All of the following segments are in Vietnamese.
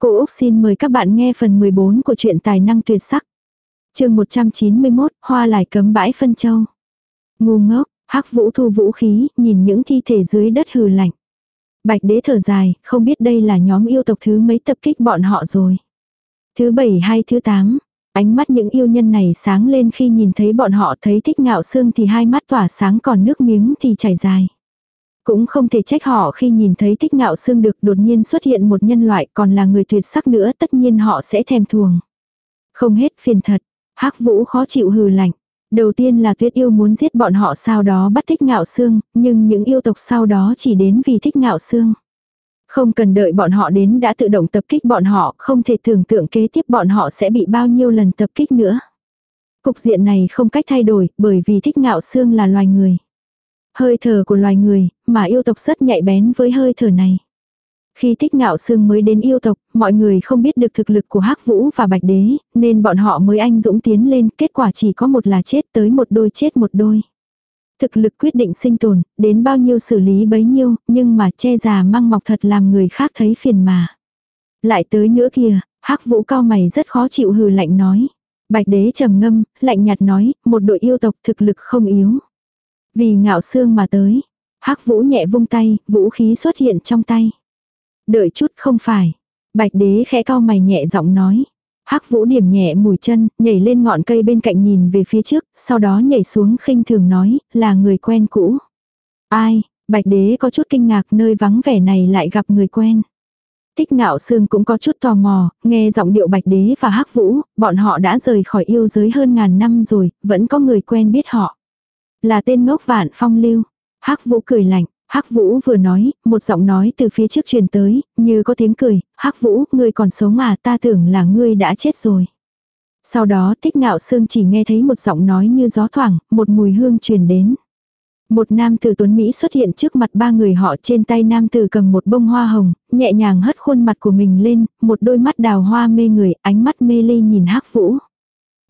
Cô Úc xin mời các bạn nghe phần 14 của truyện tài năng tuyệt sắc. chương 191, Hoa lại cấm bãi phân châu. Ngu ngốc, hắc vũ thu vũ khí, nhìn những thi thể dưới đất hừ lạnh. Bạch đế thở dài, không biết đây là nhóm yêu tộc thứ mấy tập kích bọn họ rồi. Thứ bảy hay thứ tám, ánh mắt những yêu nhân này sáng lên khi nhìn thấy bọn họ thấy thích ngạo xương thì hai mắt tỏa sáng còn nước miếng thì chảy dài. Cũng không thể trách họ khi nhìn thấy thích ngạo xương được đột nhiên xuất hiện một nhân loại còn là người tuyệt sắc nữa tất nhiên họ sẽ thèm thuồng. Không hết phiền thật, hắc vũ khó chịu hừ lạnh. Đầu tiên là tuyết yêu muốn giết bọn họ sau đó bắt thích ngạo xương, nhưng những yêu tộc sau đó chỉ đến vì thích ngạo xương. Không cần đợi bọn họ đến đã tự động tập kích bọn họ, không thể tưởng tượng kế tiếp bọn họ sẽ bị bao nhiêu lần tập kích nữa. Cục diện này không cách thay đổi, bởi vì thích ngạo xương là loài người. Hơi thở của loài người, mà yêu tộc rất nhạy bén với hơi thở này. Khi thích ngạo sương mới đến yêu tộc, mọi người không biết được thực lực của hắc Vũ và Bạch Đế, nên bọn họ mới anh dũng tiến lên, kết quả chỉ có một là chết tới một đôi chết một đôi. Thực lực quyết định sinh tồn, đến bao nhiêu xử lý bấy nhiêu, nhưng mà che già măng mọc thật làm người khác thấy phiền mà. Lại tới nữa kìa, hắc Vũ cao mày rất khó chịu hừ lạnh nói. Bạch Đế trầm ngâm, lạnh nhạt nói, một đội yêu tộc thực lực không yếu. Vì ngạo xương mà tới hắc vũ nhẹ vung tay, vũ khí xuất hiện trong tay. Đợi chút không phải. Bạch đế khẽ cao mày nhẹ giọng nói. hắc vũ điểm nhẹ mùi chân, nhảy lên ngọn cây bên cạnh nhìn về phía trước, sau đó nhảy xuống khinh thường nói, là người quen cũ. Ai, bạch đế có chút kinh ngạc nơi vắng vẻ này lại gặp người quen. Tích ngạo sương cũng có chút tò mò, nghe giọng điệu bạch đế và hắc vũ, bọn họ đã rời khỏi yêu giới hơn ngàn năm rồi, vẫn có người quen biết họ. Là tên ngốc vạn phong lưu. Hắc vũ cười lạnh. Hắc Vũ vừa nói, một giọng nói từ phía trước truyền tới, như có tiếng cười, Hắc Vũ, ngươi còn sống à, ta tưởng là ngươi đã chết rồi. Sau đó tích ngạo sương chỉ nghe thấy một giọng nói như gió thoảng, một mùi hương truyền đến. Một nam tử tuấn Mỹ xuất hiện trước mặt ba người họ trên tay nam tử cầm một bông hoa hồng, nhẹ nhàng hất khuôn mặt của mình lên, một đôi mắt đào hoa mê người, ánh mắt mê ly nhìn Hắc Vũ.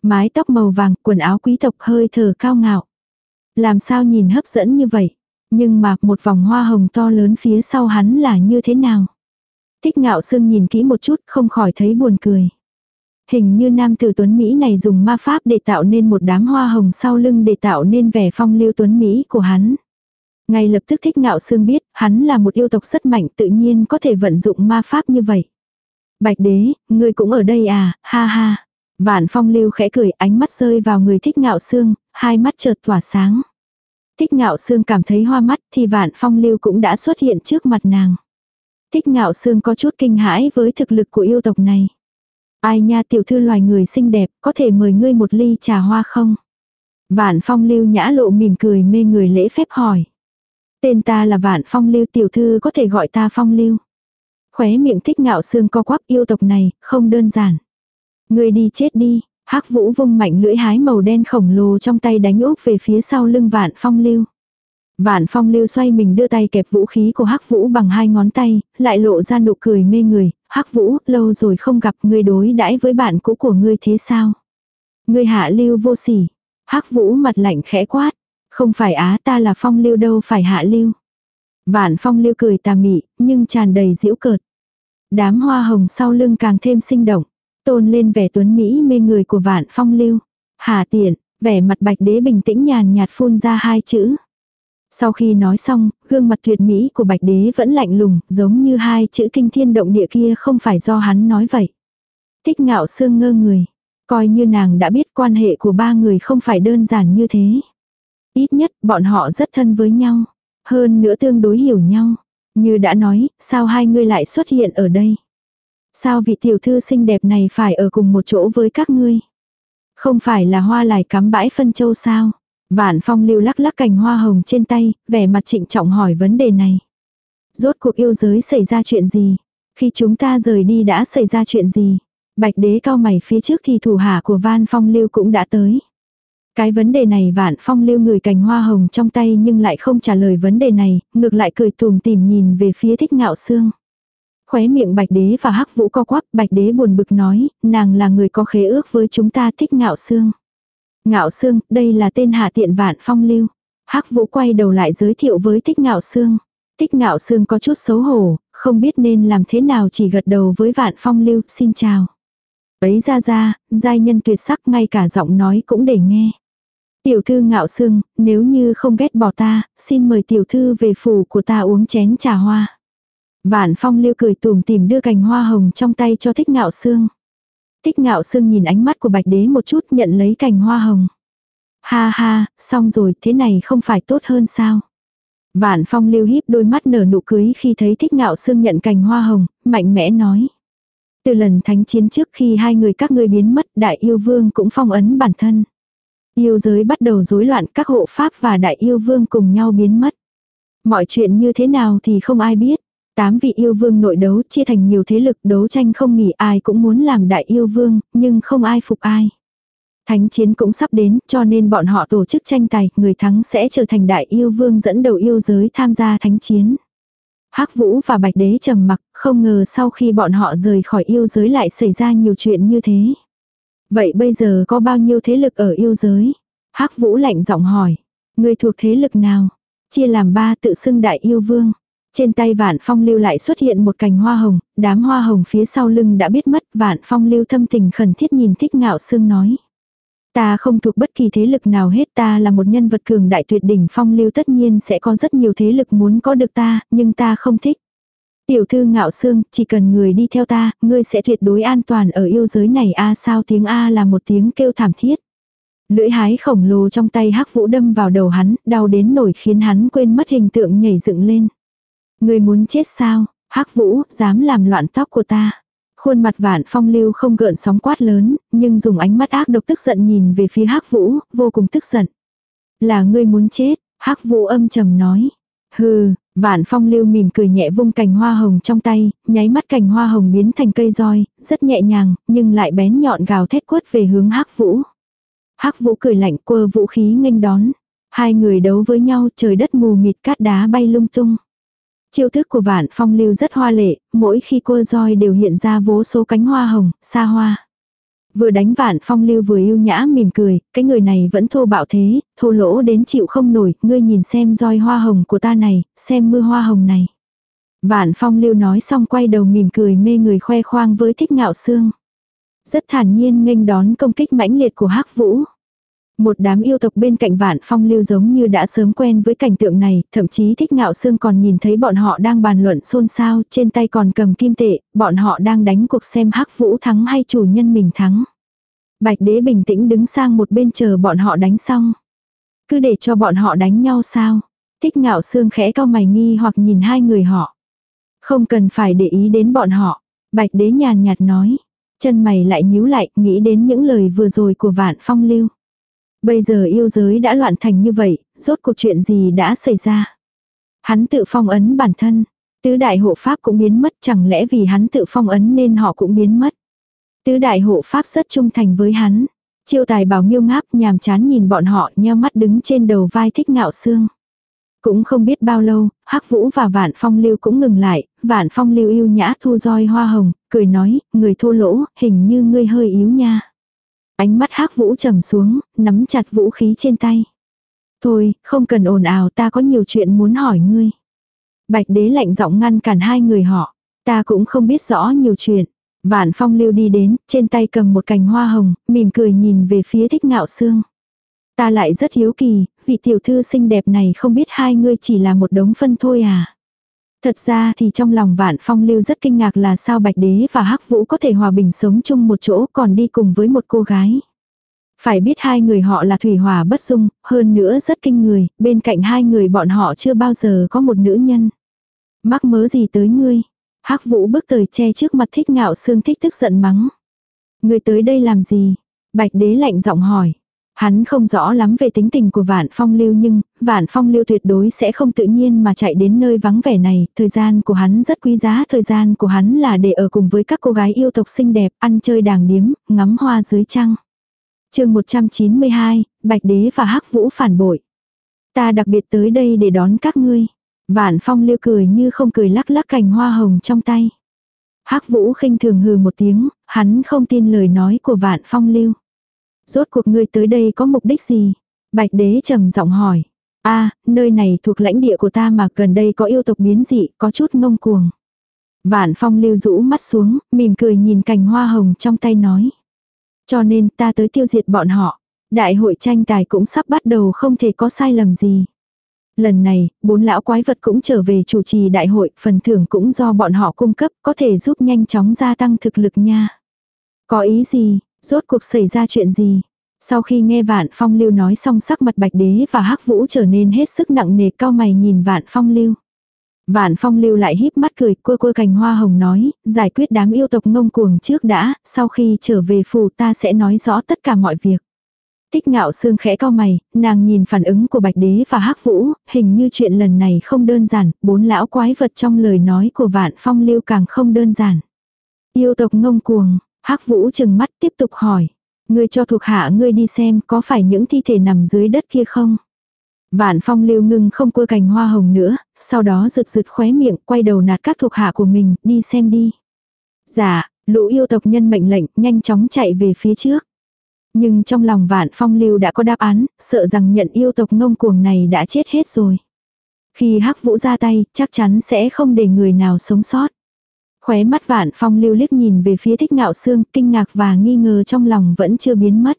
Mái tóc màu vàng, quần áo quý tộc hơi thở cao ngạo. Làm sao nhìn hấp dẫn như vậy? Nhưng mà một vòng hoa hồng to lớn phía sau hắn là như thế nào? Thích ngạo sương nhìn kỹ một chút không khỏi thấy buồn cười. Hình như nam tử tuấn Mỹ này dùng ma pháp để tạo nên một đám hoa hồng sau lưng để tạo nên vẻ phong lưu tuấn Mỹ của hắn. Ngay lập tức thích ngạo sương biết, hắn là một yêu tộc rất mạnh tự nhiên có thể vận dụng ma pháp như vậy. Bạch đế, ngươi cũng ở đây à, ha ha. Vạn phong lưu khẽ cười ánh mắt rơi vào người thích ngạo sương, hai mắt chợt tỏa sáng. Thích ngạo sương cảm thấy hoa mắt thì vạn phong lưu cũng đã xuất hiện trước mặt nàng. Thích ngạo sương có chút kinh hãi với thực lực của yêu tộc này. Ai nha tiểu thư loài người xinh đẹp, có thể mời ngươi một ly trà hoa không? Vạn phong lưu nhã lộ mỉm cười mê người lễ phép hỏi. Tên ta là vạn phong lưu tiểu thư có thể gọi ta phong lưu. Khóe miệng thích ngạo sương co quắp yêu tộc này, không đơn giản. Ngươi đi chết đi, hắc vũ vung mạnh lưỡi hái màu đen khổng lồ trong tay đánh úp về phía sau lưng vạn phong lưu. Vạn phong lưu xoay mình đưa tay kẹp vũ khí của hắc vũ bằng hai ngón tay, lại lộ ra nụ cười mê người, hắc vũ, lâu rồi không gặp ngươi đối đãi với bạn cũ của ngươi thế sao? Ngươi hạ lưu vô sỉ. hắc vũ mặt lạnh khẽ quát. Không phải á ta là phong lưu đâu phải hạ lưu. Vạn phong lưu cười tà mị, nhưng tràn đầy giễu cợt. Đám hoa hồng sau lưng càng thêm sinh động tôn lên vẻ tuấn Mỹ mê người của vạn phong lưu. Hà tiện, vẻ mặt bạch đế bình tĩnh nhàn nhạt phun ra hai chữ. Sau khi nói xong, gương mặt tuyệt mỹ của bạch đế vẫn lạnh lùng, giống như hai chữ kinh thiên động địa kia không phải do hắn nói vậy. Thích ngạo sương ngơ người. Coi như nàng đã biết quan hệ của ba người không phải đơn giản như thế. Ít nhất bọn họ rất thân với nhau. Hơn nữa tương đối hiểu nhau. Như đã nói, sao hai người lại xuất hiện ở đây? Sao vị tiểu thư xinh đẹp này phải ở cùng một chỗ với các ngươi? Không phải là hoa lại cắm bãi phân châu sao? Vạn phong lưu lắc lắc cành hoa hồng trên tay, vẻ mặt trịnh trọng hỏi vấn đề này. Rốt cuộc yêu giới xảy ra chuyện gì? Khi chúng ta rời đi đã xảy ra chuyện gì? Bạch đế cao mày phía trước thì thủ hạ của Van Phong Lưu cũng đã tới. Cái vấn đề này Vạn Phong Lưu người cành hoa hồng trong tay nhưng lại không trả lời vấn đề này, ngược lại cười tùm tìm nhìn về phía thích ngạo xương. Khóe miệng bạch đế và hắc vũ co quắp, bạch đế buồn bực nói, nàng là người có khế ước với chúng ta thích ngạo xương. Ngạo xương, đây là tên hạ tiện vạn phong lưu. hắc vũ quay đầu lại giới thiệu với thích ngạo xương. Thích ngạo xương có chút xấu hổ, không biết nên làm thế nào chỉ gật đầu với vạn phong lưu, xin chào. Ấy ra ra, giai nhân tuyệt sắc ngay cả giọng nói cũng để nghe. Tiểu thư ngạo xương nếu như không ghét bỏ ta, xin mời tiểu thư về phủ của ta uống chén trà hoa. Vạn phong lưu cười tùm tìm đưa cành hoa hồng trong tay cho thích ngạo sương. Thích ngạo sương nhìn ánh mắt của bạch đế một chút nhận lấy cành hoa hồng. Ha ha, xong rồi, thế này không phải tốt hơn sao? Vạn phong lưu híp đôi mắt nở nụ cưới khi thấy thích ngạo sương nhận cành hoa hồng, mạnh mẽ nói. Từ lần thánh chiến trước khi hai người các ngươi biến mất đại yêu vương cũng phong ấn bản thân. Yêu giới bắt đầu rối loạn các hộ pháp và đại yêu vương cùng nhau biến mất. Mọi chuyện như thế nào thì không ai biết. Tám vị yêu vương nội đấu chia thành nhiều thế lực đấu tranh không nghỉ ai cũng muốn làm đại yêu vương, nhưng không ai phục ai. Thánh chiến cũng sắp đến, cho nên bọn họ tổ chức tranh tài, người thắng sẽ trở thành đại yêu vương dẫn đầu yêu giới tham gia thánh chiến. Hắc Vũ và Bạch Đế trầm mặc, không ngờ sau khi bọn họ rời khỏi yêu giới lại xảy ra nhiều chuyện như thế. Vậy bây giờ có bao nhiêu thế lực ở yêu giới? Hắc Vũ lạnh giọng hỏi. Người thuộc thế lực nào? Chia làm ba tự xưng đại yêu vương. Trên tay vạn phong lưu lại xuất hiện một cành hoa hồng, đám hoa hồng phía sau lưng đã biết mất vạn phong lưu thâm tình khẩn thiết nhìn thích ngạo sương nói. Ta không thuộc bất kỳ thế lực nào hết ta là một nhân vật cường đại tuyệt đỉnh phong lưu tất nhiên sẽ có rất nhiều thế lực muốn có được ta, nhưng ta không thích. Tiểu thư ngạo xương, chỉ cần người đi theo ta, ngươi sẽ tuyệt đối an toàn ở yêu giới này a sao tiếng a là một tiếng kêu thảm thiết. Lưỡi hái khổng lồ trong tay hắc vũ đâm vào đầu hắn, đau đến nổi khiến hắn quên mất hình tượng nhảy dựng lên. Người muốn chết sao, hắc vũ, dám làm loạn tóc của ta. Khuôn mặt vạn phong lưu không gợn sóng quát lớn, nhưng dùng ánh mắt ác độc tức giận nhìn về phía hắc vũ, vô cùng tức giận. Là ngươi muốn chết, hắc vũ âm trầm nói. Hừ, vạn phong lưu mỉm cười nhẹ vung cành hoa hồng trong tay, nháy mắt cành hoa hồng biến thành cây roi, rất nhẹ nhàng, nhưng lại bén nhọn gào thét quất về hướng hắc vũ. hắc vũ cười lạnh quơ vũ khí nghênh đón. Hai người đấu với nhau trời đất mù mịt cát đá bay lung tung. Chiêu thức của vạn phong lưu rất hoa lệ, mỗi khi cô roi đều hiện ra vô số cánh hoa hồng, xa hoa. Vừa đánh vạn phong lưu vừa yêu nhã mỉm cười, cái người này vẫn thô bạo thế, thô lỗ đến chịu không nổi, ngươi nhìn xem roi hoa hồng của ta này, xem mưa hoa hồng này. Vạn phong lưu nói xong quay đầu mỉm cười mê người khoe khoang với thích ngạo xương. Rất thản nhiên nghênh đón công kích mãnh liệt của hắc vũ. Một đám yêu tộc bên cạnh vạn phong lưu giống như đã sớm quen với cảnh tượng này, thậm chí thích ngạo xương còn nhìn thấy bọn họ đang bàn luận xôn xao, trên tay còn cầm kim tệ, bọn họ đang đánh cuộc xem hắc vũ thắng hay chủ nhân mình thắng. Bạch đế bình tĩnh đứng sang một bên chờ bọn họ đánh xong. Cứ để cho bọn họ đánh nhau sao? Thích ngạo xương khẽ cao mày nghi hoặc nhìn hai người họ. Không cần phải để ý đến bọn họ. Bạch đế nhàn nhạt nói. Chân mày lại nhíu lại, nghĩ đến những lời vừa rồi của vạn phong lưu. Bây giờ yêu giới đã loạn thành như vậy, rốt cuộc chuyện gì đã xảy ra. Hắn tự phong ấn bản thân, tứ đại hộ pháp cũng biến mất chẳng lẽ vì hắn tự phong ấn nên họ cũng biến mất. Tứ đại hộ pháp rất trung thành với hắn. Chiêu tài bảo miêu ngáp nhàm chán nhìn bọn họ nheo mắt đứng trên đầu vai thích ngạo xương. Cũng không biết bao lâu, hắc vũ và vạn phong lưu cũng ngừng lại, vạn phong lưu yêu nhã thu roi hoa hồng, cười nói, người thô lỗ, hình như ngươi hơi yếu nha. Ánh mắt hắc vũ trầm xuống, nắm chặt vũ khí trên tay. Thôi, không cần ồn ào ta có nhiều chuyện muốn hỏi ngươi. Bạch đế lạnh giọng ngăn cản hai người họ. Ta cũng không biết rõ nhiều chuyện. Vạn phong lưu đi đến, trên tay cầm một cành hoa hồng, mỉm cười nhìn về phía thích ngạo xương. Ta lại rất hiếu kỳ, vị tiểu thư xinh đẹp này không biết hai ngươi chỉ là một đống phân thôi à. Thật ra thì trong lòng vạn phong lưu rất kinh ngạc là sao bạch đế và hắc vũ có thể hòa bình sống chung một chỗ còn đi cùng với một cô gái. Phải biết hai người họ là thủy hòa bất dung, hơn nữa rất kinh người, bên cạnh hai người bọn họ chưa bao giờ có một nữ nhân. Mắc mớ gì tới ngươi? hắc vũ bước tới che trước mặt thích ngạo xương thích tức giận mắng. Ngươi tới đây làm gì? Bạch đế lạnh giọng hỏi. Hắn không rõ lắm về tính tình của Vạn Phong Lưu nhưng, Vạn Phong Lưu tuyệt đối sẽ không tự nhiên mà chạy đến nơi vắng vẻ này, thời gian của hắn rất quý giá, thời gian của hắn là để ở cùng với các cô gái yêu tộc xinh đẹp, ăn chơi đàng điếm, ngắm hoa dưới trăng. chương 192, Bạch Đế và hắc Vũ phản bội. Ta đặc biệt tới đây để đón các ngươi. Vạn Phong Lưu cười như không cười lắc lắc cành hoa hồng trong tay. hắc Vũ khinh thường hừ một tiếng, hắn không tin lời nói của Vạn Phong Lưu. Rốt cuộc ngươi tới đây có mục đích gì? Bạch đế trầm giọng hỏi. a nơi này thuộc lãnh địa của ta mà gần đây có yêu tộc biến dị, có chút ngông cuồng. Vạn phong lưu rũ mắt xuống, mỉm cười nhìn cành hoa hồng trong tay nói. Cho nên ta tới tiêu diệt bọn họ. Đại hội tranh tài cũng sắp bắt đầu không thể có sai lầm gì. Lần này, bốn lão quái vật cũng trở về chủ trì đại hội, phần thưởng cũng do bọn họ cung cấp, có thể giúp nhanh chóng gia tăng thực lực nha. Có ý gì, rốt cuộc xảy ra chuyện gì? Sau khi nghe Vạn Phong Lưu nói xong sắc mặt Bạch Đế và Hắc Vũ trở nên hết sức nặng nề cao mày nhìn Vạn Phong Lưu. Vạn Phong Lưu lại híp mắt cười, cua cua cành hoa hồng nói, giải quyết đám yêu tộc ngông cuồng trước đã, sau khi trở về phủ ta sẽ nói rõ tất cả mọi việc. Tích ngạo xương khẽ cao mày, nàng nhìn phản ứng của Bạch Đế và Hắc Vũ, hình như chuyện lần này không đơn giản, bốn lão quái vật trong lời nói của Vạn Phong Lưu càng không đơn giản. Yêu tộc ngông cuồng, Hắc Vũ chừng mắt tiếp tục hỏi. Ngươi cho thuộc hạ ngươi đi xem có phải những thi thể nằm dưới đất kia không? Vạn phong lưu ngưng không cua cành hoa hồng nữa, sau đó rực rực khóe miệng quay đầu nạt các thuộc hạ của mình, đi xem đi. Dạ, lũ yêu tộc nhân mệnh lệnh, nhanh chóng chạy về phía trước. Nhưng trong lòng vạn phong lưu đã có đáp án, sợ rằng nhận yêu tộc ngông cuồng này đã chết hết rồi. Khi hắc vũ ra tay, chắc chắn sẽ không để người nào sống sót. Khóe mắt vạn phong lưu liếc nhìn về phía thích ngạo xương, kinh ngạc và nghi ngờ trong lòng vẫn chưa biến mất.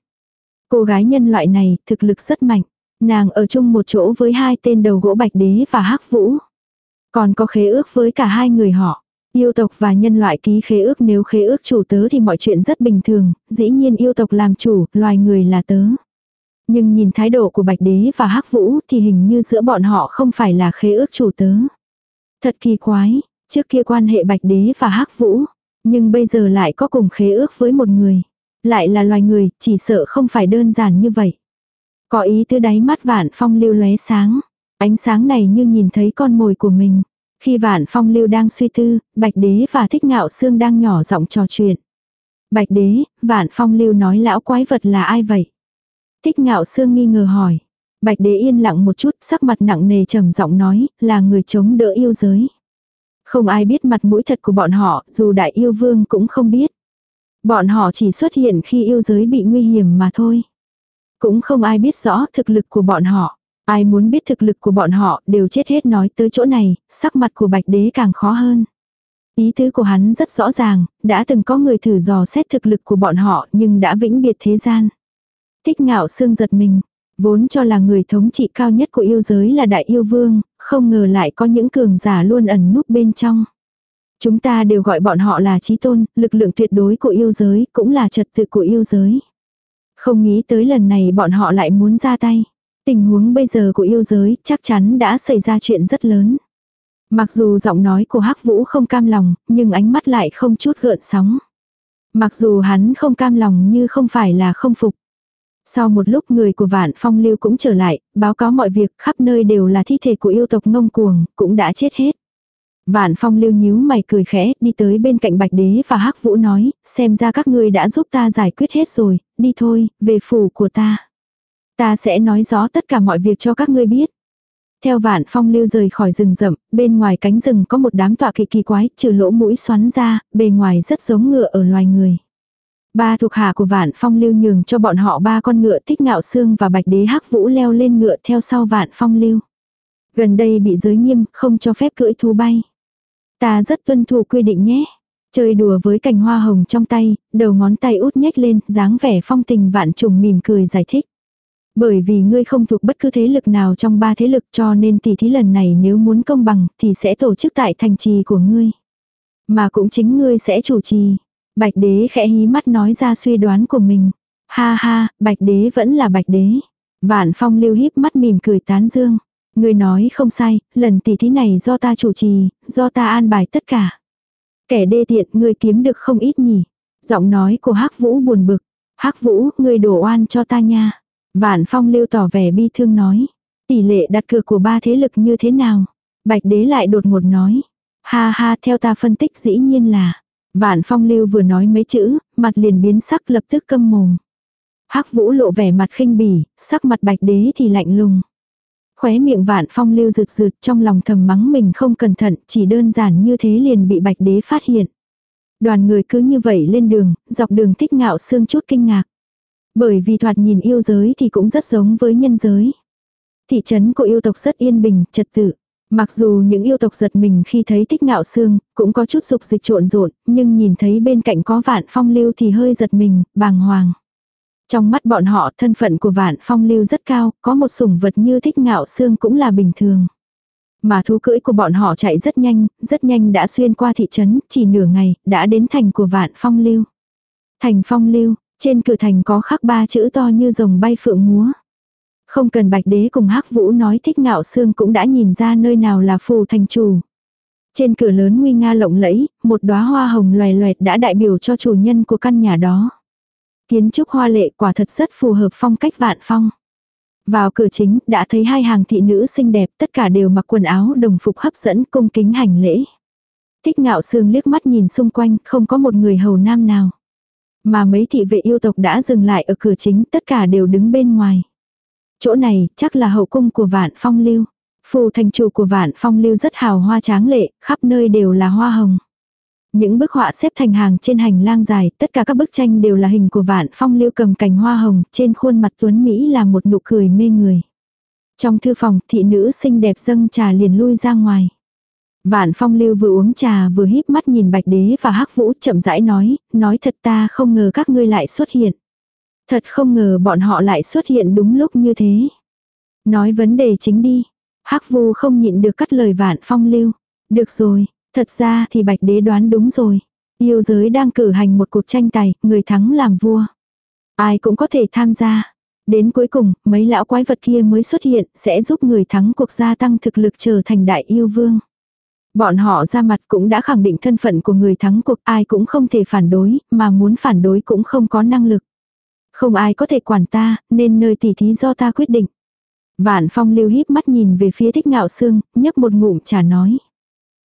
Cô gái nhân loại này thực lực rất mạnh. Nàng ở chung một chỗ với hai tên đầu gỗ bạch đế và hắc vũ. Còn có khế ước với cả hai người họ. Yêu tộc và nhân loại ký khế ước nếu khế ước chủ tớ thì mọi chuyện rất bình thường, dĩ nhiên yêu tộc làm chủ, loài người là tớ. Nhưng nhìn thái độ của bạch đế và hắc vũ thì hình như giữa bọn họ không phải là khế ước chủ tớ. Thật kỳ quái, Trước kia quan hệ bạch đế và hắc vũ, nhưng bây giờ lại có cùng khế ước với một người. Lại là loài người, chỉ sợ không phải đơn giản như vậy. Có ý tứ đáy mắt vạn phong lưu lóe sáng. Ánh sáng này như nhìn thấy con mồi của mình. Khi vạn phong lưu đang suy tư, bạch đế và thích ngạo xương đang nhỏ giọng trò chuyện. Bạch đế, vạn phong lưu nói lão quái vật là ai vậy? Thích ngạo xương nghi ngờ hỏi. Bạch đế yên lặng một chút, sắc mặt nặng nề trầm giọng nói, là người chống đỡ yêu giới. Không ai biết mặt mũi thật của bọn họ, dù đại yêu vương cũng không biết. Bọn họ chỉ xuất hiện khi yêu giới bị nguy hiểm mà thôi. Cũng không ai biết rõ thực lực của bọn họ. Ai muốn biết thực lực của bọn họ đều chết hết nói tới chỗ này, sắc mặt của bạch đế càng khó hơn. Ý tứ của hắn rất rõ ràng, đã từng có người thử dò xét thực lực của bọn họ nhưng đã vĩnh biệt thế gian. Thích ngạo xương giật mình, vốn cho là người thống trị cao nhất của yêu giới là đại yêu vương, không ngờ lại có những cường giả luôn ẩn núp bên trong. Chúng ta đều gọi bọn họ là trí tôn, lực lượng tuyệt đối của yêu giới, cũng là trật tự của yêu giới. Không nghĩ tới lần này bọn họ lại muốn ra tay. Tình huống bây giờ của yêu giới chắc chắn đã xảy ra chuyện rất lớn. Mặc dù giọng nói của Hắc Vũ không cam lòng, nhưng ánh mắt lại không chút gợn sóng. Mặc dù hắn không cam lòng như không phải là không phục. Sau một lúc người của vạn phong lưu cũng trở lại, báo cáo mọi việc khắp nơi đều là thi thể của yêu tộc ngông cuồng, cũng đã chết hết. Vạn phong lưu nhíu mày cười khẽ, đi tới bên cạnh bạch đế và hắc vũ nói, xem ra các ngươi đã giúp ta giải quyết hết rồi, đi thôi, về phủ của ta. Ta sẽ nói rõ tất cả mọi việc cho các ngươi biết. Theo vạn phong lưu rời khỏi rừng rậm, bên ngoài cánh rừng có một đám tọa kỳ kỳ quái, trừ lỗ mũi xoắn ra, bề ngoài rất giống ngựa ở loài người. Ba thuộc hạ của vạn phong lưu nhường cho bọn họ ba con ngựa tích ngạo xương và bạch đế hắc vũ leo lên ngựa theo sau vạn phong lưu. Gần đây bị giới nghiêm, không cho phép cưỡi thú bay. Ta rất tuân thủ quy định nhé. Chơi đùa với cành hoa hồng trong tay, đầu ngón tay út nhếch lên, dáng vẻ phong tình vạn trùng mỉm cười giải thích. Bởi vì ngươi không thuộc bất cứ thế lực nào trong ba thế lực cho nên tỷ thí lần này nếu muốn công bằng thì sẽ tổ chức tại thành trì của ngươi. Mà cũng chính ngươi sẽ chủ trì. Bạch đế khẽ hí mắt nói ra suy đoán của mình. Ha ha, bạch đế vẫn là bạch đế. Vạn phong lưu híp mắt mỉm cười tán dương. Người nói không sai, lần tỷ thí này do ta chủ trì, do ta an bài tất cả. Kẻ đê tiện, người kiếm được không ít nhỉ. Giọng nói của hắc vũ buồn bực. hắc vũ, người đổ oan cho ta nha. Vạn phong lưu tỏ vẻ bi thương nói. Tỷ lệ đặt cược của ba thế lực như thế nào? Bạch đế lại đột ngột nói. Ha ha, theo ta phân tích dĩ nhiên là. Vạn phong lưu vừa nói mấy chữ, mặt liền biến sắc lập tức câm mồm. hắc vũ lộ vẻ mặt khinh bỉ, sắc mặt bạch đế thì lạnh lùng. Khóe miệng vạn phong lưu rực rực trong lòng thầm mắng mình không cẩn thận, chỉ đơn giản như thế liền bị bạch đế phát hiện. Đoàn người cứ như vậy lên đường, dọc đường thích ngạo xương chút kinh ngạc. Bởi vì thoạt nhìn yêu giới thì cũng rất giống với nhân giới. Thị trấn của yêu tộc rất yên bình, trật tự. Mặc dù những yêu tộc giật mình khi thấy tích ngạo xương, cũng có chút dục dịch trộn rộn, nhưng nhìn thấy bên cạnh có vạn phong lưu thì hơi giật mình, bàng hoàng. Trong mắt bọn họ thân phận của vạn phong lưu rất cao, có một sủng vật như thích ngạo xương cũng là bình thường. Mà thú cưỡi của bọn họ chạy rất nhanh, rất nhanh đã xuyên qua thị trấn, chỉ nửa ngày, đã đến thành của vạn phong lưu. Thành phong lưu, trên cửa thành có khắc ba chữ to như rồng bay phượng múa. Không cần bạch đế cùng hắc vũ nói thích ngạo xương cũng đã nhìn ra nơi nào là phù thành chủ. Trên cửa lớn nguy nga lộng lẫy, một đóa hoa hồng loè loẹt đã đại biểu cho chủ nhân của căn nhà đó. Kiến trúc hoa lệ quả thật rất phù hợp phong cách vạn phong. Vào cửa chính, đã thấy hai hàng thị nữ xinh đẹp, tất cả đều mặc quần áo đồng phục hấp dẫn, cung kính hành lễ. Thích ngạo sương liếc mắt nhìn xung quanh, không có một người hầu nam nào. Mà mấy thị vệ yêu tộc đã dừng lại ở cửa chính, tất cả đều đứng bên ngoài. Chỗ này, chắc là hậu cung của vạn phong lưu. Phù thành chủ của vạn phong lưu rất hào hoa tráng lệ, khắp nơi đều là hoa hồng. Những bức họa xếp thành hàng trên hành lang dài, tất cả các bức tranh đều là hình của vạn phong lưu cầm cành hoa hồng, trên khuôn mặt tuấn Mỹ là một nụ cười mê người. Trong thư phòng, thị nữ xinh đẹp dâng trà liền lui ra ngoài. Vạn phong lưu vừa uống trà vừa híp mắt nhìn bạch đế và hắc vũ chậm rãi nói, nói thật ta không ngờ các ngươi lại xuất hiện. Thật không ngờ bọn họ lại xuất hiện đúng lúc như thế. Nói vấn đề chính đi. hắc vu không nhịn được cắt lời vạn phong lưu. Được rồi, Thật ra thì bạch đế đoán đúng rồi. Yêu giới đang cử hành một cuộc tranh tài, người thắng làm vua. Ai cũng có thể tham gia. Đến cuối cùng, mấy lão quái vật kia mới xuất hiện, sẽ giúp người thắng cuộc gia tăng thực lực trở thành đại yêu vương. Bọn họ ra mặt cũng đã khẳng định thân phận của người thắng cuộc ai cũng không thể phản đối, mà muốn phản đối cũng không có năng lực. Không ai có thể quản ta, nên nơi tỉ thí do ta quyết định. Vạn phong lưu híp mắt nhìn về phía thích ngạo sương nhấp một ngụm trà nói.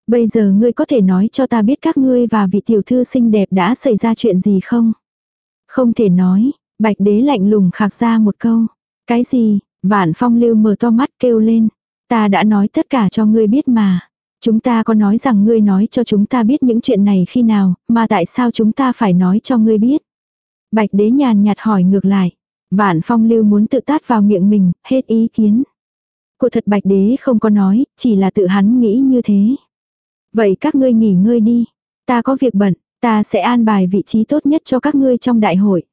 Bây giờ ngươi có thể nói cho ta biết các ngươi và vị tiểu thư xinh đẹp đã xảy ra chuyện gì không? Không thể nói, bạch đế lạnh lùng khạc ra một câu. Cái gì? Vạn phong lưu mở to mắt kêu lên. Ta đã nói tất cả cho ngươi biết mà. Chúng ta có nói rằng ngươi nói cho chúng ta biết những chuyện này khi nào, mà tại sao chúng ta phải nói cho ngươi biết? Bạch đế nhàn nhạt hỏi ngược lại. Vạn phong lưu muốn tự tát vào miệng mình, hết ý kiến. Cô thật bạch đế không có nói, chỉ là tự hắn nghĩ như thế. Vậy các ngươi nghỉ ngơi đi. Ta có việc bận, ta sẽ an bài vị trí tốt nhất cho các ngươi trong đại hội.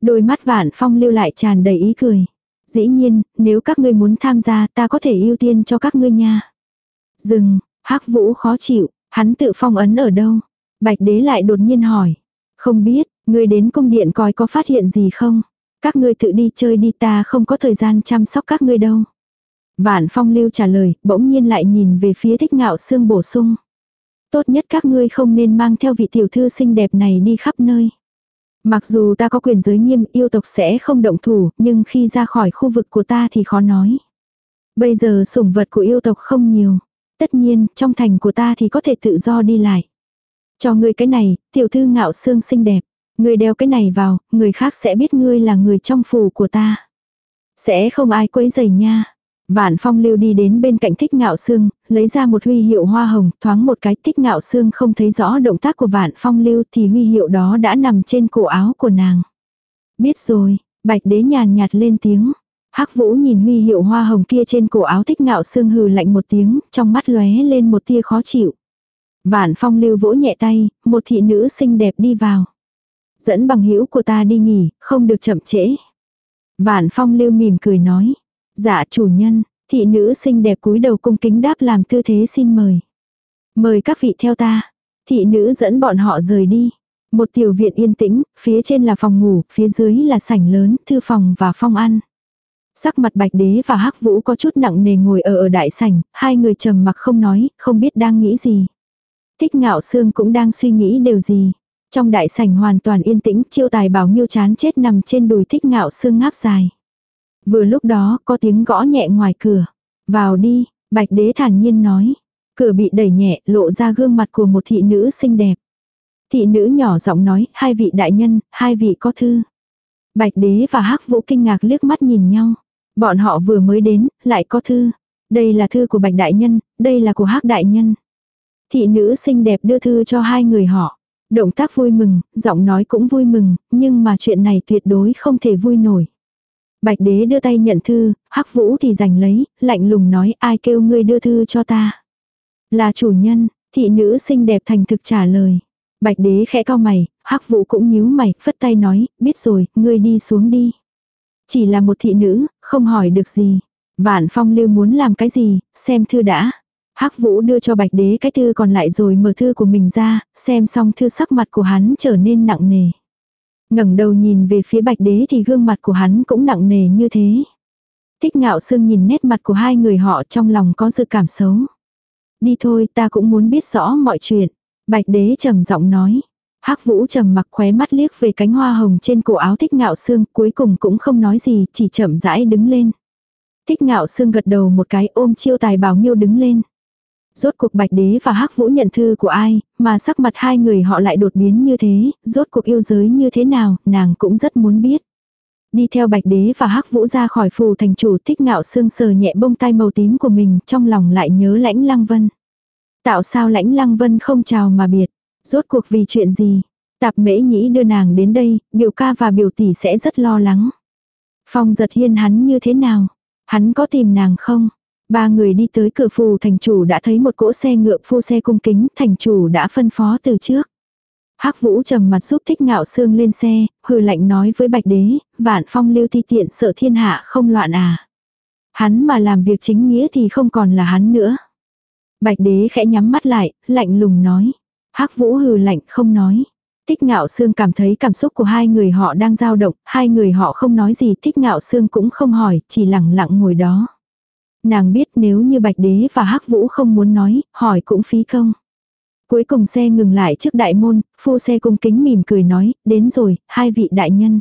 Đôi mắt vạn phong lưu lại tràn đầy ý cười. Dĩ nhiên, nếu các ngươi muốn tham gia ta có thể ưu tiên cho các ngươi nha. Dừng, hắc vũ khó chịu, hắn tự phong ấn ở đâu? Bạch đế lại đột nhiên hỏi. Không biết, ngươi đến cung điện coi có phát hiện gì không? Các ngươi tự đi chơi đi ta không có thời gian chăm sóc các ngươi đâu. Vạn phong lưu trả lời, bỗng nhiên lại nhìn về phía thích ngạo xương bổ sung tốt nhất các ngươi không nên mang theo vị tiểu thư xinh đẹp này đi khắp nơi. Mặc dù ta có quyền giới nghiêm yêu tộc sẽ không động thủ, nhưng khi ra khỏi khu vực của ta thì khó nói. Bây giờ sủng vật của yêu tộc không nhiều. Tất nhiên, trong thành của ta thì có thể tự do đi lại. Cho ngươi cái này, tiểu thư ngạo xương xinh đẹp. Ngươi đeo cái này vào, người khác sẽ biết ngươi là người trong phủ của ta. Sẽ không ai quấy rầy nha. Vạn phong lưu đi đến bên cạnh thích ngạo xương, lấy ra một huy hiệu hoa hồng, thoáng một cái thích ngạo xương không thấy rõ động tác của vạn phong lưu thì huy hiệu đó đã nằm trên cổ áo của nàng. Biết rồi, bạch đế nhàn nhạt lên tiếng. hắc vũ nhìn huy hiệu hoa hồng kia trên cổ áo thích ngạo xương hừ lạnh một tiếng, trong mắt lóe lên một tia khó chịu. Vạn phong lưu vỗ nhẹ tay, một thị nữ xinh đẹp đi vào. Dẫn bằng hữu của ta đi nghỉ, không được chậm trễ. Vạn phong lưu mỉm cười nói. Dạ chủ nhân, thị nữ xinh đẹp cúi đầu cung kính đáp làm tư thế xin mời. Mời các vị theo ta. Thị nữ dẫn bọn họ rời đi. Một tiểu viện yên tĩnh, phía trên là phòng ngủ, phía dưới là sảnh lớn, thư phòng và phòng ăn. Sắc mặt bạch đế và hắc vũ có chút nặng nề ngồi ở ở đại sảnh, hai người trầm mặc không nói, không biết đang nghĩ gì. Thích ngạo xương cũng đang suy nghĩ điều gì. Trong đại sảnh hoàn toàn yên tĩnh, chiêu tài bảo miêu chán chết nằm trên đùi thích ngạo xương ngáp dài. Vừa lúc đó có tiếng gõ nhẹ ngoài cửa. Vào đi, bạch đế thản nhiên nói. Cửa bị đẩy nhẹ lộ ra gương mặt của một thị nữ xinh đẹp. Thị nữ nhỏ giọng nói, hai vị đại nhân, hai vị có thư. Bạch đế và hắc vũ kinh ngạc liếc mắt nhìn nhau. Bọn họ vừa mới đến, lại có thư. Đây là thư của bạch đại nhân, đây là của hắc đại nhân. Thị nữ xinh đẹp đưa thư cho hai người họ. Động tác vui mừng, giọng nói cũng vui mừng, nhưng mà chuyện này tuyệt đối không thể vui nổi. Bạch đế đưa tay nhận thư, hắc vũ thì giành lấy, lạnh lùng nói ai kêu ngươi đưa thư cho ta. Là chủ nhân, thị nữ xinh đẹp thành thực trả lời. Bạch đế khẽ cao mày, hắc vũ cũng nhíu mày, phất tay nói, biết rồi, ngươi đi xuống đi. Chỉ là một thị nữ, không hỏi được gì. Vạn phong lưu muốn làm cái gì, xem thư đã hắc vũ đưa cho bạch đế cái thư còn lại rồi mở thư của mình ra, xem xong thư sắc mặt của hắn trở nên nặng nề ngẩng đầu nhìn về phía bạch đế thì gương mặt của hắn cũng nặng nề như thế. Thích ngạo sương nhìn nét mặt của hai người họ trong lòng có dự cảm xấu. Đi thôi ta cũng muốn biết rõ mọi chuyện. Bạch đế trầm giọng nói. hắc vũ trầm mặc khóe mắt liếc về cánh hoa hồng trên cổ áo thích ngạo sương cuối cùng cũng không nói gì chỉ chậm rãi đứng lên. Thích ngạo sương gật đầu một cái ôm chiêu tài bảo miêu đứng lên. Rốt cuộc Bạch Đế và Hắc Vũ nhận thư của ai, mà sắc mặt hai người họ lại đột biến như thế, rốt cuộc yêu giới như thế nào, nàng cũng rất muốn biết. Đi theo Bạch Đế và Hắc Vũ ra khỏi phù thành chủ thích ngạo sương sờ nhẹ bông tai màu tím của mình, trong lòng lại nhớ lãnh lăng vân. Tạo sao lãnh lăng vân không chào mà biệt, rốt cuộc vì chuyện gì. Tạp mễ nhĩ đưa nàng đến đây, biểu ca và biểu tỷ sẽ rất lo lắng. Phong giật hiên hắn như thế nào? Hắn có tìm nàng không? Ba người đi tới cửa phù thành chủ đã thấy một cỗ xe ngựa phu xe cung kính, thành chủ đã phân phó từ trước. Hắc Vũ trầm mặt giúp Thích Ngạo Sương lên xe, hừ lạnh nói với Bạch Đế, "Vạn Phong Lưu thi tiện sợ thiên hạ không loạn à? Hắn mà làm việc chính nghĩa thì không còn là hắn nữa." Bạch Đế khẽ nhắm mắt lại, lạnh lùng nói. Hắc Vũ hừ lạnh không nói. Thích Ngạo Sương cảm thấy cảm xúc của hai người họ đang dao động, hai người họ không nói gì, Thích Ngạo Sương cũng không hỏi, chỉ lặng lặng ngồi đó. Nàng biết nếu như Bạch Đế và Hắc Vũ không muốn nói, hỏi cũng phí công. Cuối cùng xe ngừng lại trước đại môn, phu xe cung kính mỉm cười nói, đến rồi, hai vị đại nhân.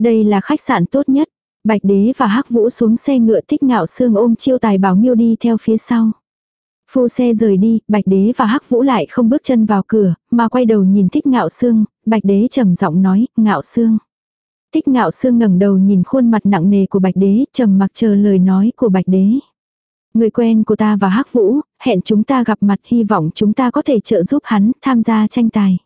Đây là khách sạn tốt nhất. Bạch Đế và Hắc Vũ xuống xe ngựa thích ngạo xương ôm chiêu tài bảo miêu đi theo phía sau. Phu xe rời đi, Bạch Đế và Hắc Vũ lại không bước chân vào cửa, mà quay đầu nhìn thích ngạo xương, Bạch Đế trầm giọng nói, ngạo xương. Tích ngạo sương ngẩng đầu nhìn khuôn mặt nặng nề của bạch đế, trầm mặc chờ lời nói của bạch đế. Người quen của ta và hắc vũ, hẹn chúng ta gặp mặt hy vọng chúng ta có thể trợ giúp hắn tham gia tranh tài.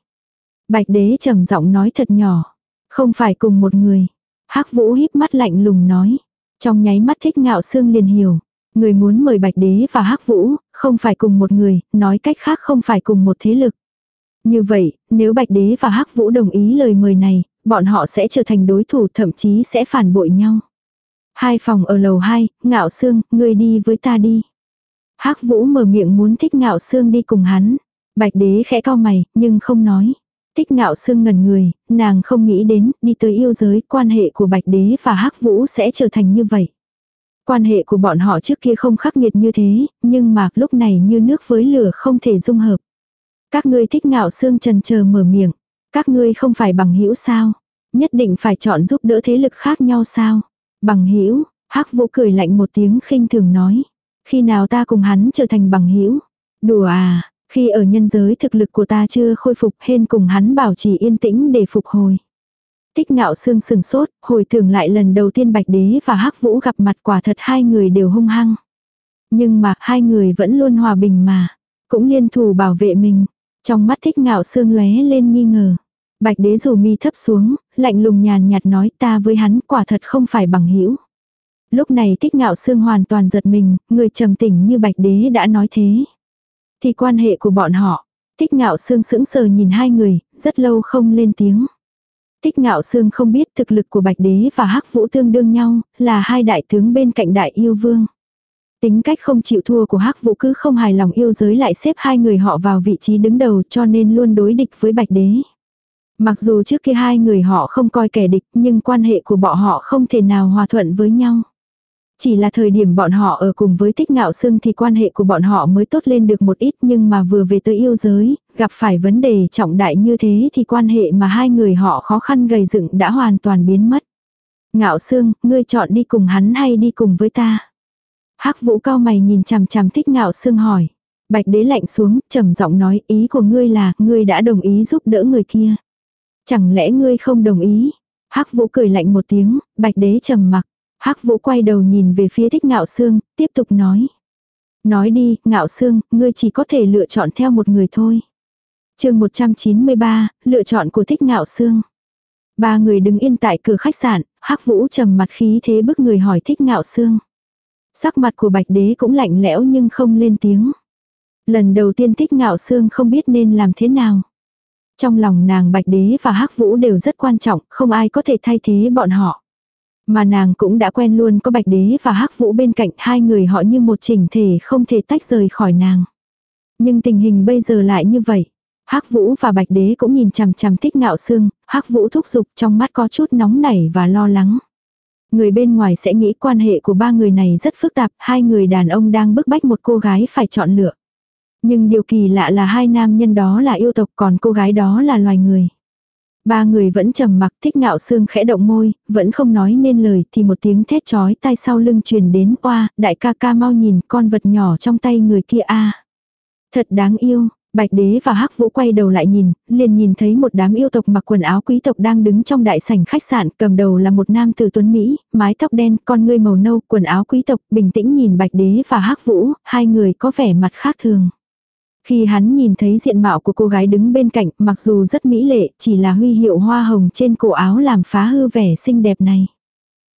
Bạch đế trầm giọng nói thật nhỏ. Không phải cùng một người. hắc vũ híp mắt lạnh lùng nói. Trong nháy mắt thích ngạo sương liền hiểu. Người muốn mời bạch đế và hắc vũ, không phải cùng một người, nói cách khác không phải cùng một thế lực. Như vậy, nếu Bạch Đế và Hắc Vũ đồng ý lời mời này, bọn họ sẽ trở thành đối thủ thậm chí sẽ phản bội nhau. Hai phòng ở lầu 2, ngạo xương, ngươi đi với ta đi. hắc vũ mở miệng muốn thích ngạo xương đi cùng hắn. Bạch đế khẽ cao mày, nhưng không nói. Thích ngạo xương ngẩn người, nàng không nghĩ đến, đi tới yêu giới, quan hệ của bạch đế và hắc vũ sẽ trở thành như vậy. Quan hệ của bọn họ trước kia không khắc nghiệt như thế, nhưng mà lúc này như nước với lửa không thể dung hợp. Các ngươi thích ngạo xương trần chờ mở miệng. Các ngươi không phải bằng hữu sao? Nhất định phải chọn giúp đỡ thế lực khác nhau sao? Bằng hữu hắc vũ cười lạnh một tiếng khinh thường nói. Khi nào ta cùng hắn trở thành bằng hữu Đùa à, khi ở nhân giới thực lực của ta chưa khôi phục hên cùng hắn bảo trì yên tĩnh để phục hồi. Tích ngạo xương sừng sốt, hồi tưởng lại lần đầu tiên Bạch Đế và hắc Vũ gặp mặt quả thật hai người đều hung hăng. Nhưng mà hai người vẫn luôn hòa bình mà, cũng liên thủ bảo vệ mình. Trong mắt thích ngạo xương lóe lên nghi ngờ. Bạch đế dù mi thấp xuống, lạnh lùng nhàn nhạt nói ta với hắn quả thật không phải bằng hữu Lúc này thích ngạo xương hoàn toàn giật mình, người trầm tỉnh như bạch đế đã nói thế. Thì quan hệ của bọn họ, thích ngạo xương sững sờ nhìn hai người, rất lâu không lên tiếng. Tích ngạo xương không biết thực lực của Bạch Đế và hắc Vũ tương đương nhau, là hai đại tướng bên cạnh đại yêu vương. Tính cách không chịu thua của hắc Vũ cứ không hài lòng yêu giới lại xếp hai người họ vào vị trí đứng đầu cho nên luôn đối địch với Bạch Đế. Mặc dù trước kia hai người họ không coi kẻ địch nhưng quan hệ của bọn họ không thể nào hòa thuận với nhau. Chỉ là thời điểm bọn họ ở cùng với tích ngạo sưng thì quan hệ của bọn họ mới tốt lên được một ít nhưng mà vừa về tới yêu giới, gặp phải vấn đề trọng đại như thế thì quan hệ mà hai người họ khó khăn gầy dựng đã hoàn toàn biến mất. Ngạo sương, ngươi chọn đi cùng hắn hay đi cùng với ta? Hắc vũ cao mày nhìn chằm chằm thích ngạo sương hỏi. Bạch đế lạnh xuống, trầm giọng nói ý của ngươi là, ngươi đã đồng ý giúp đỡ người kia. Chẳng lẽ ngươi không đồng ý? hắc vũ cười lạnh một tiếng, bạch đế trầm mặc. hắc vũ quay đầu nhìn về phía thích ngạo sương, tiếp tục nói. Nói đi, ngạo sương, ngươi chỉ có thể lựa chọn theo một người thôi. chương 193, lựa chọn của thích ngạo sương. Ba người đứng yên tại cửa khách sạn, hắc vũ trầm mặt khí thế bức người hỏi thích ngạo xương. Sắc mặt của bạch đế cũng lạnh lẽo nhưng không lên tiếng. Lần đầu tiên thích ngạo xương không biết nên làm thế nào. Trong lòng nàng bạch đế và hắc vũ đều rất quan trọng, không ai có thể thay thế bọn họ. Mà nàng cũng đã quen luôn có bạch đế và hắc vũ bên cạnh hai người họ như một chỉnh thể không thể tách rời khỏi nàng. Nhưng tình hình bây giờ lại như vậy. Hắc Vũ và Bạch Đế cũng nhìn chằm chằm Thích Ngạo Sương, Hắc Vũ thúc giục trong mắt có chút nóng nảy và lo lắng. Người bên ngoài sẽ nghĩ quan hệ của ba người này rất phức tạp, hai người đàn ông đang bức bách một cô gái phải chọn lựa. Nhưng điều kỳ lạ là hai nam nhân đó là yêu tộc còn cô gái đó là loài người. Ba người vẫn trầm mặc thích ngạo xương khẽ động môi, vẫn không nói nên lời thì một tiếng thét chói tai sau lưng truyền đến oa, đại ca ca mau nhìn con vật nhỏ trong tay người kia a Thật đáng yêu, Bạch đế và hắc vũ quay đầu lại nhìn, liền nhìn thấy một đám yêu tộc mặc quần áo quý tộc đang đứng trong đại sảnh khách sạn, cầm đầu là một nam tử tuấn Mỹ, mái tóc đen, con ngươi màu nâu, quần áo quý tộc, bình tĩnh nhìn bạch đế và hắc vũ, hai người có vẻ mặt khác thường. Khi hắn nhìn thấy diện mạo của cô gái đứng bên cạnh, mặc dù rất mỹ lệ, chỉ là huy hiệu hoa hồng trên cổ áo làm phá hư vẻ xinh đẹp này.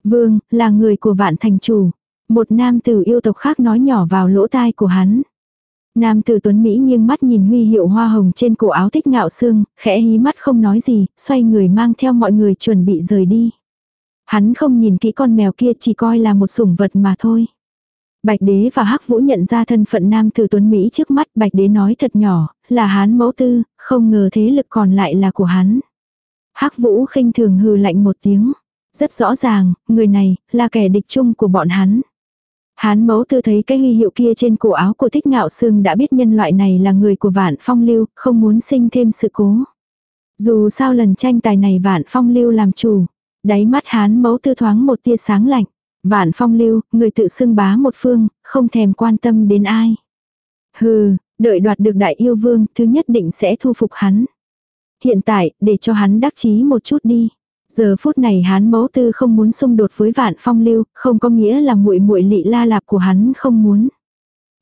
Vương, là người của vạn thành chủ. Một nam tử yêu tộc khác nói nhỏ vào lỗ tai của hắn. Nam tử tuấn Mỹ nghiêng mắt nhìn huy hiệu hoa hồng trên cổ áo thích ngạo xương, khẽ hí mắt không nói gì, xoay người mang theo mọi người chuẩn bị rời đi. Hắn không nhìn kỹ con mèo kia chỉ coi là một sủng vật mà thôi. Bạch đế và hắc vũ nhận ra thân phận nam tử tuấn Mỹ trước mắt bạch đế nói thật nhỏ, là hắn mẫu tư, không ngờ thế lực còn lại là của hắn. hắc vũ khinh thường hừ lạnh một tiếng. Rất rõ ràng, người này, là kẻ địch chung của bọn hắn. Hán mẫu tư thấy cái huy hiệu kia trên cổ áo của thích ngạo sương đã biết nhân loại này là người của vạn phong lưu, không muốn sinh thêm sự cố. Dù sao lần tranh tài này vạn phong lưu làm chủ, đáy mắt hán mẫu tư thoáng một tia sáng lạnh. Vạn phong lưu, người tự xưng bá một phương, không thèm quan tâm đến ai. Hừ, đợi đoạt được đại yêu vương, thứ nhất định sẽ thu phục hắn. Hiện tại, để cho hắn đắc chí một chút đi. Giờ phút này hắn mẫu tư không muốn xung đột với vạn phong lưu, không có nghĩa là muội muội lị la lạp của hắn không muốn.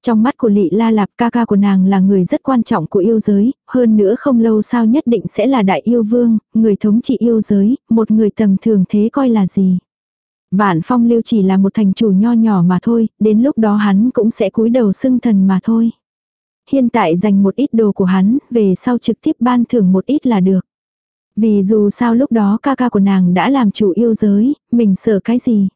Trong mắt của lị la lạp ca ca của nàng là người rất quan trọng của yêu giới, hơn nữa không lâu sau nhất định sẽ là đại yêu vương, người thống trị yêu giới, một người tầm thường thế coi là gì. Vạn phong lưu chỉ là một thành chủ nho nhỏ mà thôi, đến lúc đó hắn cũng sẽ cúi đầu xưng thần mà thôi. Hiện tại dành một ít đồ của hắn, về sau trực tiếp ban thưởng một ít là được. Vì dù sao lúc đó ca ca của nàng đã làm chủ yêu giới, mình sợ cái gì.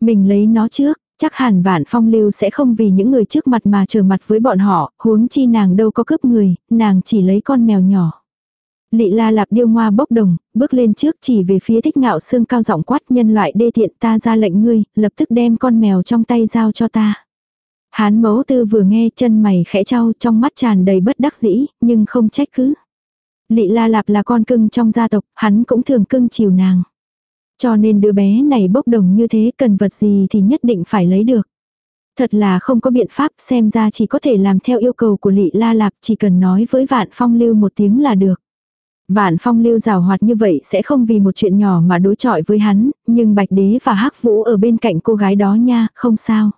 Mình lấy nó trước, chắc hẳn vạn phong lưu sẽ không vì những người trước mặt mà trở mặt với bọn họ, huống chi nàng đâu có cướp người, nàng chỉ lấy con mèo nhỏ. Lị la lạp điêu ngoa bốc đồng, bước lên trước chỉ về phía thích ngạo xương cao giọng quát nhân loại đê tiện ta ra lệnh ngươi, lập tức đem con mèo trong tay giao cho ta. Hán mẫu tư vừa nghe chân mày khẽ trao trong mắt tràn đầy bất đắc dĩ, nhưng không trách cứ. Lị La Lạp là con cưng trong gia tộc, hắn cũng thường cưng chiều nàng. Cho nên đứa bé này bốc đồng như thế cần vật gì thì nhất định phải lấy được. Thật là không có biện pháp xem ra chỉ có thể làm theo yêu cầu của Lị La Lạp chỉ cần nói với Vạn Phong Lưu một tiếng là được. Vạn Phong Lưu rào hoạt như vậy sẽ không vì một chuyện nhỏ mà đối chọi với hắn, nhưng Bạch Đế và hắc Vũ ở bên cạnh cô gái đó nha, không sao.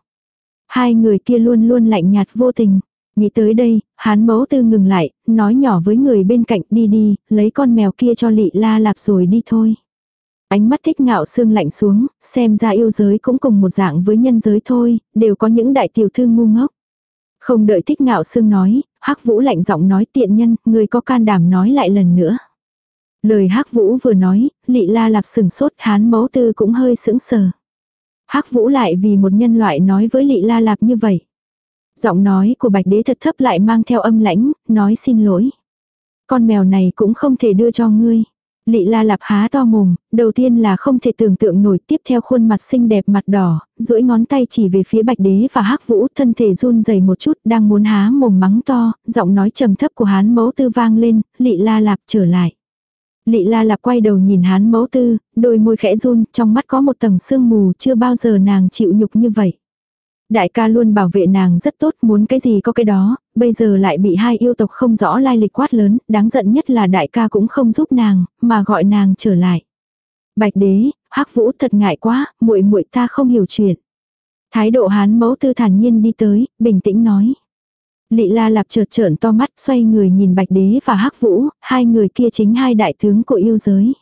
Hai người kia luôn luôn lạnh nhạt vô tình. Nghĩ tới đây, hán mẫu tư ngừng lại, nói nhỏ với người bên cạnh đi đi, lấy con mèo kia cho lị la lạp rồi đi thôi. Ánh mắt thích ngạo xương lạnh xuống, xem ra yêu giới cũng cùng một dạng với nhân giới thôi, đều có những đại tiểu thư ngu ngốc. Không đợi thích ngạo xương nói, hắc vũ lạnh giọng nói tiện nhân, người có can đảm nói lại lần nữa. Lời hắc vũ vừa nói, lị la lạp sừng sốt hán mẫu tư cũng hơi sững sờ. hắc vũ lại vì một nhân loại nói với lị la lạp như vậy. Giọng nói của bạch đế thật thấp lại mang theo âm lãnh, nói xin lỗi. Con mèo này cũng không thể đưa cho ngươi. Lị la lạp há to mồm, đầu tiên là không thể tưởng tượng nổi tiếp theo khuôn mặt xinh đẹp mặt đỏ, duỗi ngón tay chỉ về phía bạch đế và hắc vũ thân thể run rẩy một chút đang muốn há mồm mắng to, giọng nói trầm thấp của hán mẫu tư vang lên, lị la lạp trở lại. Lị la lạp quay đầu nhìn hán mẫu tư, đôi môi khẽ run, trong mắt có một tầng sương mù chưa bao giờ nàng chịu nhục như vậy. Đại ca luôn bảo vệ nàng rất tốt muốn cái gì có cái đó, bây giờ lại bị hai yêu tộc không rõ lai lịch quát lớn, đáng giận nhất là đại ca cũng không giúp nàng, mà gọi nàng trở lại. Bạch đế, hắc vũ thật ngại quá, muội muội ta không hiểu chuyện. Thái độ hán mẫu tư thản nhiên đi tới, bình tĩnh nói. Lị la lạp trợt trợn to mắt xoay người nhìn bạch đế và hắc vũ, hai người kia chính hai đại tướng của yêu giới.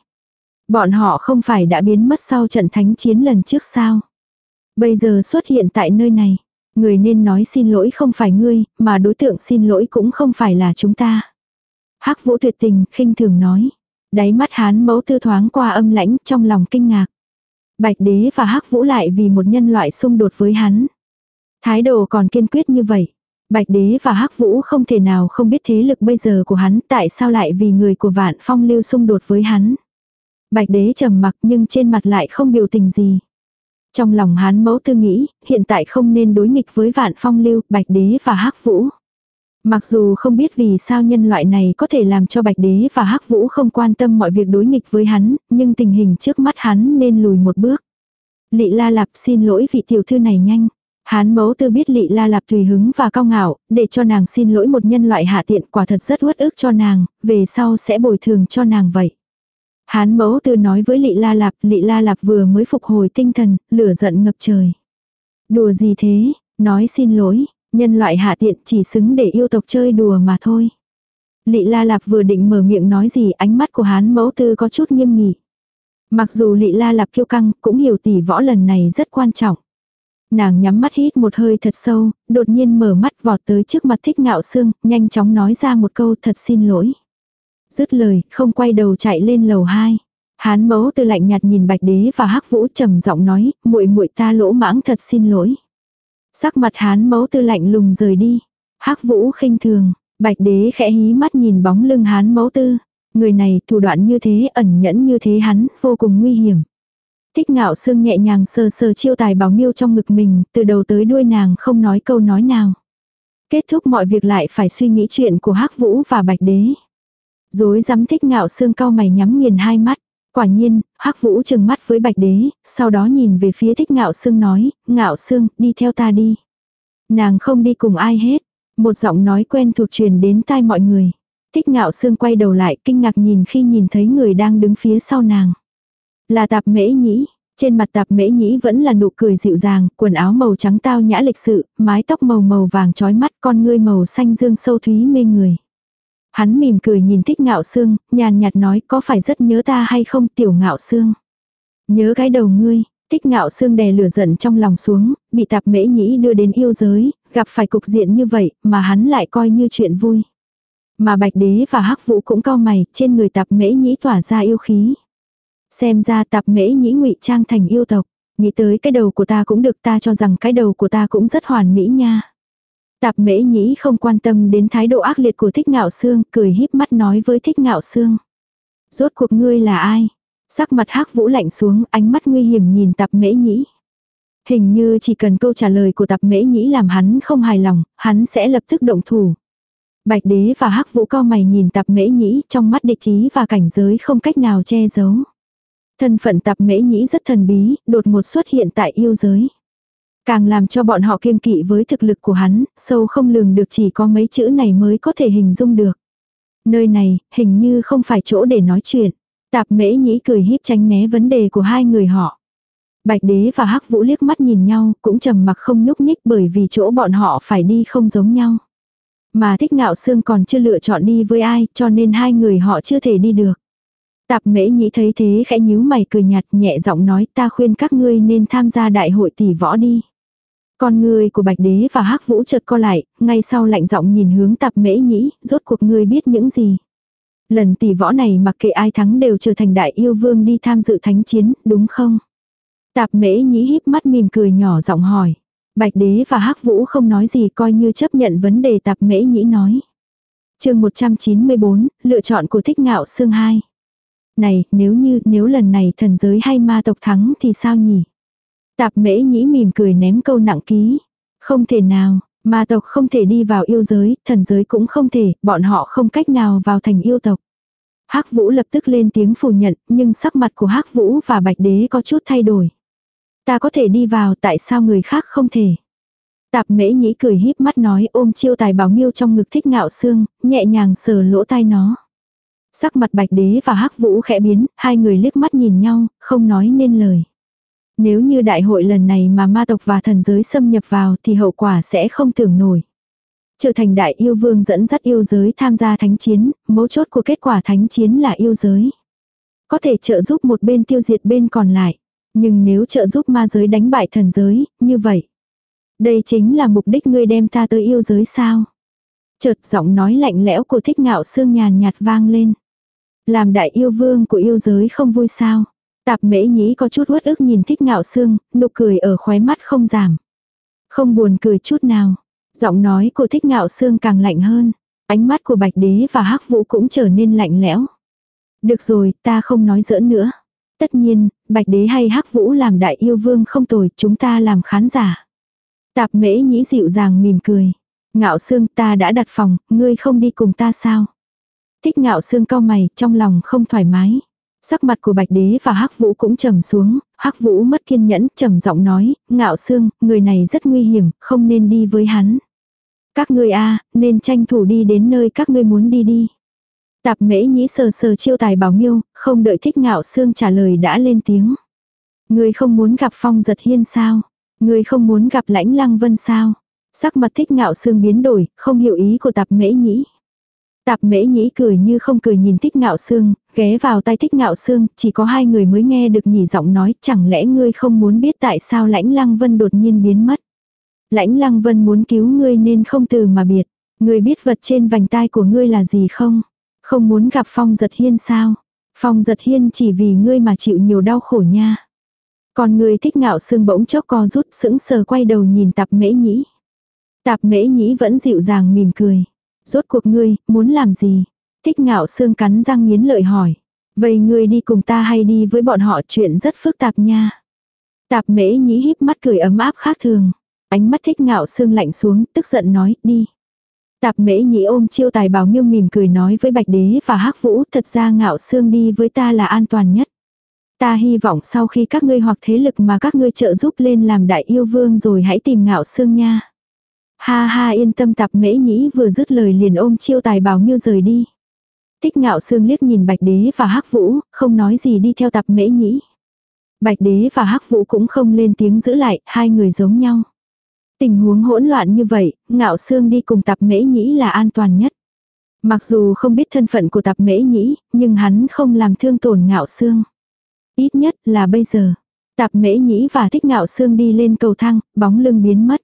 Bọn họ không phải đã biến mất sau trận thánh chiến lần trước sao? Bây giờ xuất hiện tại nơi này. Người nên nói xin lỗi không phải ngươi, mà đối tượng xin lỗi cũng không phải là chúng ta. hắc vũ tuyệt tình, khinh thường nói. Đáy mắt hán mẫu tư thoáng qua âm lãnh trong lòng kinh ngạc. Bạch đế và hắc vũ lại vì một nhân loại xung đột với hắn. Thái độ còn kiên quyết như vậy. Bạch đế và hắc vũ không thể nào không biết thế lực bây giờ của hắn tại sao lại vì người của vạn phong lưu xung đột với hắn. Bạch đế trầm mặc nhưng trên mặt lại không biểu tình gì. Trong lòng hán mẫu tư nghĩ, hiện tại không nên đối nghịch với vạn phong lưu, bạch đế và hắc vũ. Mặc dù không biết vì sao nhân loại này có thể làm cho bạch đế và hắc vũ không quan tâm mọi việc đối nghịch với hắn, nhưng tình hình trước mắt hắn nên lùi một bước. Lị la lạp xin lỗi vị tiểu thư này nhanh. Hán mẫu tư biết lị la lạp tùy hứng và cao ngạo, để cho nàng xin lỗi một nhân loại hạ tiện quả thật rất uất ức cho nàng, về sau sẽ bồi thường cho nàng vậy. Hán mẫu tư nói với lị la lạp, lị la lạp vừa mới phục hồi tinh thần, lửa giận ngập trời. Đùa gì thế, nói xin lỗi, nhân loại hạ tiện chỉ xứng để yêu tộc chơi đùa mà thôi. Lị la lạp vừa định mở miệng nói gì ánh mắt của hán mẫu tư có chút nghiêm nghị. Mặc dù lị la lạp kiêu căng cũng hiểu tỷ võ lần này rất quan trọng. Nàng nhắm mắt hít một hơi thật sâu, đột nhiên mở mắt vọt tới trước mặt thích ngạo xương, nhanh chóng nói ra một câu thật xin lỗi. Dứt lời, không quay đầu chạy lên lầu 2. Hán mẫu tư lạnh nhạt nhìn bạch đế và hắc vũ trầm giọng nói, muội muội ta lỗ mãng thật xin lỗi. Sắc mặt hán mẫu tư lạnh lùng rời đi. hắc vũ khinh thường, bạch đế khẽ hí mắt nhìn bóng lưng hán mẫu tư. Người này thủ đoạn như thế ẩn nhẫn như thế hắn vô cùng nguy hiểm. Thích ngạo sương nhẹ nhàng sờ sờ chiêu tài bảo miêu trong ngực mình, từ đầu tới đuôi nàng không nói câu nói nào. Kết thúc mọi việc lại phải suy nghĩ chuyện của hắc vũ và bạch đế. Dối dám thích ngạo sương cao mày nhắm nghiền hai mắt. Quả nhiên, hắc vũ chừng mắt với bạch đế, sau đó nhìn về phía thích ngạo sương nói, ngạo sương, đi theo ta đi. Nàng không đi cùng ai hết. Một giọng nói quen thuộc truyền đến tai mọi người. Thích ngạo sương quay đầu lại kinh ngạc nhìn khi nhìn thấy người đang đứng phía sau nàng. Là tạp mễ nhĩ. Trên mặt tạp mễ nhĩ vẫn là nụ cười dịu dàng, quần áo màu trắng tao nhã lịch sự, mái tóc màu màu vàng trói mắt, con ngươi màu xanh dương sâu thúy mê người. Hắn mỉm cười nhìn thích ngạo xương, nhàn nhạt nói có phải rất nhớ ta hay không tiểu ngạo xương. Nhớ cái đầu ngươi, tích ngạo xương đè lửa giận trong lòng xuống, bị tạp mễ nhĩ đưa đến yêu giới, gặp phải cục diện như vậy mà hắn lại coi như chuyện vui. Mà bạch đế và hắc vũ cũng cao mày, trên người tạp mễ nhĩ tỏa ra yêu khí. Xem ra tạp mễ nhĩ ngụy trang thành yêu tộc. Nghĩ tới cái đầu của ta cũng được ta cho rằng cái đầu của ta cũng rất hoàn mỹ nha. Tạp mễ nhĩ không quan tâm đến thái độ ác liệt của thích ngạo xương, cười híp mắt nói với thích ngạo xương. Rốt cuộc ngươi là ai? Sắc mặt hắc vũ lạnh xuống, ánh mắt nguy hiểm nhìn tạp mễ nhĩ. Hình như chỉ cần câu trả lời của tạp mễ nhĩ làm hắn không hài lòng, hắn sẽ lập tức động thủ. Bạch đế và hắc vũ cao mày nhìn tạp mễ nhĩ trong mắt địch ý và cảnh giới không cách nào che giấu. Thân phận tạp mễ nhĩ rất thần bí, đột ngột xuất hiện tại yêu giới. Càng làm cho bọn họ kiêng kỵ với thực lực của hắn, sâu không lường được chỉ có mấy chữ này mới có thể hình dung được. Nơi này, hình như không phải chỗ để nói chuyện. Tạp mễ nhĩ cười híp tránh né vấn đề của hai người họ. Bạch đế và hắc vũ liếc mắt nhìn nhau, cũng trầm mặc không nhúc nhích bởi vì chỗ bọn họ phải đi không giống nhau. Mà thích ngạo xương còn chưa lựa chọn đi với ai, cho nên hai người họ chưa thể đi được. Tạp mễ nhĩ thấy thế khẽ nhíu mày cười nhạt nhẹ giọng nói ta khuyên các ngươi nên tham gia đại hội tỷ võ đi. Con người của Bạch Đế và hắc Vũ chợt co lại, ngay sau lạnh giọng nhìn hướng tạp mễ nhĩ, rốt cuộc ngươi biết những gì. Lần tỷ võ này mặc kệ ai thắng đều trở thành đại yêu vương đi tham dự thánh chiến, đúng không? Tạp mễ nhĩ híp mắt mỉm cười nhỏ giọng hỏi. Bạch Đế và hắc Vũ không nói gì coi như chấp nhận vấn đề tạp mễ nhĩ nói. chương 194, lựa chọn của thích ngạo xương hai. Này, nếu như, nếu lần này thần giới hay ma tộc thắng thì sao nhỉ? Tạp mễ nhĩ mỉm cười ném câu nặng ký. Không thể nào, ma tộc không thể đi vào yêu giới, thần giới cũng không thể, bọn họ không cách nào vào thành yêu tộc. Hắc Vũ lập tức lên tiếng phủ nhận, nhưng sắc mặt của Hắc Vũ và Bạch Đế có chút thay đổi. Ta có thể đi vào, tại sao người khác không thể? Tạp Mễ Nhĩ cười híp mắt nói, ôm chiêu tài bảo miêu trong ngực thích ngạo xương, nhẹ nhàng sờ lỗ tai nó. Sắc mặt Bạch Đế và Hắc Vũ khẽ biến, hai người liếc mắt nhìn nhau, không nói nên lời. Nếu như đại hội lần này mà ma tộc và thần giới xâm nhập vào thì hậu quả sẽ không tưởng nổi. Trở thành đại yêu vương dẫn dắt yêu giới tham gia thánh chiến, mấu chốt của kết quả thánh chiến là yêu giới. có thể trợ giúp một bên tiêu diệt bên còn lại. Nhưng nếu trợ giúp ma giới đánh bại thần giới, như vậy. Đây chính là mục đích ngươi đem ta tới yêu giới sao. Chợt giọng nói lạnh lẽo của thích ngạo xương nhàn nhạt vang lên. Làm đại yêu vương của yêu giới không vui sao. Tạp mễ nhĩ có chút uất ức nhìn thích ngạo xương, nụ cười ở khóe mắt không giảm. Không buồn cười chút nào. Giọng nói của thích ngạo xương càng lạnh hơn. Ánh mắt của bạch đế và hắc vũ cũng trở nên lạnh lẽo. Được rồi, ta không nói giỡn nữa. Tất nhiên, bạch đế hay hắc vũ làm đại yêu vương không tồi, chúng ta làm khán giả. Tạp mễ nhĩ dịu dàng mỉm cười. Ngạo xương ta đã đặt phòng, ngươi không đi cùng ta sao? Thích ngạo xương cau mày, trong lòng không thoải mái. Sắc mặt của Bạch Đế và Hắc Vũ cũng trầm xuống, Hắc Vũ mất kiên nhẫn, trầm giọng nói, "Ngạo Sương, người này rất nguy hiểm, không nên đi với hắn. Các ngươi a, nên tranh thủ đi đến nơi các ngươi muốn đi đi." Tạp Mễ Nhĩ sờ sờ chiêu tài bảo miêu, không đợi Thích Ngạo Sương trả lời đã lên tiếng. "Ngươi không muốn gặp Phong Giật Hiên sao? Ngươi không muốn gặp Lãnh Lăng Vân sao?" Sắc mặt Thích Ngạo Sương biến đổi, không hiểu ý của Tạp Mễ Nhĩ. Tạp mễ nhĩ cười như không cười nhìn thích ngạo xương, ghé vào tai thích ngạo xương, chỉ có hai người mới nghe được nhỉ giọng nói, chẳng lẽ ngươi không muốn biết tại sao lãnh lăng vân đột nhiên biến mất. Lãnh lăng vân muốn cứu ngươi nên không từ mà biệt. Ngươi biết vật trên vành tai của ngươi là gì không? Không muốn gặp phong giật hiên sao? Phong giật hiên chỉ vì ngươi mà chịu nhiều đau khổ nha. Còn ngươi thích ngạo xương bỗng chốc co rút sững sờ quay đầu nhìn tạp mễ nhĩ. Tạp mễ nhĩ vẫn dịu dàng mỉm cười. Rốt cuộc ngươi, muốn làm gì? Thích ngạo xương cắn răng nghiến lợi hỏi. Vậy ngươi đi cùng ta hay đi với bọn họ chuyện rất phức tạp nha. Tạp mễ nhĩ híp mắt cười ấm áp khác thường. Ánh mắt thích ngạo xương lạnh xuống, tức giận nói, đi. Tạp mễ nhĩ ôm chiêu tài bảo miêu mỉm cười nói với bạch đế và hắc vũ, thật ra ngạo xương đi với ta là an toàn nhất. Ta hy vọng sau khi các ngươi hoặc thế lực mà các ngươi trợ giúp lên làm đại yêu vương rồi hãy tìm ngạo xương nha. Ha ha yên tâm tạp mễ nhĩ vừa dứt lời liền ôm chiêu tài bảo miêu rời đi. Tích ngạo sương liếc nhìn bạch đế và hắc vũ, không nói gì đi theo tạp mễ nhĩ. Bạch đế và hắc vũ cũng không lên tiếng giữ lại, hai người giống nhau. Tình huống hỗn loạn như vậy, ngạo sương đi cùng tạp mễ nhĩ là an toàn nhất. Mặc dù không biết thân phận của tạp mễ nhĩ, nhưng hắn không làm thương tổn ngạo sương. Ít nhất là bây giờ. Tạp mễ nhĩ và thích ngạo sương đi lên cầu thang, bóng lưng biến mất.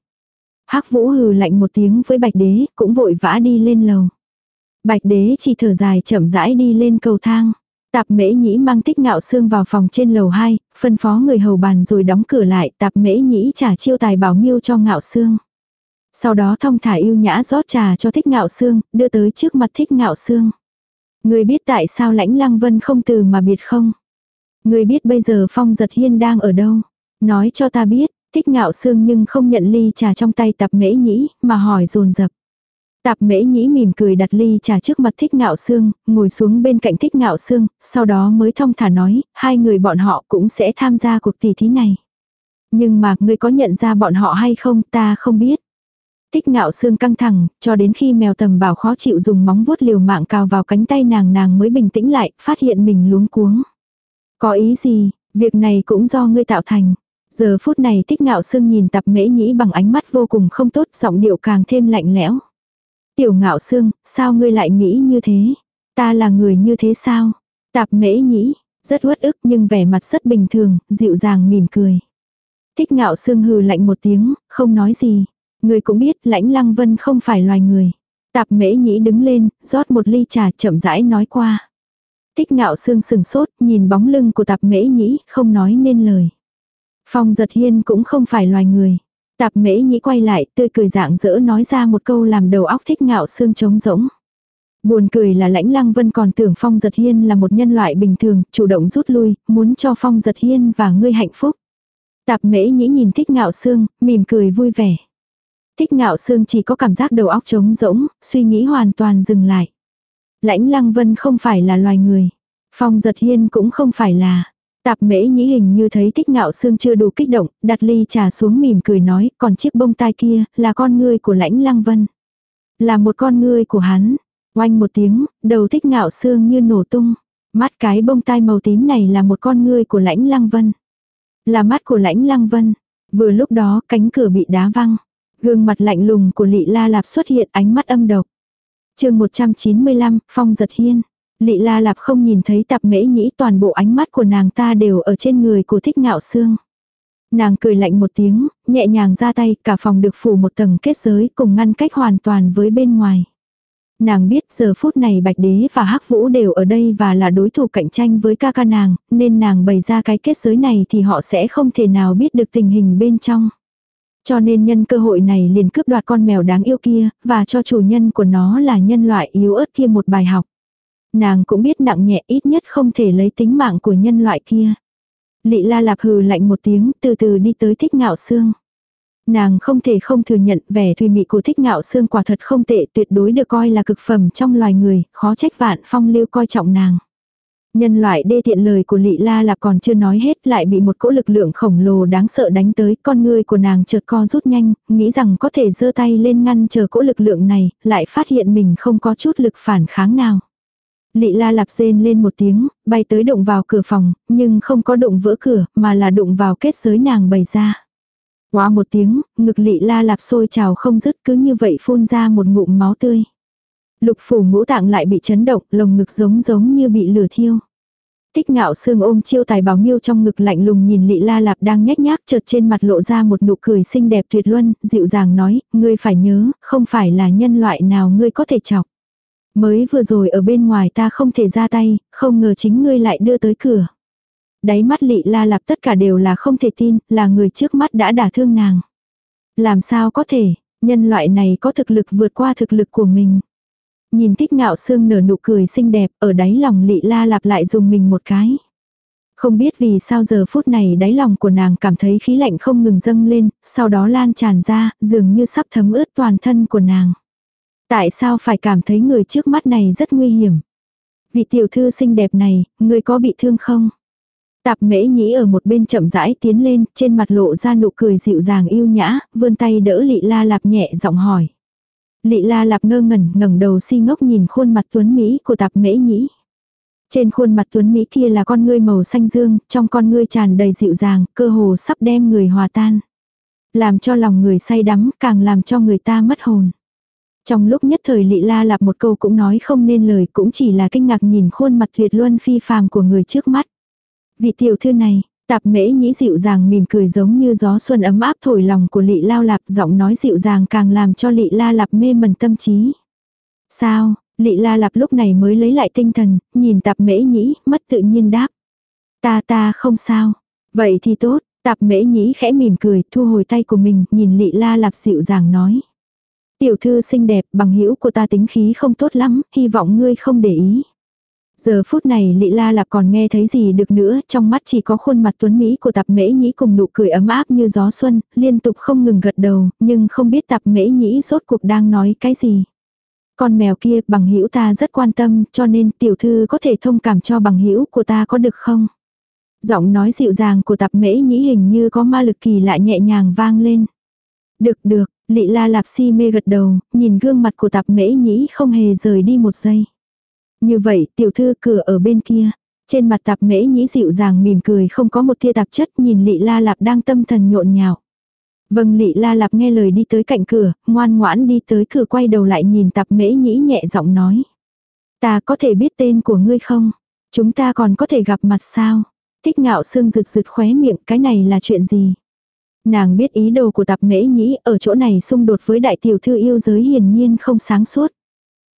Hắc Vũ hừ lạnh một tiếng với Bạch Đế, cũng vội vã đi lên lầu. Bạch Đế chỉ thở dài chậm rãi đi lên cầu thang. Tạp Mễ Nhĩ mang Tích Ngạo Xương vào phòng trên lầu 2, phân phó người hầu bàn rồi đóng cửa lại, Tạp Mễ Nhĩ trả chiêu tài bảo miêu cho Ngạo Xương. Sau đó thông thả yêu nhã rót trà cho Thích Ngạo Xương, đưa tới trước mặt Thích Ngạo Xương. Người biết tại sao Lãnh Lăng Vân không từ mà biệt không? Người biết bây giờ Phong Giật Hiên đang ở đâu? Nói cho ta biết, Thích ngạo xương nhưng không nhận ly trà trong tay tạp mễ nhĩ, mà hỏi dồn dập Tạp mễ nhĩ mỉm cười đặt ly trà trước mặt thích ngạo xương ngồi xuống bên cạnh thích ngạo xương sau đó mới thông thả nói, hai người bọn họ cũng sẽ tham gia cuộc tỷ thí này. Nhưng mà, người có nhận ra bọn họ hay không, ta không biết. Thích ngạo xương căng thẳng, cho đến khi mèo tầm bảo khó chịu dùng móng vuốt liều mạng cào vào cánh tay nàng nàng mới bình tĩnh lại, phát hiện mình luống cuống. Có ý gì, việc này cũng do ngươi tạo thành. Giờ phút này thích ngạo xương nhìn tập mễ nhĩ bằng ánh mắt vô cùng không tốt, giọng điệu càng thêm lạnh lẽo. Tiểu ngạo xương sao ngươi lại nghĩ như thế? Ta là người như thế sao? Tạp mễ nhĩ, rất uất ức nhưng vẻ mặt rất bình thường, dịu dàng mỉm cười. Thích ngạo xương hừ lạnh một tiếng, không nói gì. Người cũng biết lãnh lăng vân không phải loài người. Tạp mễ nhĩ đứng lên, rót một ly trà chậm rãi nói qua. Thích ngạo xương sừng sốt, nhìn bóng lưng của tạp mễ nhĩ, không nói nên lời. Phong giật hiên cũng không phải loài người. Tạp mễ nhĩ quay lại, tươi cười dạng dỡ nói ra một câu làm đầu óc thích ngạo xương trống rỗng. Buồn cười là lãnh lăng vân còn tưởng Phong giật hiên là một nhân loại bình thường, chủ động rút lui, muốn cho Phong giật hiên và ngươi hạnh phúc. Tạp mễ nhĩ nhìn thích ngạo xương, mỉm cười vui vẻ. Thích ngạo xương chỉ có cảm giác đầu óc trống rỗng, suy nghĩ hoàn toàn dừng lại. Lãnh lăng vân không phải là loài người. Phong giật hiên cũng không phải là. Tạp mễ nhĩ hình như thấy thích ngạo xương chưa đủ kích động, đặt ly trà xuống mỉm cười nói, còn chiếc bông tai kia, là con ngươi của lãnh lăng vân. Là một con ngươi của hắn. Oanh một tiếng, đầu thích ngạo xương như nổ tung. Mắt cái bông tai màu tím này là một con ngươi của lãnh lăng vân. Là mắt của lãnh lăng vân. Vừa lúc đó cánh cửa bị đá văng. Gương mặt lạnh lùng của lị la lạp xuất hiện ánh mắt âm độc. chương 195, Phong giật hiên. Lị la lạp không nhìn thấy tạp mễ nhĩ toàn bộ ánh mắt của nàng ta đều ở trên người của thích ngạo xương. Nàng cười lạnh một tiếng, nhẹ nhàng ra tay, cả phòng được phủ một tầng kết giới cùng ngăn cách hoàn toàn với bên ngoài. Nàng biết giờ phút này Bạch Đế và Hắc Vũ đều ở đây và là đối thủ cạnh tranh với ca ca nàng, nên nàng bày ra cái kết giới này thì họ sẽ không thể nào biết được tình hình bên trong. Cho nên nhân cơ hội này liền cướp đoạt con mèo đáng yêu kia, và cho chủ nhân của nó là nhân loại yếu ớt kia một bài học. Nàng cũng biết nặng nhẹ ít nhất không thể lấy tính mạng của nhân loại kia. Lị la lạp hừ lạnh một tiếng từ từ đi tới thích ngạo xương. Nàng không thể không thừa nhận vẻ thùy mị của thích ngạo xương quả thật không tệ tuyệt đối được coi là cực phẩm trong loài người, khó trách vạn phong lưu coi trọng nàng. Nhân loại đê tiện lời của Lị La lạp còn chưa nói hết lại bị một cỗ lực lượng khổng lồ đáng sợ đánh tới, con người của nàng chợt co rút nhanh, nghĩ rằng có thể giơ tay lên ngăn chờ cỗ lực lượng này, lại phát hiện mình không có chút lực phản kháng nào. Lị la lạp rên lên một tiếng, bay tới đụng vào cửa phòng, nhưng không có đụng vỡ cửa, mà là đụng vào kết giới nàng bày ra. Quá một tiếng, ngực lị la lạp sôi trào không dứt cứ như vậy phun ra một ngụm máu tươi. Lục phủ ngũ tạng lại bị chấn động, lồng ngực giống giống như bị lửa thiêu. Tích ngạo xương ôm chiêu tài bảo miêu trong ngực lạnh lùng nhìn lị la lạp đang nhếch nhác chợt trên mặt lộ ra một nụ cười xinh đẹp tuyệt luân, dịu dàng nói, ngươi phải nhớ, không phải là nhân loại nào ngươi có thể chọc. Mới vừa rồi ở bên ngoài ta không thể ra tay, không ngờ chính ngươi lại đưa tới cửa. Đáy mắt lị la lạp tất cả đều là không thể tin, là người trước mắt đã đả thương nàng. Làm sao có thể, nhân loại này có thực lực vượt qua thực lực của mình. Nhìn thích ngạo xương nở nụ cười xinh đẹp, ở đáy lòng lị la lạp lại dùng mình một cái. Không biết vì sao giờ phút này đáy lòng của nàng cảm thấy khí lạnh không ngừng dâng lên, sau đó lan tràn ra, dường như sắp thấm ướt toàn thân của nàng. Tại sao phải cảm thấy người trước mắt này rất nguy hiểm? Vị tiểu thư xinh đẹp này, người có bị thương không? Tạp mễ nhĩ ở một bên chậm rãi tiến lên, trên mặt lộ ra nụ cười dịu dàng yêu nhã, vươn tay đỡ lị la lạp nhẹ giọng hỏi. Lị la lạp ngơ ngẩn ngẩng đầu si ngốc nhìn khuôn mặt tuấn Mỹ của tạp mễ nhĩ. Trên khuôn mặt tuấn Mỹ kia là con ngươi màu xanh dương, trong con ngươi tràn đầy dịu dàng, cơ hồ sắp đem người hòa tan. Làm cho lòng người say đắm, càng làm cho người ta mất hồn. Trong lúc nhất thời lị la lạp một câu cũng nói không nên lời cũng chỉ là kinh ngạc nhìn khuôn mặt tuyệt luân phi phàm của người trước mắt. Vị tiểu thư này, tạp mễ nhĩ dịu dàng mỉm cười giống như gió xuân ấm áp thổi lòng của lị lao lạp giọng nói dịu dàng càng làm cho lị la lạp mê mẩn tâm trí. Sao, lị la lạp lúc này mới lấy lại tinh thần, nhìn tạp mễ nhĩ, mất tự nhiên đáp. Ta ta không sao. Vậy thì tốt, tạp mễ nhĩ khẽ mỉm cười, thu hồi tay của mình, nhìn lị la lạp dịu dàng nói. Tiểu thư xinh đẹp, bằng hữu của ta tính khí không tốt lắm, hy vọng ngươi không để ý. Giờ phút này Lị La Lạp còn nghe thấy gì được nữa, trong mắt chỉ có khuôn mặt tuấn Mỹ của tạp mễ nhĩ cùng nụ cười ấm áp như gió xuân, liên tục không ngừng gật đầu, nhưng không biết tạp mễ nhĩ rốt cuộc đang nói cái gì. Con mèo kia bằng hữu ta rất quan tâm, cho nên tiểu thư có thể thông cảm cho bằng hữu của ta có được không? Giọng nói dịu dàng của tạp mễ nhĩ hình như có ma lực kỳ lạ nhẹ nhàng vang lên. Được được, Lị la lạp si mê gật đầu, nhìn gương mặt của tạp mễ nhĩ không hề rời đi một giây. Như vậy, tiểu thư cửa ở bên kia. Trên mặt tạp mễ nhĩ dịu dàng mỉm cười không có một tia tạp chất nhìn lị la lạp đang tâm thần nhộn nhạo. Vâng lị la lạp nghe lời đi tới cạnh cửa, ngoan ngoãn đi tới cửa quay đầu lại nhìn tạp mễ nhĩ nhẹ giọng nói. Ta có thể biết tên của ngươi không? Chúng ta còn có thể gặp mặt sao? Thích ngạo xương rực rực khóe miệng cái này là chuyện gì? Nàng biết ý đồ của tạp mễ nhĩ ở chỗ này xung đột với đại tiểu thư yêu giới hiển nhiên không sáng suốt.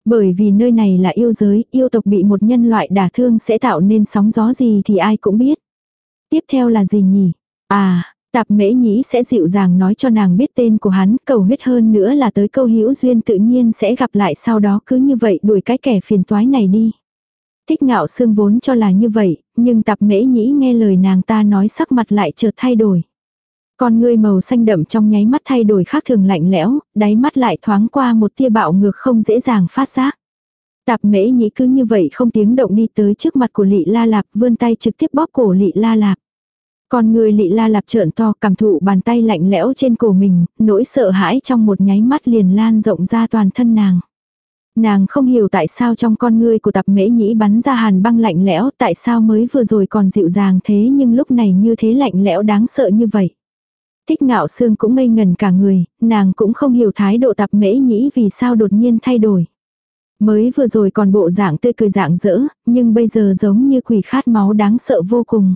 Bởi vì nơi này là yêu giới, yêu tộc bị một nhân loại đả thương sẽ tạo nên sóng gió gì thì ai cũng biết. Tiếp theo là gì nhỉ? À, tạp mễ nhĩ sẽ dịu dàng nói cho nàng biết tên của hắn, cầu huyết hơn nữa là tới câu hữu duyên tự nhiên sẽ gặp lại sau đó cứ như vậy đuổi cái kẻ phiền toái này đi. Thích ngạo xương vốn cho là như vậy, nhưng tạp mễ nhĩ nghe lời nàng ta nói sắc mặt lại chợt thay đổi. Con ngươi màu xanh đậm trong nháy mắt thay đổi khác thường lạnh lẽo, đáy mắt lại thoáng qua một tia bạo ngược không dễ dàng phát giác. Tạp mễ nhĩ cứ như vậy không tiếng động đi tới trước mặt của lị la lạp vươn tay trực tiếp bóp cổ lị la lạp. Con người lị la lạp trợn to cảm thụ bàn tay lạnh lẽo trên cổ mình, nỗi sợ hãi trong một nháy mắt liền lan rộng ra toàn thân nàng. Nàng không hiểu tại sao trong con ngươi của tạp mễ nhĩ bắn ra hàn băng lạnh lẽo tại sao mới vừa rồi còn dịu dàng thế nhưng lúc này như thế lạnh lẽo đáng sợ như vậy. Thích ngạo xương cũng ngây ngần cả người, nàng cũng không hiểu thái độ tạp mễ nhĩ vì sao đột nhiên thay đổi. Mới vừa rồi còn bộ dạng tươi cười dạng dỡ, nhưng bây giờ giống như quỷ khát máu đáng sợ vô cùng.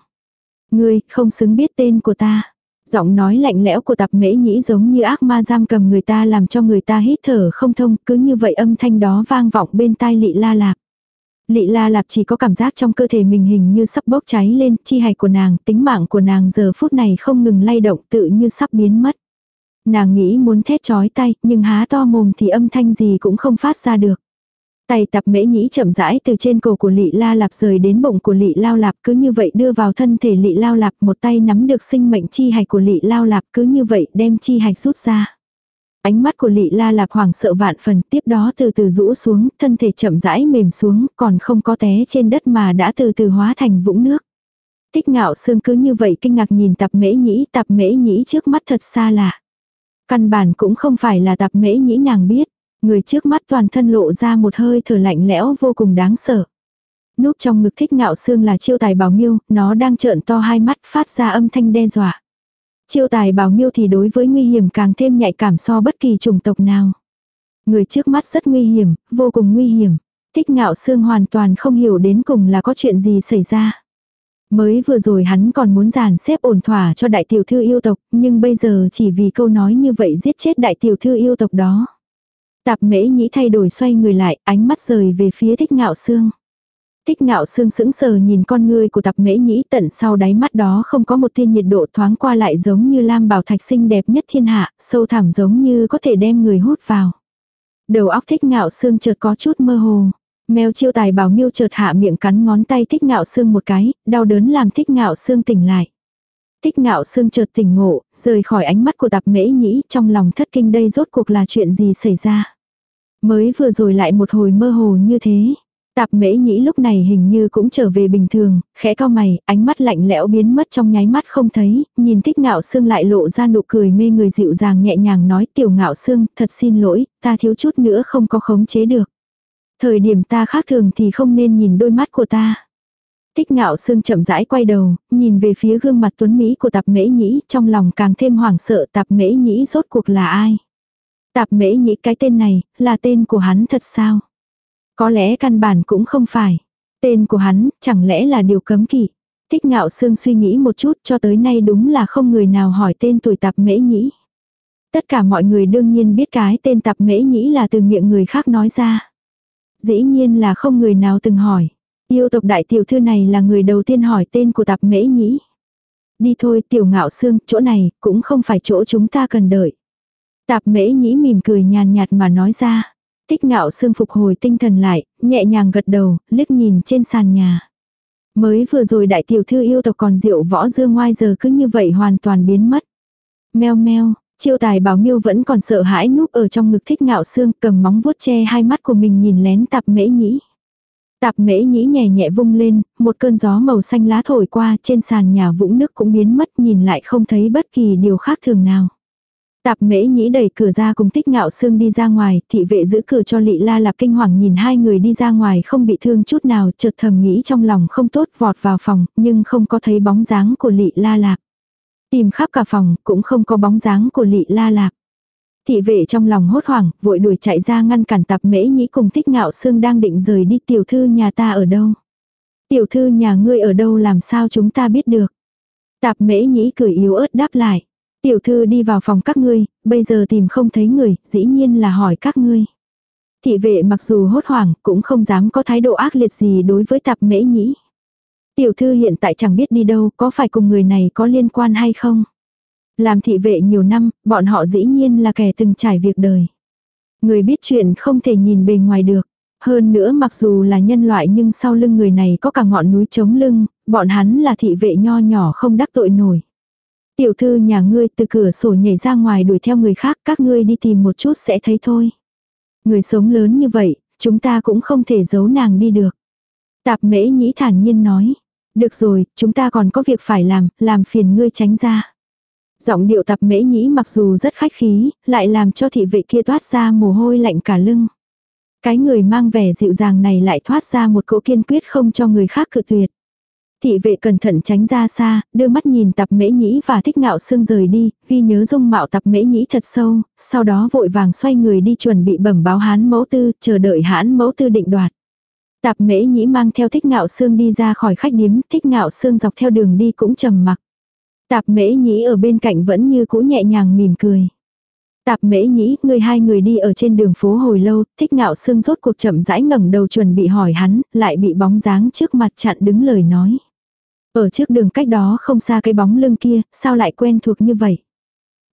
Ngươi, không xứng biết tên của ta. Giọng nói lạnh lẽo của tập mễ nhĩ giống như ác ma giam cầm người ta làm cho người ta hít thở không thông, cứ như vậy âm thanh đó vang vọng bên tai lị la lạp. Lị la lạp chỉ có cảm giác trong cơ thể mình hình như sắp bốc cháy lên, chi hạch của nàng, tính mạng của nàng giờ phút này không ngừng lay động tự như sắp biến mất. Nàng nghĩ muốn thét chói tay, nhưng há to mồm thì âm thanh gì cũng không phát ra được. Tay tập mễ nhĩ chậm rãi từ trên cổ của lị la lạp rời đến bụng của lị lao lạp cứ như vậy đưa vào thân thể lị lao lạp một tay nắm được sinh mệnh chi hạch của lị lao lạp cứ như vậy đem chi hạch rút ra. Ánh mắt của lị la lạp hoảng sợ vạn phần tiếp đó từ từ rũ xuống, thân thể chậm rãi mềm xuống, còn không có té trên đất mà đã từ từ hóa thành vũng nước. Tích ngạo Sương cứ như vậy kinh ngạc nhìn tập mễ nhĩ, tập mễ nhĩ trước mắt thật xa lạ. Căn bản cũng không phải là tập mễ nhĩ nàng biết. Người trước mắt toàn thân lộ ra một hơi thở lạnh lẽo vô cùng đáng sợ. Núp trong ngực thích ngạo Sương là chiêu tài bảo miêu, nó đang trợn to hai mắt phát ra âm thanh đe dọa. Chiêu tài bảo miêu thì đối với nguy hiểm càng thêm nhạy cảm so bất kỳ chủng tộc nào. Người trước mắt rất nguy hiểm, vô cùng nguy hiểm. Thích ngạo xương hoàn toàn không hiểu đến cùng là có chuyện gì xảy ra. Mới vừa rồi hắn còn muốn giàn xếp ổn thỏa cho đại tiểu thư yêu tộc, nhưng bây giờ chỉ vì câu nói như vậy giết chết đại tiểu thư yêu tộc đó. Tạp mễ nhĩ thay đổi xoay người lại, ánh mắt rời về phía thích ngạo xương. Thích ngạo Sương sững sờ nhìn con ngươi của tạp mễ nhĩ tận sau đáy mắt đó không có một tia nhiệt độ thoáng qua lại giống như lam bảo thạch xinh đẹp nhất thiên hạ, sâu thẳm giống như có thể đem người hút vào. Đầu óc thích ngạo Sương chợt có chút mơ hồ. Mèo chiêu tài bảo miêu chợt hạ miệng cắn ngón tay thích ngạo Sương một cái, đau đớn làm thích ngạo Sương tỉnh lại. Thích ngạo Sương chợt tỉnh ngộ, rời khỏi ánh mắt của tạp mễ nhĩ trong lòng thất kinh đây rốt cuộc là chuyện gì xảy ra. Mới vừa rồi lại một hồi mơ hồ như thế. Tạp mễ nhĩ lúc này hình như cũng trở về bình thường, khẽ cao mày, ánh mắt lạnh lẽo biến mất trong nháy mắt không thấy, nhìn thích ngạo xương lại lộ ra nụ cười mê người dịu dàng nhẹ nhàng nói tiểu ngạo xương, thật xin lỗi, ta thiếu chút nữa không có khống chế được. Thời điểm ta khác thường thì không nên nhìn đôi mắt của ta. Thích ngạo xương chậm rãi quay đầu, nhìn về phía gương mặt tuấn Mỹ của tạp mễ nhĩ, trong lòng càng thêm hoảng sợ tạp mễ nhĩ rốt cuộc là ai. Tạp mễ nhĩ cái tên này, là tên của hắn thật sao? Có lẽ căn bản cũng không phải. Tên của hắn, chẳng lẽ là điều cấm kỵ. Thích ngạo sương suy nghĩ một chút cho tới nay đúng là không người nào hỏi tên tuổi tạp mễ nhĩ. Tất cả mọi người đương nhiên biết cái tên tạp mễ nhĩ là từ miệng người khác nói ra. Dĩ nhiên là không người nào từng hỏi. Yêu tộc đại tiểu thư này là người đầu tiên hỏi tên của tạp mễ nhĩ. Đi thôi tiểu ngạo xương, chỗ này cũng không phải chỗ chúng ta cần đợi. Tạp mễ nhĩ mỉm cười nhàn nhạt mà nói ra. Tích ngạo xương phục hồi tinh thần lại, nhẹ nhàng gật đầu, liếc nhìn trên sàn nhà. Mới vừa rồi đại tiểu thư yêu tộc còn rượu võ dương ngoai giờ cứ như vậy hoàn toàn biến mất. Meo meo, chiêu tài bảo miêu vẫn còn sợ hãi núp ở trong ngực thích ngạo xương cầm móng vuốt che hai mắt của mình nhìn lén tạp mễ nhĩ. Tạp mễ nhĩ nhẹ nhẹ vung lên, một cơn gió màu xanh lá thổi qua trên sàn nhà vũng nước cũng biến mất nhìn lại không thấy bất kỳ điều khác thường nào. Tạp mễ nhĩ đẩy cửa ra cùng tích ngạo xương đi ra ngoài, thị vệ giữ cửa cho lị la lạp kinh hoàng nhìn hai người đi ra ngoài không bị thương chút nào, chợt thầm nghĩ trong lòng không tốt vọt vào phòng, nhưng không có thấy bóng dáng của lị la lạp. Tìm khắp cả phòng, cũng không có bóng dáng của lị la lạp. Thị vệ trong lòng hốt hoảng, vội đuổi chạy ra ngăn cản tạp mễ nhĩ cùng tích ngạo xương đang định rời đi tiểu thư nhà ta ở đâu. Tiểu thư nhà ngươi ở đâu làm sao chúng ta biết được. Tạp mễ nhĩ cười yếu ớt đáp lại. Tiểu thư đi vào phòng các ngươi, bây giờ tìm không thấy người, dĩ nhiên là hỏi các ngươi. Thị vệ mặc dù hốt hoảng, cũng không dám có thái độ ác liệt gì đối với tạp mễ nhĩ. Tiểu thư hiện tại chẳng biết đi đâu, có phải cùng người này có liên quan hay không? Làm thị vệ nhiều năm, bọn họ dĩ nhiên là kẻ từng trải việc đời. Người biết chuyện không thể nhìn bề ngoài được. Hơn nữa mặc dù là nhân loại nhưng sau lưng người này có cả ngọn núi chống lưng, bọn hắn là thị vệ nho nhỏ không đắc tội nổi. Tiểu thư nhà ngươi từ cửa sổ nhảy ra ngoài đuổi theo người khác, các ngươi đi tìm một chút sẽ thấy thôi. Người sống lớn như vậy, chúng ta cũng không thể giấu nàng đi được. Tạp mễ nhĩ thản nhiên nói. Được rồi, chúng ta còn có việc phải làm, làm phiền ngươi tránh ra. Giọng điệu tạp mễ nhĩ mặc dù rất khách khí, lại làm cho thị vệ kia toát ra mồ hôi lạnh cả lưng. Cái người mang vẻ dịu dàng này lại thoát ra một cỗ kiên quyết không cho người khác cự tuyệt. Thị vệ cẩn thận tránh ra xa, đưa mắt nhìn tập mễ nhĩ và thích ngạo xương rời đi, ghi nhớ dung mạo tập mễ nhĩ thật sâu, sau đó vội vàng xoay người đi chuẩn bị bẩm báo hán mẫu tư, chờ đợi hán mẫu tư định đoạt. Tạp mễ nhĩ mang theo thích ngạo xương đi ra khỏi khách điếm, thích ngạo xương dọc theo đường đi cũng trầm mặc. Tạp mễ nhĩ ở bên cạnh vẫn như cũ nhẹ nhàng mỉm cười. Tạp mễ nhĩ, người hai người đi ở trên đường phố hồi lâu, thích ngạo xương rốt cuộc chậm rãi ngẩng đầu chuẩn bị hỏi hắn, lại bị bóng dáng trước mặt chặn đứng lời nói. Ở trước đường cách đó không xa cái bóng lưng kia, sao lại quen thuộc như vậy?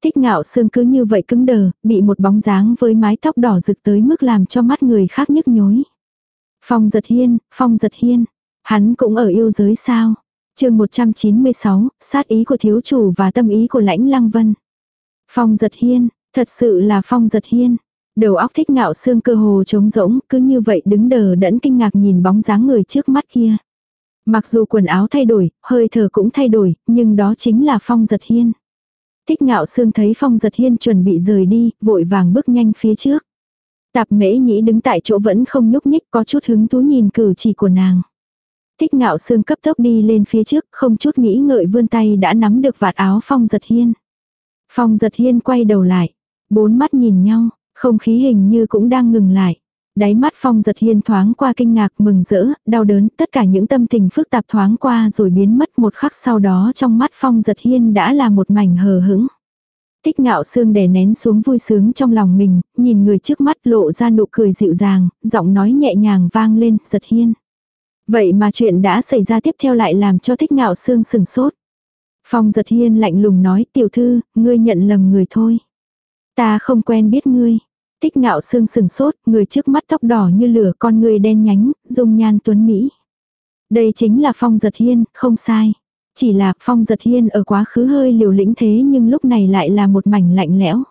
Thích ngạo xương cứ như vậy cứng đờ, bị một bóng dáng với mái tóc đỏ rực tới mức làm cho mắt người khác nhức nhối. Phong giật hiên, phong giật hiên. Hắn cũng ở yêu giới sao? chương 196, sát ý của thiếu chủ và tâm ý của lãnh lăng vân. Phong giật hiên, thật sự là phong giật hiên. Đầu óc thích ngạo xương cơ hồ trống rỗng, cứ như vậy đứng đờ đẫn kinh ngạc nhìn bóng dáng người trước mắt kia. Mặc dù quần áo thay đổi, hơi thở cũng thay đổi, nhưng đó chính là phong giật hiên. Thích ngạo Sương thấy phong giật hiên chuẩn bị rời đi, vội vàng bước nhanh phía trước. Tạp mễ nhĩ đứng tại chỗ vẫn không nhúc nhích có chút hứng thú nhìn cử chỉ của nàng. Thích ngạo Sương cấp tốc đi lên phía trước, không chút nghĩ ngợi vươn tay đã nắm được vạt áo phong giật hiên. Phong giật hiên quay đầu lại, bốn mắt nhìn nhau, không khí hình như cũng đang ngừng lại. Đáy mắt phong giật hiên thoáng qua kinh ngạc mừng rỡ, đau đớn, tất cả những tâm tình phức tạp thoáng qua rồi biến mất một khắc sau đó trong mắt phong giật hiên đã là một mảnh hờ hững. Tích ngạo xương đè nén xuống vui sướng trong lòng mình, nhìn người trước mắt lộ ra nụ cười dịu dàng, giọng nói nhẹ nhàng vang lên, giật hiên. Vậy mà chuyện đã xảy ra tiếp theo lại làm cho thích ngạo xương sừng sốt. Phong giật hiên lạnh lùng nói tiểu thư, ngươi nhận lầm người thôi. Ta không quen biết ngươi. Tích ngạo xương sừng sốt, người trước mắt tóc đỏ như lửa con người đen nhánh, dung nhan tuấn Mỹ. Đây chính là phong giật hiên, không sai. Chỉ là phong giật hiên ở quá khứ hơi liều lĩnh thế nhưng lúc này lại là một mảnh lạnh lẽo.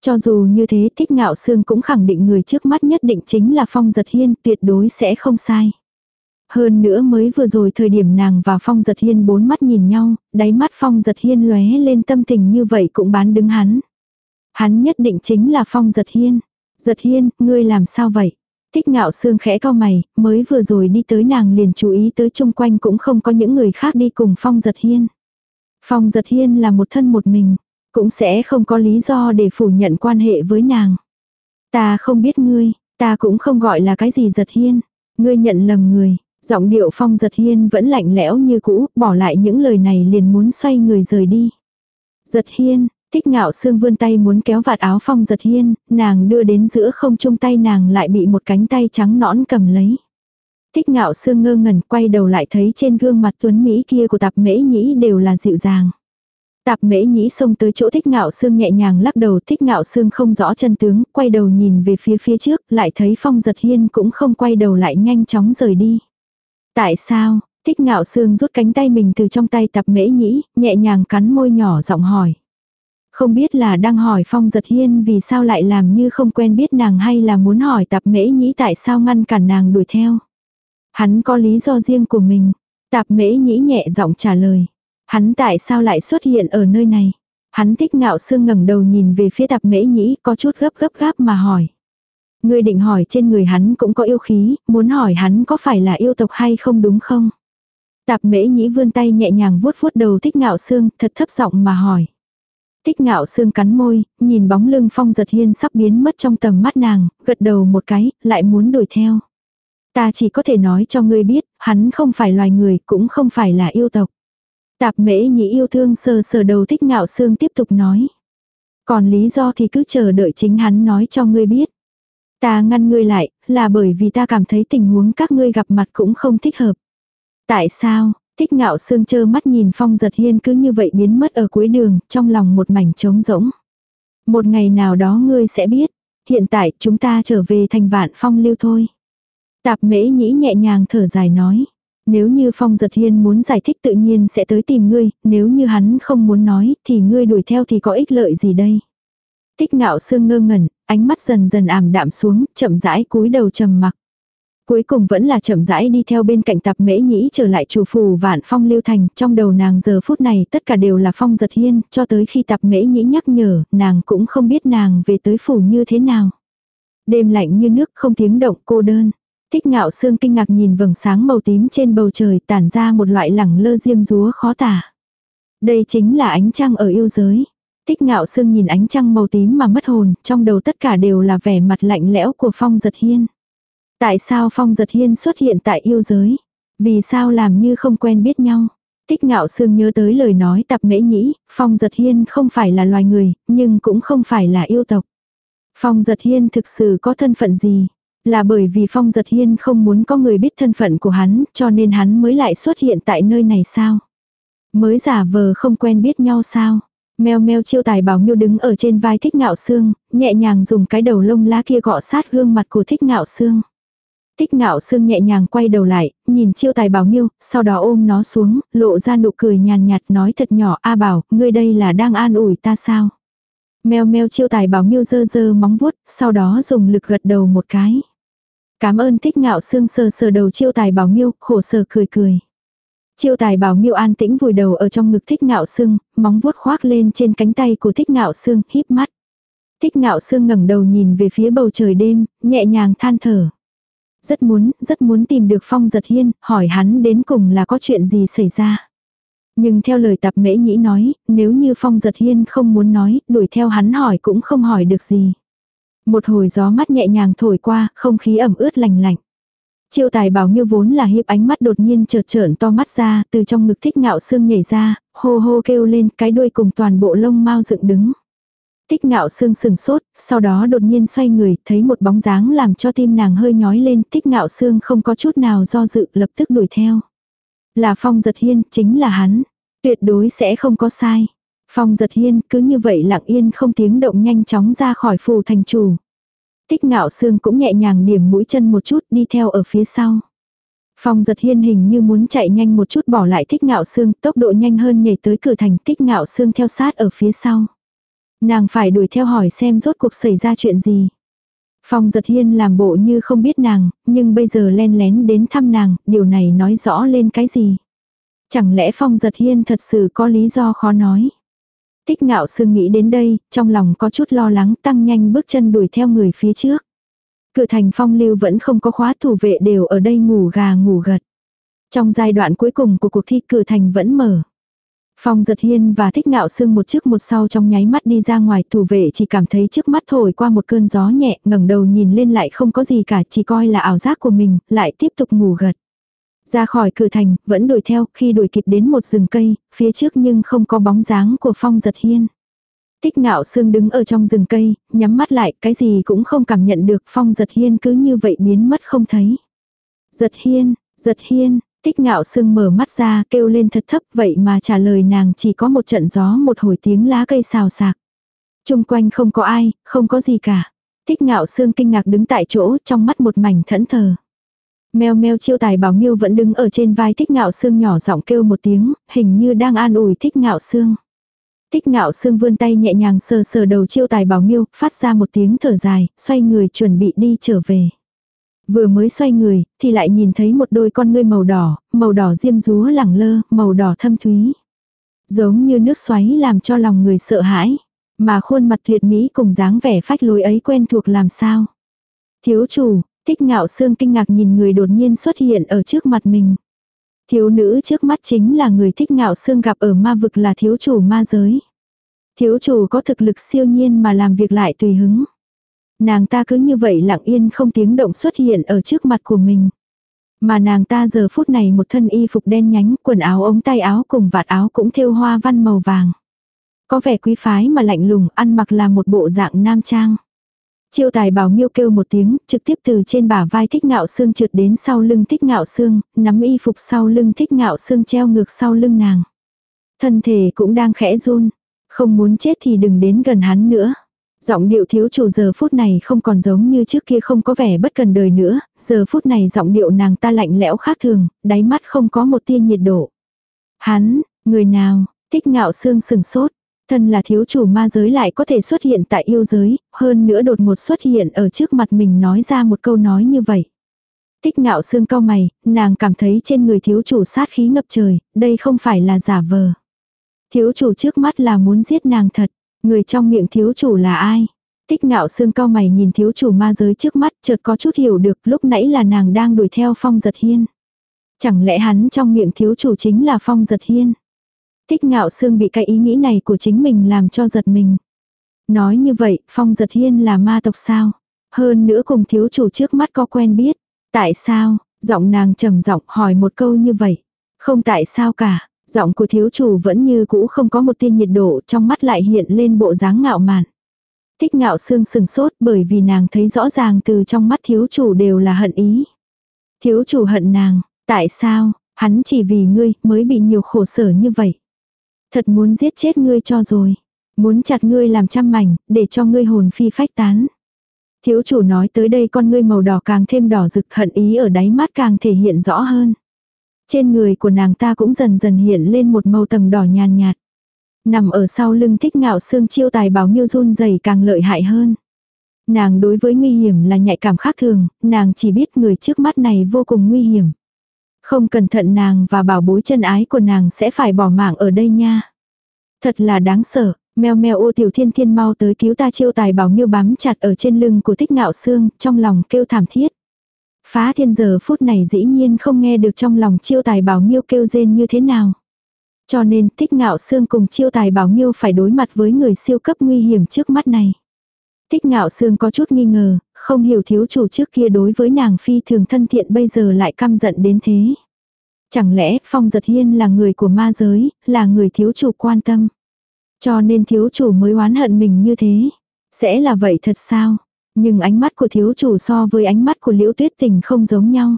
Cho dù như thế thích ngạo xương cũng khẳng định người trước mắt nhất định chính là phong giật hiên tuyệt đối sẽ không sai. Hơn nữa mới vừa rồi thời điểm nàng và Phong Giật Hiên bốn mắt nhìn nhau, đáy mắt Phong Giật Hiên lóe lên tâm tình như vậy cũng bán đứng hắn. Hắn nhất định chính là Phong Giật Hiên. Giật Hiên, ngươi làm sao vậy? Thích ngạo xương khẽ cao mày, mới vừa rồi đi tới nàng liền chú ý tới chung quanh cũng không có những người khác đi cùng Phong Giật Hiên. Phong Giật Hiên là một thân một mình, cũng sẽ không có lý do để phủ nhận quan hệ với nàng. Ta không biết ngươi, ta cũng không gọi là cái gì Giật Hiên. Ngươi nhận lầm người, Giọng điệu phong giật hiên vẫn lạnh lẽo như cũ, bỏ lại những lời này liền muốn xoay người rời đi. Giật hiên, tích ngạo xương vươn tay muốn kéo vạt áo phong giật hiên, nàng đưa đến giữa không chung tay nàng lại bị một cánh tay trắng nõn cầm lấy. Tích ngạo xương ngơ ngẩn quay đầu lại thấy trên gương mặt tuấn Mỹ kia của tạp mễ nhĩ đều là dịu dàng. Tạp mễ nhĩ xông tới chỗ thích ngạo xương nhẹ nhàng lắc đầu thích ngạo xương không rõ chân tướng, quay đầu nhìn về phía phía trước, lại thấy phong giật hiên cũng không quay đầu lại nhanh chóng rời đi. Tại sao, thích ngạo sương rút cánh tay mình từ trong tay Tạp mễ nhĩ, nhẹ nhàng cắn môi nhỏ giọng hỏi. Không biết là đang hỏi phong giật hiên vì sao lại làm như không quen biết nàng hay là muốn hỏi tạp mễ nhĩ tại sao ngăn cản nàng đuổi theo. Hắn có lý do riêng của mình. Tạp mễ nhĩ nhẹ giọng trả lời. Hắn tại sao lại xuất hiện ở nơi này? Hắn thích ngạo sương ngẩng đầu nhìn về phía tạp mễ nhĩ có chút gấp gấp gáp mà hỏi. Ngươi định hỏi trên người hắn cũng có yêu khí, muốn hỏi hắn có phải là yêu tộc hay không đúng không? Tạp mễ nhĩ vươn tay nhẹ nhàng vuốt vuốt đầu thích ngạo xương, thật thấp giọng mà hỏi. Tích ngạo xương cắn môi, nhìn bóng lưng phong giật hiên sắp biến mất trong tầm mắt nàng, gật đầu một cái, lại muốn đuổi theo. Ta chỉ có thể nói cho ngươi biết, hắn không phải loài người, cũng không phải là yêu tộc. Tạp mễ nhĩ yêu thương sờ sờ đầu thích ngạo xương tiếp tục nói. Còn lý do thì cứ chờ đợi chính hắn nói cho ngươi biết. Ta ngăn ngươi lại, là bởi vì ta cảm thấy tình huống các ngươi gặp mặt cũng không thích hợp. Tại sao? Thích ngạo sương chơ mắt nhìn phong giật hiên cứ như vậy biến mất ở cuối đường, trong lòng một mảnh trống rỗng. Một ngày nào đó ngươi sẽ biết, hiện tại chúng ta trở về thành vạn phong lưu thôi. Tạp mễ nhĩ nhẹ nhàng thở dài nói. Nếu như phong giật hiên muốn giải thích tự nhiên sẽ tới tìm ngươi, nếu như hắn không muốn nói thì ngươi đuổi theo thì có ích lợi gì đây. Tích ngạo sương ngơ ngẩn, ánh mắt dần dần ảm đạm xuống, chậm rãi cúi đầu trầm mặc. Cuối cùng vẫn là chậm rãi đi theo bên cạnh tập mễ nhĩ trở lại chủ phù vạn phong lưu thành, trong đầu nàng giờ phút này tất cả đều là phong giật hiên, cho tới khi tập mễ nhĩ nhắc nhở, nàng cũng không biết nàng về tới phủ như thế nào. Đêm lạnh như nước không tiếng động cô đơn. Tích ngạo sương kinh ngạc nhìn vầng sáng màu tím trên bầu trời tản ra một loại lẳng lơ diêm rúa khó tả. Đây chính là ánh trăng ở yêu giới. Tích ngạo sương nhìn ánh trăng màu tím mà mất hồn, trong đầu tất cả đều là vẻ mặt lạnh lẽo của phong giật hiên. Tại sao phong giật hiên xuất hiện tại yêu giới? Vì sao làm như không quen biết nhau? Tích ngạo sương nhớ tới lời nói tập mễ nhĩ, phong giật hiên không phải là loài người, nhưng cũng không phải là yêu tộc. Phong giật hiên thực sự có thân phận gì? Là bởi vì phong giật hiên không muốn có người biết thân phận của hắn, cho nên hắn mới lại xuất hiện tại nơi này sao? Mới giả vờ không quen biết nhau sao? Mèo meo chiêu tài bảo miêu đứng ở trên vai thích ngạo xương, nhẹ nhàng dùng cái đầu lông lá kia gọ sát gương mặt của thích ngạo xương. Tích ngạo xương nhẹ nhàng quay đầu lại, nhìn chiêu tài bảo miêu, sau đó ôm nó xuống, lộ ra nụ cười nhàn nhạt nói thật nhỏ A bảo, ngươi đây là đang an ủi ta sao? Mèo meo chiêu tài bảo miêu dơ dơ móng vuốt, sau đó dùng lực gật đầu một cái. Cảm ơn tích ngạo xương sờ sờ đầu chiêu tài bảo miêu, khổ sở cười cười. Chiêu tài bảo miêu an tĩnh vùi đầu ở trong ngực thích ngạo xương, móng vuốt khoác lên trên cánh tay của thích ngạo xương, híp mắt. Thích ngạo xương ngẩng đầu nhìn về phía bầu trời đêm, nhẹ nhàng than thở. Rất muốn, rất muốn tìm được phong giật hiên, hỏi hắn đến cùng là có chuyện gì xảy ra. Nhưng theo lời tập mễ nhĩ nói, nếu như phong giật hiên không muốn nói, đuổi theo hắn hỏi cũng không hỏi được gì. Một hồi gió mắt nhẹ nhàng thổi qua, không khí ẩm ướt lành lạnh. Chiêu tài bảo như vốn là hiếp ánh mắt đột nhiên chợt trợn to mắt ra, từ trong ngực thích ngạo xương nhảy ra, hô hô kêu lên cái đuôi cùng toàn bộ lông mau dựng đứng. Tích ngạo xương sừng sốt, sau đó đột nhiên xoay người, thấy một bóng dáng làm cho tim nàng hơi nhói lên, tích ngạo xương không có chút nào do dự, lập tức đuổi theo. Là phong giật hiên, chính là hắn. Tuyệt đối sẽ không có sai. Phong giật hiên cứ như vậy lặng yên không tiếng động nhanh chóng ra khỏi phù thành chủ. Tích ngạo xương cũng nhẹ nhàng điểm mũi chân một chút đi theo ở phía sau. Phong giật hiên hình như muốn chạy nhanh một chút bỏ lại thích ngạo xương, tốc độ nhanh hơn nhảy tới cửa thành tích ngạo xương theo sát ở phía sau. Nàng phải đuổi theo hỏi xem rốt cuộc xảy ra chuyện gì. Phong giật hiên làm bộ như không biết nàng, nhưng bây giờ len lén đến thăm nàng, điều này nói rõ lên cái gì. Chẳng lẽ phong giật hiên thật sự có lý do khó nói. Tích ngạo sương nghĩ đến đây, trong lòng có chút lo lắng tăng nhanh bước chân đuổi theo người phía trước. Cửa thành phong lưu vẫn không có khóa thủ vệ đều ở đây ngủ gà ngủ gật. Trong giai đoạn cuối cùng của cuộc thi cửa thành vẫn mở. Phong giật hiên và thích ngạo sương một trước một sau trong nháy mắt đi ra ngoài thủ vệ chỉ cảm thấy trước mắt thổi qua một cơn gió nhẹ ngẩng đầu nhìn lên lại không có gì cả chỉ coi là ảo giác của mình lại tiếp tục ngủ gật. Ra khỏi cửa thành, vẫn đuổi theo, khi đuổi kịp đến một rừng cây, phía trước nhưng không có bóng dáng của phong giật hiên. Tích ngạo sương đứng ở trong rừng cây, nhắm mắt lại, cái gì cũng không cảm nhận được, phong giật hiên cứ như vậy biến mất không thấy. Giật hiên, giật hiên, tích ngạo sương mở mắt ra, kêu lên thật thấp, vậy mà trả lời nàng chỉ có một trận gió một hồi tiếng lá cây xào sạc. Trung quanh không có ai, không có gì cả. Tích ngạo sương kinh ngạc đứng tại chỗ, trong mắt một mảnh thẫn thờ. Mèo meo chiêu tài bảo miêu vẫn đứng ở trên vai thích ngạo Sương nhỏ giọng kêu một tiếng, hình như đang an ủi thích ngạo Sương. Thích ngạo Sương vươn tay nhẹ nhàng sờ sờ đầu chiêu tài bảo miêu, phát ra một tiếng thở dài, xoay người chuẩn bị đi trở về. Vừa mới xoay người, thì lại nhìn thấy một đôi con ngươi màu đỏ, màu đỏ diêm rúa lẳng lơ, màu đỏ thâm thúy. Giống như nước xoáy làm cho lòng người sợ hãi. Mà khuôn mặt tuyệt mỹ cùng dáng vẻ phách lối ấy quen thuộc làm sao. Thiếu chủ, thích ngạo xương kinh ngạc nhìn người đột nhiên xuất hiện ở trước mặt mình. Thiếu nữ trước mắt chính là người thích ngạo xương gặp ở ma vực là thiếu chủ ma giới. Thiếu chủ có thực lực siêu nhiên mà làm việc lại tùy hứng. Nàng ta cứ như vậy lặng yên không tiếng động xuất hiện ở trước mặt của mình. Mà nàng ta giờ phút này một thân y phục đen nhánh, quần áo ống tay áo cùng vạt áo cũng thêu hoa văn màu vàng. Có vẻ quý phái mà lạnh lùng, ăn mặc là một bộ dạng nam trang. Chiêu tài bảo miêu kêu một tiếng, trực tiếp từ trên bả vai thích ngạo xương trượt đến sau lưng thích ngạo xương, nắm y phục sau lưng thích ngạo xương treo ngược sau lưng nàng. Thân thể cũng đang khẽ run, không muốn chết thì đừng đến gần hắn nữa. Giọng điệu thiếu chủ giờ phút này không còn giống như trước kia không có vẻ bất cần đời nữa, giờ phút này giọng điệu nàng ta lạnh lẽo khác thường, đáy mắt không có một tia nhiệt độ. Hắn, người nào, thích ngạo xương sừng sốt, Thân là thiếu chủ ma giới lại có thể xuất hiện tại yêu giới, hơn nữa đột ngột xuất hiện ở trước mặt mình nói ra một câu nói như vậy. Tích ngạo xương cao mày, nàng cảm thấy trên người thiếu chủ sát khí ngập trời, đây không phải là giả vờ. Thiếu chủ trước mắt là muốn giết nàng thật, người trong miệng thiếu chủ là ai? tích ngạo xương cao mày nhìn thiếu chủ ma giới trước mắt chợt có chút hiểu được lúc nãy là nàng đang đuổi theo phong giật hiên. Chẳng lẽ hắn trong miệng thiếu chủ chính là phong giật hiên. tích ngạo xương bị cái ý nghĩ này của chính mình làm cho giật mình. Nói như vậy, phong giật hiên là ma tộc sao? Hơn nữa cùng thiếu chủ trước mắt có quen biết. Tại sao? Giọng nàng trầm giọng hỏi một câu như vậy. Không tại sao cả. Giọng của thiếu chủ vẫn như cũ không có một tia nhiệt độ trong mắt lại hiện lên bộ dáng ngạo mạn. Thích ngạo xương sừng sốt bởi vì nàng thấy rõ ràng từ trong mắt thiếu chủ đều là hận ý. Thiếu chủ hận nàng, tại sao, hắn chỉ vì ngươi mới bị nhiều khổ sở như vậy. Thật muốn giết chết ngươi cho rồi. Muốn chặt ngươi làm trăm mảnh, để cho ngươi hồn phi phách tán. Thiếu chủ nói tới đây con ngươi màu đỏ càng thêm đỏ rực hận ý ở đáy mắt càng thể hiện rõ hơn. Trên người của nàng ta cũng dần dần hiện lên một màu tầng đỏ nhàn nhạt. Nằm ở sau lưng thích ngạo xương chiêu tài bảo miêu run dày càng lợi hại hơn. Nàng đối với nguy hiểm là nhạy cảm khác thường, nàng chỉ biết người trước mắt này vô cùng nguy hiểm. Không cẩn thận nàng và bảo bối chân ái của nàng sẽ phải bỏ mạng ở đây nha. Thật là đáng sợ, meo meo ô tiểu thiên thiên mau tới cứu ta chiêu tài bảo miêu bám chặt ở trên lưng của thích ngạo xương, trong lòng kêu thảm thiết. Phá thiên giờ phút này dĩ nhiên không nghe được trong lòng chiêu tài bảo miêu kêu rên như thế nào. Cho nên tích ngạo xương cùng chiêu tài bảo miêu phải đối mặt với người siêu cấp nguy hiểm trước mắt này. Tích ngạo xương có chút nghi ngờ, không hiểu thiếu chủ trước kia đối với nàng phi thường thân thiện bây giờ lại căm giận đến thế. Chẳng lẽ phong giật hiên là người của ma giới, là người thiếu chủ quan tâm. Cho nên thiếu chủ mới oán hận mình như thế. Sẽ là vậy thật sao? Nhưng ánh mắt của thiếu chủ so với ánh mắt của liễu tuyết tình không giống nhau.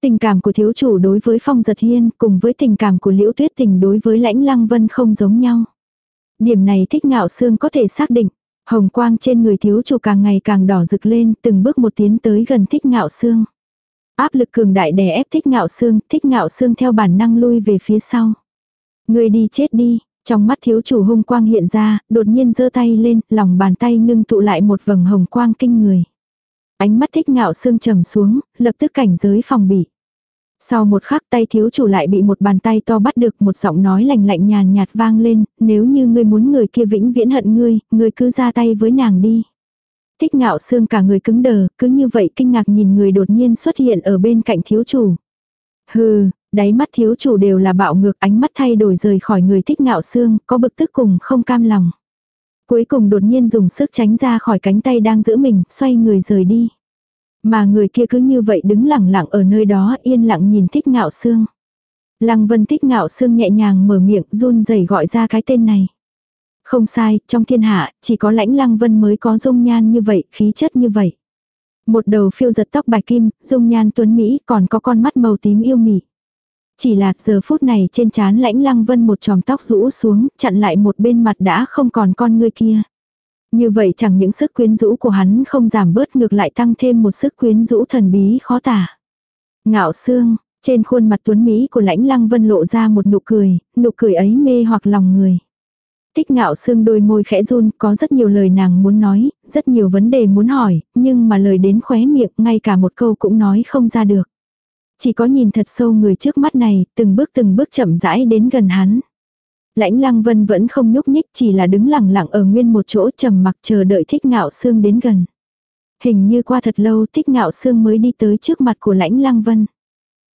Tình cảm của thiếu chủ đối với phong giật hiên cùng với tình cảm của liễu tuyết tình đối với lãnh lăng vân không giống nhau. Điểm này thích ngạo xương có thể xác định. Hồng quang trên người thiếu chủ càng ngày càng đỏ rực lên từng bước một tiến tới gần thích ngạo xương. Áp lực cường đại đè ép thích ngạo xương, thích ngạo xương theo bản năng lui về phía sau. Người đi chết đi, trong mắt thiếu chủ hung quang hiện ra, đột nhiên giơ tay lên, lòng bàn tay ngưng tụ lại một vầng hồng quang kinh người. Ánh mắt thích ngạo xương trầm xuống, lập tức cảnh giới phòng bị. Sau một khắc tay thiếu chủ lại bị một bàn tay to bắt được một giọng nói lạnh lạnh nhàn nhạt vang lên, nếu như ngươi muốn người kia vĩnh viễn hận ngươi, ngươi cứ ra tay với nàng đi. Thích ngạo xương cả người cứng đờ, cứ như vậy kinh ngạc nhìn người đột nhiên xuất hiện ở bên cạnh thiếu chủ. Hừ, đáy mắt thiếu chủ đều là bạo ngược ánh mắt thay đổi rời khỏi người thích ngạo xương, có bực tức cùng không cam lòng. Cuối cùng đột nhiên dùng sức tránh ra khỏi cánh tay đang giữ mình, xoay người rời đi. Mà người kia cứ như vậy đứng lặng lặng ở nơi đó yên lặng nhìn thích ngạo xương. Lăng vân thích ngạo xương nhẹ nhàng mở miệng run rẩy gọi ra cái tên này. Không sai, trong thiên hạ, chỉ có lãnh lăng vân mới có dung nhan như vậy, khí chất như vậy. Một đầu phiêu giật tóc bạch kim, dung nhan tuấn Mỹ còn có con mắt màu tím yêu mị. Chỉ là giờ phút này trên trán lãnh lăng vân một tròm tóc rũ xuống, chặn lại một bên mặt đã không còn con ngươi kia. Như vậy chẳng những sức quyến rũ của hắn không giảm bớt ngược lại tăng thêm một sức quyến rũ thần bí khó tả. Ngạo xương, trên khuôn mặt tuấn Mỹ của lãnh lăng vân lộ ra một nụ cười, nụ cười ấy mê hoặc lòng người. Tích ngạo xương đôi môi khẽ run, có rất nhiều lời nàng muốn nói, rất nhiều vấn đề muốn hỏi, nhưng mà lời đến khóe miệng, ngay cả một câu cũng nói không ra được. Chỉ có nhìn thật sâu người trước mắt này, từng bước từng bước chậm rãi đến gần hắn. Lãnh lăng vân vẫn không nhúc nhích chỉ là đứng lặng lặng ở nguyên một chỗ trầm mặc chờ đợi thích ngạo xương đến gần. Hình như qua thật lâu thích ngạo xương mới đi tới trước mặt của lãnh lăng vân.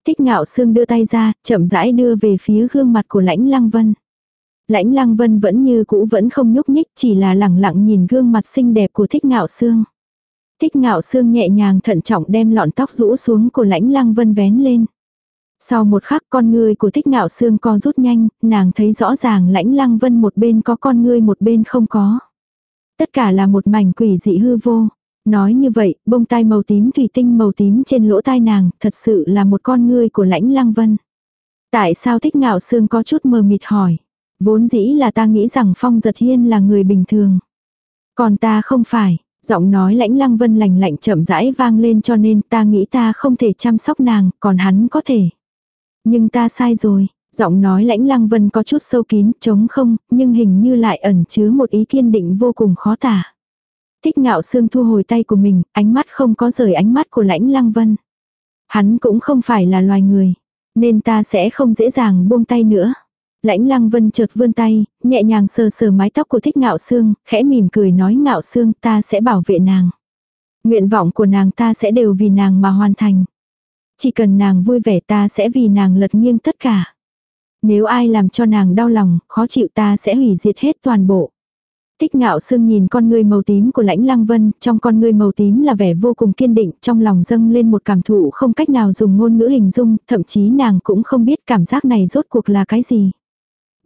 Thích ngạo xương đưa tay ra, chậm rãi đưa về phía gương mặt của lãnh lăng vân. Lãnh lăng vân vẫn như cũ vẫn không nhúc nhích chỉ là lặng lặng nhìn gương mặt xinh đẹp của thích ngạo xương. Thích ngạo xương nhẹ nhàng thận trọng đem lọn tóc rũ xuống của lãnh lăng vân vén lên. Sau một khắc con ngươi của thích ngạo xương co rút nhanh, nàng thấy rõ ràng lãnh lăng vân một bên có con ngươi một bên không có. Tất cả là một mảnh quỷ dị hư vô. Nói như vậy, bông tai màu tím thủy tinh màu tím trên lỗ tai nàng, thật sự là một con ngươi của lãnh lăng vân. Tại sao thích ngạo xương có chút mờ mịt hỏi. Vốn dĩ là ta nghĩ rằng Phong Giật Hiên là người bình thường. Còn ta không phải, giọng nói lãnh lăng vân lành lạnh chậm rãi vang lên cho nên ta nghĩ ta không thể chăm sóc nàng, còn hắn có thể. Nhưng ta sai rồi, giọng nói lãnh lăng vân có chút sâu kín, trống không, nhưng hình như lại ẩn chứa một ý kiên định vô cùng khó tả. Thích ngạo xương thu hồi tay của mình, ánh mắt không có rời ánh mắt của lãnh lăng vân. Hắn cũng không phải là loài người, nên ta sẽ không dễ dàng buông tay nữa. Lãnh lăng vân chợt vươn tay, nhẹ nhàng sờ sờ mái tóc của thích ngạo xương, khẽ mỉm cười nói ngạo xương ta sẽ bảo vệ nàng. Nguyện vọng của nàng ta sẽ đều vì nàng mà hoàn thành. Chỉ cần nàng vui vẻ ta sẽ vì nàng lật nghiêng tất cả. Nếu ai làm cho nàng đau lòng, khó chịu ta sẽ hủy diệt hết toàn bộ. Tích ngạo sương nhìn con người màu tím của lãnh lăng vân, trong con người màu tím là vẻ vô cùng kiên định, trong lòng dâng lên một cảm thụ không cách nào dùng ngôn ngữ hình dung, thậm chí nàng cũng không biết cảm giác này rốt cuộc là cái gì.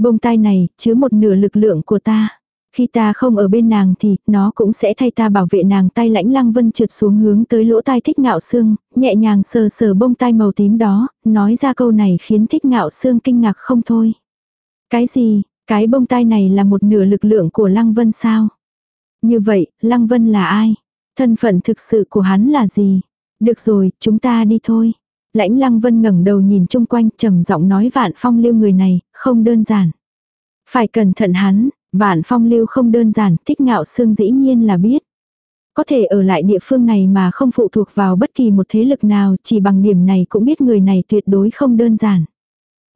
Bông tai này, chứa một nửa lực lượng của ta. Khi ta không ở bên nàng thì, nó cũng sẽ thay ta bảo vệ nàng tay lãnh lăng vân trượt xuống hướng tới lỗ tai thích ngạo xương, nhẹ nhàng sờ sờ bông tai màu tím đó, nói ra câu này khiến thích ngạo xương kinh ngạc không thôi. Cái gì, cái bông tai này là một nửa lực lượng của lăng vân sao? Như vậy, lăng vân là ai? Thân phận thực sự của hắn là gì? Được rồi, chúng ta đi thôi. Lãnh lăng vân ngẩng đầu nhìn chung quanh trầm giọng nói vạn phong lưu người này, không đơn giản. Phải cẩn thận hắn, vạn phong lưu không đơn giản, thích ngạo xương dĩ nhiên là biết. Có thể ở lại địa phương này mà không phụ thuộc vào bất kỳ một thế lực nào, chỉ bằng điểm này cũng biết người này tuyệt đối không đơn giản.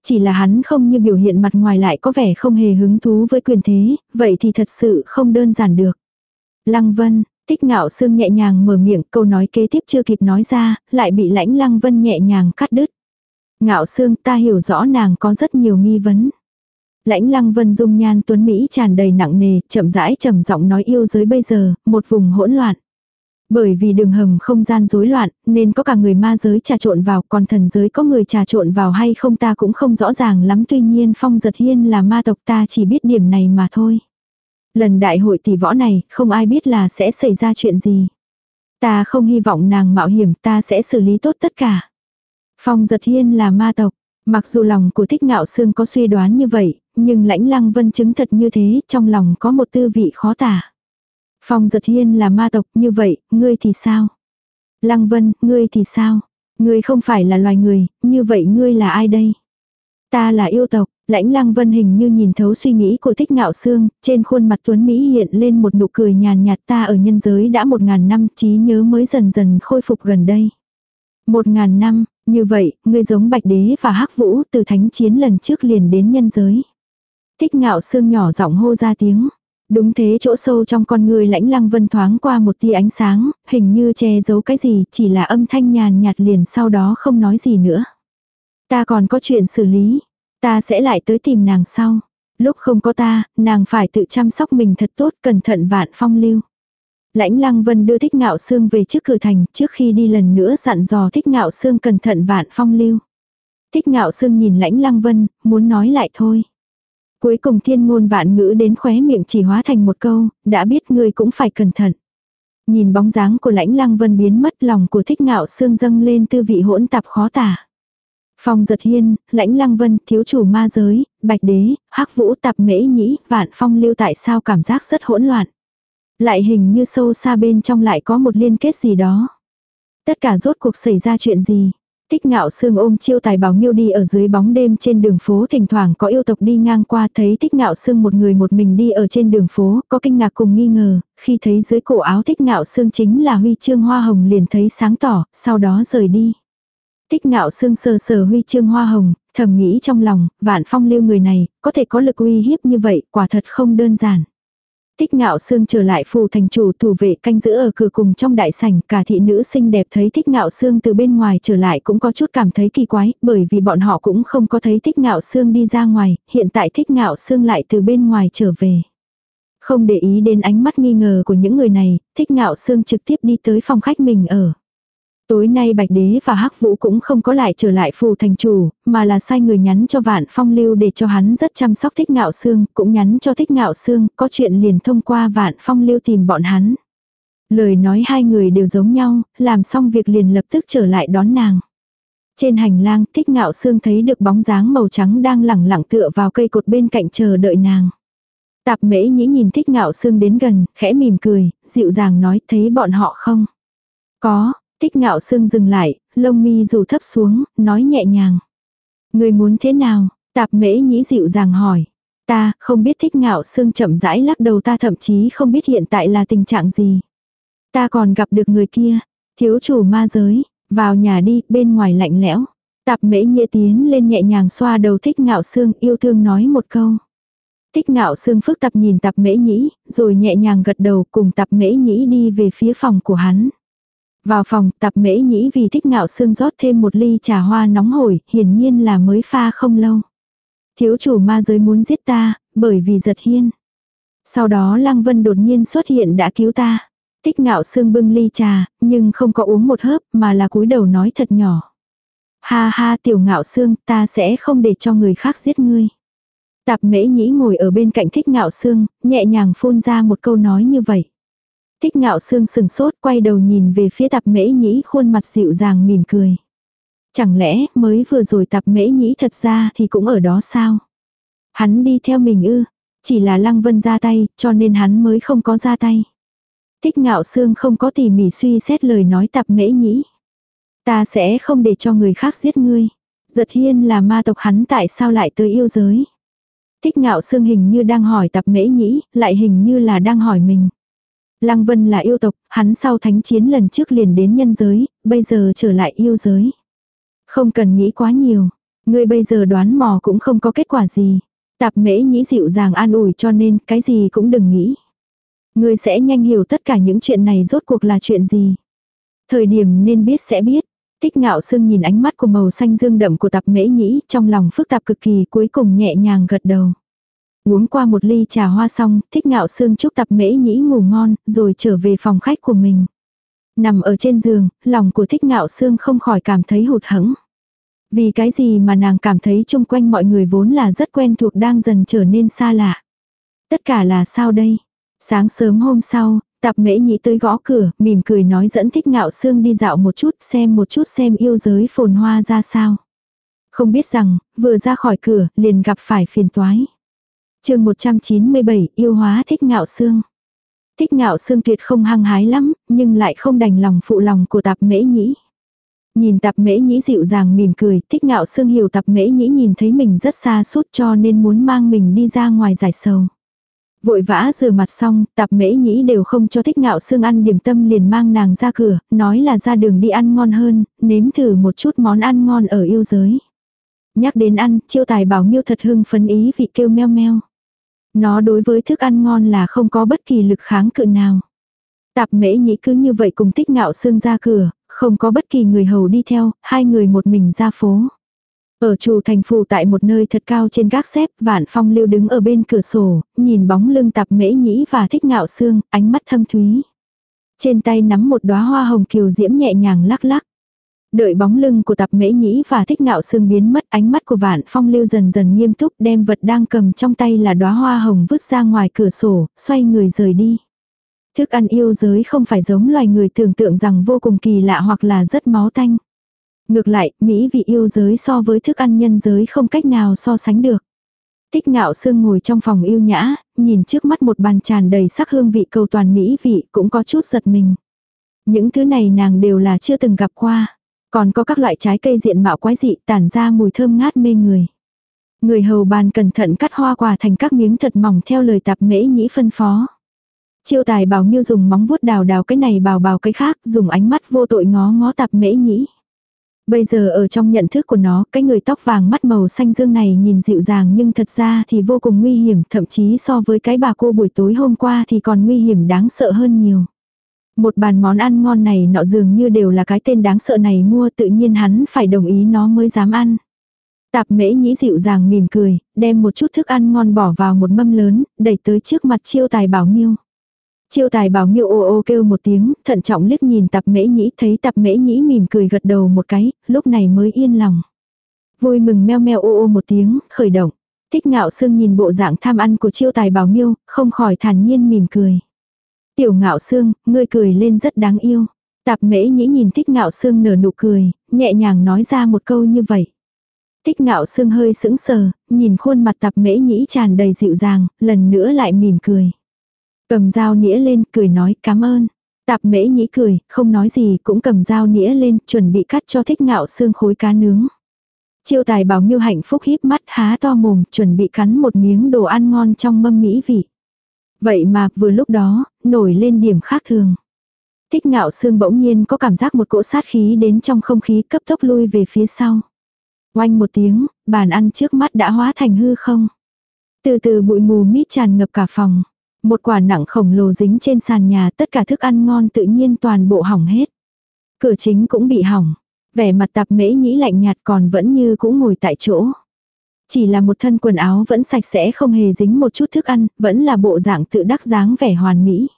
Chỉ là hắn không như biểu hiện mặt ngoài lại có vẻ không hề hứng thú với quyền thế, vậy thì thật sự không đơn giản được. Lăng Vân, Tích ngạo sương nhẹ nhàng mở miệng câu nói kế tiếp chưa kịp nói ra, lại bị lãnh lăng vân nhẹ nhàng cắt đứt. Ngạo sương ta hiểu rõ nàng có rất nhiều nghi vấn. Lãnh lăng vân dung nhan tuấn Mỹ tràn đầy nặng nề, chậm rãi trầm giọng nói yêu giới bây giờ, một vùng hỗn loạn. Bởi vì đường hầm không gian rối loạn, nên có cả người ma giới trà trộn vào, còn thần giới có người trà trộn vào hay không ta cũng không rõ ràng lắm tuy nhiên phong giật hiên là ma tộc ta chỉ biết điểm này mà thôi. Lần đại hội tỷ võ này, không ai biết là sẽ xảy ra chuyện gì. Ta không hy vọng nàng mạo hiểm, ta sẽ xử lý tốt tất cả. Phong giật hiên là ma tộc. Mặc dù lòng của thích ngạo sương có suy đoán như vậy, nhưng lãnh lăng vân chứng thật như thế, trong lòng có một tư vị khó tả. Phong giật hiên là ma tộc như vậy, ngươi thì sao? Lăng vân, ngươi thì sao? Ngươi không phải là loài người, như vậy ngươi là ai đây? Ta là yêu tộc, lãnh lăng vân hình như nhìn thấu suy nghĩ của thích ngạo xương, trên khuôn mặt tuấn Mỹ hiện lên một nụ cười nhàn nhạt ta ở nhân giới đã một ngàn năm trí nhớ mới dần dần khôi phục gần đây. Một ngàn năm, như vậy, ngươi giống bạch đế và hắc vũ từ thánh chiến lần trước liền đến nhân giới. Thích ngạo xương nhỏ giọng hô ra tiếng. Đúng thế chỗ sâu trong con người lãnh lăng vân thoáng qua một tia ánh sáng, hình như che giấu cái gì, chỉ là âm thanh nhàn nhạt liền sau đó không nói gì nữa. Ta còn có chuyện xử lý. Ta sẽ lại tới tìm nàng sau. Lúc không có ta, nàng phải tự chăm sóc mình thật tốt, cẩn thận vạn phong lưu. Lãnh Lăng Vân đưa Thích Ngạo Sương về trước cửa thành, trước khi đi lần nữa dặn dò Thích Ngạo Sương cẩn thận vạn phong lưu. Thích Ngạo Sương nhìn Lãnh Lăng Vân, muốn nói lại thôi. Cuối cùng thiên ngôn vạn ngữ đến khóe miệng chỉ hóa thành một câu, đã biết ngươi cũng phải cẩn thận. Nhìn bóng dáng của Lãnh Lăng Vân biến mất lòng của Thích Ngạo Sương dâng lên tư vị hỗn tạp khó tả. Phong giật hiên, lãnh lăng vân, thiếu chủ ma giới, bạch đế, hắc vũ tạp mễ nhĩ, vạn phong lưu tại sao cảm giác rất hỗn loạn. Lại hình như sâu xa bên trong lại có một liên kết gì đó. Tất cả rốt cuộc xảy ra chuyện gì. Tích ngạo sương ôm chiêu tài bảo miêu đi ở dưới bóng đêm trên đường phố thỉnh thoảng có yêu tộc đi ngang qua thấy tích ngạo sương một người một mình đi ở trên đường phố, có kinh ngạc cùng nghi ngờ, khi thấy dưới cổ áo tích ngạo sương chính là huy chương hoa hồng liền thấy sáng tỏ, sau đó rời đi. Tích ngạo sương sờ sờ huy chương hoa hồng, thầm nghĩ trong lòng, vạn phong lưu người này, có thể có lực uy hiếp như vậy, quả thật không đơn giản. Thích ngạo sương trở lại phù thành chủ thủ vệ canh giữ ở cửa cùng trong đại sảnh, cả thị nữ xinh đẹp thấy thích ngạo sương từ bên ngoài trở lại cũng có chút cảm thấy kỳ quái, bởi vì bọn họ cũng không có thấy thích ngạo sương đi ra ngoài, hiện tại thích ngạo sương lại từ bên ngoài trở về. Không để ý đến ánh mắt nghi ngờ của những người này, thích ngạo sương trực tiếp đi tới phòng khách mình ở. Tối nay Bạch Đế và Hắc Vũ cũng không có lại trở lại phù thành chủ, mà là sai người nhắn cho Vạn Phong Lưu để cho hắn rất chăm sóc Thích Ngạo Sương, cũng nhắn cho Thích Ngạo Sương, có chuyện liền thông qua Vạn Phong Lưu tìm bọn hắn. Lời nói hai người đều giống nhau, làm xong việc liền lập tức trở lại đón nàng. Trên hành lang, Thích Ngạo Sương thấy được bóng dáng màu trắng đang lẳng lặng tựa vào cây cột bên cạnh chờ đợi nàng. Tạp mễ nhĩ nhìn Thích Ngạo Sương đến gần, khẽ mỉm cười, dịu dàng nói thấy bọn họ không? Có, Tích ngạo sương dừng lại, lông mi rủ thấp xuống, nói nhẹ nhàng. Người muốn thế nào? Tạp mễ nhĩ dịu dàng hỏi. Ta, không biết thích ngạo sương chậm rãi lắc đầu ta thậm chí không biết hiện tại là tình trạng gì. Ta còn gặp được người kia, thiếu chủ ma giới, vào nhà đi, bên ngoài lạnh lẽo. Tạp mễ Nhĩ tiến lên nhẹ nhàng xoa đầu thích ngạo Sương, yêu thương nói một câu. Thích ngạo Sương phức tạp nhìn tạp mễ nhĩ, rồi nhẹ nhàng gật đầu cùng tạp mễ nhĩ đi về phía phòng của hắn. Vào phòng, tạp mễ nhĩ vì thích ngạo xương rót thêm một ly trà hoa nóng hổi, hiển nhiên là mới pha không lâu. Thiếu chủ ma giới muốn giết ta, bởi vì giật hiên. Sau đó Lăng Vân đột nhiên xuất hiện đã cứu ta. Tích ngạo xương bưng ly trà, nhưng không có uống một hớp mà là cúi đầu nói thật nhỏ. Ha ha tiểu ngạo xương, ta sẽ không để cho người khác giết ngươi. Tạp mễ nhĩ ngồi ở bên cạnh thích ngạo xương, nhẹ nhàng phun ra một câu nói như vậy. Thích ngạo xương sừng sốt quay đầu nhìn về phía tạp mễ nhĩ khuôn mặt dịu dàng mỉm cười. Chẳng lẽ mới vừa rồi tạp mễ nhĩ thật ra thì cũng ở đó sao? Hắn đi theo mình ư, chỉ là lăng vân ra tay cho nên hắn mới không có ra tay. Thích ngạo xương không có tỉ mỉ suy xét lời nói tạp mễ nhĩ. Ta sẽ không để cho người khác giết ngươi. Giật hiên là ma tộc hắn tại sao lại tới yêu giới. Thích ngạo xương hình như đang hỏi tạp mễ nhĩ, lại hình như là đang hỏi mình. Lăng Vân là yêu tộc, hắn sau thánh chiến lần trước liền đến nhân giới, bây giờ trở lại yêu giới. Không cần nghĩ quá nhiều, ngươi bây giờ đoán mò cũng không có kết quả gì. Tạp mễ nhĩ dịu dàng an ủi cho nên cái gì cũng đừng nghĩ. Ngươi sẽ nhanh hiểu tất cả những chuyện này rốt cuộc là chuyện gì. Thời điểm nên biết sẽ biết. Tích ngạo sương nhìn ánh mắt của màu xanh dương đậm của tạp mễ nhĩ trong lòng phức tạp cực kỳ cuối cùng nhẹ nhàng gật đầu. Uống qua một ly trà hoa xong, thích ngạo xương chúc tập mễ nhĩ ngủ ngon, rồi trở về phòng khách của mình. Nằm ở trên giường, lòng của thích ngạo xương không khỏi cảm thấy hụt hẫng. Vì cái gì mà nàng cảm thấy chung quanh mọi người vốn là rất quen thuộc đang dần trở nên xa lạ. Tất cả là sao đây? Sáng sớm hôm sau, tạp mễ nhị tới gõ cửa, mỉm cười nói dẫn thích ngạo xương đi dạo một chút xem một chút xem yêu giới phồn hoa ra sao. Không biết rằng, vừa ra khỏi cửa, liền gặp phải phiền toái chương 197, yêu hóa thích ngạo xương Thích ngạo xương tuyệt không hăng hái lắm, nhưng lại không đành lòng phụ lòng của tạp mễ nhĩ. Nhìn tạp mễ nhĩ dịu dàng mỉm cười, thích ngạo xương hiểu tạp mễ nhĩ nhìn thấy mình rất xa suốt cho nên muốn mang mình đi ra ngoài giải sầu. Vội vã rửa mặt xong, tạp mễ nhĩ đều không cho thích ngạo xương ăn điểm tâm liền mang nàng ra cửa, nói là ra đường đi ăn ngon hơn, nếm thử một chút món ăn ngon ở yêu giới. Nhắc đến ăn, chiêu tài bảo miêu thật hưng phấn ý vị kêu meo meo. Nó đối với thức ăn ngon là không có bất kỳ lực kháng cự nào. Tạp mễ nhĩ cứ như vậy cùng tích ngạo xương ra cửa, không có bất kỳ người hầu đi theo, hai người một mình ra phố. Ở chủ thành phủ tại một nơi thật cao trên gác xếp, vạn phong lưu đứng ở bên cửa sổ, nhìn bóng lưng tạp mễ nhĩ và thích ngạo xương, ánh mắt thâm thúy. Trên tay nắm một đóa hoa hồng kiều diễm nhẹ nhàng lắc lắc. Đợi bóng lưng của tạp mễ nhĩ và thích ngạo xương biến mất ánh mắt của vạn phong lưu dần dần nghiêm túc đem vật đang cầm trong tay là đóa hoa hồng vứt ra ngoài cửa sổ, xoay người rời đi. Thức ăn yêu giới không phải giống loài người tưởng tượng rằng vô cùng kỳ lạ hoặc là rất máu tanh. Ngược lại, Mỹ vị yêu giới so với thức ăn nhân giới không cách nào so sánh được. Tích ngạo sương ngồi trong phòng yêu nhã, nhìn trước mắt một bàn tràn đầy sắc hương vị cầu toàn Mỹ vị cũng có chút giật mình. Những thứ này nàng đều là chưa từng gặp qua. Còn có các loại trái cây diện mạo quái dị tản ra mùi thơm ngát mê người. Người hầu bàn cẩn thận cắt hoa quả thành các miếng thật mỏng theo lời tạp mễ nhĩ phân phó. Chiêu tài bảo miêu dùng móng vuốt đào đào cái này bào bào cái khác, dùng ánh mắt vô tội ngó ngó tạp mễ nhĩ. Bây giờ ở trong nhận thức của nó, cái người tóc vàng mắt màu xanh dương này nhìn dịu dàng nhưng thật ra thì vô cùng nguy hiểm, thậm chí so với cái bà cô buổi tối hôm qua thì còn nguy hiểm đáng sợ hơn nhiều. Một bàn món ăn ngon này nọ dường như đều là cái tên đáng sợ này mua tự nhiên hắn phải đồng ý nó mới dám ăn. Tạp mễ nhĩ dịu dàng mỉm cười, đem một chút thức ăn ngon bỏ vào một mâm lớn, đẩy tới trước mặt chiêu tài bảo miêu. Chiêu tài bảo miêu ô ô kêu một tiếng, thận trọng liếc nhìn tạp mễ nhĩ thấy tạp mễ nhĩ mỉm cười gật đầu một cái, lúc này mới yên lòng. Vui mừng meo meo ô ô một tiếng, khởi động. Thích ngạo sương nhìn bộ dạng tham ăn của chiêu tài bảo miêu, không khỏi thản nhiên mỉm cười. Tiểu ngạo sương, ngươi cười lên rất đáng yêu. Tạp mễ nhĩ nhìn thích ngạo sương nở nụ cười, nhẹ nhàng nói ra một câu như vậy. Thích ngạo sương hơi sững sờ, nhìn khuôn mặt tạp mễ nhĩ tràn đầy dịu dàng, lần nữa lại mỉm cười. Cầm dao nĩa lên, cười nói cảm ơn. Tạp mễ nhĩ cười, không nói gì, cũng cầm dao nĩa lên, chuẩn bị cắt cho thích ngạo xương khối cá nướng. Chiêu tài bảo miêu hạnh phúc híp mắt há to mồm, chuẩn bị cắn một miếng đồ ăn ngon trong mâm mỹ vị. Vậy mà, vừa lúc đó, nổi lên điểm khác thường. Thích ngạo xương bỗng nhiên có cảm giác một cỗ sát khí đến trong không khí cấp tốc lui về phía sau. Oanh một tiếng, bàn ăn trước mắt đã hóa thành hư không. Từ từ bụi mù mít tràn ngập cả phòng. Một quả nặng khổng lồ dính trên sàn nhà tất cả thức ăn ngon tự nhiên toàn bộ hỏng hết. Cửa chính cũng bị hỏng. Vẻ mặt tạp mễ nhĩ lạnh nhạt còn vẫn như cũng ngồi tại chỗ. Chỉ là một thân quần áo vẫn sạch sẽ không hề dính một chút thức ăn, vẫn là bộ dạng tự đắc dáng vẻ hoàn mỹ.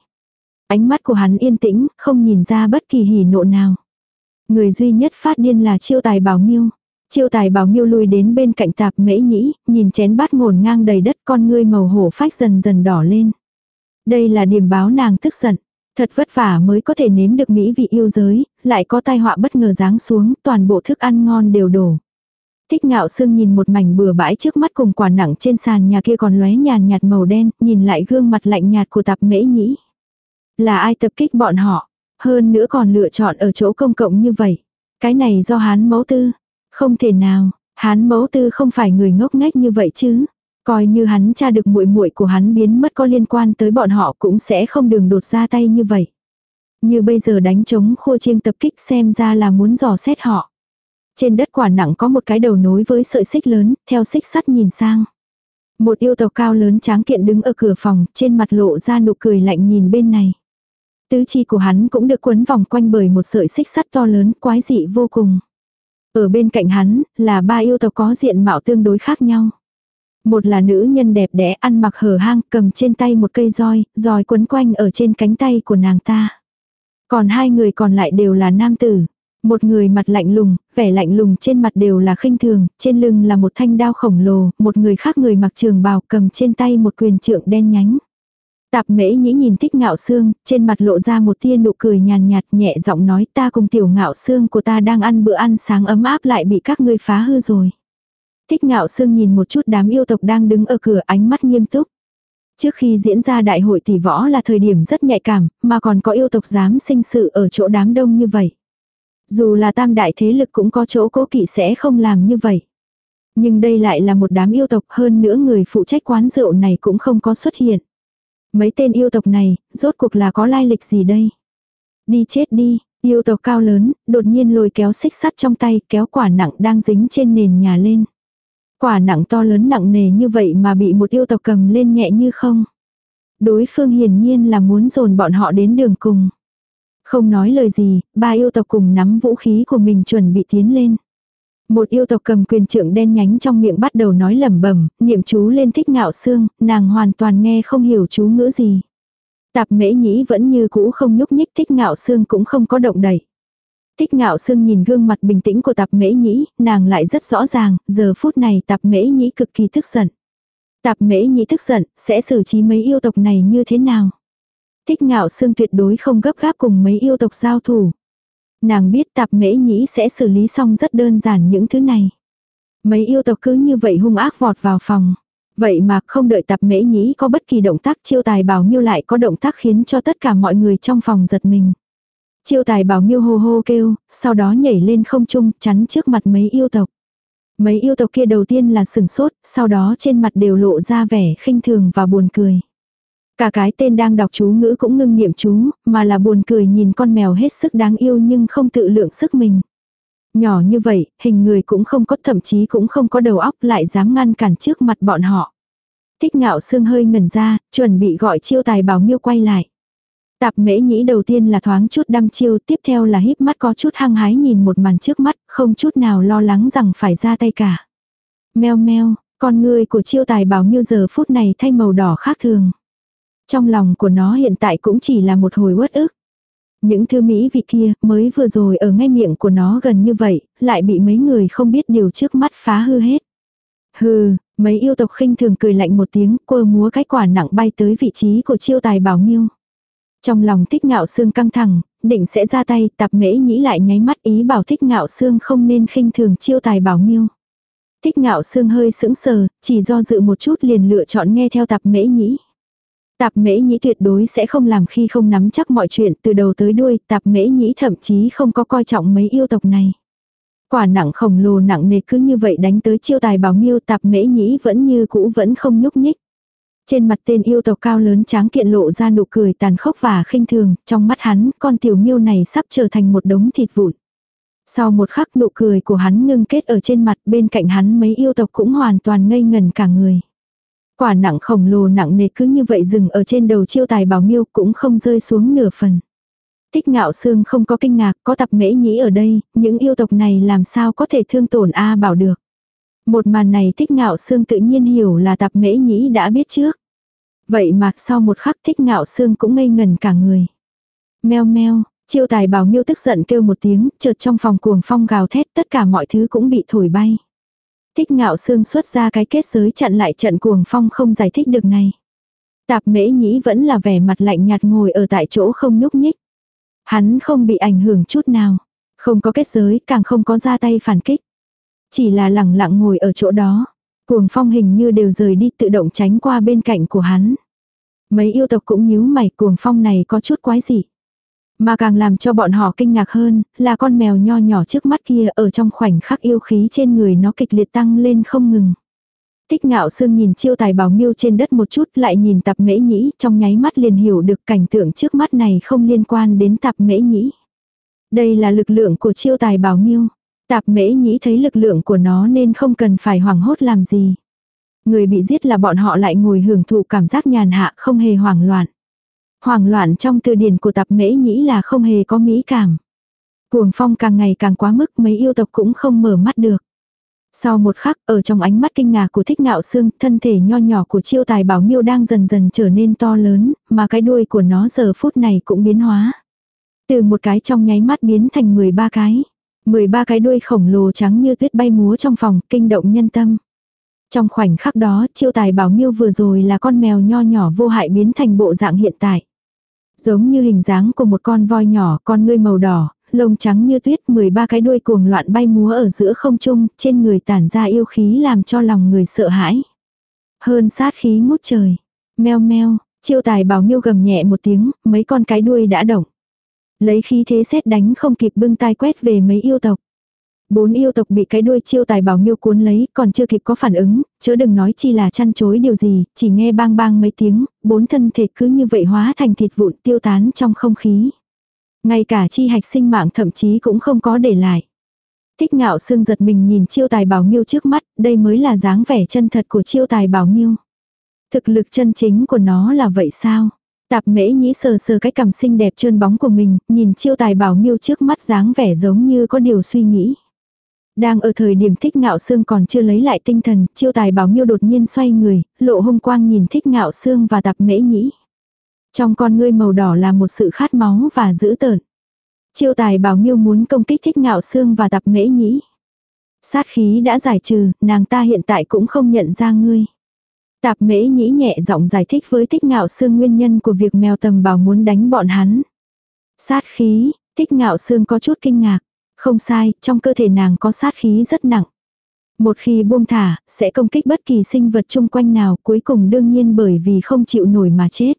Ánh mắt của hắn yên tĩnh, không nhìn ra bất kỳ hỉ nộ nào. Người duy nhất phát điên là chiêu tài bảo miêu. Chiêu tài bảo miêu lui đến bên cạnh tạp mễ nhĩ, nhìn chén bát ngổn ngang đầy đất con ngươi màu hổ phách dần dần đỏ lên. Đây là điểm báo nàng tức giận. Thật vất vả mới có thể nếm được mỹ vị yêu giới, lại có tai họa bất ngờ giáng xuống, toàn bộ thức ăn ngon đều đổ. Thích ngạo sương nhìn một mảnh bừa bãi trước mắt cùng quả nặng trên sàn nhà kia còn lóe nhàn nhạt màu đen, nhìn lại gương mặt lạnh nhạt của tạp mễ nhĩ. Là ai tập kích bọn họ? Hơn nữa còn lựa chọn ở chỗ công cộng như vậy. Cái này do hán mẫu tư. Không thể nào, hán mẫu tư không phải người ngốc nghếch như vậy chứ. Coi như hắn tra được muội muội của hắn biến mất có liên quan tới bọn họ cũng sẽ không đường đột ra tay như vậy. Như bây giờ đánh chống khua chiêng tập kích xem ra là muốn dò xét họ. Trên đất quả nặng có một cái đầu nối với sợi xích lớn, theo xích sắt nhìn sang. Một yêu tộc cao lớn tráng kiện đứng ở cửa phòng, trên mặt lộ ra nụ cười lạnh nhìn bên này. Tứ chi của hắn cũng được quấn vòng quanh bởi một sợi xích sắt to lớn, quái dị vô cùng. Ở bên cạnh hắn, là ba yêu tộc có diện mạo tương đối khác nhau. Một là nữ nhân đẹp đẽ ăn mặc hở hang cầm trên tay một cây roi, roi quấn quanh ở trên cánh tay của nàng ta. Còn hai người còn lại đều là nam tử. Một người mặt lạnh lùng, vẻ lạnh lùng trên mặt đều là khinh thường, trên lưng là một thanh đao khổng lồ, một người khác người mặc trường bào cầm trên tay một quyền trượng đen nhánh. Tạp mễ nhĩ nhìn thích ngạo xương, trên mặt lộ ra một tia nụ cười nhàn nhạt nhẹ giọng nói ta cùng tiểu ngạo xương của ta đang ăn bữa ăn sáng ấm áp lại bị các ngươi phá hư rồi. Thích ngạo xương nhìn một chút đám yêu tộc đang đứng ở cửa ánh mắt nghiêm túc. Trước khi diễn ra đại hội tỷ võ là thời điểm rất nhạy cảm, mà còn có yêu tộc dám sinh sự ở chỗ đám đông như vậy. Dù là tam đại thế lực cũng có chỗ cố kỵ sẽ không làm như vậy. Nhưng đây lại là một đám yêu tộc hơn nữa người phụ trách quán rượu này cũng không có xuất hiện. Mấy tên yêu tộc này, rốt cuộc là có lai lịch gì đây? Đi chết đi, yêu tộc cao lớn, đột nhiên lôi kéo xích sắt trong tay, kéo quả nặng đang dính trên nền nhà lên. Quả nặng to lớn nặng nề như vậy mà bị một yêu tộc cầm lên nhẹ như không. Đối phương hiển nhiên là muốn dồn bọn họ đến đường cùng. Không nói lời gì, ba yêu tộc cùng nắm vũ khí của mình chuẩn bị tiến lên. Một yêu tộc cầm quyền trượng đen nhánh trong miệng bắt đầu nói lẩm bẩm, niệm chú lên thích ngạo xương, nàng hoàn toàn nghe không hiểu chú ngữ gì. Tạp mễ nhĩ vẫn như cũ không nhúc nhích thích ngạo xương cũng không có động đẩy. Thích ngạo xương nhìn gương mặt bình tĩnh của tạp mễ nhĩ, nàng lại rất rõ ràng, giờ phút này tạp mễ nhĩ cực kỳ tức giận. Tạp mễ nhĩ tức giận, sẽ xử trí mấy yêu tộc này như thế nào? Thích ngạo xương tuyệt đối không gấp gáp cùng mấy yêu tộc giao thủ. Nàng biết tạp mễ nhĩ sẽ xử lý xong rất đơn giản những thứ này. Mấy yêu tộc cứ như vậy hung ác vọt vào phòng. Vậy mà không đợi tạp mễ nhĩ có bất kỳ động tác chiêu tài bảo miêu lại có động tác khiến cho tất cả mọi người trong phòng giật mình. Chiêu tài bảo miêu hô hô kêu, sau đó nhảy lên không trung chắn trước mặt mấy yêu tộc. Mấy yêu tộc kia đầu tiên là sừng sốt, sau đó trên mặt đều lộ ra vẻ khinh thường và buồn cười. Cả cái tên đang đọc chú ngữ cũng ngưng niệm chú, mà là buồn cười nhìn con mèo hết sức đáng yêu nhưng không tự lượng sức mình. Nhỏ như vậy, hình người cũng không có thậm chí cũng không có đầu óc lại dám ngăn cản trước mặt bọn họ. Thích ngạo xương hơi ngẩn ra, chuẩn bị gọi chiêu tài bảo miêu quay lại. Tạp mễ nhĩ đầu tiên là thoáng chút đăm chiêu, tiếp theo là híp mắt có chút hăng hái nhìn một màn trước mắt, không chút nào lo lắng rằng phải ra tay cả. Meo meo, con người của chiêu tài bảo miêu giờ phút này thay màu đỏ khác thường. Trong lòng của nó hiện tại cũng chỉ là một hồi uất ức. Những thư mỹ vị kia mới vừa rồi ở ngay miệng của nó gần như vậy, lại bị mấy người không biết điều trước mắt phá hư hết. Hừ, mấy yêu tộc khinh thường cười lạnh một tiếng, quơ múa cái quả nặng bay tới vị trí của chiêu tài bảo miêu. Trong lòng thích ngạo xương căng thẳng, định sẽ ra tay, tạp mễ nhĩ lại nháy mắt ý bảo thích ngạo xương không nên khinh thường chiêu tài bảo miêu. Thích ngạo xương hơi sững sờ, chỉ do dự một chút liền lựa chọn nghe theo tạp mễ nhĩ. Tạp mễ nhĩ tuyệt đối sẽ không làm khi không nắm chắc mọi chuyện từ đầu tới đuôi, tạp mễ nhĩ thậm chí không có coi trọng mấy yêu tộc này. Quả nặng khổng lồ nặng nề cứ như vậy đánh tới chiêu tài bảo miêu tạp mễ nhĩ vẫn như cũ vẫn không nhúc nhích. Trên mặt tên yêu tộc cao lớn tráng kiện lộ ra nụ cười tàn khốc và khinh thường, trong mắt hắn, con tiểu miêu này sắp trở thành một đống thịt vụn. Sau một khắc nụ cười của hắn ngưng kết ở trên mặt bên cạnh hắn mấy yêu tộc cũng hoàn toàn ngây ngần cả người. Quả nặng khổng lồ nặng nề cứ như vậy dừng ở trên đầu chiêu tài bảo miêu cũng không rơi xuống nửa phần. Tích ngạo xương không có kinh ngạc, có tập mễ nhĩ ở đây, những yêu tộc này làm sao có thể thương tổn A bảo được. Một màn này thích ngạo xương tự nhiên hiểu là tập mễ nhĩ đã biết trước. Vậy mà sau một khắc thích ngạo xương cũng ngây ngần cả người. Meo meo, chiêu tài bảo miêu tức giận kêu một tiếng, chợt trong phòng cuồng phong gào thét tất cả mọi thứ cũng bị thổi bay. Thích ngạo xương xuất ra cái kết giới chặn lại trận cuồng phong không giải thích được này. Tạp mễ nhĩ vẫn là vẻ mặt lạnh nhạt ngồi ở tại chỗ không nhúc nhích. Hắn không bị ảnh hưởng chút nào. Không có kết giới, càng không có ra tay phản kích. Chỉ là lẳng lặng ngồi ở chỗ đó. Cuồng phong hình như đều rời đi tự động tránh qua bên cạnh của hắn. Mấy yêu tộc cũng nhíu mày cuồng phong này có chút quái gì. Mà càng làm cho bọn họ kinh ngạc hơn, là con mèo nho nhỏ trước mắt kia ở trong khoảnh khắc yêu khí trên người nó kịch liệt tăng lên không ngừng. Tích ngạo sương nhìn chiêu tài bảo miêu trên đất một chút lại nhìn tạp mễ nhĩ trong nháy mắt liền hiểu được cảnh tượng trước mắt này không liên quan đến tạp mễ nhĩ. Đây là lực lượng của chiêu tài bảo miêu. Tạp mễ nhĩ thấy lực lượng của nó nên không cần phải hoảng hốt làm gì. Người bị giết là bọn họ lại ngồi hưởng thụ cảm giác nhàn hạ không hề hoảng loạn. Hoảng loạn trong từ điển của tạp mễ nhĩ là không hề có mỹ cảm. Cuồng phong càng ngày càng quá mức mấy yêu tộc cũng không mở mắt được. Sau một khắc, ở trong ánh mắt kinh ngạc của thích ngạo xương, thân thể nho nhỏ của chiêu tài bảo miêu đang dần dần trở nên to lớn, mà cái đuôi của nó giờ phút này cũng biến hóa. Từ một cái trong nháy mắt biến thành 13 cái. 13 cái đuôi khổng lồ trắng như tuyết bay múa trong phòng, kinh động nhân tâm. Trong khoảnh khắc đó, chiêu tài bảo miêu vừa rồi là con mèo nho nhỏ vô hại biến thành bộ dạng hiện tại. Giống như hình dáng của một con voi nhỏ, con ngươi màu đỏ, lông trắng như tuyết, 13 cái đuôi cuồng loạn bay múa ở giữa không trung, trên người tản ra yêu khí làm cho lòng người sợ hãi. Hơn sát khí ngút trời. Meo meo, chiêu tài bảo miêu gầm nhẹ một tiếng, mấy con cái đuôi đã động. Lấy khí thế xét đánh không kịp bưng tai quét về mấy yêu tộc. Bốn yêu tộc bị cái đuôi chiêu tài bảo miêu cuốn lấy, còn chưa kịp có phản ứng, chớ đừng nói chi là chăn chối điều gì, chỉ nghe bang bang mấy tiếng, bốn thân thể cứ như vậy hóa thành thịt vụn tiêu tán trong không khí. Ngay cả chi hạch sinh mạng thậm chí cũng không có để lại. Thích ngạo sương giật mình nhìn chiêu tài bảo miêu trước mắt, đây mới là dáng vẻ chân thật của chiêu tài bảo miêu. Thực lực chân chính của nó là vậy sao? Tạp mễ nhĩ sờ sờ cái cằm xinh đẹp trơn bóng của mình, nhìn chiêu tài bảo miêu trước mắt dáng vẻ giống như có điều suy nghĩ. Đang ở thời điểm thích ngạo xương còn chưa lấy lại tinh thần, chiêu tài bảo miêu đột nhiên xoay người, lộ hung quang nhìn thích ngạo xương và tạp mễ nhĩ. Trong con ngươi màu đỏ là một sự khát máu và dữ tợn. Chiêu tài bảo miêu muốn công kích thích ngạo xương và tạp mễ nhĩ. Sát khí đã giải trừ, nàng ta hiện tại cũng không nhận ra ngươi. Tạp mễ nhĩ nhẹ giọng giải thích với thích ngạo xương nguyên nhân của việc mèo tầm bảo muốn đánh bọn hắn. Sát khí, thích ngạo xương có chút kinh ngạc. Không sai, trong cơ thể nàng có sát khí rất nặng. Một khi buông thả, sẽ công kích bất kỳ sinh vật chung quanh nào cuối cùng đương nhiên bởi vì không chịu nổi mà chết.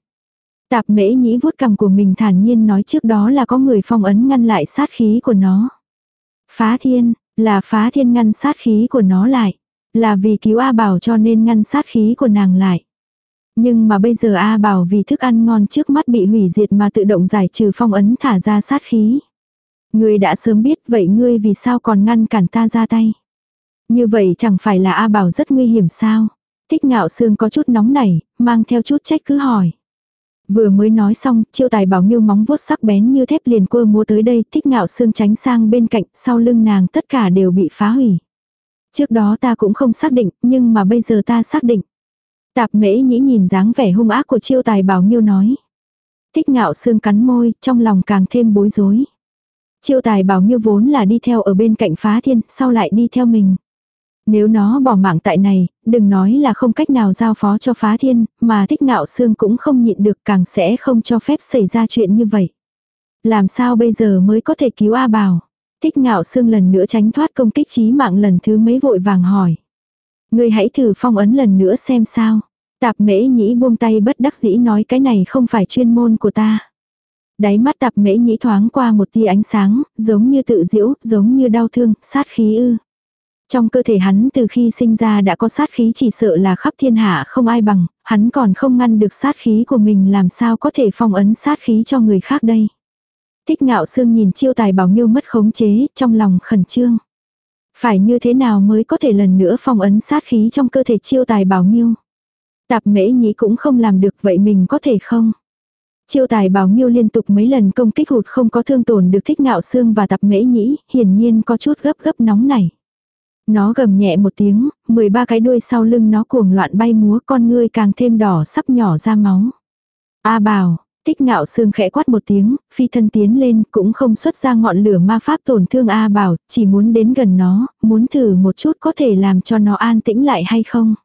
Tạp mễ nhĩ vuốt cằm của mình thản nhiên nói trước đó là có người phong ấn ngăn lại sát khí của nó. Phá thiên, là phá thiên ngăn sát khí của nó lại. Là vì cứu A Bảo cho nên ngăn sát khí của nàng lại. Nhưng mà bây giờ A Bảo vì thức ăn ngon trước mắt bị hủy diệt mà tự động giải trừ phong ấn thả ra sát khí. Ngươi đã sớm biết vậy ngươi vì sao còn ngăn cản ta ra tay. Như vậy chẳng phải là A Bảo rất nguy hiểm sao. Thích ngạo xương có chút nóng nảy, mang theo chút trách cứ hỏi. Vừa mới nói xong, chiêu tài bảo miêu móng vuốt sắc bén như thép liền quơ múa tới đây, thích ngạo xương tránh sang bên cạnh, sau lưng nàng tất cả đều bị phá hủy. Trước đó ta cũng không xác định, nhưng mà bây giờ ta xác định. Tạp mễ nhĩ nhìn dáng vẻ hung ác của chiêu tài bảo miêu nói. Thích ngạo xương cắn môi, trong lòng càng thêm bối rối. Chiêu tài bảo miêu vốn là đi theo ở bên cạnh phá thiên, sau lại đi theo mình. Nếu nó bỏ mạng tại này, đừng nói là không cách nào giao phó cho phá thiên, mà thích ngạo xương cũng không nhịn được càng sẽ không cho phép xảy ra chuyện như vậy. Làm sao bây giờ mới có thể cứu A Bảo? Thích ngạo xương lần nữa tránh thoát công kích chí mạng lần thứ mấy vội vàng hỏi. Người hãy thử phong ấn lần nữa xem sao. Tạp mễ nhĩ buông tay bất đắc dĩ nói cái này không phải chuyên môn của ta. Đáy mắt tạp mễ nhĩ thoáng qua một tia ánh sáng, giống như tự diễu, giống như đau thương, sát khí ư. Trong cơ thể hắn từ khi sinh ra đã có sát khí chỉ sợ là khắp thiên hạ không ai bằng, hắn còn không ngăn được sát khí của mình làm sao có thể phong ấn sát khí cho người khác đây. Thích ngạo sương nhìn chiêu tài bảo miêu mất khống chế, trong lòng khẩn trương. Phải như thế nào mới có thể lần nữa phong ấn sát khí trong cơ thể chiêu tài bảo miêu. Tạp mễ nhĩ cũng không làm được vậy mình có thể không? Chiêu tài bảo miêu liên tục mấy lần công kích hụt không có thương tổn được thích ngạo xương và tập mễ nhĩ, hiển nhiên có chút gấp gấp nóng này. Nó gầm nhẹ một tiếng, 13 cái đuôi sau lưng nó cuồng loạn bay múa con ngươi càng thêm đỏ sắp nhỏ ra máu. A bào tích ngạo xương khẽ quát một tiếng, phi thân tiến lên cũng không xuất ra ngọn lửa ma pháp tổn thương A bào chỉ muốn đến gần nó, muốn thử một chút có thể làm cho nó an tĩnh lại hay không.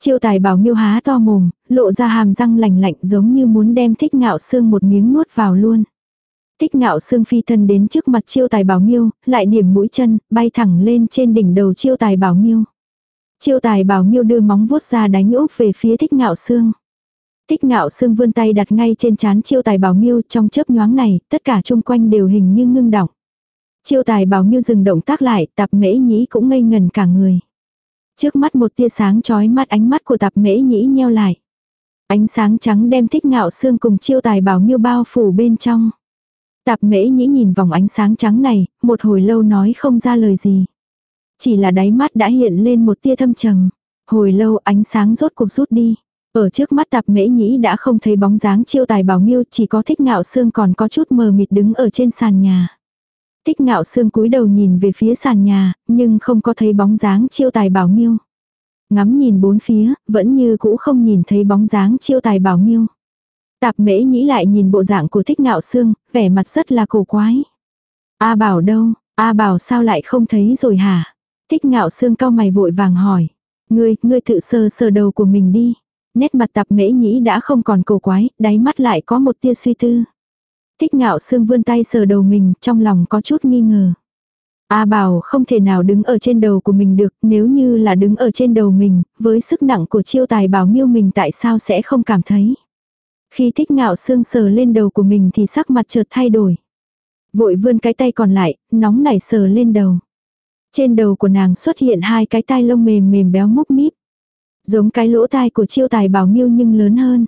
Chiêu tài bảo miêu há to mồm, lộ ra hàm răng lạnh lạnh giống như muốn đem thích ngạo xương một miếng nuốt vào luôn. Thích ngạo xương phi thân đến trước mặt chiêu tài bảo miêu, lại điểm mũi chân, bay thẳng lên trên đỉnh đầu chiêu tài bảo miêu. Chiêu tài bảo miêu đưa móng vuốt ra đánh úp về phía thích ngạo xương. Thích ngạo xương vươn tay đặt ngay trên chán chiêu tài bảo miêu trong chớp nhoáng này, tất cả chung quanh đều hình như ngưng đọng. Chiêu tài bảo miêu dừng động tác lại, tạp mễ nhĩ cũng ngây ngần cả người. Trước mắt một tia sáng chói mắt ánh mắt của tạp mễ nhĩ nheo lại. Ánh sáng trắng đem thích ngạo xương cùng chiêu tài bảo miêu bao phủ bên trong. Tạp mễ nhĩ nhìn vòng ánh sáng trắng này, một hồi lâu nói không ra lời gì. Chỉ là đáy mắt đã hiện lên một tia thâm trầm. Hồi lâu ánh sáng rốt cuộc rút đi. Ở trước mắt tạp mễ nhĩ đã không thấy bóng dáng chiêu tài bảo miêu chỉ có thích ngạo xương còn có chút mờ mịt đứng ở trên sàn nhà. Tích ngạo xương cúi đầu nhìn về phía sàn nhà, nhưng không có thấy bóng dáng chiêu tài bảo miêu. Ngắm nhìn bốn phía, vẫn như cũ không nhìn thấy bóng dáng chiêu tài bảo miêu. Tạp mễ nhĩ lại nhìn bộ dạng của thích ngạo xương, vẻ mặt rất là cổ quái. A bảo đâu, A bảo sao lại không thấy rồi hả? Thích ngạo xương cao mày vội vàng hỏi. Ngươi, ngươi tự sờ sờ đầu của mình đi. Nét mặt tạp mễ nhĩ đã không còn cổ quái, đáy mắt lại có một tia suy tư. Thích ngạo sương vươn tay sờ đầu mình, trong lòng có chút nghi ngờ. A bảo không thể nào đứng ở trên đầu của mình được, nếu như là đứng ở trên đầu mình, với sức nặng của chiêu tài bảo miêu mình tại sao sẽ không cảm thấy. Khi thích ngạo sương sờ lên đầu của mình thì sắc mặt chợt thay đổi. Vội vươn cái tay còn lại, nóng nảy sờ lên đầu. Trên đầu của nàng xuất hiện hai cái tai lông mềm mềm béo múc míp. Giống cái lỗ tai của chiêu tài bảo miêu nhưng lớn hơn.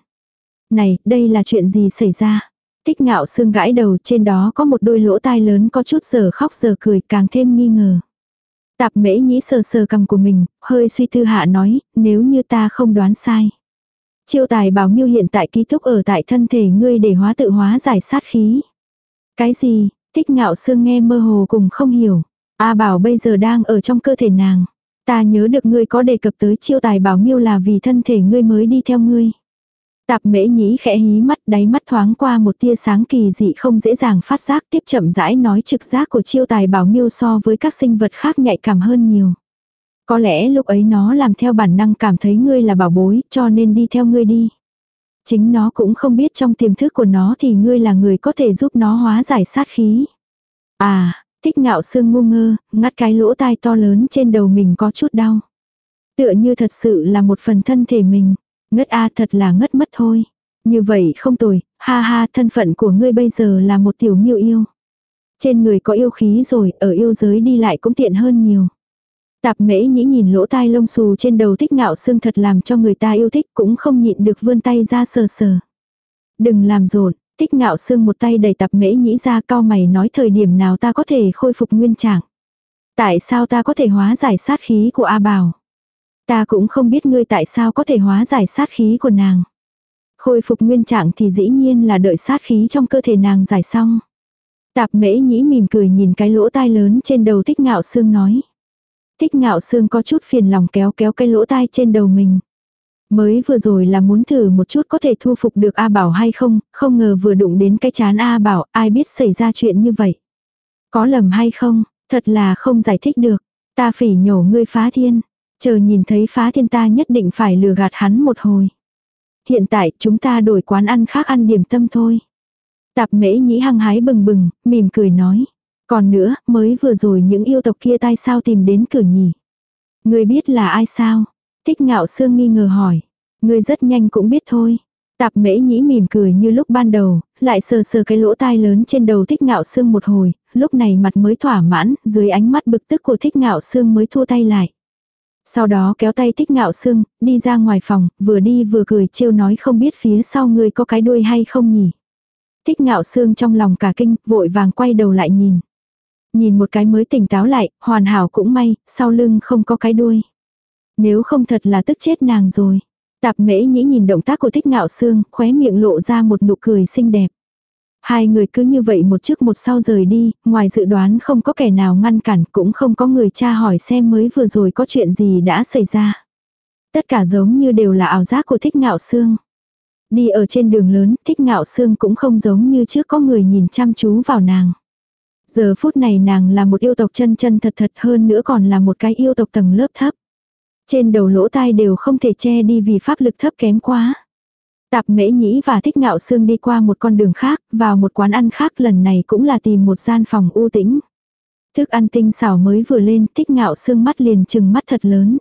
Này, đây là chuyện gì xảy ra? Tích ngạo xương gãi đầu trên đó có một đôi lỗ tai lớn có chút giờ khóc giờ cười càng thêm nghi ngờ. Tạp mễ nhĩ sờ sờ cầm của mình, hơi suy tư hạ nói, nếu như ta không đoán sai. Chiêu tài bảo miêu hiện tại ký túc ở tại thân thể ngươi để hóa tự hóa giải sát khí. Cái gì, tích ngạo xương nghe mơ hồ cùng không hiểu. A bảo bây giờ đang ở trong cơ thể nàng. Ta nhớ được ngươi có đề cập tới chiêu tài bảo miêu là vì thân thể ngươi mới đi theo ngươi. Tạp mễ nhĩ khẽ hí mắt đáy mắt thoáng qua một tia sáng kỳ dị không dễ dàng phát giác tiếp chậm rãi nói trực giác của chiêu tài bảo miêu so với các sinh vật khác nhạy cảm hơn nhiều. Có lẽ lúc ấy nó làm theo bản năng cảm thấy ngươi là bảo bối cho nên đi theo ngươi đi. Chính nó cũng không biết trong tiềm thức của nó thì ngươi là người có thể giúp nó hóa giải sát khí. À, thích ngạo sương ngu ngơ, ngắt cái lỗ tai to lớn trên đầu mình có chút đau. Tựa như thật sự là một phần thân thể mình. Ngất a thật là ngất mất thôi. Như vậy không tồi, ha ha thân phận của ngươi bây giờ là một tiểu miêu yêu. Trên người có yêu khí rồi, ở yêu giới đi lại cũng tiện hơn nhiều. Tạp mễ nhĩ nhìn lỗ tai lông xù trên đầu thích ngạo xương thật làm cho người ta yêu thích cũng không nhịn được vươn tay ra sờ sờ. Đừng làm rộn, thích ngạo xương một tay đẩy tạp mễ nhĩ ra cao mày nói thời điểm nào ta có thể khôi phục nguyên trạng. Tại sao ta có thể hóa giải sát khí của A Bảo? Ta cũng không biết ngươi tại sao có thể hóa giải sát khí của nàng. Khôi phục nguyên trạng thì dĩ nhiên là đợi sát khí trong cơ thể nàng giải xong. Tạp mễ nhĩ mỉm cười nhìn cái lỗ tai lớn trên đầu thích ngạo xương nói. Thích ngạo xương có chút phiền lòng kéo kéo cái lỗ tai trên đầu mình. Mới vừa rồi là muốn thử một chút có thể thu phục được A Bảo hay không, không ngờ vừa đụng đến cái chán A Bảo, ai biết xảy ra chuyện như vậy. Có lầm hay không, thật là không giải thích được. Ta phỉ nhổ ngươi phá thiên. Chờ nhìn thấy phá thiên ta nhất định phải lừa gạt hắn một hồi. Hiện tại chúng ta đổi quán ăn khác ăn điểm tâm thôi. Tạp mễ nhĩ hăng hái bừng bừng, mỉm cười nói. Còn nữa, mới vừa rồi những yêu tộc kia tay sao tìm đến cửa nhỉ? Người biết là ai sao? Thích ngạo sương nghi ngờ hỏi. Người rất nhanh cũng biết thôi. Tạp mễ nhĩ mỉm cười như lúc ban đầu, lại sờ sờ cái lỗ tai lớn trên đầu thích ngạo sương một hồi, lúc này mặt mới thỏa mãn, dưới ánh mắt bực tức của thích ngạo sương mới thua tay lại. Sau đó kéo tay thích ngạo sương, đi ra ngoài phòng, vừa đi vừa cười trêu nói không biết phía sau người có cái đuôi hay không nhỉ. Thích ngạo xương trong lòng cả kinh, vội vàng quay đầu lại nhìn. Nhìn một cái mới tỉnh táo lại, hoàn hảo cũng may, sau lưng không có cái đuôi. Nếu không thật là tức chết nàng rồi. Tạp mễ nhĩ nhìn động tác của thích ngạo xương, khóe miệng lộ ra một nụ cười xinh đẹp. Hai người cứ như vậy một trước một sau rời đi, ngoài dự đoán không có kẻ nào ngăn cản cũng không có người tra hỏi xem mới vừa rồi có chuyện gì đã xảy ra. Tất cả giống như đều là ảo giác của thích ngạo xương. Đi ở trên đường lớn, thích ngạo xương cũng không giống như trước có người nhìn chăm chú vào nàng. Giờ phút này nàng là một yêu tộc chân chân thật thật hơn nữa còn là một cái yêu tộc tầng lớp thấp. Trên đầu lỗ tai đều không thể che đi vì pháp lực thấp kém quá. Tạp mễ nhĩ và thích ngạo xương đi qua một con đường khác, vào một quán ăn khác lần này cũng là tìm một gian phòng u tĩnh. Thức ăn tinh xảo mới vừa lên, thích ngạo xương mắt liền chừng mắt thật lớn.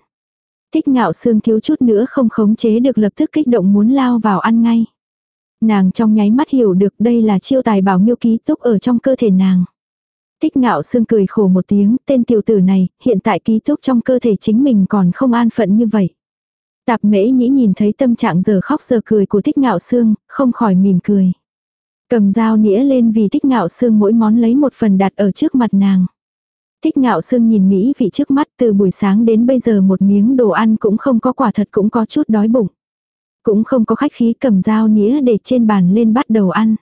Thích ngạo xương thiếu chút nữa không khống chế được lập tức kích động muốn lao vào ăn ngay. Nàng trong nháy mắt hiểu được đây là chiêu tài bảo miêu ký túc ở trong cơ thể nàng. Tích ngạo xương cười khổ một tiếng, tên tiểu tử này, hiện tại ký túc trong cơ thể chính mình còn không an phận như vậy. Tạp mễ nhĩ nhìn thấy tâm trạng giờ khóc giờ cười của tích ngạo xương, không khỏi mỉm cười. Cầm dao nĩa lên vì tích ngạo xương mỗi món lấy một phần đặt ở trước mặt nàng. thích ngạo sương nhìn Mỹ vị trước mắt từ buổi sáng đến bây giờ một miếng đồ ăn cũng không có quả thật cũng có chút đói bụng. Cũng không có khách khí cầm dao nĩa để trên bàn lên bắt đầu ăn.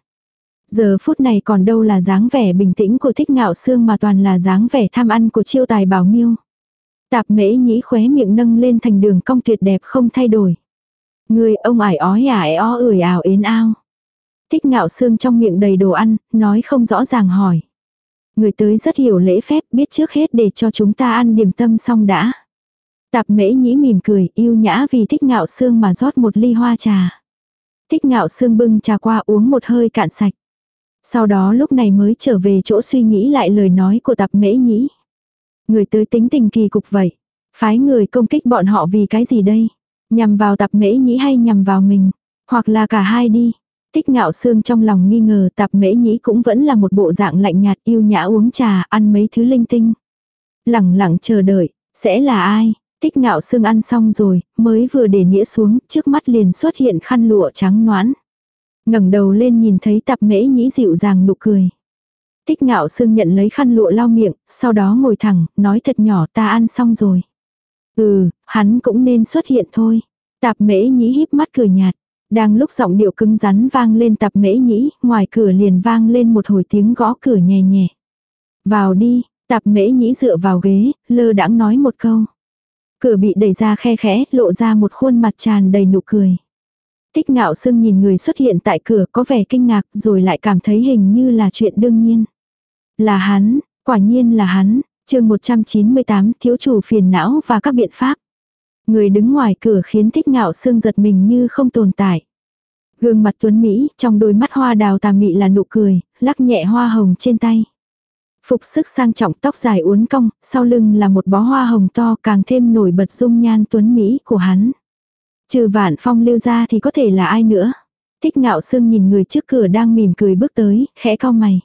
Giờ phút này còn đâu là dáng vẻ bình tĩnh của thích ngạo sương mà toàn là dáng vẻ tham ăn của chiêu tài bảo miêu. Tạp mễ nhĩ khóe miệng nâng lên thành đường cong tuyệt đẹp không thay đổi. Người ông ải ói ải o ửi ảo ến ao. Thích ngạo xương trong miệng đầy đồ ăn, nói không rõ ràng hỏi. Người tới rất hiểu lễ phép biết trước hết để cho chúng ta ăn điểm tâm xong đã. Tạp mễ nhĩ mỉm cười yêu nhã vì thích ngạo xương mà rót một ly hoa trà. Thích ngạo xương bưng trà qua uống một hơi cạn sạch. Sau đó lúc này mới trở về chỗ suy nghĩ lại lời nói của tạp mễ nhĩ. Người tới tính tình kỳ cục vậy. Phái người công kích bọn họ vì cái gì đây? Nhằm vào tạp mễ nhĩ hay nhằm vào mình? Hoặc là cả hai đi. Tích ngạo xương trong lòng nghi ngờ tạp mễ nhĩ cũng vẫn là một bộ dạng lạnh nhạt yêu nhã uống trà ăn mấy thứ linh tinh. Lẳng lặng chờ đợi, sẽ là ai? Tích ngạo xương ăn xong rồi, mới vừa để nĩa xuống, trước mắt liền xuất hiện khăn lụa trắng noãn ngẩng đầu lên nhìn thấy tạp mễ nhĩ dịu dàng nụ cười. Tích ngạo sương nhận lấy khăn lụa lau miệng, sau đó ngồi thẳng, nói thật nhỏ ta ăn xong rồi. Ừ, hắn cũng nên xuất hiện thôi. Tạp mễ nhĩ híp mắt cười nhạt. Đang lúc giọng điệu cứng rắn vang lên tạp mễ nhĩ, ngoài cửa liền vang lên một hồi tiếng gõ cửa nhẹ nhẹ. Vào đi, tạp mễ nhĩ dựa vào ghế, lơ đãng nói một câu. Cửa bị đẩy ra khe khẽ, lộ ra một khuôn mặt tràn đầy nụ cười. Tích ngạo sưng nhìn người xuất hiện tại cửa có vẻ kinh ngạc rồi lại cảm thấy hình như là chuyện đương nhiên. Là hắn, quả nhiên là hắn, chương 198 thiếu chủ phiền não và các biện pháp. Người đứng ngoài cửa khiến thích ngạo xương giật mình như không tồn tại. Gương mặt tuấn Mỹ, trong đôi mắt hoa đào tà mị là nụ cười, lắc nhẹ hoa hồng trên tay. Phục sức sang trọng tóc dài uốn cong, sau lưng là một bó hoa hồng to càng thêm nổi bật dung nhan tuấn Mỹ của hắn. Trừ vạn phong lưu ra thì có thể là ai nữa. Thích ngạo sương nhìn người trước cửa đang mỉm cười bước tới, khẽ cau mày.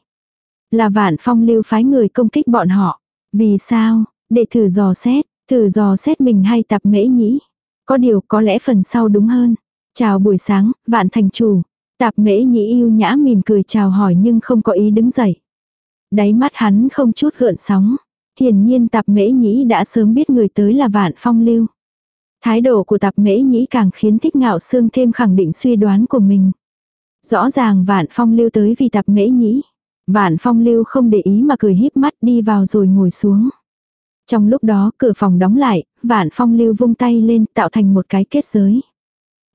Là vạn phong lưu phái người công kích bọn họ. Vì sao? Để thử dò xét, thử dò xét mình hay tập mễ nhĩ. Có điều có lẽ phần sau đúng hơn. Chào buổi sáng, vạn thành chủ. Tạp mễ nhĩ yêu nhã mỉm cười chào hỏi nhưng không có ý đứng dậy. Đáy mắt hắn không chút gợn sóng. Hiển nhiên tạp mễ nhĩ đã sớm biết người tới là vạn phong lưu. Thái độ của tạp mễ nhĩ càng khiến thích ngạo xương thêm khẳng định suy đoán của mình. Rõ ràng vạn phong lưu tới vì tạp mễ nhĩ. Vạn phong lưu không để ý mà cười híp mắt đi vào rồi ngồi xuống. Trong lúc đó cửa phòng đóng lại, vạn phong lưu vung tay lên tạo thành một cái kết giới.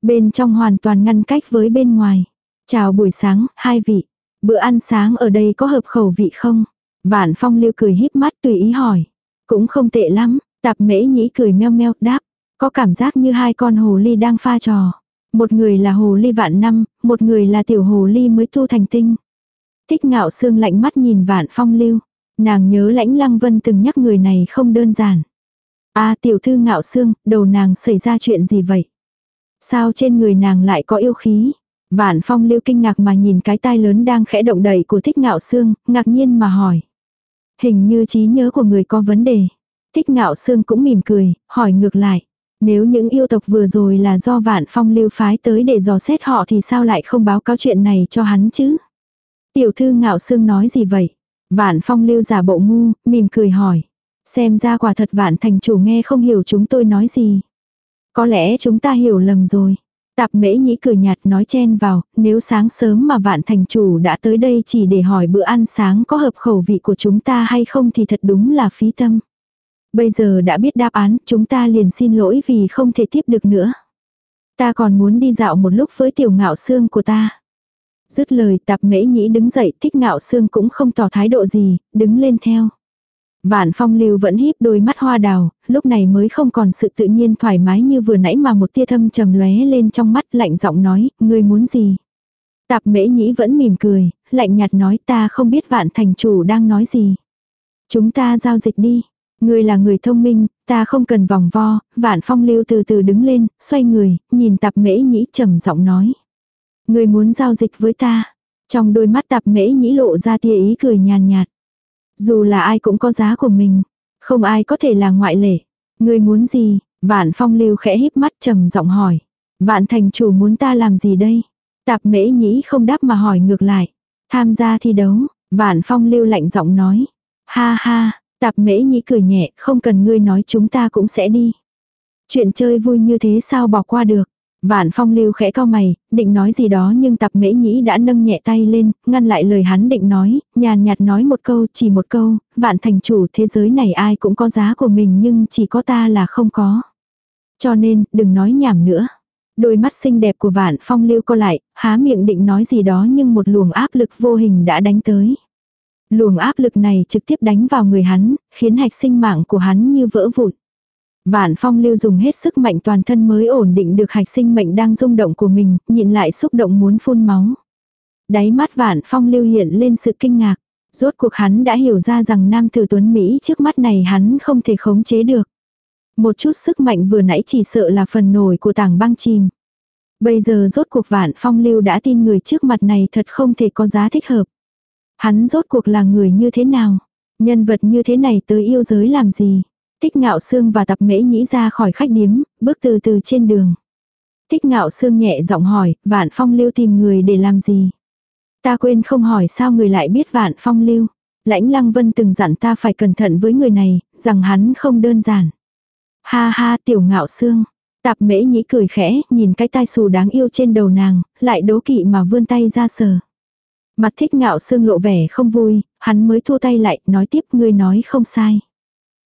Bên trong hoàn toàn ngăn cách với bên ngoài. Chào buổi sáng, hai vị. Bữa ăn sáng ở đây có hợp khẩu vị không? Vạn phong lưu cười híp mắt tùy ý hỏi. Cũng không tệ lắm, tạp mễ nhĩ cười meo meo đáp. Có cảm giác như hai con hồ ly đang pha trò. Một người là hồ ly vạn năm, một người là tiểu hồ ly mới tu thành tinh. Thích ngạo xương lạnh mắt nhìn vạn phong lưu. Nàng nhớ lãnh lăng vân từng nhắc người này không đơn giản. a tiểu thư ngạo xương, đầu nàng xảy ra chuyện gì vậy? Sao trên người nàng lại có yêu khí? Vạn phong lưu kinh ngạc mà nhìn cái tai lớn đang khẽ động đẩy của thích ngạo xương, ngạc nhiên mà hỏi. Hình như trí nhớ của người có vấn đề. Thích ngạo xương cũng mỉm cười, hỏi ngược lại. Nếu những yêu tộc vừa rồi là do vạn phong lưu phái tới để dò xét họ thì sao lại không báo cáo chuyện này cho hắn chứ? Tiểu thư ngạo sương nói gì vậy? Vạn phong lưu giả bộ ngu, mỉm cười hỏi. Xem ra quả thật vạn thành chủ nghe không hiểu chúng tôi nói gì. Có lẽ chúng ta hiểu lầm rồi. Tạp mễ nhĩ cười nhạt nói chen vào, nếu sáng sớm mà vạn thành chủ đã tới đây chỉ để hỏi bữa ăn sáng có hợp khẩu vị của chúng ta hay không thì thật đúng là phí tâm. Bây giờ đã biết đáp án, chúng ta liền xin lỗi vì không thể tiếp được nữa. Ta còn muốn đi dạo một lúc với tiểu ngạo xương của ta. Dứt lời tạp mễ nhĩ đứng dậy thích ngạo xương cũng không tỏ thái độ gì, đứng lên theo. Vạn phong lưu vẫn híp đôi mắt hoa đào, lúc này mới không còn sự tự nhiên thoải mái như vừa nãy mà một tia thâm trầm lóe lên trong mắt lạnh giọng nói, ngươi muốn gì? Tạp mễ nhĩ vẫn mỉm cười, lạnh nhạt nói ta không biết vạn thành chủ đang nói gì. Chúng ta giao dịch đi. Ngươi là người thông minh, ta không cần vòng vo, vạn phong lưu từ từ đứng lên, xoay người, nhìn tạp mễ nhĩ trầm giọng nói người muốn giao dịch với ta. Trong đôi mắt tạp mễ nhĩ lộ ra tia ý cười nhàn nhạt. Dù là ai cũng có giá của mình. Không ai có thể là ngoại lệ. người muốn gì? Vạn phong lưu khẽ híp mắt trầm giọng hỏi. Vạn thành chủ muốn ta làm gì đây? Tạp mễ nhĩ không đáp mà hỏi ngược lại. Tham gia thi đấu. Vạn phong lưu lạnh giọng nói. Ha ha, tạp mễ nhĩ cười nhẹ, không cần ngươi nói chúng ta cũng sẽ đi. Chuyện chơi vui như thế sao bỏ qua được. Vạn phong lưu khẽ cao mày, định nói gì đó nhưng tập mễ nhĩ đã nâng nhẹ tay lên, ngăn lại lời hắn định nói, nhàn nhạt nói một câu, chỉ một câu, vạn thành chủ thế giới này ai cũng có giá của mình nhưng chỉ có ta là không có. Cho nên, đừng nói nhảm nữa. Đôi mắt xinh đẹp của vạn phong lưu co lại, há miệng định nói gì đó nhưng một luồng áp lực vô hình đã đánh tới. Luồng áp lực này trực tiếp đánh vào người hắn, khiến hạch sinh mạng của hắn như vỡ vụn. Vạn phong lưu dùng hết sức mạnh toàn thân mới ổn định được hạch sinh mệnh đang rung động của mình, nhịn lại xúc động muốn phun máu. Đáy mắt vạn phong lưu hiện lên sự kinh ngạc. Rốt cuộc hắn đã hiểu ra rằng nam tử tuấn Mỹ trước mắt này hắn không thể khống chế được. Một chút sức mạnh vừa nãy chỉ sợ là phần nổi của tảng băng chìm. Bây giờ rốt cuộc vạn phong lưu đã tin người trước mặt này thật không thể có giá thích hợp. Hắn rốt cuộc là người như thế nào? Nhân vật như thế này tới yêu giới làm gì? Thích ngạo xương và tập mễ nhĩ ra khỏi khách điếm, bước từ từ trên đường. Thích ngạo xương nhẹ giọng hỏi, vạn phong lưu tìm người để làm gì? Ta quên không hỏi sao người lại biết vạn phong lưu. Lãnh lăng vân từng dặn ta phải cẩn thận với người này, rằng hắn không đơn giản. Ha ha tiểu ngạo xương. Tạp mễ nhĩ cười khẽ, nhìn cái tai xù đáng yêu trên đầu nàng, lại đố kỵ mà vươn tay ra sờ. Mặt thích ngạo xương lộ vẻ không vui, hắn mới thua tay lại, nói tiếp ngươi nói không sai.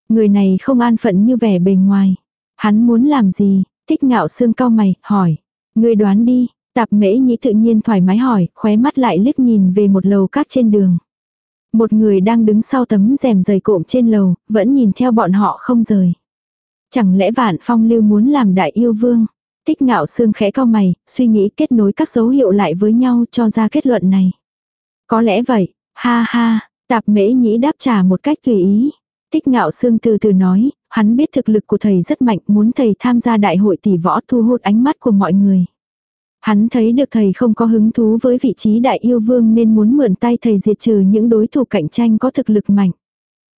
Người này không an phận như vẻ bề ngoài. Hắn muốn làm gì? Thích ngạo xương cao mày, hỏi. Người đoán đi. Tạp mễ nhĩ tự nhiên thoải mái hỏi, khóe mắt lại liếc nhìn về một lầu cát trên đường. Một người đang đứng sau tấm rèm dày cộm trên lầu, vẫn nhìn theo bọn họ không rời. Chẳng lẽ vạn phong lưu muốn làm đại yêu vương? Tích ngạo xương khẽ cao mày, suy nghĩ kết nối các dấu hiệu lại với nhau cho ra kết luận này. Có lẽ vậy, ha ha, tạp mễ nhĩ đáp trả một cách tùy ý. Tích ngạo sương từ từ nói, hắn biết thực lực của thầy rất mạnh muốn thầy tham gia đại hội tỷ võ thu hút ánh mắt của mọi người. Hắn thấy được thầy không có hứng thú với vị trí đại yêu vương nên muốn mượn tay thầy diệt trừ những đối thủ cạnh tranh có thực lực mạnh.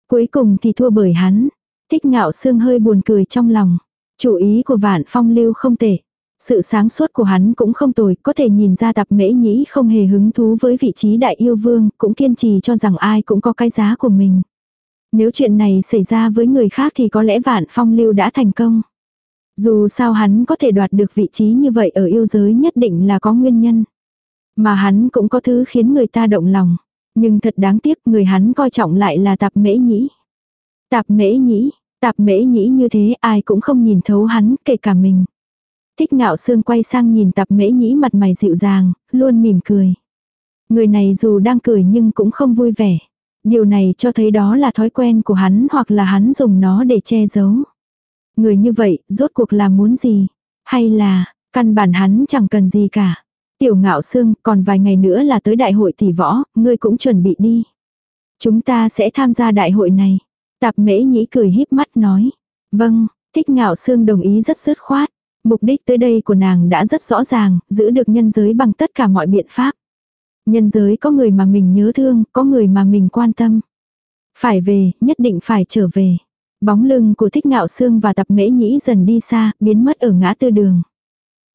Cuối cùng thì thua bởi hắn. Tích ngạo sương hơi buồn cười trong lòng. Chủ ý của vạn phong lưu không tệ. Sự sáng suốt của hắn cũng không tồi, có thể nhìn ra tập mễ nhĩ không hề hứng thú với vị trí đại yêu vương, cũng kiên trì cho rằng ai cũng có cái giá của mình. Nếu chuyện này xảy ra với người khác thì có lẽ vạn phong lưu đã thành công. Dù sao hắn có thể đoạt được vị trí như vậy ở yêu giới nhất định là có nguyên nhân. Mà hắn cũng có thứ khiến người ta động lòng. Nhưng thật đáng tiếc người hắn coi trọng lại là tạp mễ nhĩ. Tạp mễ nhĩ, tạp mễ nhĩ như thế ai cũng không nhìn thấu hắn kể cả mình. Thích ngạo sương quay sang nhìn tạp mễ nhĩ mặt mày dịu dàng, luôn mỉm cười. Người này dù đang cười nhưng cũng không vui vẻ. Điều này cho thấy đó là thói quen của hắn hoặc là hắn dùng nó để che giấu. Người như vậy, rốt cuộc là muốn gì? Hay là, căn bản hắn chẳng cần gì cả. Tiểu ngạo sương còn vài ngày nữa là tới đại hội tỷ võ, ngươi cũng chuẩn bị đi. Chúng ta sẽ tham gia đại hội này. Tạp mễ nhĩ cười híp mắt nói. Vâng, thích ngạo sương đồng ý rất dứt khoát. Mục đích tới đây của nàng đã rất rõ ràng, giữ được nhân giới bằng tất cả mọi biện pháp. Nhân giới có người mà mình nhớ thương, có người mà mình quan tâm. Phải về, nhất định phải trở về. Bóng lưng của thích ngạo xương và tập mễ nhĩ dần đi xa, biến mất ở ngã tư đường.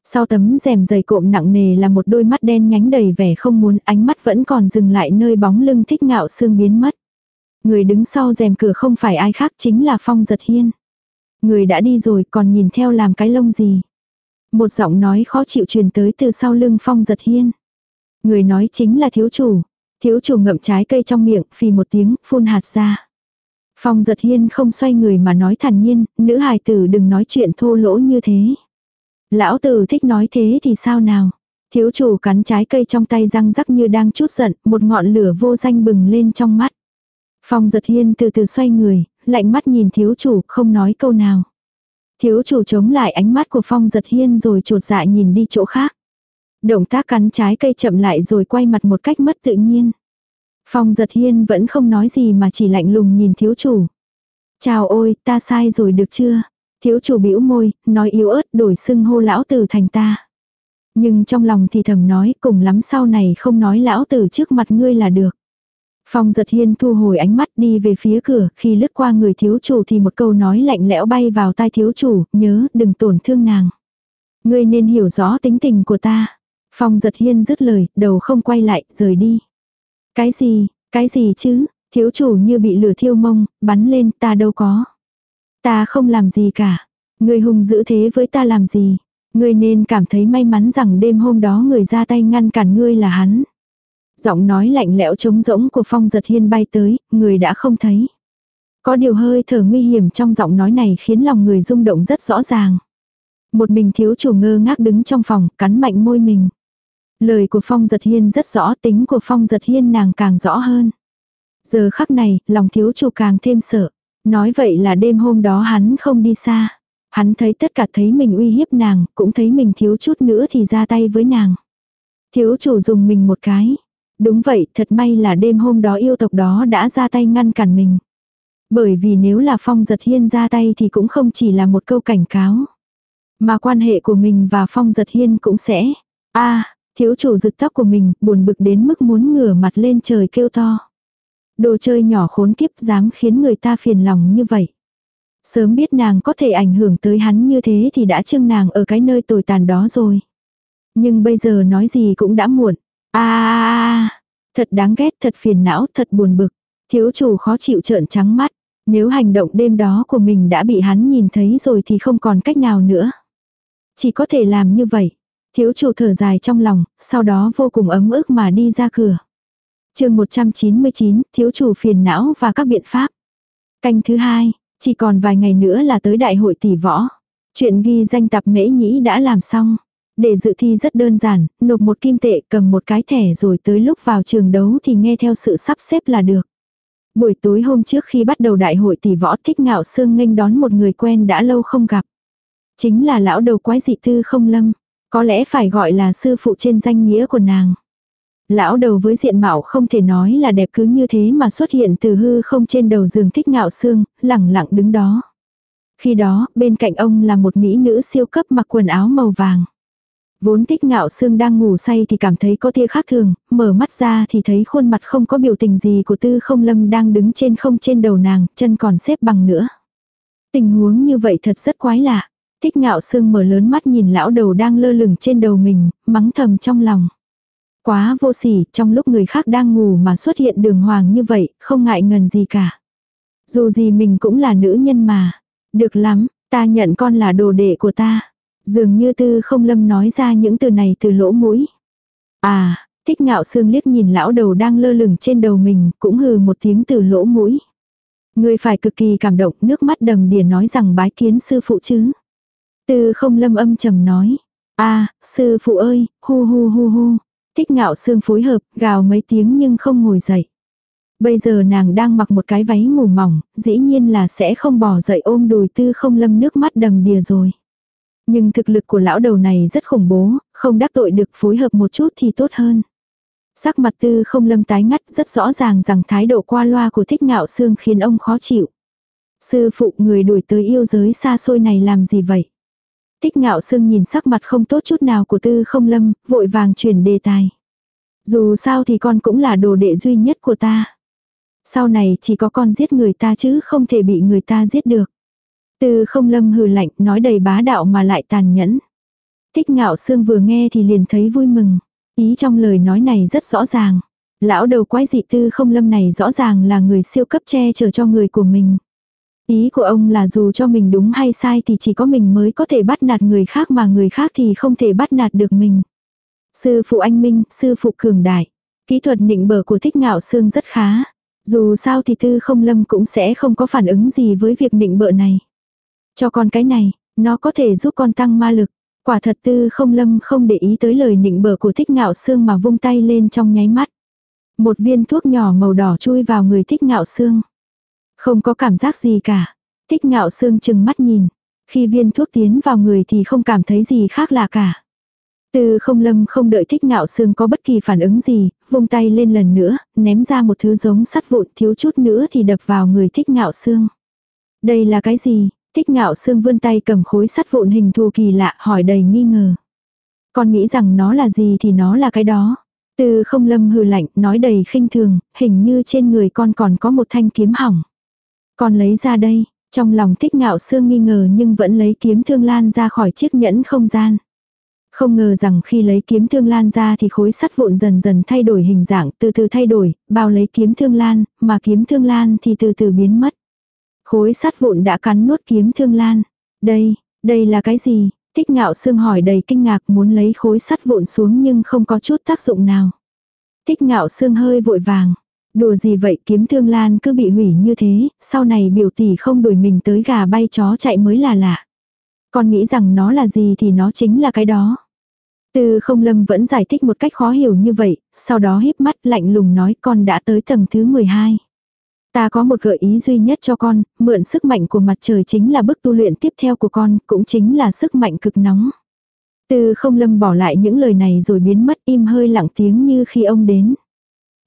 Sau tấm rèm dày cộm nặng nề là một đôi mắt đen nhánh đầy vẻ không muốn ánh mắt vẫn còn dừng lại nơi bóng lưng thích ngạo xương biến mất. Người đứng sau rèm cửa không phải ai khác chính là Phong Giật Hiên. Người đã đi rồi còn nhìn theo làm cái lông gì. Một giọng nói khó chịu truyền tới từ sau lưng Phong Giật Hiên. Người nói chính là thiếu chủ. Thiếu chủ ngậm trái cây trong miệng, phì một tiếng, phun hạt ra. Phong giật hiên không xoay người mà nói thản nhiên, nữ hài tử đừng nói chuyện thô lỗ như thế. Lão tử thích nói thế thì sao nào. Thiếu chủ cắn trái cây trong tay răng rắc như đang chút giận, một ngọn lửa vô danh bừng lên trong mắt. Phong giật hiên từ từ xoay người, lạnh mắt nhìn thiếu chủ, không nói câu nào. Thiếu chủ chống lại ánh mắt của phong giật hiên rồi trột dạ nhìn đi chỗ khác. Động tác cắn trái cây chậm lại rồi quay mặt một cách mất tự nhiên. Phong giật hiên vẫn không nói gì mà chỉ lạnh lùng nhìn thiếu chủ. Chào ôi, ta sai rồi được chưa? Thiếu chủ bĩu môi, nói yếu ớt đổi xưng hô lão tử thành ta. Nhưng trong lòng thì thầm nói cùng lắm sau này không nói lão tử trước mặt ngươi là được. Phong giật hiên thu hồi ánh mắt đi về phía cửa, khi lướt qua người thiếu chủ thì một câu nói lạnh lẽo bay vào tai thiếu chủ, nhớ đừng tổn thương nàng. Ngươi nên hiểu rõ tính tình của ta. Phong giật hiên dứt lời, đầu không quay lại, rời đi. Cái gì, cái gì chứ, thiếu chủ như bị lửa thiêu mông, bắn lên, ta đâu có. Ta không làm gì cả. Ngươi hùng giữ thế với ta làm gì. Ngươi nên cảm thấy may mắn rằng đêm hôm đó người ra tay ngăn cản ngươi là hắn. Giọng nói lạnh lẽo trống rỗng của phong giật hiên bay tới, người đã không thấy. Có điều hơi thở nguy hiểm trong giọng nói này khiến lòng người rung động rất rõ ràng. Một mình thiếu chủ ngơ ngác đứng trong phòng, cắn mạnh môi mình. Lời của Phong Giật Hiên rất rõ tính của Phong Giật Hiên nàng càng rõ hơn. Giờ khắc này, lòng thiếu chủ càng thêm sợ. Nói vậy là đêm hôm đó hắn không đi xa. Hắn thấy tất cả thấy mình uy hiếp nàng, cũng thấy mình thiếu chút nữa thì ra tay với nàng. Thiếu chủ dùng mình một cái. Đúng vậy, thật may là đêm hôm đó yêu tộc đó đã ra tay ngăn cản mình. Bởi vì nếu là Phong Giật Hiên ra tay thì cũng không chỉ là một câu cảnh cáo. Mà quan hệ của mình và Phong Giật Hiên cũng sẽ... a Thiếu chủ giựt tóc của mình, buồn bực đến mức muốn ngửa mặt lên trời kêu to. Đồ chơi nhỏ khốn kiếp dám khiến người ta phiền lòng như vậy. Sớm biết nàng có thể ảnh hưởng tới hắn như thế thì đã trưng nàng ở cái nơi tồi tàn đó rồi. Nhưng bây giờ nói gì cũng đã muộn. a thật đáng ghét, thật phiền não, thật buồn bực. Thiếu chủ khó chịu trợn trắng mắt. Nếu hành động đêm đó của mình đã bị hắn nhìn thấy rồi thì không còn cách nào nữa. Chỉ có thể làm như vậy. Thiếu chủ thở dài trong lòng, sau đó vô cùng ấm ức mà đi ra cửa. chương 199, thiếu chủ phiền não và các biện pháp. Canh thứ hai, chỉ còn vài ngày nữa là tới đại hội tỷ võ. Chuyện ghi danh tập mễ nhĩ đã làm xong. Để dự thi rất đơn giản, nộp một kim tệ cầm một cái thẻ rồi tới lúc vào trường đấu thì nghe theo sự sắp xếp là được. Buổi tối hôm trước khi bắt đầu đại hội tỷ võ thích ngạo sương nghênh đón một người quen đã lâu không gặp. Chính là lão đầu quái dị tư không lâm. Có lẽ phải gọi là sư phụ trên danh nghĩa của nàng. Lão đầu với diện mạo không thể nói là đẹp cứ như thế mà xuất hiện từ hư không trên đầu giường thích ngạo xương, lẳng lặng đứng đó. Khi đó, bên cạnh ông là một mỹ nữ siêu cấp mặc quần áo màu vàng. Vốn thích ngạo xương đang ngủ say thì cảm thấy có tia khác thường, mở mắt ra thì thấy khuôn mặt không có biểu tình gì của tư không lâm đang đứng trên không trên đầu nàng, chân còn xếp bằng nữa. Tình huống như vậy thật rất quái lạ. Thích ngạo sương mở lớn mắt nhìn lão đầu đang lơ lửng trên đầu mình, mắng thầm trong lòng. Quá vô sỉ, trong lúc người khác đang ngủ mà xuất hiện đường hoàng như vậy, không ngại ngần gì cả. Dù gì mình cũng là nữ nhân mà. Được lắm, ta nhận con là đồ đệ của ta. Dường như tư không lâm nói ra những từ này từ lỗ mũi. À, thích ngạo sương liếc nhìn lão đầu đang lơ lửng trên đầu mình, cũng hừ một tiếng từ lỗ mũi. Người phải cực kỳ cảm động, nước mắt đầm đìa nói rằng bái kiến sư phụ chứ. Tư không lâm âm trầm nói. a sư phụ ơi, hu hu hu hu. Thích ngạo xương phối hợp, gào mấy tiếng nhưng không ngồi dậy. Bây giờ nàng đang mặc một cái váy ngủ mỏng, dĩ nhiên là sẽ không bỏ dậy ôm đùi tư không lâm nước mắt đầm đìa rồi. Nhưng thực lực của lão đầu này rất khủng bố, không đắc tội được phối hợp một chút thì tốt hơn. Sắc mặt tư không lâm tái ngắt rất rõ ràng rằng thái độ qua loa của thích ngạo xương khiến ông khó chịu. Sư phụ người đuổi tới yêu giới xa xôi này làm gì vậy? Tích ngạo sương nhìn sắc mặt không tốt chút nào của tư không lâm, vội vàng chuyển đề tài. Dù sao thì con cũng là đồ đệ duy nhất của ta. Sau này chỉ có con giết người ta chứ không thể bị người ta giết được. Tư không lâm hừ lạnh nói đầy bá đạo mà lại tàn nhẫn. Thích ngạo sương vừa nghe thì liền thấy vui mừng. Ý trong lời nói này rất rõ ràng. Lão đầu quái dị tư không lâm này rõ ràng là người siêu cấp che chở cho người của mình. Ý của ông là dù cho mình đúng hay sai thì chỉ có mình mới có thể bắt nạt người khác mà người khác thì không thể bắt nạt được mình. Sư phụ anh Minh, sư phụ cường đại. Kỹ thuật nịnh bờ của thích ngạo xương rất khá. Dù sao thì tư không lâm cũng sẽ không có phản ứng gì với việc nịnh bợ này. Cho con cái này, nó có thể giúp con tăng ma lực. Quả thật tư không lâm không để ý tới lời nịnh bờ của thích ngạo xương mà vung tay lên trong nháy mắt. Một viên thuốc nhỏ màu đỏ chui vào người thích ngạo xương. Không có cảm giác gì cả. Thích ngạo xương chừng mắt nhìn. Khi viên thuốc tiến vào người thì không cảm thấy gì khác lạ cả. Từ không lâm không đợi thích ngạo xương có bất kỳ phản ứng gì, vung tay lên lần nữa, ném ra một thứ giống sắt vụn thiếu chút nữa thì đập vào người thích ngạo xương. Đây là cái gì? Thích ngạo xương vươn tay cầm khối sắt vụn hình thù kỳ lạ hỏi đầy nghi ngờ. Con nghĩ rằng nó là gì thì nó là cái đó. Từ không lâm hừ lạnh nói đầy khinh thường, hình như trên người con còn có một thanh kiếm hỏng. Con lấy ra đây, trong lòng thích ngạo xương nghi ngờ nhưng vẫn lấy kiếm thương lan ra khỏi chiếc nhẫn không gian. Không ngờ rằng khi lấy kiếm thương lan ra thì khối sắt vụn dần dần thay đổi hình dạng, từ từ thay đổi, bao lấy kiếm thương lan, mà kiếm thương lan thì từ từ biến mất. Khối sắt vụn đã cắn nuốt kiếm thương lan. Đây, đây là cái gì? Tích ngạo xương hỏi đầy kinh ngạc muốn lấy khối sắt vụn xuống nhưng không có chút tác dụng nào. Tích ngạo xương hơi vội vàng. Đùa gì vậy kiếm thương lan cứ bị hủy như thế, sau này biểu tỷ không đuổi mình tới gà bay chó chạy mới là lạ. Con nghĩ rằng nó là gì thì nó chính là cái đó. Từ không lâm vẫn giải thích một cách khó hiểu như vậy, sau đó híp mắt lạnh lùng nói con đã tới tầng thứ 12. Ta có một gợi ý duy nhất cho con, mượn sức mạnh của mặt trời chính là bước tu luyện tiếp theo của con, cũng chính là sức mạnh cực nóng. Từ không lâm bỏ lại những lời này rồi biến mất im hơi lặng tiếng như khi ông đến.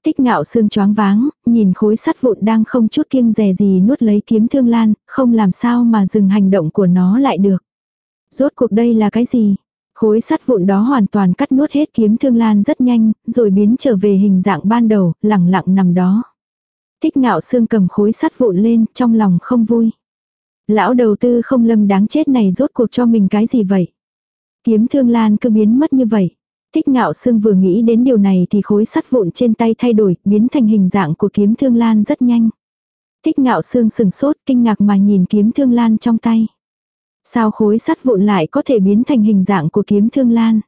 Tích ngạo xương choáng váng, nhìn khối sắt vụn đang không chút kiêng dè gì nuốt lấy kiếm thương lan, không làm sao mà dừng hành động của nó lại được. Rốt cuộc đây là cái gì? Khối sắt vụn đó hoàn toàn cắt nuốt hết kiếm thương lan rất nhanh, rồi biến trở về hình dạng ban đầu, lẳng lặng nằm đó. Thích ngạo xương cầm khối sắt vụn lên, trong lòng không vui. Lão đầu tư không lâm đáng chết này rốt cuộc cho mình cái gì vậy? Kiếm thương lan cứ biến mất như vậy. Thích ngạo Sương vừa nghĩ đến điều này thì khối sắt vụn trên tay thay đổi, biến thành hình dạng của kiếm thương lan rất nhanh. Thích ngạo Sương sừng sốt, kinh ngạc mà nhìn kiếm thương lan trong tay. Sao khối sắt vụn lại có thể biến thành hình dạng của kiếm thương lan?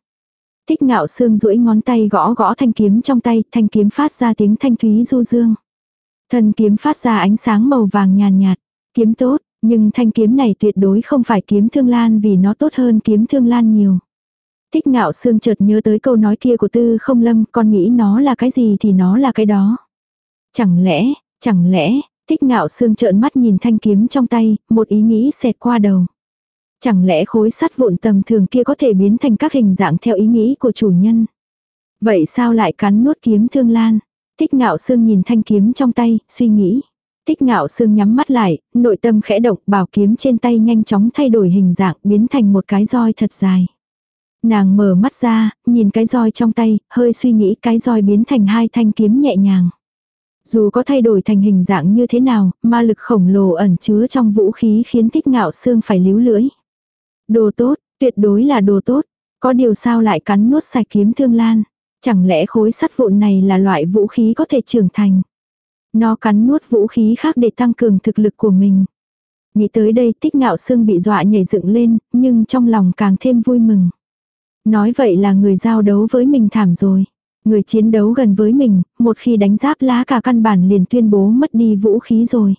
Thích ngạo Sương duỗi ngón tay gõ gõ thanh kiếm trong tay, thanh kiếm phát ra tiếng thanh thúy du dương. Thần kiếm phát ra ánh sáng màu vàng nhàn nhạt, kiếm tốt, nhưng thanh kiếm này tuyệt đối không phải kiếm thương lan vì nó tốt hơn kiếm thương lan nhiều. Thích ngạo xương chợt nhớ tới câu nói kia của tư không lâm, con nghĩ nó là cái gì thì nó là cái đó. Chẳng lẽ, chẳng lẽ, thích ngạo xương trợn mắt nhìn thanh kiếm trong tay, một ý nghĩ xẹt qua đầu. Chẳng lẽ khối sắt vụn tầm thường kia có thể biến thành các hình dạng theo ý nghĩ của chủ nhân. Vậy sao lại cắn nuốt kiếm thương lan? Thích ngạo sương nhìn thanh kiếm trong tay, suy nghĩ. Thích ngạo sương nhắm mắt lại, nội tâm khẽ động bảo kiếm trên tay nhanh chóng thay đổi hình dạng biến thành một cái roi thật dài. Nàng mở mắt ra, nhìn cái roi trong tay, hơi suy nghĩ cái roi biến thành hai thanh kiếm nhẹ nhàng. Dù có thay đổi thành hình dạng như thế nào, ma lực khổng lồ ẩn chứa trong vũ khí khiến thích ngạo xương phải líu lưỡi. Đồ tốt, tuyệt đối là đồ tốt. Có điều sao lại cắn nuốt sạch kiếm thương lan. Chẳng lẽ khối sắt vụn này là loại vũ khí có thể trưởng thành. Nó cắn nuốt vũ khí khác để tăng cường thực lực của mình. Nghĩ tới đây tích ngạo xương bị dọa nhảy dựng lên, nhưng trong lòng càng thêm vui mừng. Nói vậy là người giao đấu với mình thảm rồi. Người chiến đấu gần với mình, một khi đánh giáp lá cả căn bản liền tuyên bố mất đi vũ khí rồi.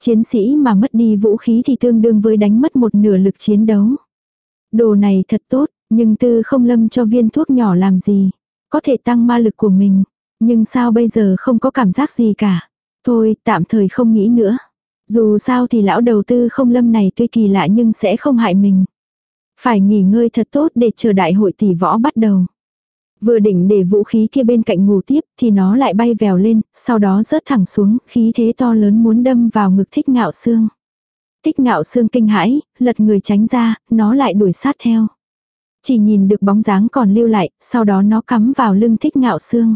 Chiến sĩ mà mất đi vũ khí thì tương đương với đánh mất một nửa lực chiến đấu. Đồ này thật tốt, nhưng tư không lâm cho viên thuốc nhỏ làm gì. Có thể tăng ma lực của mình. Nhưng sao bây giờ không có cảm giác gì cả. Thôi, tạm thời không nghĩ nữa. Dù sao thì lão đầu tư không lâm này tuy kỳ lạ nhưng sẽ không hại mình. Phải nghỉ ngơi thật tốt để chờ đại hội tỷ võ bắt đầu. Vừa định để vũ khí kia bên cạnh ngủ tiếp thì nó lại bay vèo lên, sau đó rớt thẳng xuống, khí thế to lớn muốn đâm vào ngực thích ngạo xương. Thích ngạo xương kinh hãi, lật người tránh ra, nó lại đuổi sát theo. Chỉ nhìn được bóng dáng còn lưu lại, sau đó nó cắm vào lưng thích ngạo xương.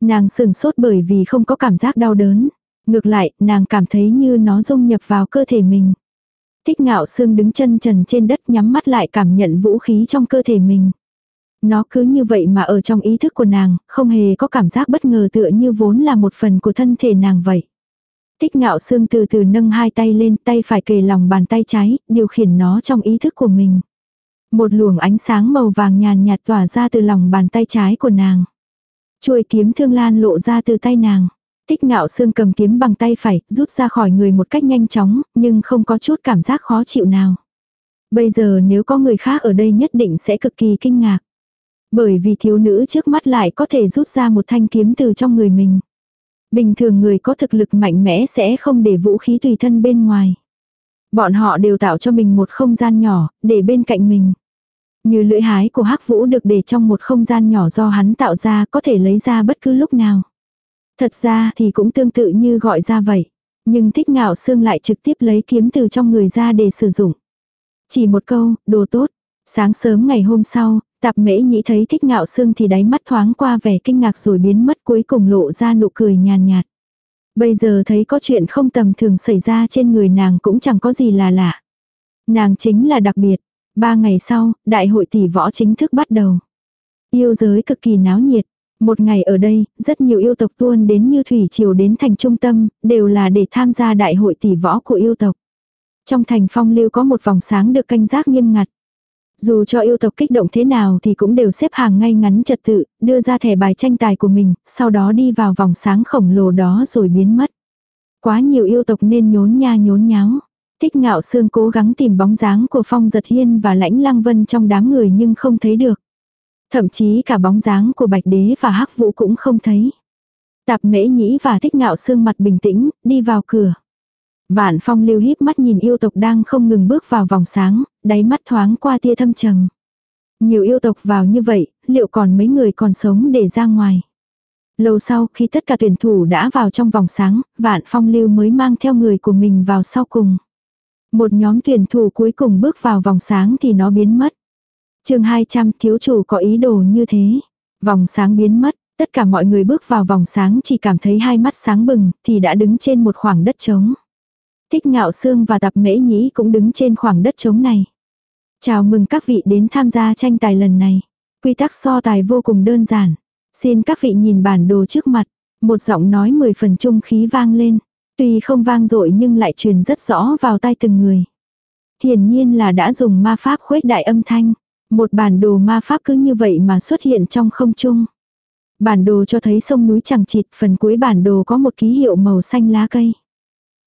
Nàng sừng sốt bởi vì không có cảm giác đau đớn. Ngược lại, nàng cảm thấy như nó dung nhập vào cơ thể mình. Thích ngạo xương đứng chân trần trên đất nhắm mắt lại cảm nhận vũ khí trong cơ thể mình. Nó cứ như vậy mà ở trong ý thức của nàng, không hề có cảm giác bất ngờ tựa như vốn là một phần của thân thể nàng vậy. Tích ngạo xương từ từ nâng hai tay lên, tay phải kề lòng bàn tay trái, điều khiển nó trong ý thức của mình. Một luồng ánh sáng màu vàng nhàn nhạt tỏa ra từ lòng bàn tay trái của nàng. Chuôi kiếm thương lan lộ ra từ tay nàng. Tích ngạo xương cầm kiếm bằng tay phải, rút ra khỏi người một cách nhanh chóng, nhưng không có chút cảm giác khó chịu nào. Bây giờ nếu có người khác ở đây nhất định sẽ cực kỳ kinh ngạc. Bởi vì thiếu nữ trước mắt lại có thể rút ra một thanh kiếm từ trong người mình. Bình thường người có thực lực mạnh mẽ sẽ không để vũ khí tùy thân bên ngoài. Bọn họ đều tạo cho mình một không gian nhỏ, để bên cạnh mình. Như lưỡi hái của hắc vũ được để trong một không gian nhỏ do hắn tạo ra có thể lấy ra bất cứ lúc nào. Thật ra thì cũng tương tự như gọi ra vậy. Nhưng thích ngạo xương lại trực tiếp lấy kiếm từ trong người ra để sử dụng. Chỉ một câu, đồ tốt. Sáng sớm ngày hôm sau, tạp mễ nhĩ thấy thích ngạo xương thì đáy mắt thoáng qua vẻ kinh ngạc rồi biến mất cuối cùng lộ ra nụ cười nhàn nhạt. Bây giờ thấy có chuyện không tầm thường xảy ra trên người nàng cũng chẳng có gì là lạ. Nàng chính là đặc biệt. Ba ngày sau, đại hội tỷ võ chính thức bắt đầu. Yêu giới cực kỳ náo nhiệt. Một ngày ở đây, rất nhiều yêu tộc tuôn đến như thủy triều đến thành trung tâm, đều là để tham gia đại hội tỷ võ của yêu tộc. Trong thành phong lưu có một vòng sáng được canh giác nghiêm ngặt. Dù cho yêu tộc kích động thế nào thì cũng đều xếp hàng ngay ngắn trật tự, đưa ra thẻ bài tranh tài của mình, sau đó đi vào vòng sáng khổng lồ đó rồi biến mất. Quá nhiều yêu tộc nên nhốn nha nhốn nháo. Thích ngạo sương cố gắng tìm bóng dáng của phong giật hiên và lãnh lăng vân trong đám người nhưng không thấy được. Thậm chí cả bóng dáng của bạch đế và hắc vũ cũng không thấy. Tạp mễ nhĩ và thích ngạo sương mặt bình tĩnh, đi vào cửa. Vạn phong lưu híp mắt nhìn yêu tộc đang không ngừng bước vào vòng sáng, đáy mắt thoáng qua tia thâm trầm. Nhiều yêu tộc vào như vậy, liệu còn mấy người còn sống để ra ngoài. Lâu sau khi tất cả tuyển thủ đã vào trong vòng sáng, vạn phong lưu mới mang theo người của mình vào sau cùng. Một nhóm tuyển thủ cuối cùng bước vào vòng sáng thì nó biến mất chương 200 thiếu chủ có ý đồ như thế. Vòng sáng biến mất, tất cả mọi người bước vào vòng sáng chỉ cảm thấy hai mắt sáng bừng thì đã đứng trên một khoảng đất trống. Thích ngạo xương và tập mễ nhĩ cũng đứng trên khoảng đất trống này. Chào mừng các vị đến tham gia tranh tài lần này. Quy tắc so tài vô cùng đơn giản. Xin các vị nhìn bản đồ trước mặt. Một giọng nói mười phần trung khí vang lên. Tuy không vang dội nhưng lại truyền rất rõ vào tai từng người. Hiển nhiên là đã dùng ma pháp khuếch đại âm thanh. Một bản đồ ma pháp cứ như vậy mà xuất hiện trong không trung. Bản đồ cho thấy sông núi chẳng chịt, phần cuối bản đồ có một ký hiệu màu xanh lá cây.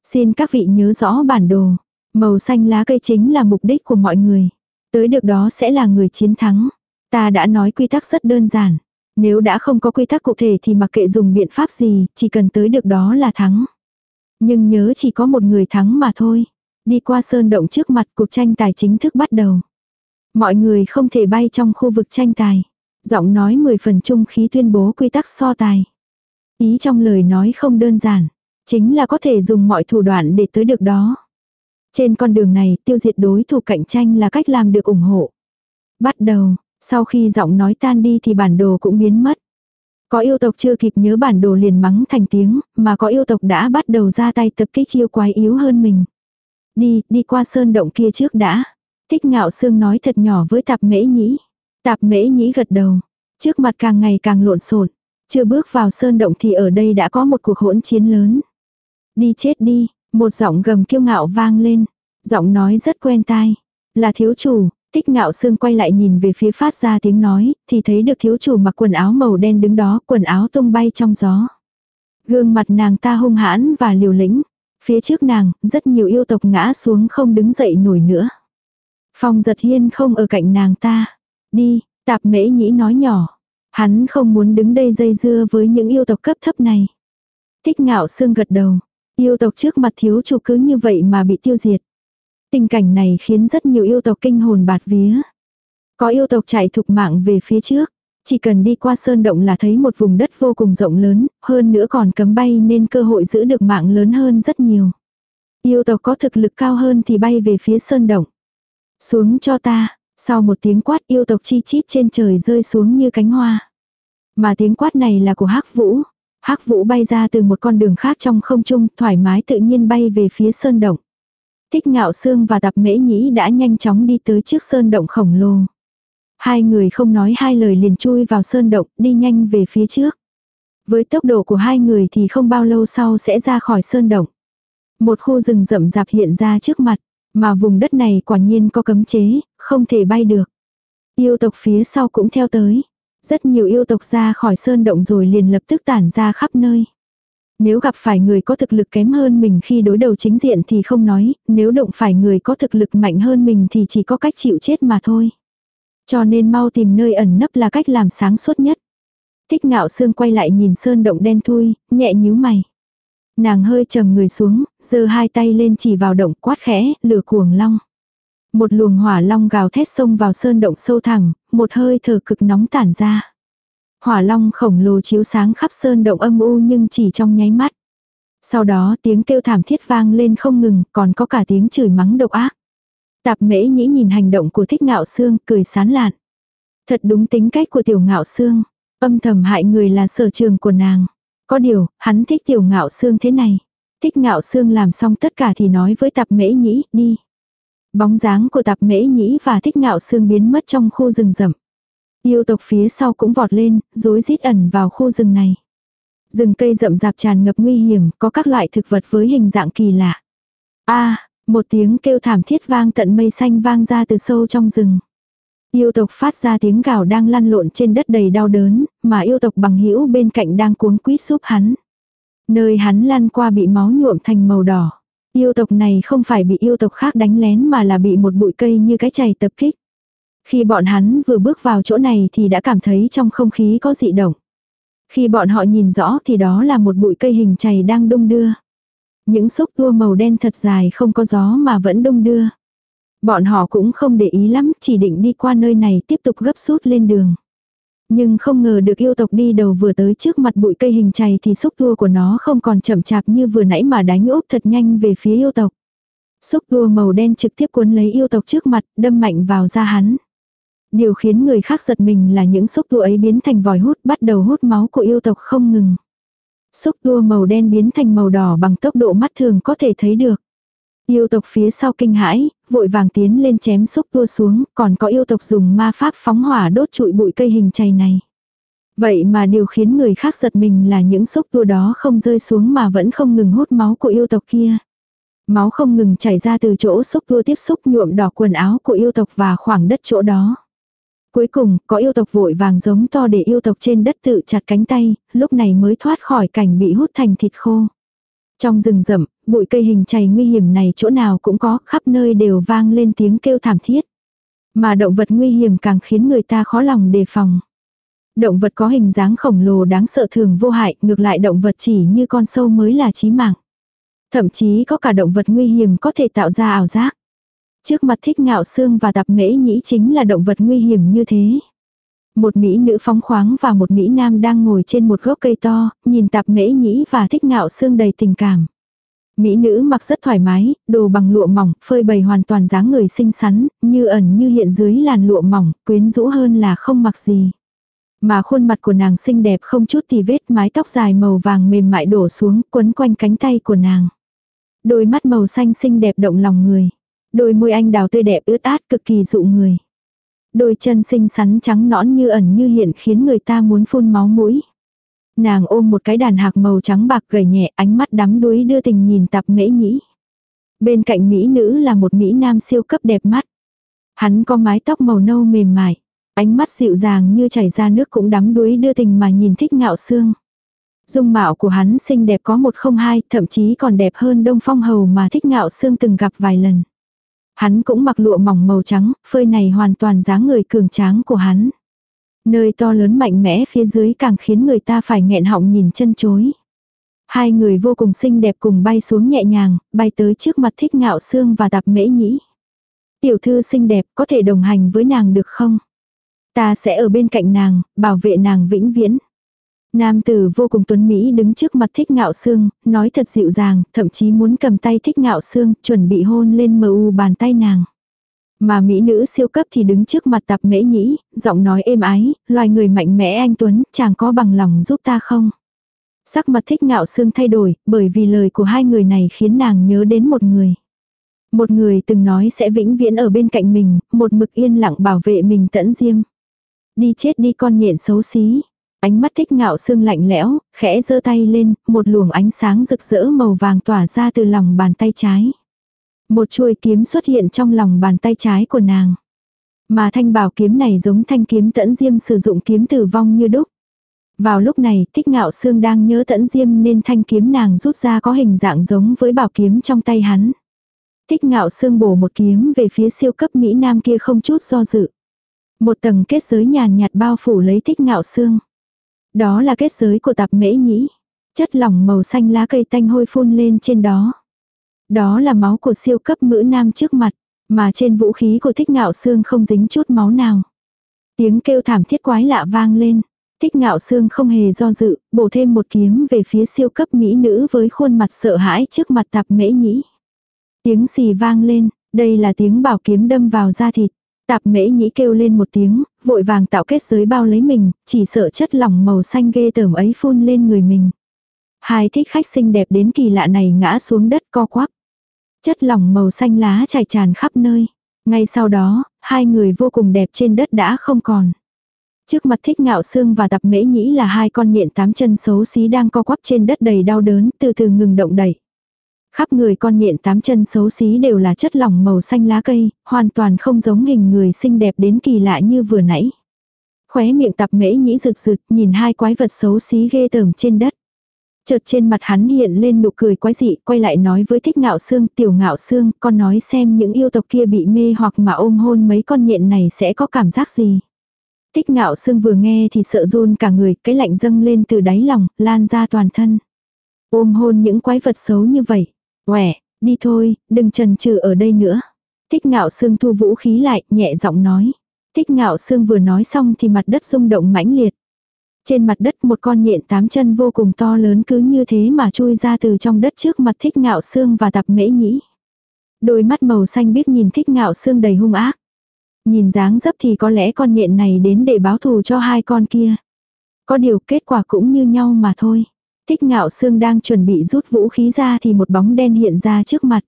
Xin các vị nhớ rõ bản đồ. Màu xanh lá cây chính là mục đích của mọi người. Tới được đó sẽ là người chiến thắng. Ta đã nói quy tắc rất đơn giản. Nếu đã không có quy tắc cụ thể thì mặc kệ dùng biện pháp gì, chỉ cần tới được đó là thắng. Nhưng nhớ chỉ có một người thắng mà thôi. Đi qua sơn động trước mặt cuộc tranh tài chính thức bắt đầu. Mọi người không thể bay trong khu vực tranh tài. Giọng nói 10 phần trung khí tuyên bố quy tắc so tài. Ý trong lời nói không đơn giản. Chính là có thể dùng mọi thủ đoạn để tới được đó. Trên con đường này tiêu diệt đối thủ cạnh tranh là cách làm được ủng hộ. Bắt đầu, sau khi giọng nói tan đi thì bản đồ cũng biến mất. Có yêu tộc chưa kịp nhớ bản đồ liền mắng thành tiếng, mà có yêu tộc đã bắt đầu ra tay tập kích chiêu quái yếu hơn mình. Đi, đi qua sơn động kia trước đã. Thích ngạo sương nói thật nhỏ với tạp mễ nhĩ. Tạp mễ nhĩ gật đầu. Trước mặt càng ngày càng lộn xộn Chưa bước vào sơn động thì ở đây đã có một cuộc hỗn chiến lớn. Đi chết đi, một giọng gầm kiêu ngạo vang lên. Giọng nói rất quen tai. Là thiếu chủ, tích ngạo sương quay lại nhìn về phía phát ra tiếng nói, thì thấy được thiếu chủ mặc quần áo màu đen đứng đó, quần áo tung bay trong gió. Gương mặt nàng ta hung hãn và liều lĩnh. Phía trước nàng, rất nhiều yêu tộc ngã xuống không đứng dậy nổi nữa. Phong giật hiên không ở cạnh nàng ta. Đi, tạp mễ nhĩ nói nhỏ. Hắn không muốn đứng đây dây dưa với những yêu tộc cấp thấp này. thích ngạo xương gật đầu. Yêu tộc trước mặt thiếu chủ cứ như vậy mà bị tiêu diệt. Tình cảnh này khiến rất nhiều yêu tộc kinh hồn bạt vía. Có yêu tộc chạy thục mạng về phía trước. Chỉ cần đi qua sơn động là thấy một vùng đất vô cùng rộng lớn, hơn nữa còn cấm bay nên cơ hội giữ được mạng lớn hơn rất nhiều. Yêu tộc có thực lực cao hơn thì bay về phía sơn động. Xuống cho ta, sau một tiếng quát yêu tộc chi chít trên trời rơi xuống như cánh hoa. Mà tiếng quát này là của hắc vũ, hắc vũ bay ra từ một con đường khác trong không trung, thoải mái tự nhiên bay về phía sơn động. Thích ngạo xương và Tạp mễ nhĩ đã nhanh chóng đi tới trước sơn động khổng lồ. Hai người không nói hai lời liền chui vào sơn động đi nhanh về phía trước. Với tốc độ của hai người thì không bao lâu sau sẽ ra khỏi sơn động. Một khu rừng rậm rạp hiện ra trước mặt, mà vùng đất này quả nhiên có cấm chế, không thể bay được. Yêu tộc phía sau cũng theo tới. Rất nhiều yêu tộc ra khỏi sơn động rồi liền lập tức tản ra khắp nơi. Nếu gặp phải người có thực lực kém hơn mình khi đối đầu chính diện thì không nói, nếu động phải người có thực lực mạnh hơn mình thì chỉ có cách chịu chết mà thôi. Cho nên mau tìm nơi ẩn nấp là cách làm sáng suốt nhất. Thích ngạo sương quay lại nhìn sơn động đen thui, nhẹ nhíu mày. Nàng hơi trầm người xuống, giơ hai tay lên chỉ vào động quát khẽ, lửa cuồng long. Một luồng hỏa long gào thét xông vào sơn động sâu thẳng, một hơi thở cực nóng tản ra. Hỏa long khổng lồ chiếu sáng khắp sơn động âm u nhưng chỉ trong nháy mắt. Sau đó tiếng kêu thảm thiết vang lên không ngừng, còn có cả tiếng chửi mắng độc ác. Tạp mễ nhĩ nhìn hành động của thích ngạo xương, cười sán lạn. Thật đúng tính cách của tiểu ngạo xương. Âm thầm hại người là sở trường của nàng. Có điều, hắn thích tiểu ngạo xương thế này. Thích ngạo xương làm xong tất cả thì nói với tạp mễ nhĩ, đi. Bóng dáng của tạp mễ nhĩ và thích ngạo xương biến mất trong khu rừng rậm. Yêu tộc phía sau cũng vọt lên, rối rít ẩn vào khu rừng này. Rừng cây rậm rạp tràn ngập nguy hiểm, có các loại thực vật với hình dạng kỳ lạ. a một tiếng kêu thảm thiết vang tận mây xanh vang ra từ sâu trong rừng. Yêu tộc phát ra tiếng gào đang lăn lộn trên đất đầy đau đớn, mà yêu tộc bằng hữu bên cạnh đang cuống quýt giúp hắn. Nơi hắn lăn qua bị máu nhuộm thành màu đỏ. Yêu tộc này không phải bị yêu tộc khác đánh lén mà là bị một bụi cây như cái chày tập kích. Khi bọn hắn vừa bước vào chỗ này thì đã cảm thấy trong không khí có dị động. Khi bọn họ nhìn rõ thì đó là một bụi cây hình chày đang đung đưa. Những xúc tua màu đen thật dài không có gió mà vẫn đung đưa. Bọn họ cũng không để ý lắm, chỉ định đi qua nơi này tiếp tục gấp rút lên đường. Nhưng không ngờ được yêu tộc đi đầu vừa tới trước mặt bụi cây hình chày thì xúc tua của nó không còn chậm chạp như vừa nãy mà đánh úp thật nhanh về phía yêu tộc. Xúc tua màu đen trực tiếp cuốn lấy yêu tộc trước mặt, đâm mạnh vào da hắn. Điều khiến người khác giật mình là những xúc tua ấy biến thành vòi hút bắt đầu hút máu của yêu tộc không ngừng. Xúc tua màu đen biến thành màu đỏ bằng tốc độ mắt thường có thể thấy được. Yêu tộc phía sau kinh hãi, vội vàng tiến lên chém xúc tua xuống, còn có yêu tộc dùng ma pháp phóng hỏa đốt trụi bụi cây hình chày này. Vậy mà điều khiến người khác giật mình là những xúc tua đó không rơi xuống mà vẫn không ngừng hút máu của yêu tộc kia. Máu không ngừng chảy ra từ chỗ xúc tua tiếp xúc nhuộm đỏ quần áo của yêu tộc và khoảng đất chỗ đó. Cuối cùng, có yêu tộc vội vàng giống to để yêu tộc trên đất tự chặt cánh tay, lúc này mới thoát khỏi cảnh bị hút thành thịt khô. Trong rừng rậm, bụi cây hình chày nguy hiểm này chỗ nào cũng có, khắp nơi đều vang lên tiếng kêu thảm thiết. Mà động vật nguy hiểm càng khiến người ta khó lòng đề phòng. Động vật có hình dáng khổng lồ đáng sợ thường vô hại, ngược lại động vật chỉ như con sâu mới là chí mạng. Thậm chí có cả động vật nguy hiểm có thể tạo ra ảo giác. Trước mặt thích ngạo xương và tạp mễ nhĩ chính là động vật nguy hiểm như thế. Một Mỹ nữ phóng khoáng và một Mỹ Nam đang ngồi trên một gốc cây to, nhìn tạp mễ nhĩ và thích ngạo xương đầy tình cảm. Mỹ nữ mặc rất thoải mái, đồ bằng lụa mỏng, phơi bày hoàn toàn dáng người xinh xắn, như ẩn như hiện dưới làn lụa mỏng, quyến rũ hơn là không mặc gì. Mà khuôn mặt của nàng xinh đẹp không chút tì vết mái tóc dài màu vàng mềm mại đổ xuống quấn quanh cánh tay của nàng. Đôi mắt màu xanh xinh đẹp động lòng người. Đôi môi anh đào tươi đẹp ướt át cực kỳ dụ người. Đôi chân xinh xắn trắng nõn như ẩn như hiện khiến người ta muốn phun máu mũi. Nàng ôm một cái đàn hạc màu trắng bạc gầy nhẹ ánh mắt đắm đuối đưa tình nhìn tạp mễ nhĩ. Bên cạnh mỹ nữ là một mỹ nam siêu cấp đẹp mắt. Hắn có mái tóc màu nâu mềm mại. Ánh mắt dịu dàng như chảy ra nước cũng đắm đuối đưa tình mà nhìn thích ngạo xương. Dung mạo của hắn xinh đẹp có một không hai, thậm chí còn đẹp hơn đông phong hầu mà thích ngạo xương từng gặp vài lần. Hắn cũng mặc lụa mỏng màu trắng, phơi này hoàn toàn dáng người cường tráng của hắn. Nơi to lớn mạnh mẽ phía dưới càng khiến người ta phải nghẹn họng nhìn chân chối. Hai người vô cùng xinh đẹp cùng bay xuống nhẹ nhàng, bay tới trước mặt thích ngạo xương và tạp mễ nhĩ. Tiểu thư xinh đẹp có thể đồng hành với nàng được không? Ta sẽ ở bên cạnh nàng, bảo vệ nàng vĩnh viễn. Nam tử vô cùng tuấn Mỹ đứng trước mặt thích ngạo xương, nói thật dịu dàng, thậm chí muốn cầm tay thích ngạo xương, chuẩn bị hôn lên mờ u bàn tay nàng. Mà mỹ nữ siêu cấp thì đứng trước mặt tạp mễ nhĩ, giọng nói êm ái, loài người mạnh mẽ anh Tuấn, chàng có bằng lòng giúp ta không? Sắc mặt thích ngạo xương thay đổi, bởi vì lời của hai người này khiến nàng nhớ đến một người. Một người từng nói sẽ vĩnh viễn ở bên cạnh mình, một mực yên lặng bảo vệ mình tẫn diêm. Đi chết đi con nhện xấu xí. Ánh mắt thích ngạo xương lạnh lẽo, khẽ giơ tay lên, một luồng ánh sáng rực rỡ màu vàng tỏa ra từ lòng bàn tay trái. Một chuôi kiếm xuất hiện trong lòng bàn tay trái của nàng. Mà thanh bảo kiếm này giống thanh kiếm tẫn diêm sử dụng kiếm tử vong như đúc. Vào lúc này, thích ngạo xương đang nhớ tẫn diêm nên thanh kiếm nàng rút ra có hình dạng giống với bảo kiếm trong tay hắn. Thích ngạo xương bổ một kiếm về phía siêu cấp Mỹ Nam kia không chút do dự. Một tầng kết giới nhàn nhạt bao phủ lấy thích ngạo xương. Đó là kết giới của tạp mễ nhĩ. Chất lỏng màu xanh lá cây tanh hôi phun lên trên đó. Đó là máu của siêu cấp mữ nam trước mặt, mà trên vũ khí của thích ngạo xương không dính chút máu nào. Tiếng kêu thảm thiết quái lạ vang lên. Thích ngạo xương không hề do dự, bổ thêm một kiếm về phía siêu cấp mỹ nữ với khuôn mặt sợ hãi trước mặt tạp mễ nhĩ. Tiếng xì vang lên, đây là tiếng bảo kiếm đâm vào da thịt. Tạp mễ nhĩ kêu lên một tiếng, vội vàng tạo kết giới bao lấy mình, chỉ sợ chất lỏng màu xanh ghê tởm ấy phun lên người mình. Hai thích khách xinh đẹp đến kỳ lạ này ngã xuống đất co quắp. Chất lỏng màu xanh lá chảy tràn khắp nơi. Ngay sau đó, hai người vô cùng đẹp trên đất đã không còn. Trước mặt thích ngạo xương và tập mễ nhĩ là hai con nhện tám chân xấu xí đang co quắp trên đất đầy đau đớn, từ từ ngừng động đẩy. Khắp người con nhện tám chân xấu xí đều là chất lỏng màu xanh lá cây, hoàn toàn không giống hình người xinh đẹp đến kỳ lạ như vừa nãy. Khóe miệng tập mễ nhĩ rực rực nhìn hai quái vật xấu xí ghê tởm trên đất. Chợt trên mặt hắn hiện lên nụ cười quái dị, quay lại nói với thích ngạo xương, tiểu ngạo xương, con nói xem những yêu tộc kia bị mê hoặc mà ôm hôn mấy con nhện này sẽ có cảm giác gì. Thích ngạo xương vừa nghe thì sợ run cả người, cái lạnh dâng lên từ đáy lòng, lan ra toàn thân. Ôm hôn những quái vật xấu như vậy. Quẻ, đi thôi, đừng trần trừ ở đây nữa. Thích ngạo Sương thu vũ khí lại, nhẹ giọng nói. Thích ngạo Sương vừa nói xong thì mặt đất rung động mãnh liệt. Trên mặt đất một con nhện tám chân vô cùng to lớn cứ như thế mà chui ra từ trong đất trước mặt thích ngạo Sương và tập mễ nhĩ. Đôi mắt màu xanh biết nhìn thích ngạo Sương đầy hung ác. Nhìn dáng dấp thì có lẽ con nhện này đến để báo thù cho hai con kia. Có điều kết quả cũng như nhau mà thôi. Thích ngạo xương đang chuẩn bị rút vũ khí ra thì một bóng đen hiện ra trước mặt.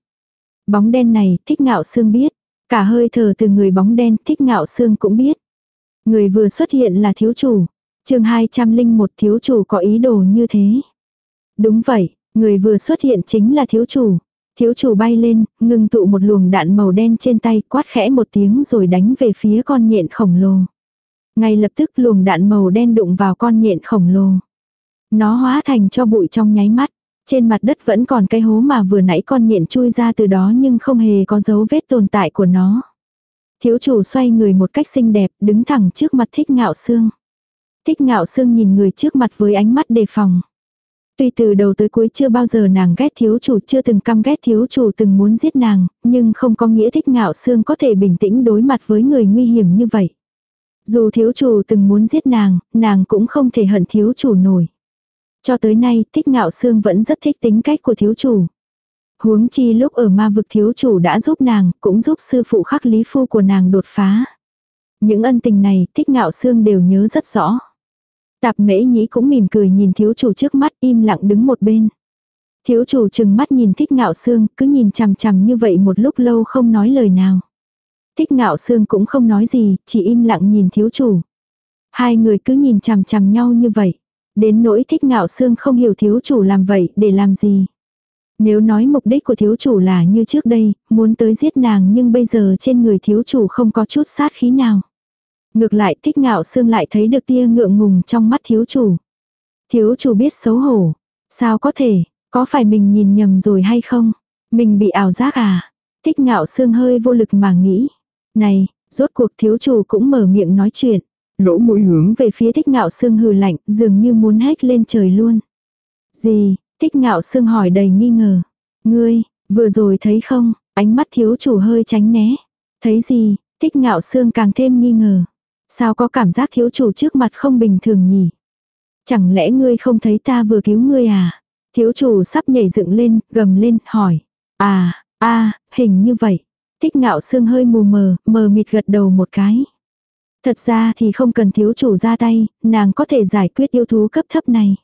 Bóng đen này thích ngạo xương biết. Cả hơi thở từ người bóng đen thích ngạo xương cũng biết. Người vừa xuất hiện là thiếu chủ chương 201 thiếu chủ có ý đồ như thế. Đúng vậy, người vừa xuất hiện chính là thiếu chủ. Thiếu chủ bay lên, ngừng tụ một luồng đạn màu đen trên tay quát khẽ một tiếng rồi đánh về phía con nhện khổng lồ. Ngay lập tức luồng đạn màu đen đụng vào con nhện khổng lồ. Nó hóa thành cho bụi trong nháy mắt. Trên mặt đất vẫn còn cái hố mà vừa nãy con nhện chui ra từ đó nhưng không hề có dấu vết tồn tại của nó. Thiếu chủ xoay người một cách xinh đẹp đứng thẳng trước mặt thích ngạo xương. Thích ngạo xương nhìn người trước mặt với ánh mắt đề phòng. Tuy từ đầu tới cuối chưa bao giờ nàng ghét thiếu chủ chưa từng căm ghét thiếu chủ từng muốn giết nàng, nhưng không có nghĩa thích ngạo xương có thể bình tĩnh đối mặt với người nguy hiểm như vậy. Dù thiếu chủ từng muốn giết nàng, nàng cũng không thể hận thiếu chủ nổi. Cho tới nay, thích ngạo sương vẫn rất thích tính cách của thiếu chủ. Huống chi lúc ở ma vực thiếu chủ đã giúp nàng, cũng giúp sư phụ khắc lý phu của nàng đột phá. Những ân tình này, thích ngạo sương đều nhớ rất rõ. Tạp mễ nhĩ cũng mỉm cười nhìn thiếu chủ trước mắt im lặng đứng một bên. Thiếu chủ chừng mắt nhìn thích ngạo xương, cứ nhìn chằm chằm như vậy một lúc lâu không nói lời nào. Thích ngạo xương cũng không nói gì, chỉ im lặng nhìn thiếu chủ. Hai người cứ nhìn chằm chằm nhau như vậy. Đến nỗi thích ngạo xương không hiểu thiếu chủ làm vậy để làm gì. Nếu nói mục đích của thiếu chủ là như trước đây, muốn tới giết nàng nhưng bây giờ trên người thiếu chủ không có chút sát khí nào. Ngược lại thích ngạo xương lại thấy được tia ngượng ngùng trong mắt thiếu chủ. Thiếu chủ biết xấu hổ. Sao có thể, có phải mình nhìn nhầm rồi hay không? Mình bị ảo giác à? Thích ngạo xương hơi vô lực mà nghĩ. Này, rốt cuộc thiếu chủ cũng mở miệng nói chuyện. Lỗ mũi hướng về phía thích ngạo xương hừ lạnh, dường như muốn hét lên trời luôn. Gì, thích ngạo xương hỏi đầy nghi ngờ. Ngươi, vừa rồi thấy không, ánh mắt thiếu chủ hơi tránh né. Thấy gì, thích ngạo xương càng thêm nghi ngờ. Sao có cảm giác thiếu chủ trước mặt không bình thường nhỉ? Chẳng lẽ ngươi không thấy ta vừa cứu ngươi à? Thiếu chủ sắp nhảy dựng lên, gầm lên, hỏi. À, a hình như vậy. Thích ngạo xương hơi mù mờ, mờ mịt gật đầu một cái. Thật ra thì không cần thiếu chủ ra tay, nàng có thể giải quyết yêu thú cấp thấp này.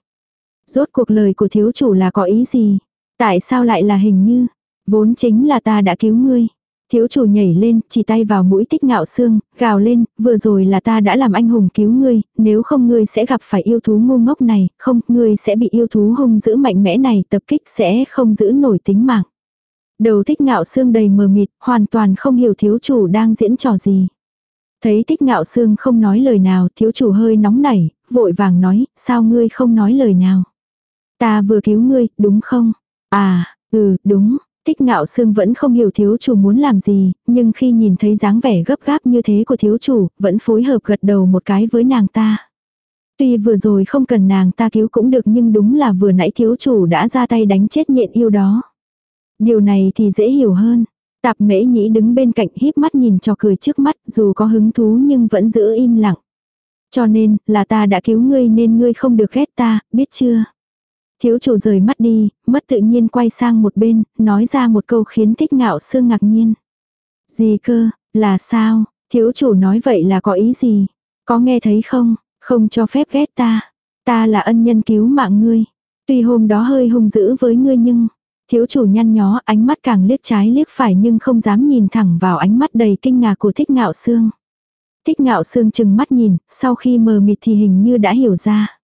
Rốt cuộc lời của thiếu chủ là có ý gì? Tại sao lại là hình như? Vốn chính là ta đã cứu ngươi. Thiếu chủ nhảy lên, chỉ tay vào mũi tích ngạo xương, gào lên, vừa rồi là ta đã làm anh hùng cứu ngươi, nếu không ngươi sẽ gặp phải yêu thú ngu ngốc này, không, ngươi sẽ bị yêu thú hung dữ mạnh mẽ này tập kích sẽ không giữ nổi tính mạng. Đầu tích ngạo xương đầy mờ mịt, hoàn toàn không hiểu thiếu chủ đang diễn trò gì. Thấy tích ngạo xương không nói lời nào, thiếu chủ hơi nóng nảy, vội vàng nói, sao ngươi không nói lời nào. Ta vừa cứu ngươi, đúng không? À, ừ, đúng, Tích ngạo sương vẫn không hiểu thiếu chủ muốn làm gì, nhưng khi nhìn thấy dáng vẻ gấp gáp như thế của thiếu chủ, vẫn phối hợp gật đầu một cái với nàng ta. Tuy vừa rồi không cần nàng ta cứu cũng được nhưng đúng là vừa nãy thiếu chủ đã ra tay đánh chết nhện yêu đó. Điều này thì dễ hiểu hơn. Tạp mễ nhĩ đứng bên cạnh híp mắt nhìn cho cười trước mắt dù có hứng thú nhưng vẫn giữ im lặng. Cho nên là ta đã cứu ngươi nên ngươi không được ghét ta, biết chưa? Thiếu chủ rời mắt đi, mất tự nhiên quay sang một bên, nói ra một câu khiến thích ngạo sương ngạc nhiên. Gì cơ, là sao, thiếu chủ nói vậy là có ý gì? Có nghe thấy không, không cho phép ghét ta. Ta là ân nhân cứu mạng ngươi. Tuy hôm đó hơi hung dữ với ngươi nhưng, thiếu chủ nhăn nhó ánh mắt càng liếc trái liếc phải nhưng không dám nhìn thẳng vào ánh mắt đầy kinh ngạc của thích ngạo sương. Thích ngạo sương chừng mắt nhìn, sau khi mờ mịt thì hình như đã hiểu ra.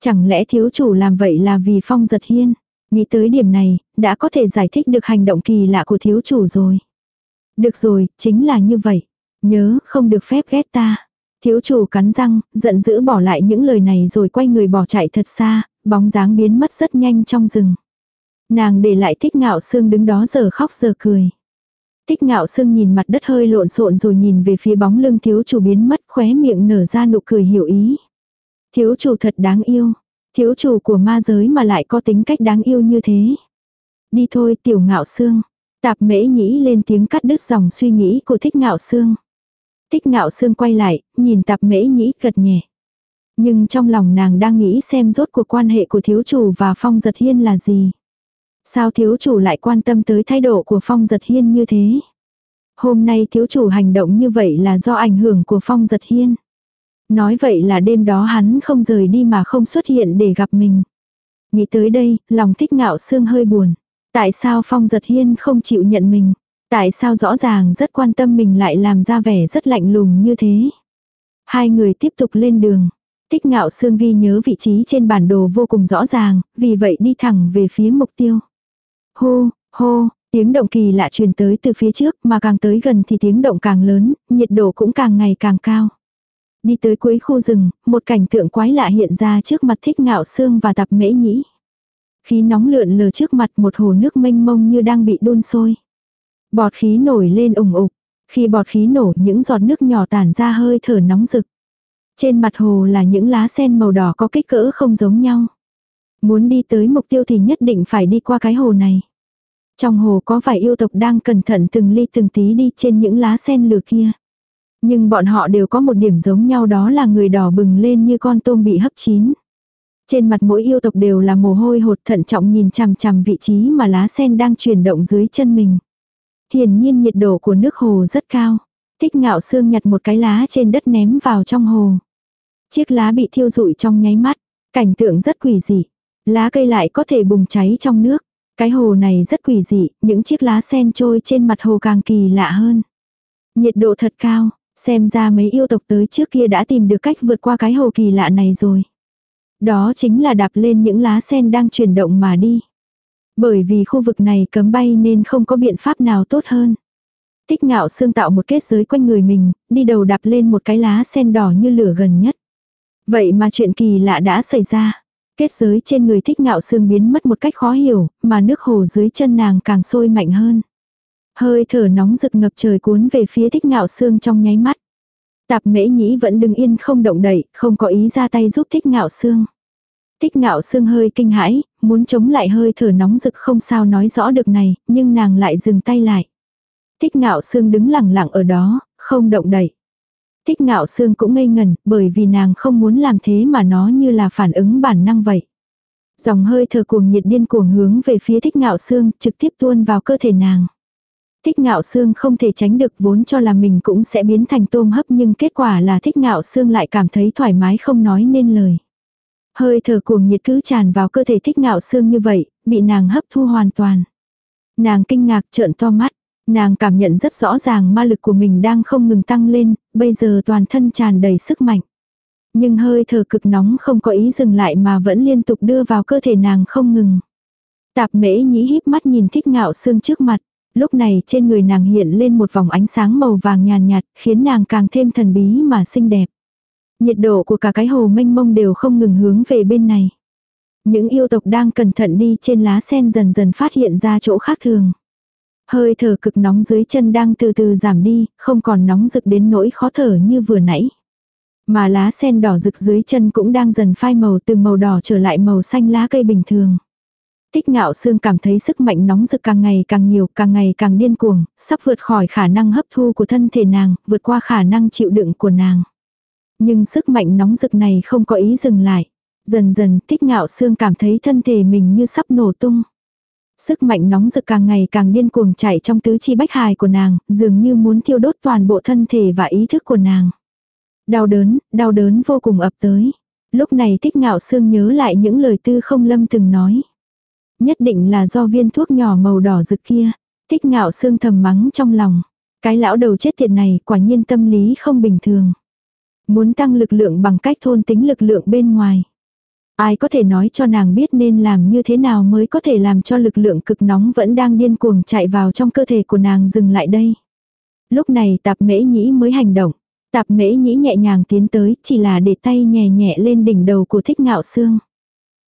Chẳng lẽ thiếu chủ làm vậy là vì phong giật hiên? Nghĩ tới điểm này, đã có thể giải thích được hành động kỳ lạ của thiếu chủ rồi. Được rồi, chính là như vậy. Nhớ, không được phép ghét ta. Thiếu chủ cắn răng, giận dữ bỏ lại những lời này rồi quay người bỏ chạy thật xa, bóng dáng biến mất rất nhanh trong rừng. Nàng để lại thích ngạo sương đứng đó giờ khóc giờ cười. Tích ngạo sương nhìn mặt đất hơi lộn xộn rồi nhìn về phía bóng lưng thiếu chủ biến mất khóe miệng nở ra nụ cười hiểu ý. Thiếu chủ thật đáng yêu. Thiếu chủ của ma giới mà lại có tính cách đáng yêu như thế. Đi thôi tiểu ngạo xương. Tạp mễ nhĩ lên tiếng cắt đứt dòng suy nghĩ của thích ngạo xương. Thích ngạo xương quay lại, nhìn tạp mễ nhĩ gật nhẹ. Nhưng trong lòng nàng đang nghĩ xem rốt cuộc quan hệ của thiếu chủ và phong giật hiên là gì. Sao thiếu chủ lại quan tâm tới thái độ của phong giật hiên như thế? Hôm nay thiếu chủ hành động như vậy là do ảnh hưởng của phong giật hiên. Nói vậy là đêm đó hắn không rời đi mà không xuất hiện để gặp mình. Nghĩ tới đây, lòng thích ngạo xương hơi buồn. Tại sao Phong giật hiên không chịu nhận mình? Tại sao rõ ràng rất quan tâm mình lại làm ra vẻ rất lạnh lùng như thế? Hai người tiếp tục lên đường. Tích ngạo xương ghi nhớ vị trí trên bản đồ vô cùng rõ ràng, vì vậy đi thẳng về phía mục tiêu. Hô, hô, tiếng động kỳ lạ truyền tới từ phía trước mà càng tới gần thì tiếng động càng lớn, nhiệt độ cũng càng ngày càng cao. Đi tới cuối khu rừng, một cảnh tượng quái lạ hiện ra trước mặt thích ngạo xương và tạp mễ nhĩ. Khí nóng lượn lờ trước mặt một hồ nước mênh mông như đang bị đun sôi. Bọt khí nổi lên ủng ục. Khi bọt khí nổ những giọt nước nhỏ tản ra hơi thở nóng rực. Trên mặt hồ là những lá sen màu đỏ có kích cỡ không giống nhau. Muốn đi tới mục tiêu thì nhất định phải đi qua cái hồ này. Trong hồ có vài yêu tộc đang cẩn thận từng ly từng tí đi trên những lá sen lửa kia. Nhưng bọn họ đều có một điểm giống nhau đó là người đỏ bừng lên như con tôm bị hấp chín. Trên mặt mỗi yêu tộc đều là mồ hôi hột thận trọng nhìn chằm chằm vị trí mà lá sen đang chuyển động dưới chân mình. Hiển nhiên nhiệt độ của nước hồ rất cao. Thích ngạo xương nhặt một cái lá trên đất ném vào trong hồ. Chiếc lá bị thiêu rụi trong nháy mắt. Cảnh tượng rất quỷ dị. Lá cây lại có thể bùng cháy trong nước. Cái hồ này rất quỷ dị, những chiếc lá sen trôi trên mặt hồ càng kỳ lạ hơn. Nhiệt độ thật cao, Xem ra mấy yêu tộc tới trước kia đã tìm được cách vượt qua cái hồ kỳ lạ này rồi. Đó chính là đạp lên những lá sen đang chuyển động mà đi. Bởi vì khu vực này cấm bay nên không có biện pháp nào tốt hơn. Tích ngạo xương tạo một kết giới quanh người mình, đi đầu đạp lên một cái lá sen đỏ như lửa gần nhất. Vậy mà chuyện kỳ lạ đã xảy ra. Kết giới trên người thích ngạo xương biến mất một cách khó hiểu, mà nước hồ dưới chân nàng càng sôi mạnh hơn. Hơi thở nóng rực ngập trời cuốn về phía thích ngạo xương trong nháy mắt. Tạp mễ nhĩ vẫn đứng yên không động đậy, không có ý ra tay giúp thích ngạo xương. Thích ngạo xương hơi kinh hãi, muốn chống lại hơi thở nóng rực không sao nói rõ được này, nhưng nàng lại dừng tay lại. Thích ngạo xương đứng lặng lặng ở đó, không động đậy. Thích ngạo xương cũng ngây ngần, bởi vì nàng không muốn làm thế mà nó như là phản ứng bản năng vậy. Dòng hơi thở cuồng nhiệt điên cuồng hướng về phía thích ngạo xương, trực tiếp tuôn vào cơ thể nàng. Thích ngạo xương không thể tránh được vốn cho là mình cũng sẽ biến thành tôm hấp nhưng kết quả là thích ngạo xương lại cảm thấy thoải mái không nói nên lời. Hơi thở cuồng nhiệt cứ tràn vào cơ thể thích ngạo xương như vậy, bị nàng hấp thu hoàn toàn. Nàng kinh ngạc trợn to mắt. Nàng cảm nhận rất rõ ràng ma lực của mình đang không ngừng tăng lên, bây giờ toàn thân tràn đầy sức mạnh. Nhưng hơi thở cực nóng không có ý dừng lại mà vẫn liên tục đưa vào cơ thể nàng không ngừng. Tạp mễ nhĩ híp mắt nhìn thích ngạo xương trước mặt. Lúc này trên người nàng hiện lên một vòng ánh sáng màu vàng nhàn nhạt, khiến nàng càng thêm thần bí mà xinh đẹp. Nhiệt độ của cả cái hồ mênh mông đều không ngừng hướng về bên này. Những yêu tộc đang cẩn thận đi trên lá sen dần dần phát hiện ra chỗ khác thường. Hơi thở cực nóng dưới chân đang từ từ giảm đi, không còn nóng rực đến nỗi khó thở như vừa nãy. Mà lá sen đỏ rực dưới chân cũng đang dần phai màu từ màu đỏ trở lại màu xanh lá cây bình thường. Tích ngạo xương cảm thấy sức mạnh nóng rực càng ngày càng nhiều, càng ngày càng điên cuồng, sắp vượt khỏi khả năng hấp thu của thân thể nàng, vượt qua khả năng chịu đựng của nàng. Nhưng sức mạnh nóng rực này không có ý dừng lại. Dần dần tích ngạo xương cảm thấy thân thể mình như sắp nổ tung. Sức mạnh nóng rực càng ngày càng điên cuồng chảy trong tứ chi bách hài của nàng, dường như muốn thiêu đốt toàn bộ thân thể và ý thức của nàng. Đau đớn, đau đớn vô cùng ập tới. Lúc này tích ngạo xương nhớ lại những lời tư không lâm từng nói. Nhất định là do viên thuốc nhỏ màu đỏ rực kia. Tích ngạo xương thầm mắng trong lòng. Cái lão đầu chết tiệt này quả nhiên tâm lý không bình thường. Muốn tăng lực lượng bằng cách thôn tính lực lượng bên ngoài. Ai có thể nói cho nàng biết nên làm như thế nào mới có thể làm cho lực lượng cực nóng vẫn đang điên cuồng chạy vào trong cơ thể của nàng dừng lại đây. Lúc này tạp mễ nhĩ mới hành động. Tạp mễ nhĩ nhẹ nhàng tiến tới chỉ là để tay nhẹ nhẹ lên đỉnh đầu của thích ngạo xương.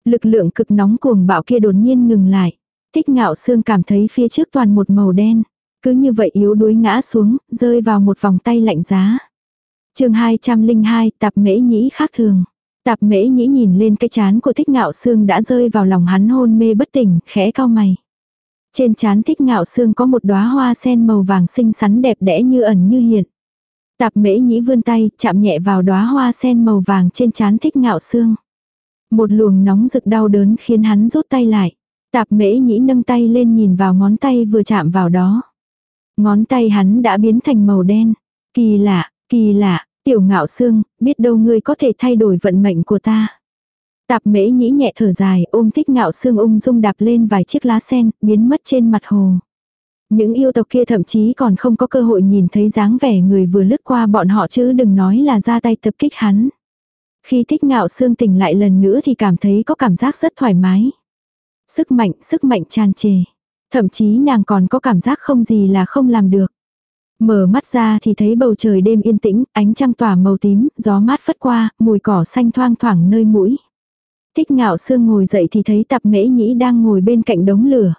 Lực lượng cực nóng cuồng bạo kia đột nhiên ngừng lại. Thích ngạo xương cảm thấy phía trước toàn một màu đen. Cứ như vậy yếu đuối ngã xuống, rơi vào một vòng tay lạnh giá. chương 202 tạp mễ nhĩ khác thường. Tạp mễ nhĩ nhìn lên cái chán của thích ngạo xương đã rơi vào lòng hắn hôn mê bất tỉnh, khẽ cao mày. Trên chán thích ngạo xương có một đóa hoa sen màu vàng xinh xắn đẹp đẽ như ẩn như hiện. Tạp mễ nhĩ vươn tay, chạm nhẹ vào đóa hoa sen màu vàng trên chán thích ngạo xương. Một luồng nóng rực đau đớn khiến hắn rút tay lại. Tạp mễ nhĩ nâng tay lên nhìn vào ngón tay vừa chạm vào đó. Ngón tay hắn đã biến thành màu đen. Kỳ lạ, kỳ lạ, tiểu ngạo xương, biết đâu ngươi có thể thay đổi vận mệnh của ta. Tạp mễ nhĩ nhẹ thở dài ôm thích ngạo xương ung dung đạp lên vài chiếc lá sen, biến mất trên mặt hồ. Những yêu tộc kia thậm chí còn không có cơ hội nhìn thấy dáng vẻ người vừa lướt qua bọn họ chứ đừng nói là ra tay tập kích hắn. Khi thích ngạo xương tỉnh lại lần nữa thì cảm thấy có cảm giác rất thoải mái. Sức mạnh, sức mạnh tràn trề. Thậm chí nàng còn có cảm giác không gì là không làm được. Mở mắt ra thì thấy bầu trời đêm yên tĩnh, ánh trăng tỏa màu tím, gió mát phất qua, mùi cỏ xanh thoang thoảng nơi mũi. Thích ngạo sương ngồi dậy thì thấy tạp mễ nhĩ đang ngồi bên cạnh đống lửa.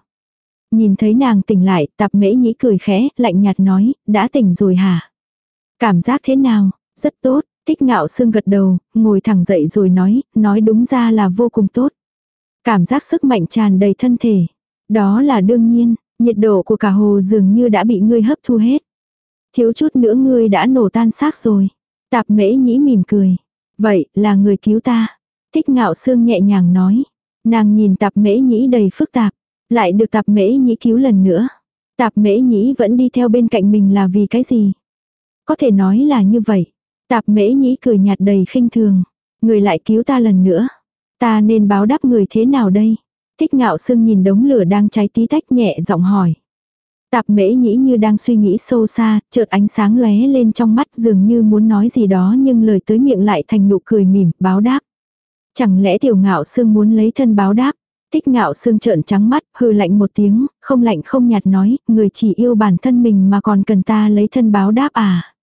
Nhìn thấy nàng tỉnh lại, tạp mễ nhĩ cười khẽ, lạnh nhạt nói, đã tỉnh rồi hả? Cảm giác thế nào? Rất tốt, thích ngạo sương gật đầu, ngồi thẳng dậy rồi nói, nói đúng ra là vô cùng tốt. Cảm giác sức mạnh tràn đầy thân thể. Đó là đương nhiên, nhiệt độ của cả hồ dường như đã bị ngươi hấp thu hết. Thiếu chút nữa ngươi đã nổ tan xác rồi. Tạp mễ nhĩ mỉm cười. Vậy là người cứu ta. Thích ngạo sương nhẹ nhàng nói. Nàng nhìn tạp mễ nhĩ đầy phức tạp. Lại được tạp mễ nhĩ cứu lần nữa. Tạp mễ nhĩ vẫn đi theo bên cạnh mình là vì cái gì? Có thể nói là như vậy. Tạp mễ nhĩ cười nhạt đầy khinh thường. Người lại cứu ta lần nữa. Ta nên báo đáp người thế nào đây? Thích ngạo sương nhìn đống lửa đang cháy tí tách nhẹ giọng hỏi. Tạp mễ nhĩ như đang suy nghĩ sâu xa, chợt ánh sáng lóe lên trong mắt dường như muốn nói gì đó nhưng lời tới miệng lại thành nụ cười mỉm, báo đáp. Chẳng lẽ tiểu ngạo sương muốn lấy thân báo đáp? Tích ngạo sương trợn trắng mắt, hừ lạnh một tiếng, không lạnh không nhạt nói, người chỉ yêu bản thân mình mà còn cần ta lấy thân báo đáp à.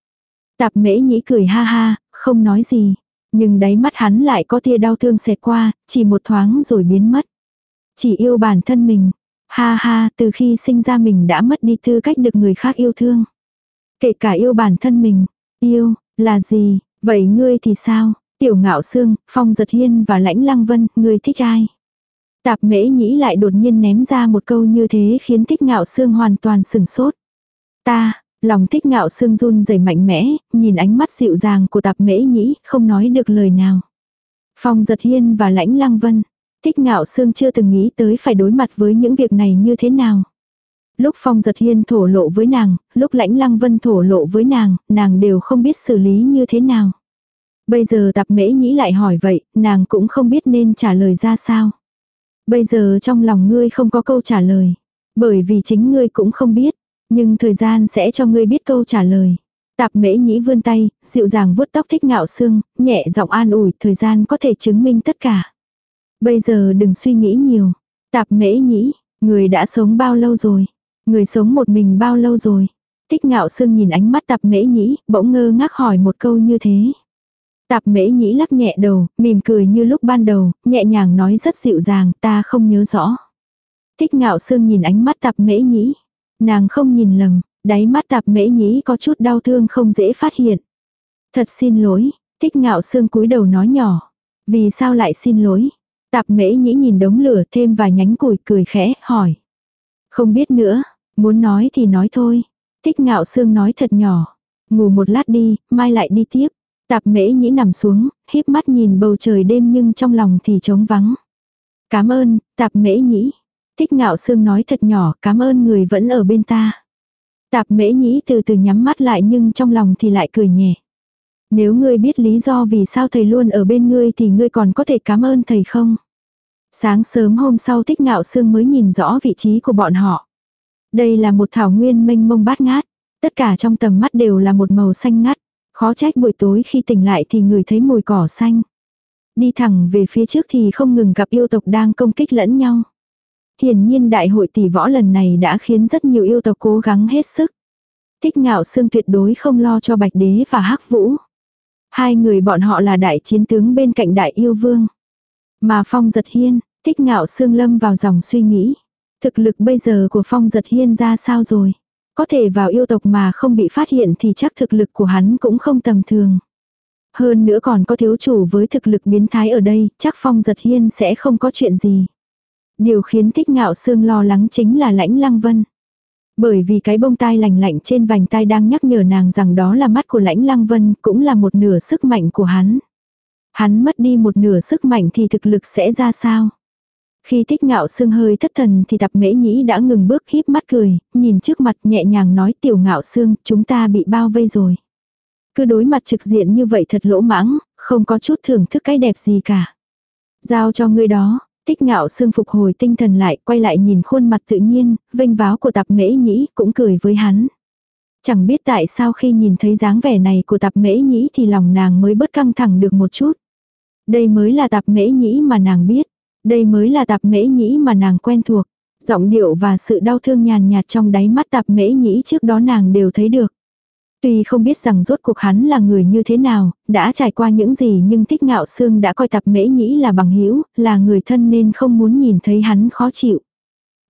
Tạp mễ nhĩ cười ha ha, không nói gì. Nhưng đáy mắt hắn lại có tia đau thương xẹt qua, chỉ một thoáng rồi biến mất. Chỉ yêu bản thân mình, Ha ha, từ khi sinh ra mình đã mất đi tư cách được người khác yêu thương. Kể cả yêu bản thân mình. Yêu, là gì? Vậy ngươi thì sao? Tiểu ngạo xương, phong giật hiên và lãnh lăng vân, ngươi thích ai? Tạp mễ nhĩ lại đột nhiên ném ra một câu như thế khiến thích ngạo xương hoàn toàn sừng sốt. Ta, lòng thích ngạo xương run rẩy mạnh mẽ, nhìn ánh mắt dịu dàng của tạp mễ nhĩ, không nói được lời nào. Phong giật hiên và lãnh lăng vân, Thích ngạo sương chưa từng nghĩ tới phải đối mặt với những việc này như thế nào. Lúc Phong giật hiên thổ lộ với nàng, lúc lãnh lăng vân thổ lộ với nàng, nàng đều không biết xử lý như thế nào. Bây giờ tạp mễ nhĩ lại hỏi vậy, nàng cũng không biết nên trả lời ra sao. Bây giờ trong lòng ngươi không có câu trả lời. Bởi vì chính ngươi cũng không biết, nhưng thời gian sẽ cho ngươi biết câu trả lời. Tạp mễ nhĩ vươn tay, dịu dàng vuốt tóc thích ngạo xương, nhẹ giọng an ủi, thời gian có thể chứng minh tất cả. Bây giờ đừng suy nghĩ nhiều. Tạp mễ nhĩ, người đã sống bao lâu rồi? Người sống một mình bao lâu rồi? tích ngạo xương nhìn ánh mắt tạp mễ nhĩ, bỗng ngơ ngác hỏi một câu như thế. Tạp mễ nhĩ lắc nhẹ đầu, mỉm cười như lúc ban đầu, nhẹ nhàng nói rất dịu dàng, ta không nhớ rõ. Thích ngạo xương nhìn ánh mắt tạp mễ nhĩ. Nàng không nhìn lầm, đáy mắt tạp mễ nhĩ có chút đau thương không dễ phát hiện. Thật xin lỗi, thích ngạo xương cúi đầu nói nhỏ. Vì sao lại xin lỗi? Tạp mễ nhĩ nhìn đống lửa thêm vài nhánh củi cười khẽ, hỏi. Không biết nữa, muốn nói thì nói thôi. Thích ngạo Sương nói thật nhỏ. Ngủ một lát đi, mai lại đi tiếp. Tạp mễ nhĩ nằm xuống, híp mắt nhìn bầu trời đêm nhưng trong lòng thì trống vắng. Cảm ơn, tạp mễ nhĩ. Thích ngạo sương nói thật nhỏ, cảm ơn người vẫn ở bên ta. Tạp mễ nhĩ từ từ nhắm mắt lại nhưng trong lòng thì lại cười nhẹ. Nếu ngươi biết lý do vì sao thầy luôn ở bên ngươi thì ngươi còn có thể cảm ơn thầy không? Sáng sớm hôm sau thích ngạo sương mới nhìn rõ vị trí của bọn họ. Đây là một thảo nguyên mênh mông bát ngát. Tất cả trong tầm mắt đều là một màu xanh ngắt. Khó trách buổi tối khi tỉnh lại thì người thấy mùi cỏ xanh. Đi thẳng về phía trước thì không ngừng gặp yêu tộc đang công kích lẫn nhau. Hiển nhiên đại hội tỷ võ lần này đã khiến rất nhiều yêu tộc cố gắng hết sức. Thích ngạo xương tuyệt đối không lo cho bạch đế và hắc vũ. Hai người bọn họ là đại chiến tướng bên cạnh đại yêu vương. Mà phong giật hiên, thích ngạo xương lâm vào dòng suy nghĩ. Thực lực bây giờ của phong giật hiên ra sao rồi? Có thể vào yêu tộc mà không bị phát hiện thì chắc thực lực của hắn cũng không tầm thường. Hơn nữa còn có thiếu chủ với thực lực biến thái ở đây, chắc phong giật hiên sẽ không có chuyện gì. Điều khiến thích ngạo sương lo lắng chính là lãnh lăng vân. Bởi vì cái bông tai lành lạnh trên vành tai đang nhắc nhở nàng rằng đó là mắt của lãnh lăng vân, cũng là một nửa sức mạnh của hắn. Hắn mất đi một nửa sức mạnh thì thực lực sẽ ra sao? Khi thích ngạo sương hơi thất thần thì tập mễ nhĩ đã ngừng bước híp mắt cười, nhìn trước mặt nhẹ nhàng nói tiểu ngạo sương, chúng ta bị bao vây rồi. Cứ đối mặt trực diện như vậy thật lỗ mãng, không có chút thưởng thức cái đẹp gì cả. Giao cho ngươi đó, tích ngạo sương phục hồi tinh thần lại, quay lại nhìn khuôn mặt tự nhiên, vênh váo của tập mễ nhĩ, cũng cười với hắn. Chẳng biết tại sao khi nhìn thấy dáng vẻ này của tập mễ nhĩ thì lòng nàng mới bớt căng thẳng được một chút. Đây mới là tập mễ nhĩ mà nàng biết. Đây mới là tạp mễ nhĩ mà nàng quen thuộc. Giọng điệu và sự đau thương nhàn nhạt trong đáy mắt tạp mễ nhĩ trước đó nàng đều thấy được. Tuy không biết rằng rốt cuộc hắn là người như thế nào, đã trải qua những gì nhưng thích ngạo xương đã coi tạp mễ nhĩ là bằng hữu là người thân nên không muốn nhìn thấy hắn khó chịu.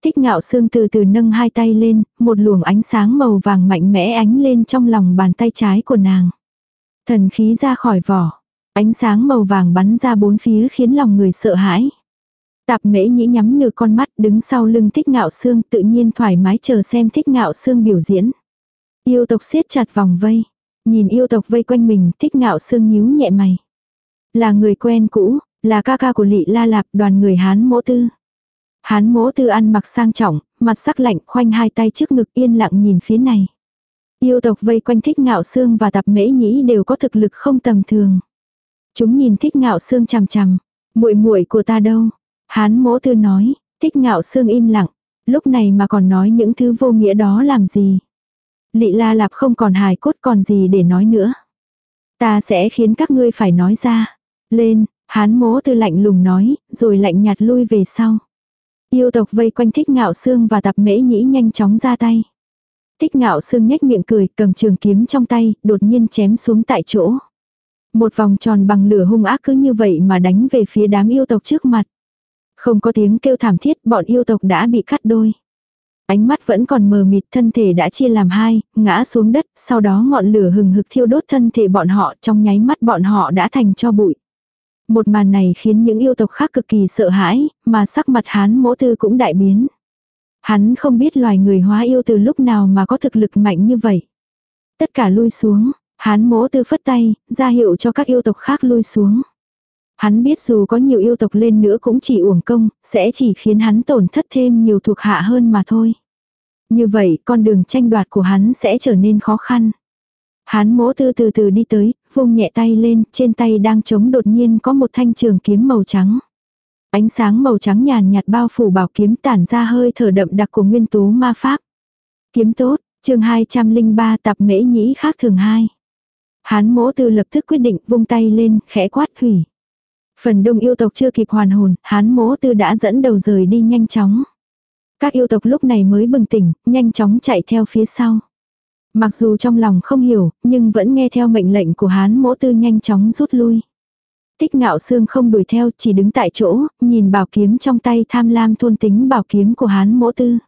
Thích ngạo xương từ từ nâng hai tay lên, một luồng ánh sáng màu vàng mạnh mẽ ánh lên trong lòng bàn tay trái của nàng. Thần khí ra khỏi vỏ, ánh sáng màu vàng bắn ra bốn phía khiến lòng người sợ hãi. Tạp mễ nhĩ nhắm nửa con mắt đứng sau lưng thích ngạo xương tự nhiên thoải mái chờ xem thích ngạo xương biểu diễn. Yêu tộc siết chặt vòng vây. Nhìn yêu tộc vây quanh mình thích ngạo xương nhíu nhẹ mày. Là người quen cũ, là ca ca của lị la lạp đoàn người Hán mỗ tư. Hán mỗ tư ăn mặc sang trọng, mặt sắc lạnh khoanh hai tay trước ngực yên lặng nhìn phía này. Yêu tộc vây quanh thích ngạo xương và tạp mễ nhĩ đều có thực lực không tầm thường. Chúng nhìn thích ngạo xương chằm chằm. muội muội của ta đâu? Hán mỗ tư nói, thích ngạo xương im lặng, lúc này mà còn nói những thứ vô nghĩa đó làm gì. Lị la lạp không còn hài cốt còn gì để nói nữa. Ta sẽ khiến các ngươi phải nói ra. Lên, hán mố tư lạnh lùng nói, rồi lạnh nhạt lui về sau. Yêu tộc vây quanh thích ngạo xương và tập mễ nhĩ nhanh chóng ra tay. Thích ngạo xương nhếch miệng cười, cầm trường kiếm trong tay, đột nhiên chém xuống tại chỗ. Một vòng tròn bằng lửa hung ác cứ như vậy mà đánh về phía đám yêu tộc trước mặt. Không có tiếng kêu thảm thiết, bọn yêu tộc đã bị cắt đôi. Ánh mắt vẫn còn mờ mịt, thân thể đã chia làm hai, ngã xuống đất, sau đó ngọn lửa hừng hực thiêu đốt thân thể bọn họ, trong nháy mắt bọn họ đã thành cho bụi. Một màn này khiến những yêu tộc khác cực kỳ sợ hãi, mà sắc mặt hán mỗ tư cũng đại biến. Hắn không biết loài người hóa yêu từ lúc nào mà có thực lực mạnh như vậy. Tất cả lui xuống, hán mỗ tư phất tay, ra hiệu cho các yêu tộc khác lui xuống. Hắn biết dù có nhiều yêu tộc lên nữa cũng chỉ uổng công, sẽ chỉ khiến hắn tổn thất thêm nhiều thuộc hạ hơn mà thôi. Như vậy, con đường tranh đoạt của hắn sẽ trở nên khó khăn. Hắn mỗ tư từ từ đi tới, vung nhẹ tay lên, trên tay đang chống đột nhiên có một thanh trường kiếm màu trắng. Ánh sáng màu trắng nhàn nhạt bao phủ bảo kiếm tản ra hơi thở đậm đặc của nguyên tố ma pháp. Kiếm tốt, chương 203 tập mễ nhĩ khác thường hai. Hán mỗ tư lập tức quyết định vung tay lên, khẽ quát hủy. Phần đông yêu tộc chưa kịp hoàn hồn, hán mỗ tư đã dẫn đầu rời đi nhanh chóng. Các yêu tộc lúc này mới bừng tỉnh, nhanh chóng chạy theo phía sau. Mặc dù trong lòng không hiểu, nhưng vẫn nghe theo mệnh lệnh của hán mỗ tư nhanh chóng rút lui. Tích ngạo xương không đuổi theo, chỉ đứng tại chỗ, nhìn bảo kiếm trong tay tham lam thôn tính bảo kiếm của hán mỗ tư.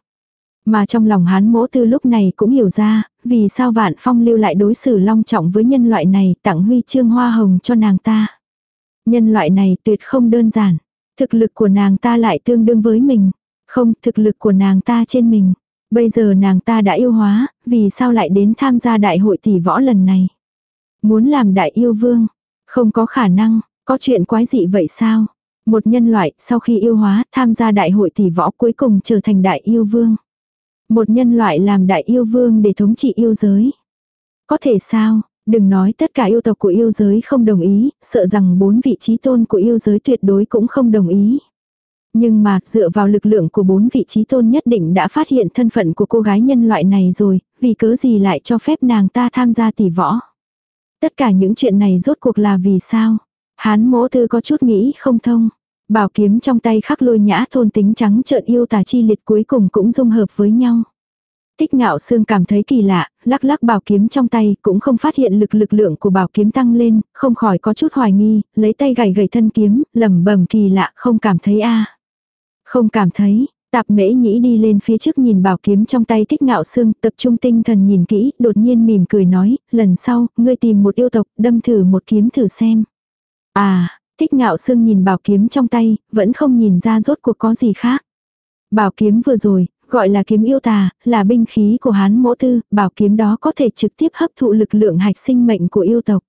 Mà trong lòng hán mỗ tư lúc này cũng hiểu ra, vì sao vạn phong lưu lại đối xử long trọng với nhân loại này tặng huy chương hoa hồng cho nàng ta. Nhân loại này tuyệt không đơn giản. Thực lực của nàng ta lại tương đương với mình. Không, thực lực của nàng ta trên mình. Bây giờ nàng ta đã yêu hóa, vì sao lại đến tham gia đại hội tỷ võ lần này? Muốn làm đại yêu vương? Không có khả năng, có chuyện quái dị vậy sao? Một nhân loại sau khi yêu hóa tham gia đại hội tỷ võ cuối cùng trở thành đại yêu vương. Một nhân loại làm đại yêu vương để thống trị yêu giới. Có thể sao? Đừng nói tất cả yêu tộc của yêu giới không đồng ý, sợ rằng bốn vị trí tôn của yêu giới tuyệt đối cũng không đồng ý. Nhưng mà, dựa vào lực lượng của bốn vị trí tôn nhất định đã phát hiện thân phận của cô gái nhân loại này rồi, vì cớ gì lại cho phép nàng ta tham gia tỷ võ. Tất cả những chuyện này rốt cuộc là vì sao? Hán mỗ tư có chút nghĩ không thông. Bảo kiếm trong tay khắc lôi nhã thôn tính trắng trợn yêu tà chi liệt cuối cùng cũng dung hợp với nhau. Tích ngạo xương cảm thấy kỳ lạ, lắc lắc bảo kiếm trong tay cũng không phát hiện lực lực lượng của bảo kiếm tăng lên, không khỏi có chút hoài nghi, lấy tay gảy gảy thân kiếm, lẩm bẩm kỳ lạ không cảm thấy a Không cảm thấy, Tạp mễ nhĩ đi lên phía trước nhìn bảo kiếm trong tay tích ngạo xương, tập trung tinh thần nhìn kỹ, đột nhiên mỉm cười nói, lần sau, ngươi tìm một yêu tộc, đâm thử một kiếm thử xem. À, thích ngạo xương nhìn bảo kiếm trong tay, vẫn không nhìn ra rốt cuộc có gì khác. Bảo kiếm vừa rồi, gọi là kiếm yêu tà, là binh khí của hán mỗ tư, bảo kiếm đó có thể trực tiếp hấp thụ lực lượng hạch sinh mệnh của yêu tộc.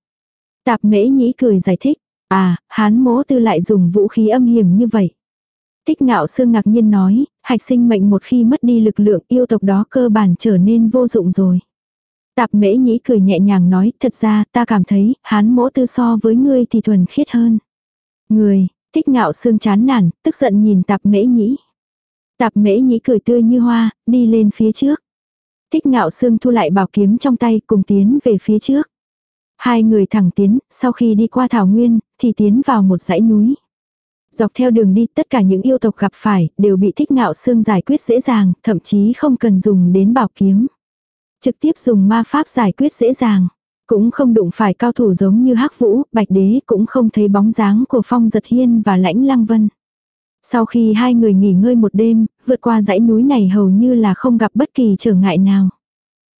Tạp mễ nhĩ cười giải thích, à, hán mỗ tư lại dùng vũ khí âm hiểm như vậy. Tích ngạo sương ngạc nhiên nói, hạch sinh mệnh một khi mất đi lực lượng yêu tộc đó cơ bản trở nên vô dụng rồi. Tạp mễ nhĩ cười nhẹ nhàng nói, thật ra ta cảm thấy, hán mỗ tư so với ngươi thì thuần khiết hơn. Người, tích ngạo sương chán nản, tức giận nhìn tạp mễ nhĩ. Tạp mễ nhĩ cười tươi như hoa, đi lên phía trước. Thích ngạo sương thu lại bảo kiếm trong tay cùng tiến về phía trước. Hai người thẳng tiến, sau khi đi qua thảo nguyên, thì tiến vào một dãy núi. Dọc theo đường đi tất cả những yêu tộc gặp phải đều bị thích ngạo Sương giải quyết dễ dàng, thậm chí không cần dùng đến bảo kiếm. Trực tiếp dùng ma pháp giải quyết dễ dàng. Cũng không đụng phải cao thủ giống như hắc vũ, bạch đế cũng không thấy bóng dáng của phong giật hiên và lãnh lăng vân. Sau khi hai người nghỉ ngơi một đêm, vượt qua dãy núi này hầu như là không gặp bất kỳ trở ngại nào.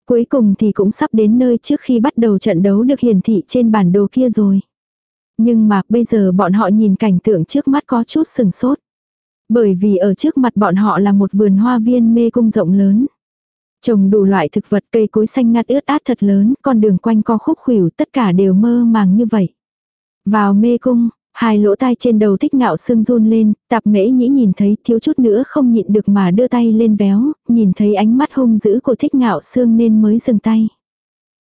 Cuối cùng thì cũng sắp đến nơi trước khi bắt đầu trận đấu được hiển thị trên bản đồ kia rồi. Nhưng mà bây giờ bọn họ nhìn cảnh tượng trước mắt có chút sừng sốt. Bởi vì ở trước mặt bọn họ là một vườn hoa viên mê cung rộng lớn. Trồng đủ loại thực vật cây cối xanh ngắt ướt át thật lớn, con đường quanh co khúc khuỷu tất cả đều mơ màng như vậy. Vào mê cung, hai lỗ tai trên đầu thích ngạo sương run lên, tạp mễ nhĩ nhìn thấy thiếu chút nữa không nhịn được mà đưa tay lên véo, nhìn thấy ánh mắt hung dữ của thích ngạo sương nên mới dừng tay.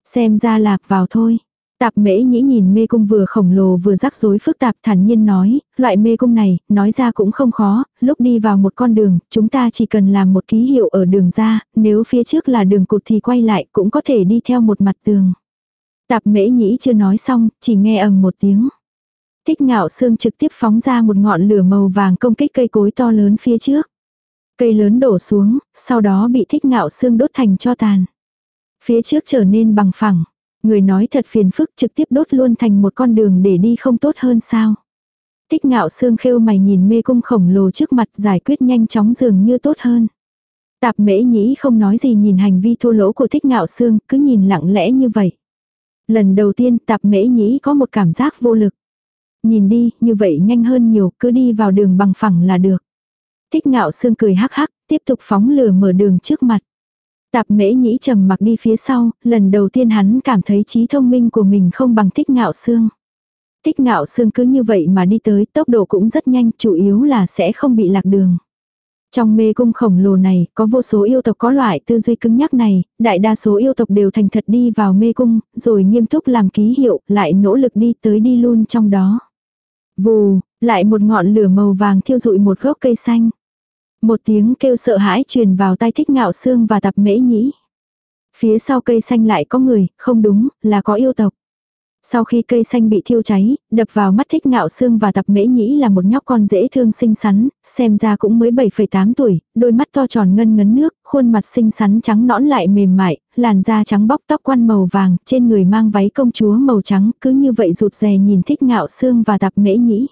Xem ra lạc vào thôi. Tạp mễ nhĩ nhìn mê cung vừa khổng lồ vừa rắc rối phức tạp thản nhiên nói, loại mê cung này, nói ra cũng không khó, lúc đi vào một con đường, chúng ta chỉ cần làm một ký hiệu ở đường ra, nếu phía trước là đường cụt thì quay lại cũng có thể đi theo một mặt tường. Tạp mễ nhĩ chưa nói xong, chỉ nghe ầm một tiếng. Thích ngạo xương trực tiếp phóng ra một ngọn lửa màu vàng công kích cây cối to lớn phía trước. Cây lớn đổ xuống, sau đó bị thích ngạo xương đốt thành cho tàn. Phía trước trở nên bằng phẳng. Người nói thật phiền phức trực tiếp đốt luôn thành một con đường để đi không tốt hơn sao. Tích ngạo xương khêu mày nhìn mê cung khổng lồ trước mặt giải quyết nhanh chóng dường như tốt hơn. Tạp mễ nhĩ không nói gì nhìn hành vi thô lỗ của thích ngạo xương, cứ nhìn lặng lẽ như vậy. Lần đầu tiên tạp mễ nhĩ có một cảm giác vô lực. Nhìn đi, như vậy nhanh hơn nhiều, cứ đi vào đường bằng phẳng là được. Thích ngạo xương cười hắc hắc, tiếp tục phóng lửa mở đường trước mặt. Tạp mễ nhĩ trầm mặc đi phía sau, lần đầu tiên hắn cảm thấy trí thông minh của mình không bằng thích ngạo xương. Thích ngạo xương cứ như vậy mà đi tới tốc độ cũng rất nhanh, chủ yếu là sẽ không bị lạc đường. Trong mê cung khổng lồ này, có vô số yêu tộc có loại tư duy cứng nhắc này, đại đa số yêu tộc đều thành thật đi vào mê cung, rồi nghiêm túc làm ký hiệu, lại nỗ lực đi tới đi luôn trong đó. Vù, Lại một ngọn lửa màu vàng thiêu rụi một gốc cây xanh. Một tiếng kêu sợ hãi truyền vào tai thích ngạo xương và tập mễ nhĩ. Phía sau cây xanh lại có người, không đúng, là có yêu tộc. Sau khi cây xanh bị thiêu cháy, đập vào mắt thích ngạo xương và tập mễ nhĩ là một nhóc con dễ thương xinh xắn, xem ra cũng mới 7,8 tuổi, đôi mắt to tròn ngân ngấn nước, khuôn mặt xinh xắn trắng nõn lại mềm mại, làn da trắng bóc tóc quăn màu vàng, trên người mang váy công chúa màu trắng, cứ như vậy rụt rè nhìn thích ngạo xương và tập mễ nhĩ.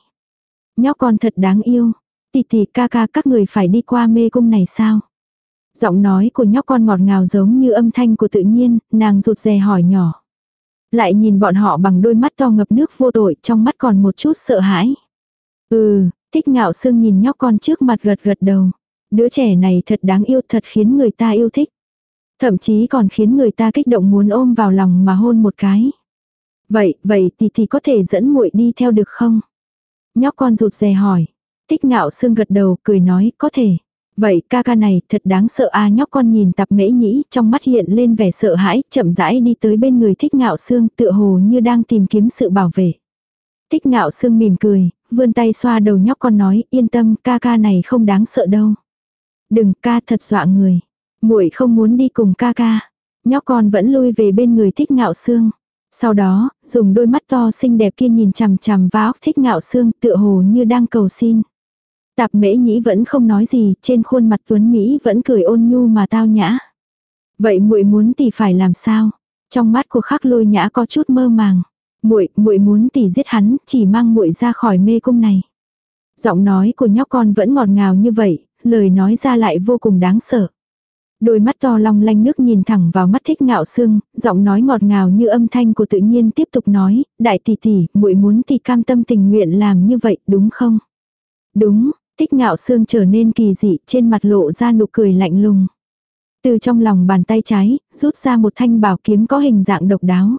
Nhóc con thật đáng yêu, tì tì ca ca các người phải đi qua mê cung này sao? Giọng nói của nhóc con ngọt ngào giống như âm thanh của tự nhiên, nàng rụt rè hỏi nhỏ. Lại nhìn bọn họ bằng đôi mắt to ngập nước vô tội, trong mắt còn một chút sợ hãi. Ừ, thích ngạo sương nhìn nhóc con trước mặt gật gật đầu. Đứa trẻ này thật đáng yêu thật khiến người ta yêu thích. Thậm chí còn khiến người ta kích động muốn ôm vào lòng mà hôn một cái. Vậy, vậy thì thì có thể dẫn muội đi theo được không? Nhóc con rụt rè hỏi. Tích ngạo sương gật đầu cười nói có thể. Vậy ca ca này thật đáng sợ a nhóc con nhìn tập mễ nhĩ trong mắt hiện lên vẻ sợ hãi chậm rãi đi tới bên người thích ngạo xương tựa hồ như đang tìm kiếm sự bảo vệ. Thích ngạo xương mỉm cười, vươn tay xoa đầu nhóc con nói yên tâm ca ca này không đáng sợ đâu. Đừng ca thật dọa người. muội không muốn đi cùng ca ca. Nhóc con vẫn lui về bên người thích ngạo xương. Sau đó, dùng đôi mắt to xinh đẹp kia nhìn chằm chằm vào thích ngạo xương tựa hồ như đang cầu xin. Tạp mễ nhĩ vẫn không nói gì, trên khuôn mặt tuấn Mỹ vẫn cười ôn nhu mà tao nhã. Vậy muội muốn tỷ phải làm sao? Trong mắt của khắc lôi nhã có chút mơ màng. muội muội muốn tỷ giết hắn, chỉ mang muội ra khỏi mê cung này. Giọng nói của nhóc con vẫn ngọt ngào như vậy, lời nói ra lại vô cùng đáng sợ. Đôi mắt to long lanh nước nhìn thẳng vào mắt thích ngạo xương, giọng nói ngọt ngào như âm thanh của tự nhiên tiếp tục nói, đại tỷ tỷ, muội muốn tỷ cam tâm tình nguyện làm như vậy, đúng không? Đúng, Tích ngạo xương trở nên kỳ dị, trên mặt lộ ra nụ cười lạnh lùng. Từ trong lòng bàn tay trái, rút ra một thanh bảo kiếm có hình dạng độc đáo.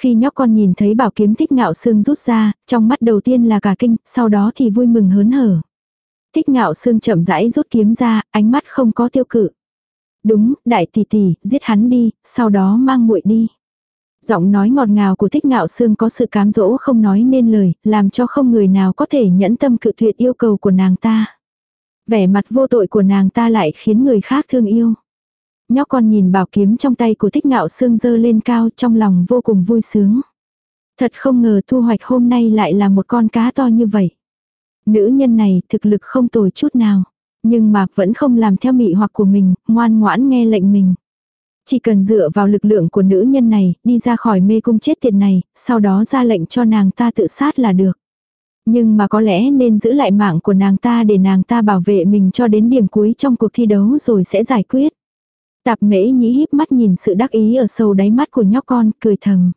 Khi nhóc con nhìn thấy bảo kiếm thích ngạo xương rút ra, trong mắt đầu tiên là cả kinh, sau đó thì vui mừng hớn hở. thích ngạo xương chậm rãi rút kiếm ra, ánh mắt không có tiêu cự. Đúng, đại tỷ tỷ, giết hắn đi, sau đó mang muội đi. Giọng nói ngọt ngào của thích ngạo xương có sự cám dỗ không nói nên lời, làm cho không người nào có thể nhẫn tâm cự tuyệt yêu cầu của nàng ta. Vẻ mặt vô tội của nàng ta lại khiến người khác thương yêu. Nhóc con nhìn bảo kiếm trong tay của thích ngạo xương dơ lên cao trong lòng vô cùng vui sướng. Thật không ngờ thu hoạch hôm nay lại là một con cá to như vậy. Nữ nhân này thực lực không tồi chút nào. Nhưng mà vẫn không làm theo mị hoặc của mình, ngoan ngoãn nghe lệnh mình. Chỉ cần dựa vào lực lượng của nữ nhân này, đi ra khỏi mê cung chết tiệt này, sau đó ra lệnh cho nàng ta tự sát là được. Nhưng mà có lẽ nên giữ lại mạng của nàng ta để nàng ta bảo vệ mình cho đến điểm cuối trong cuộc thi đấu rồi sẽ giải quyết. Tạp mễ nhĩ híp mắt nhìn sự đắc ý ở sâu đáy mắt của nhóc con, cười thầm.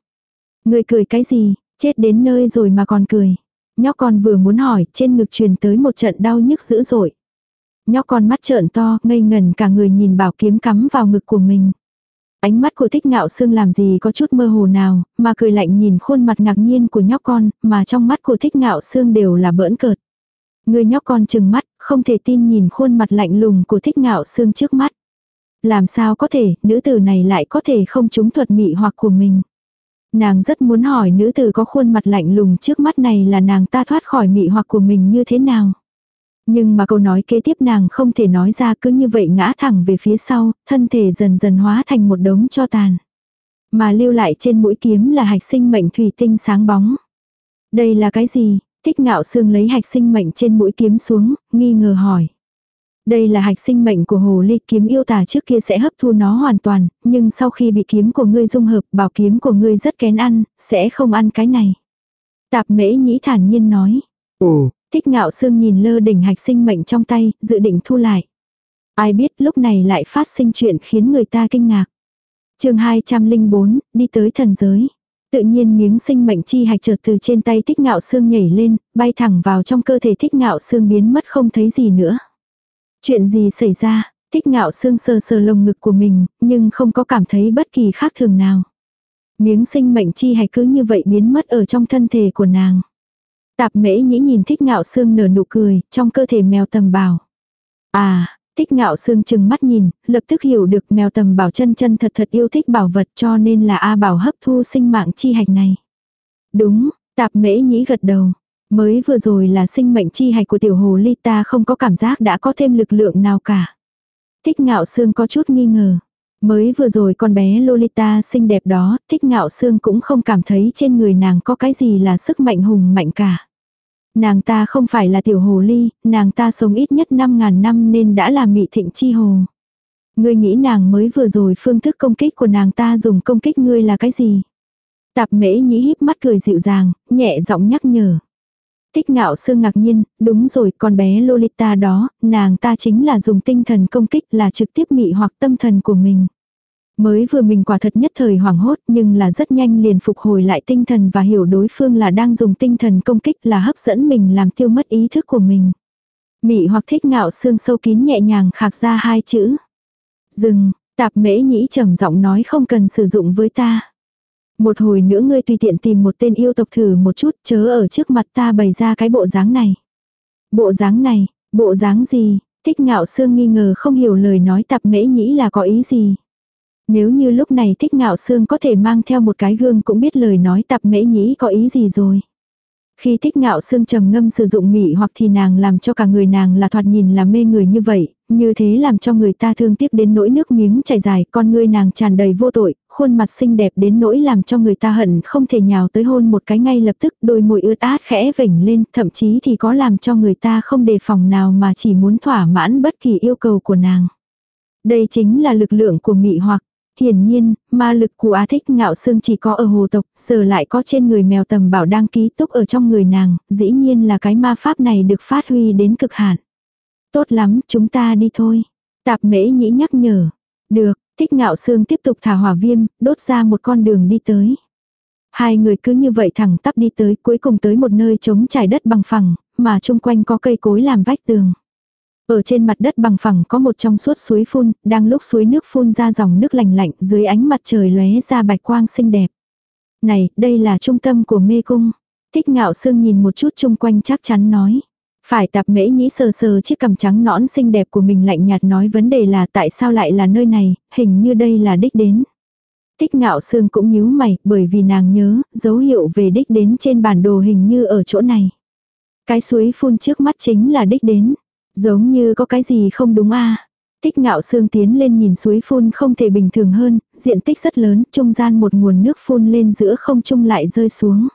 Người cười cái gì, chết đến nơi rồi mà còn cười. Nhóc con vừa muốn hỏi, trên ngực truyền tới một trận đau nhức dữ dội. Nhóc con mắt trợn to, ngây ngần cả người nhìn bảo kiếm cắm vào ngực của mình. Ánh mắt của thích ngạo sương làm gì có chút mơ hồ nào, mà cười lạnh nhìn khuôn mặt ngạc nhiên của nhóc con, mà trong mắt của thích ngạo sương đều là bỡn cợt. Người nhóc con chừng mắt, không thể tin nhìn khuôn mặt lạnh lùng của thích ngạo sương trước mắt. Làm sao có thể, nữ tử này lại có thể không trúng thuật mị hoặc của mình. Nàng rất muốn hỏi nữ tử có khuôn mặt lạnh lùng trước mắt này là nàng ta thoát khỏi mị hoặc của mình như thế nào. Nhưng mà câu nói kế tiếp nàng không thể nói ra cứ như vậy ngã thẳng về phía sau, thân thể dần dần hóa thành một đống cho tàn. Mà lưu lại trên mũi kiếm là hạch sinh mệnh thủy tinh sáng bóng. Đây là cái gì? Thích ngạo xương lấy hạch sinh mệnh trên mũi kiếm xuống, nghi ngờ hỏi. Đây là hạch sinh mệnh của hồ ly kiếm yêu tà trước kia sẽ hấp thu nó hoàn toàn, nhưng sau khi bị kiếm của ngươi dung hợp bảo kiếm của ngươi rất kén ăn, sẽ không ăn cái này. Tạp mễ nhĩ thản nhiên nói. Ồ, Thích ngạo sương nhìn lơ đỉnh hạch sinh mệnh trong tay, dự định thu lại. Ai biết lúc này lại phát sinh chuyện khiến người ta kinh ngạc. chương 204, đi tới thần giới. Tự nhiên miếng sinh mệnh chi hạch trượt từ trên tay thích ngạo xương nhảy lên, bay thẳng vào trong cơ thể thích ngạo xương biến mất không thấy gì nữa. Chuyện gì xảy ra, thích ngạo xương sờ sờ lồng ngực của mình, nhưng không có cảm thấy bất kỳ khác thường nào. Miếng sinh mệnh chi hạch cứ như vậy biến mất ở trong thân thể của nàng. Tạp mễ nhĩ nhìn thích ngạo sương nở nụ cười, trong cơ thể mèo tầm bảo. À, thích ngạo sương chừng mắt nhìn, lập tức hiểu được mèo tầm bảo chân chân thật thật yêu thích bảo vật cho nên là A bảo hấp thu sinh mạng chi hạch này. Đúng, tạp mễ nhĩ gật đầu. Mới vừa rồi là sinh mệnh chi hạch của tiểu hồ ly ta không có cảm giác đã có thêm lực lượng nào cả. Thích ngạo xương có chút nghi ngờ. Mới vừa rồi con bé Lolita xinh đẹp đó, thích ngạo xương cũng không cảm thấy trên người nàng có cái gì là sức mạnh hùng mạnh cả. Nàng ta không phải là tiểu hồ ly, nàng ta sống ít nhất 5.000 năm nên đã là mị thịnh chi hồ. Ngươi nghĩ nàng mới vừa rồi phương thức công kích của nàng ta dùng công kích ngươi là cái gì? Tạp mễ nhĩ híp mắt cười dịu dàng, nhẹ giọng nhắc nhở. Tích ngạo sương ngạc nhiên, đúng rồi con bé Lolita đó, nàng ta chính là dùng tinh thần công kích là trực tiếp mị hoặc tâm thần của mình. Mới vừa mình quả thật nhất thời hoảng hốt nhưng là rất nhanh liền phục hồi lại tinh thần và hiểu đối phương là đang dùng tinh thần công kích là hấp dẫn mình làm tiêu mất ý thức của mình. Mị hoặc thích ngạo xương sâu kín nhẹ nhàng khạc ra hai chữ. Dừng, tạp mễ nhĩ trầm giọng nói không cần sử dụng với ta. Một hồi nữa ngươi tùy tiện tìm một tên yêu tộc thử một chút chớ ở trước mặt ta bày ra cái bộ dáng này. Bộ dáng này, bộ dáng gì, thích ngạo xương nghi ngờ không hiểu lời nói tạp mễ nhĩ là có ý gì. Nếu như lúc này thích ngạo xương có thể mang theo một cái gương cũng biết lời nói tạp mễ nhĩ có ý gì rồi. Khi thích ngạo xương trầm ngâm sử dụng mị hoặc thì nàng làm cho cả người nàng là thoạt nhìn là mê người như vậy, như thế làm cho người ta thương tiếc đến nỗi nước miếng chảy dài, con ngươi nàng tràn đầy vô tội, khuôn mặt xinh đẹp đến nỗi làm cho người ta hận không thể nhào tới hôn một cái ngay lập tức đôi môi ướt át khẽ vểnh lên, thậm chí thì có làm cho người ta không đề phòng nào mà chỉ muốn thỏa mãn bất kỳ yêu cầu của nàng. Đây chính là lực lượng của mị hoặc. Hiển nhiên, ma lực của Á Thích ngạo xương chỉ có ở hồ tộc, giờ lại có trên người mèo tầm bảo đang ký túc ở trong người nàng, dĩ nhiên là cái ma pháp này được phát huy đến cực hạn. Tốt lắm, chúng ta đi thôi. Tạp mễ nhĩ nhắc nhở. Được, thích ngạo xương tiếp tục thả hỏa viêm, đốt ra một con đường đi tới. Hai người cứ như vậy thẳng tắp đi tới, cuối cùng tới một nơi trống trải đất bằng phẳng, mà chung quanh có cây cối làm vách tường. Ở trên mặt đất bằng phẳng có một trong suốt suối phun, đang lúc suối nước phun ra dòng nước lành lạnh dưới ánh mặt trời lóe ra bạch quang xinh đẹp. Này, đây là trung tâm của mê cung. Thích ngạo sương nhìn một chút chung quanh chắc chắn nói. Phải tạp mễ nhĩ sờ sờ chiếc cằm trắng nõn xinh đẹp của mình lạnh nhạt nói vấn đề là tại sao lại là nơi này, hình như đây là đích đến. Tích ngạo sương cũng nhíu mày, bởi vì nàng nhớ, dấu hiệu về đích đến trên bản đồ hình như ở chỗ này. Cái suối phun trước mắt chính là đích đến. Giống như có cái gì không đúng a à. Tích ngạo sương tiến lên nhìn suối phun không thể bình thường hơn, diện tích rất lớn, trung gian một nguồn nước phun lên giữa không trung lại rơi xuống.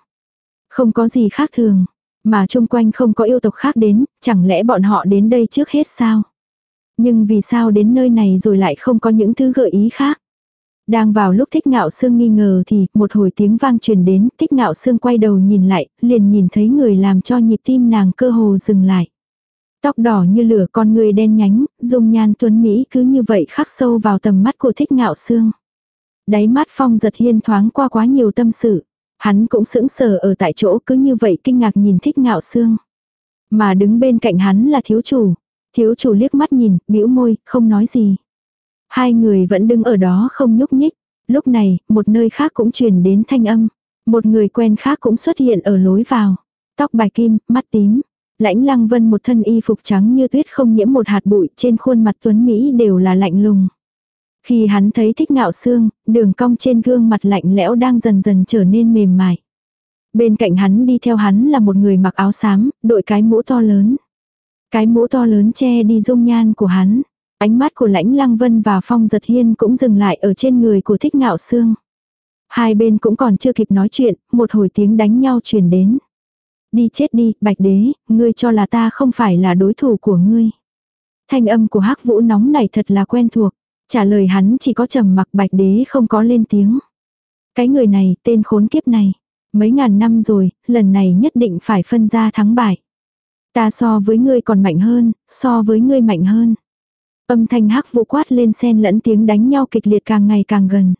Không có gì khác thường, mà chung quanh không có yêu tộc khác đến, chẳng lẽ bọn họ đến đây trước hết sao? Nhưng vì sao đến nơi này rồi lại không có những thứ gợi ý khác? Đang vào lúc thích ngạo sương nghi ngờ thì một hồi tiếng vang truyền đến, thích ngạo sương quay đầu nhìn lại, liền nhìn thấy người làm cho nhịp tim nàng cơ hồ dừng lại. Tóc đỏ như lửa con người đen nhánh, dung nhan tuấn Mỹ cứ như vậy khắc sâu vào tầm mắt của thích ngạo xương. Đáy mắt phong giật hiên thoáng qua quá nhiều tâm sự. Hắn cũng sững sờ ở tại chỗ cứ như vậy kinh ngạc nhìn thích ngạo xương. Mà đứng bên cạnh hắn là thiếu chủ. Thiếu chủ liếc mắt nhìn, bĩu môi, không nói gì. Hai người vẫn đứng ở đó không nhúc nhích. Lúc này, một nơi khác cũng truyền đến thanh âm. Một người quen khác cũng xuất hiện ở lối vào. Tóc bài kim, mắt tím. Lãnh lăng vân một thân y phục trắng như tuyết không nhiễm một hạt bụi trên khuôn mặt tuấn Mỹ đều là lạnh lùng. Khi hắn thấy thích ngạo xương, đường cong trên gương mặt lạnh lẽo đang dần dần trở nên mềm mại. Bên cạnh hắn đi theo hắn là một người mặc áo xám, đội cái mũ to lớn. Cái mũ to lớn che đi dung nhan của hắn. Ánh mắt của lãnh lăng vân và phong giật hiên cũng dừng lại ở trên người của thích ngạo xương. Hai bên cũng còn chưa kịp nói chuyện, một hồi tiếng đánh nhau truyền đến. Đi chết đi, bạch đế, ngươi cho là ta không phải là đối thủ của ngươi. Thanh âm của hắc vũ nóng này thật là quen thuộc. Trả lời hắn chỉ có trầm mặc bạch đế không có lên tiếng. Cái người này, tên khốn kiếp này. Mấy ngàn năm rồi, lần này nhất định phải phân ra thắng bại. Ta so với ngươi còn mạnh hơn, so với ngươi mạnh hơn. Âm thanh hắc vũ quát lên sen lẫn tiếng đánh nhau kịch liệt càng ngày càng gần.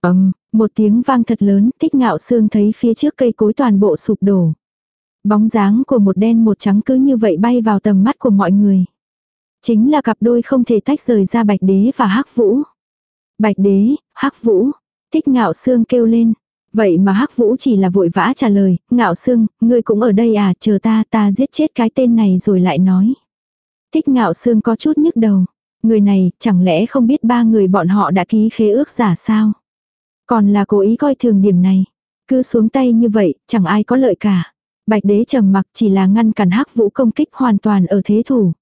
Ầm, một tiếng vang thật lớn, tích ngạo xương thấy phía trước cây cối toàn bộ sụp đổ. Bóng dáng của một đen một trắng cứ như vậy bay vào tầm mắt của mọi người. Chính là cặp đôi không thể tách rời ra bạch đế và hắc vũ. Bạch đế, hắc vũ, thích ngạo xương kêu lên. Vậy mà hắc vũ chỉ là vội vã trả lời, ngạo xương, ngươi cũng ở đây à, chờ ta, ta giết chết cái tên này rồi lại nói. Thích ngạo xương có chút nhức đầu. Người này, chẳng lẽ không biết ba người bọn họ đã ký khế ước giả sao? Còn là cố ý coi thường điểm này. Cứ xuống tay như vậy, chẳng ai có lợi cả. Bạch đế trầm mặc chỉ là ngăn cản hắc vũ công kích hoàn toàn ở thế thủ.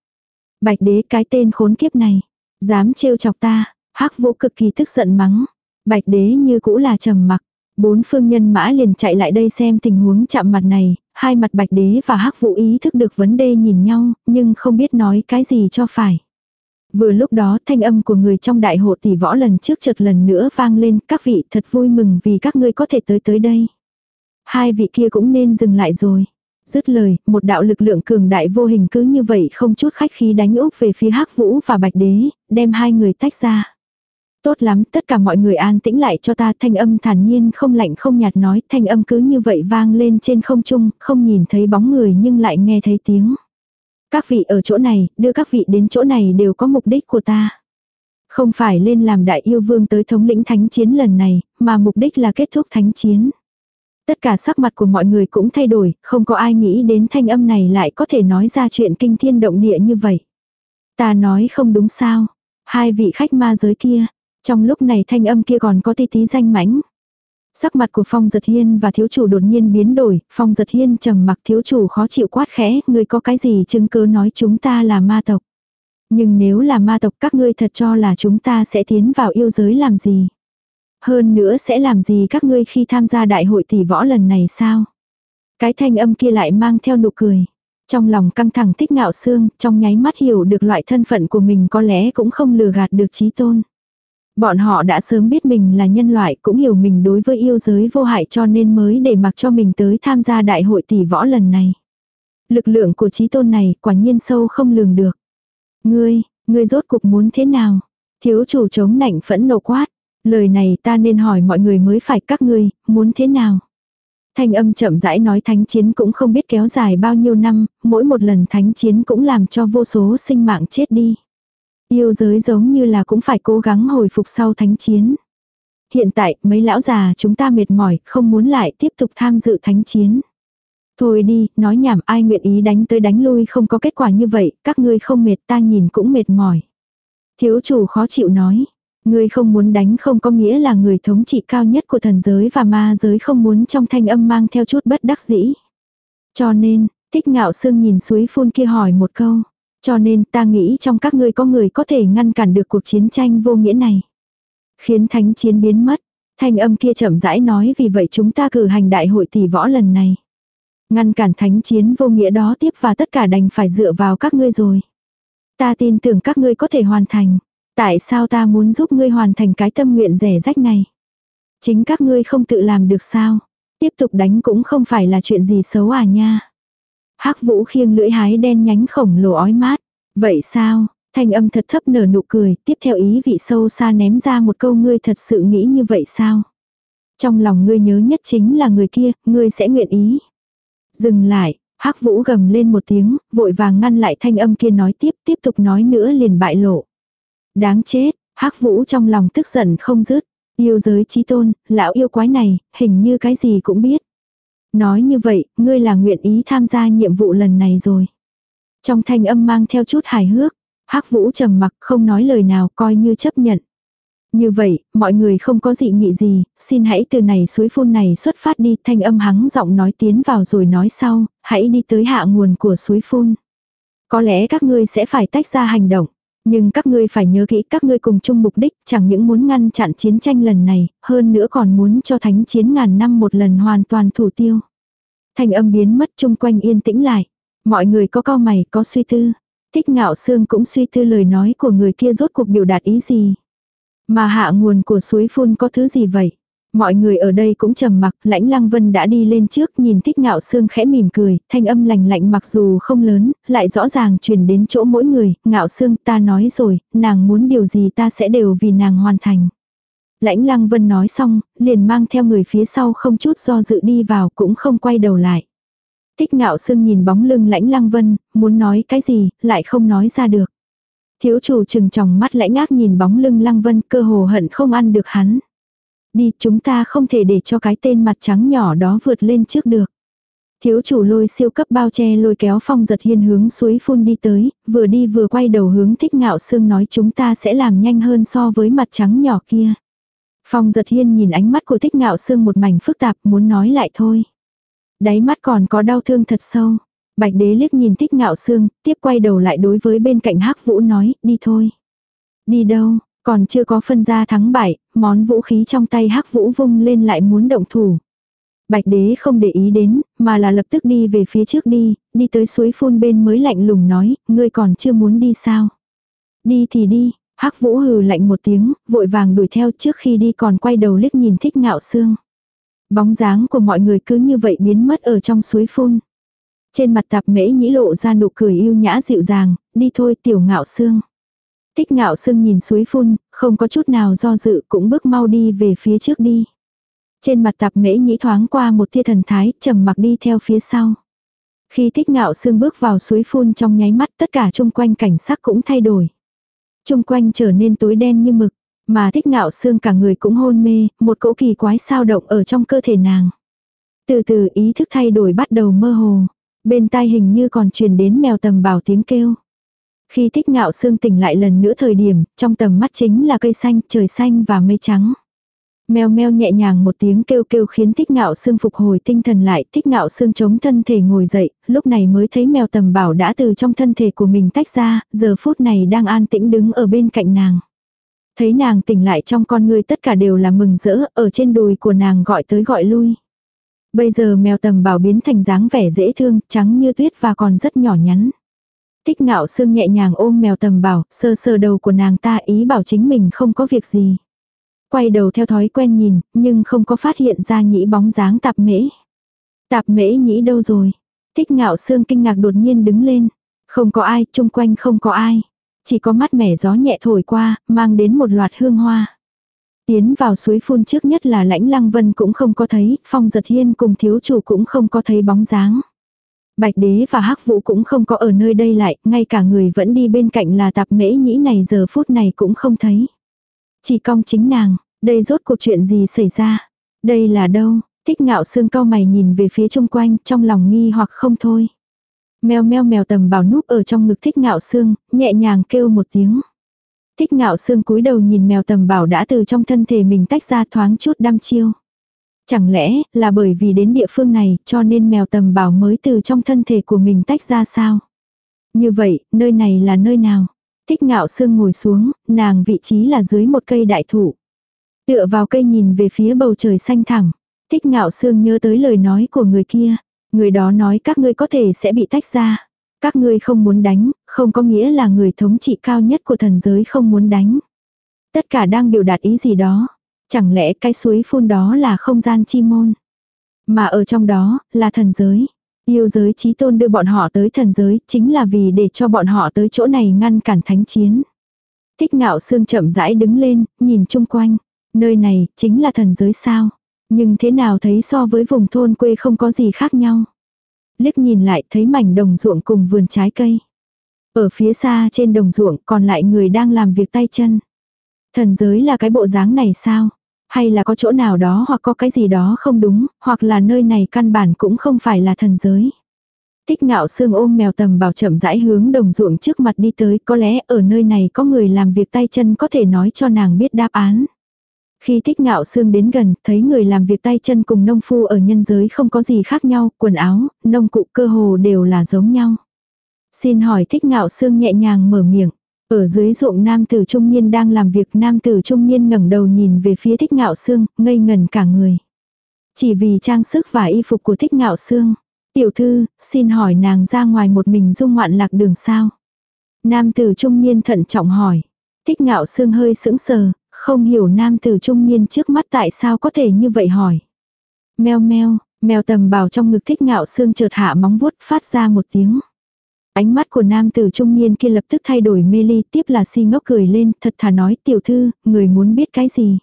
Bạch đế, cái tên khốn kiếp này. Dám trêu chọc ta. hắc vũ cực kỳ tức giận mắng. Bạch đế như cũ là trầm mặc. Bốn phương nhân mã liền chạy lại đây xem tình huống chạm mặt này. Hai mặt bạch đế và hắc vũ ý thức được vấn đề nhìn nhau. Nhưng không biết nói cái gì cho phải. Vừa lúc đó thanh âm của người trong đại hộ tỷ võ lần trước chợt lần nữa vang lên. Các vị thật vui mừng vì các ngươi có thể tới tới đây. Hai vị kia cũng nên dừng lại rồi. Dứt lời, một đạo lực lượng cường đại vô hình cứ như vậy không chút khách khí đánh úp về phía hắc vũ và bạch đế, đem hai người tách ra. Tốt lắm, tất cả mọi người an tĩnh lại cho ta thanh âm thản nhiên không lạnh không nhạt nói, thanh âm cứ như vậy vang lên trên không trung, không nhìn thấy bóng người nhưng lại nghe thấy tiếng. Các vị ở chỗ này, đưa các vị đến chỗ này đều có mục đích của ta. Không phải lên làm đại yêu vương tới thống lĩnh thánh chiến lần này, mà mục đích là kết thúc thánh chiến. Tất cả sắc mặt của mọi người cũng thay đổi, không có ai nghĩ đến thanh âm này lại có thể nói ra chuyện kinh thiên động địa như vậy. Ta nói không đúng sao. Hai vị khách ma giới kia. Trong lúc này thanh âm kia còn có tí tí danh mãnh. Sắc mặt của Phong Giật Hiên và thiếu chủ đột nhiên biến đổi, Phong Giật Hiên trầm mặc thiếu chủ khó chịu quát khẽ, ngươi có cái gì chứng cứ nói chúng ta là ma tộc. Nhưng nếu là ma tộc các ngươi thật cho là chúng ta sẽ tiến vào yêu giới làm gì. Hơn nữa sẽ làm gì các ngươi khi tham gia đại hội tỷ võ lần này sao? Cái thanh âm kia lại mang theo nụ cười. Trong lòng căng thẳng thích ngạo xương, trong nháy mắt hiểu được loại thân phận của mình có lẽ cũng không lừa gạt được trí tôn. Bọn họ đã sớm biết mình là nhân loại cũng hiểu mình đối với yêu giới vô hại cho nên mới để mặc cho mình tới tham gia đại hội tỷ võ lần này. Lực lượng của trí tôn này quả nhiên sâu không lường được. Ngươi, ngươi rốt cuộc muốn thế nào? Thiếu chủ chống nạnh phẫn nộ quát. Lời này ta nên hỏi mọi người mới phải các ngươi, muốn thế nào? Thanh âm chậm rãi nói thánh chiến cũng không biết kéo dài bao nhiêu năm, mỗi một lần thánh chiến cũng làm cho vô số sinh mạng chết đi. Yêu giới giống như là cũng phải cố gắng hồi phục sau thánh chiến. Hiện tại, mấy lão già chúng ta mệt mỏi, không muốn lại tiếp tục tham dự thánh chiến. Thôi đi, nói nhảm ai nguyện ý đánh tới đánh lui không có kết quả như vậy, các ngươi không mệt ta nhìn cũng mệt mỏi. Thiếu chủ khó chịu nói. Ngươi không muốn đánh không có nghĩa là người thống trị cao nhất của thần giới và ma giới không muốn trong thanh âm mang theo chút bất đắc dĩ. Cho nên, thích ngạo sương nhìn suối phun kia hỏi một câu. Cho nên ta nghĩ trong các ngươi có người có thể ngăn cản được cuộc chiến tranh vô nghĩa này. Khiến thánh chiến biến mất. Thanh âm kia chậm rãi nói vì vậy chúng ta cử hành đại hội tỷ võ lần này. Ngăn cản thánh chiến vô nghĩa đó tiếp và tất cả đành phải dựa vào các ngươi rồi. Ta tin tưởng các ngươi có thể hoàn thành. Tại sao ta muốn giúp ngươi hoàn thành cái tâm nguyện rẻ rách này? Chính các ngươi không tự làm được sao? Tiếp tục đánh cũng không phải là chuyện gì xấu à nha. hắc vũ khiêng lưỡi hái đen nhánh khổng lồ ói mát. Vậy sao? Thanh âm thật thấp nở nụ cười, tiếp theo ý vị sâu xa ném ra một câu ngươi thật sự nghĩ như vậy sao? Trong lòng ngươi nhớ nhất chính là người kia, ngươi sẽ nguyện ý. Dừng lại, hắc vũ gầm lên một tiếng, vội vàng ngăn lại thanh âm kia nói tiếp, tiếp tục nói nữa liền bại lộ. Đáng chết, hắc vũ trong lòng tức giận không dứt. Yêu giới trí tôn, lão yêu quái này, hình như cái gì cũng biết. Nói như vậy, ngươi là nguyện ý tham gia nhiệm vụ lần này rồi. Trong thanh âm mang theo chút hài hước, hắc vũ trầm mặc không nói lời nào coi như chấp nhận. Như vậy, mọi người không có dị nghị gì, xin hãy từ này suối phun này xuất phát đi, thanh âm hắng giọng nói tiến vào rồi nói sau, hãy đi tới hạ nguồn của suối phun. Có lẽ các ngươi sẽ phải tách ra hành động. Nhưng các ngươi phải nhớ kỹ các ngươi cùng chung mục đích chẳng những muốn ngăn chặn chiến tranh lần này, hơn nữa còn muốn cho thánh chiến ngàn năm một lần hoàn toàn thủ tiêu. Thành âm biến mất chung quanh yên tĩnh lại. Mọi người có cao mày, có suy tư. Thích ngạo xương cũng suy tư lời nói của người kia rốt cuộc biểu đạt ý gì. Mà hạ nguồn của suối phun có thứ gì vậy? Mọi người ở đây cũng trầm mặc, lãnh lăng vân đã đi lên trước nhìn thích ngạo xương khẽ mỉm cười, thanh âm lành lạnh mặc dù không lớn, lại rõ ràng truyền đến chỗ mỗi người, ngạo xương ta nói rồi, nàng muốn điều gì ta sẽ đều vì nàng hoàn thành. Lãnh lăng vân nói xong, liền mang theo người phía sau không chút do dự đi vào cũng không quay đầu lại. Thích ngạo xương nhìn bóng lưng lãnh lăng vân, muốn nói cái gì, lại không nói ra được. Thiếu chủ chừng tròng mắt lãnh ác nhìn bóng lưng lăng vân cơ hồ hận không ăn được hắn. Đi chúng ta không thể để cho cái tên mặt trắng nhỏ đó vượt lên trước được. Thiếu chủ lôi siêu cấp bao che lôi kéo phong giật hiên hướng suối phun đi tới, vừa đi vừa quay đầu hướng thích ngạo sương nói chúng ta sẽ làm nhanh hơn so với mặt trắng nhỏ kia. Phong giật hiên nhìn ánh mắt của thích ngạo sương một mảnh phức tạp muốn nói lại thôi. Đáy mắt còn có đau thương thật sâu. Bạch đế liếc nhìn thích ngạo xương, tiếp quay đầu lại đối với bên cạnh hắc vũ nói, đi thôi. Đi đâu, còn chưa có phân ra thắng bại, món vũ khí trong tay hắc vũ vung lên lại muốn động thủ. Bạch đế không để ý đến, mà là lập tức đi về phía trước đi, đi tới suối phun bên mới lạnh lùng nói, ngươi còn chưa muốn đi sao. Đi thì đi, hắc vũ hừ lạnh một tiếng, vội vàng đuổi theo trước khi đi còn quay đầu liếc nhìn thích ngạo xương. Bóng dáng của mọi người cứ như vậy biến mất ở trong suối phun. Trên mặt tạp mễ nhĩ lộ ra nụ cười yêu nhã dịu dàng, đi thôi tiểu ngạo xương. Tích ngạo Sương nhìn suối phun, không có chút nào do dự cũng bước mau đi về phía trước đi. Trên mặt tạp mễ nhĩ thoáng qua một tia thần thái, trầm mặc đi theo phía sau. Khi Thích ngạo Sương bước vào suối phun trong nháy mắt tất cả chung quanh cảnh sắc cũng thay đổi. Chung quanh trở nên tối đen như mực, mà thích ngạo Sương cả người cũng hôn mê, một cỗ kỳ quái sao động ở trong cơ thể nàng. Từ từ ý thức thay đổi bắt đầu mơ hồ. Bên tai hình như còn truyền đến mèo tầm bảo tiếng kêu. Khi thích ngạo xương tỉnh lại lần nữa thời điểm, trong tầm mắt chính là cây xanh, trời xanh và mây trắng. Mèo meo nhẹ nhàng một tiếng kêu kêu khiến thích ngạo xương phục hồi tinh thần lại, thích ngạo xương chống thân thể ngồi dậy, lúc này mới thấy mèo tầm bảo đã từ trong thân thể của mình tách ra, giờ phút này đang an tĩnh đứng ở bên cạnh nàng. Thấy nàng tỉnh lại trong con người tất cả đều là mừng rỡ, ở trên đùi của nàng gọi tới gọi lui. Bây giờ mèo tầm bảo biến thành dáng vẻ dễ thương, trắng như tuyết và còn rất nhỏ nhắn. Tích ngạo sương nhẹ nhàng ôm mèo tầm bảo, sơ sơ đầu của nàng ta ý bảo chính mình không có việc gì. Quay đầu theo thói quen nhìn, nhưng không có phát hiện ra nhĩ bóng dáng tạp mễ. Tạp mễ nhĩ đâu rồi? Tích ngạo sương kinh ngạc đột nhiên đứng lên. Không có ai, chung quanh không có ai. Chỉ có mắt mẻ gió nhẹ thổi qua, mang đến một loạt hương hoa. Tiến vào suối phun trước nhất là lãnh lăng vân cũng không có thấy, phong giật hiên cùng thiếu chủ cũng không có thấy bóng dáng. Bạch đế và hắc vũ cũng không có ở nơi đây lại, ngay cả người vẫn đi bên cạnh là tạp mễ nhĩ này giờ phút này cũng không thấy. Chỉ cong chính nàng, đây rốt cuộc chuyện gì xảy ra? Đây là đâu? Thích ngạo xương cao mày nhìn về phía chung quanh, trong lòng nghi hoặc không thôi. Mèo meo mèo tầm bảo núp ở trong ngực thích ngạo xương, nhẹ nhàng kêu một tiếng. Thích ngạo xương cúi đầu nhìn mèo tầm bảo đã từ trong thân thể mình tách ra thoáng chút đăm chiêu. Chẳng lẽ là bởi vì đến địa phương này cho nên mèo tầm bảo mới từ trong thân thể của mình tách ra sao? Như vậy, nơi này là nơi nào? Thích ngạo xương ngồi xuống, nàng vị trí là dưới một cây đại thụ. Tựa vào cây nhìn về phía bầu trời xanh thẳng. Thích ngạo xương nhớ tới lời nói của người kia. Người đó nói các ngươi có thể sẽ bị tách ra. Các ngươi không muốn đánh, không có nghĩa là người thống trị cao nhất của thần giới không muốn đánh. Tất cả đang biểu đạt ý gì đó. Chẳng lẽ cái suối phun đó là không gian chi môn. Mà ở trong đó, là thần giới. Yêu giới trí tôn đưa bọn họ tới thần giới, chính là vì để cho bọn họ tới chỗ này ngăn cản thánh chiến. Thích ngạo xương chậm rãi đứng lên, nhìn chung quanh. Nơi này, chính là thần giới sao. Nhưng thế nào thấy so với vùng thôn quê không có gì khác nhau. Liếc nhìn lại thấy mảnh đồng ruộng cùng vườn trái cây. Ở phía xa trên đồng ruộng còn lại người đang làm việc tay chân. Thần giới là cái bộ dáng này sao? Hay là có chỗ nào đó hoặc có cái gì đó không đúng, hoặc là nơi này căn bản cũng không phải là thần giới. Tích ngạo xương ôm mèo tầm bảo chậm rãi hướng đồng ruộng trước mặt đi tới, có lẽ ở nơi này có người làm việc tay chân có thể nói cho nàng biết đáp án. Khi thích ngạo xương đến gần, thấy người làm việc tay chân cùng nông phu ở nhân giới không có gì khác nhau, quần áo, nông cụ cơ hồ đều là giống nhau. Xin hỏi thích ngạo xương nhẹ nhàng mở miệng. Ở dưới ruộng nam tử trung niên đang làm việc nam tử trung niên ngẩng đầu nhìn về phía thích ngạo xương, ngây ngần cả người. Chỉ vì trang sức và y phục của thích ngạo xương. Tiểu thư, xin hỏi nàng ra ngoài một mình dung ngoạn lạc đường sao? Nam tử trung niên thận trọng hỏi. Thích ngạo xương hơi sững sờ, không hiểu nam tử trung niên trước mắt tại sao có thể như vậy hỏi. Mèo meo, mèo tầm bảo trong ngực thích ngạo xương chợt hạ móng vuốt phát ra một tiếng. Ánh mắt của nam tử trung niên kia lập tức thay đổi mê ly tiếp là si ngốc cười lên thật thà nói tiểu thư, người muốn biết cái gì.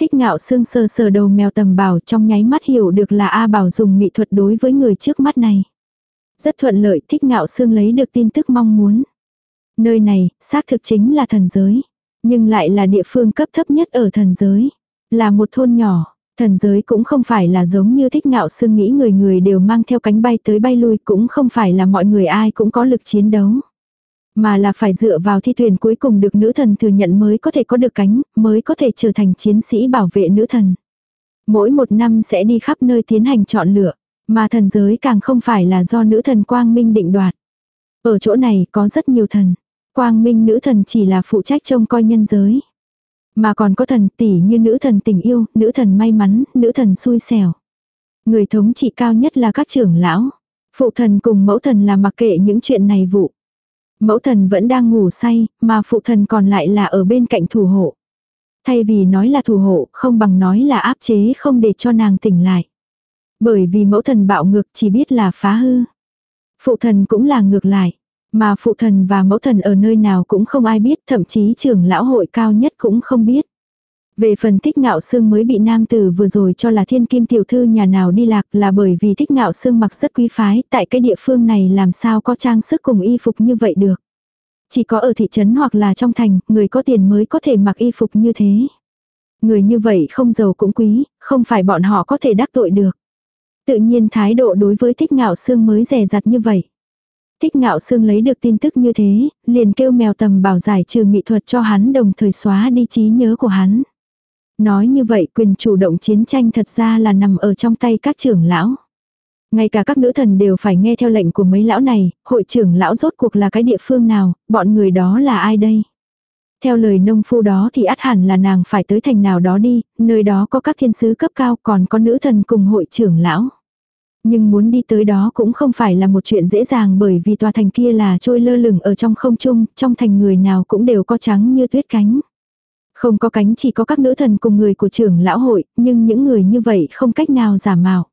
Thích ngạo xương sờ sờ đầu mèo tầm bảo trong nháy mắt hiểu được là A bảo dùng mỹ thuật đối với người trước mắt này. Rất thuận lợi thích ngạo xương lấy được tin tức mong muốn. Nơi này, xác thực chính là thần giới. Nhưng lại là địa phương cấp thấp nhất ở thần giới. Là một thôn nhỏ. Thần giới cũng không phải là giống như thích ngạo xương nghĩ người người đều mang theo cánh bay tới bay lui cũng không phải là mọi người ai cũng có lực chiến đấu. Mà là phải dựa vào thi tuyển cuối cùng được nữ thần thừa nhận mới có thể có được cánh, mới có thể trở thành chiến sĩ bảo vệ nữ thần. Mỗi một năm sẽ đi khắp nơi tiến hành chọn lựa. Mà thần giới càng không phải là do nữ thần Quang Minh định đoạt. Ở chỗ này có rất nhiều thần. Quang Minh nữ thần chỉ là phụ trách trông coi nhân giới. Mà còn có thần tỷ như nữ thần tình yêu, nữ thần may mắn, nữ thần xui xẻo. Người thống trị cao nhất là các trưởng lão. Phụ thần cùng mẫu thần là mặc kệ những chuyện này vụ. Mẫu thần vẫn đang ngủ say, mà phụ thần còn lại là ở bên cạnh thủ hộ. Thay vì nói là thủ hộ, không bằng nói là áp chế không để cho nàng tỉnh lại. Bởi vì mẫu thần bạo ngược chỉ biết là phá hư. Phụ thần cũng là ngược lại. Mà phụ thần và mẫu thần ở nơi nào cũng không ai biết, thậm chí trưởng lão hội cao nhất cũng không biết. Về phần thích ngạo sương mới bị nam tử vừa rồi cho là thiên kim tiểu thư nhà nào đi lạc là bởi vì thích ngạo sương mặc rất quý phái, tại cái địa phương này làm sao có trang sức cùng y phục như vậy được. Chỉ có ở thị trấn hoặc là trong thành, người có tiền mới có thể mặc y phục như thế. Người như vậy không giàu cũng quý, không phải bọn họ có thể đắc tội được. Tự nhiên thái độ đối với thích ngạo sương mới rẻ rặt như vậy. Thích ngạo sương lấy được tin tức như thế, liền kêu mèo tầm bảo giải trừ mỹ thuật cho hắn đồng thời xóa đi trí nhớ của hắn. Nói như vậy quyền chủ động chiến tranh thật ra là nằm ở trong tay các trưởng lão. Ngay cả các nữ thần đều phải nghe theo lệnh của mấy lão này, hội trưởng lão rốt cuộc là cái địa phương nào, bọn người đó là ai đây? Theo lời nông phu đó thì ắt hẳn là nàng phải tới thành nào đó đi, nơi đó có các thiên sứ cấp cao còn có nữ thần cùng hội trưởng lão. Nhưng muốn đi tới đó cũng không phải là một chuyện dễ dàng bởi vì tòa thành kia là trôi lơ lửng ở trong không trung, trong thành người nào cũng đều có trắng như tuyết cánh. Không có cánh chỉ có các nữ thần cùng người của trưởng lão hội, nhưng những người như vậy không cách nào giả mạo.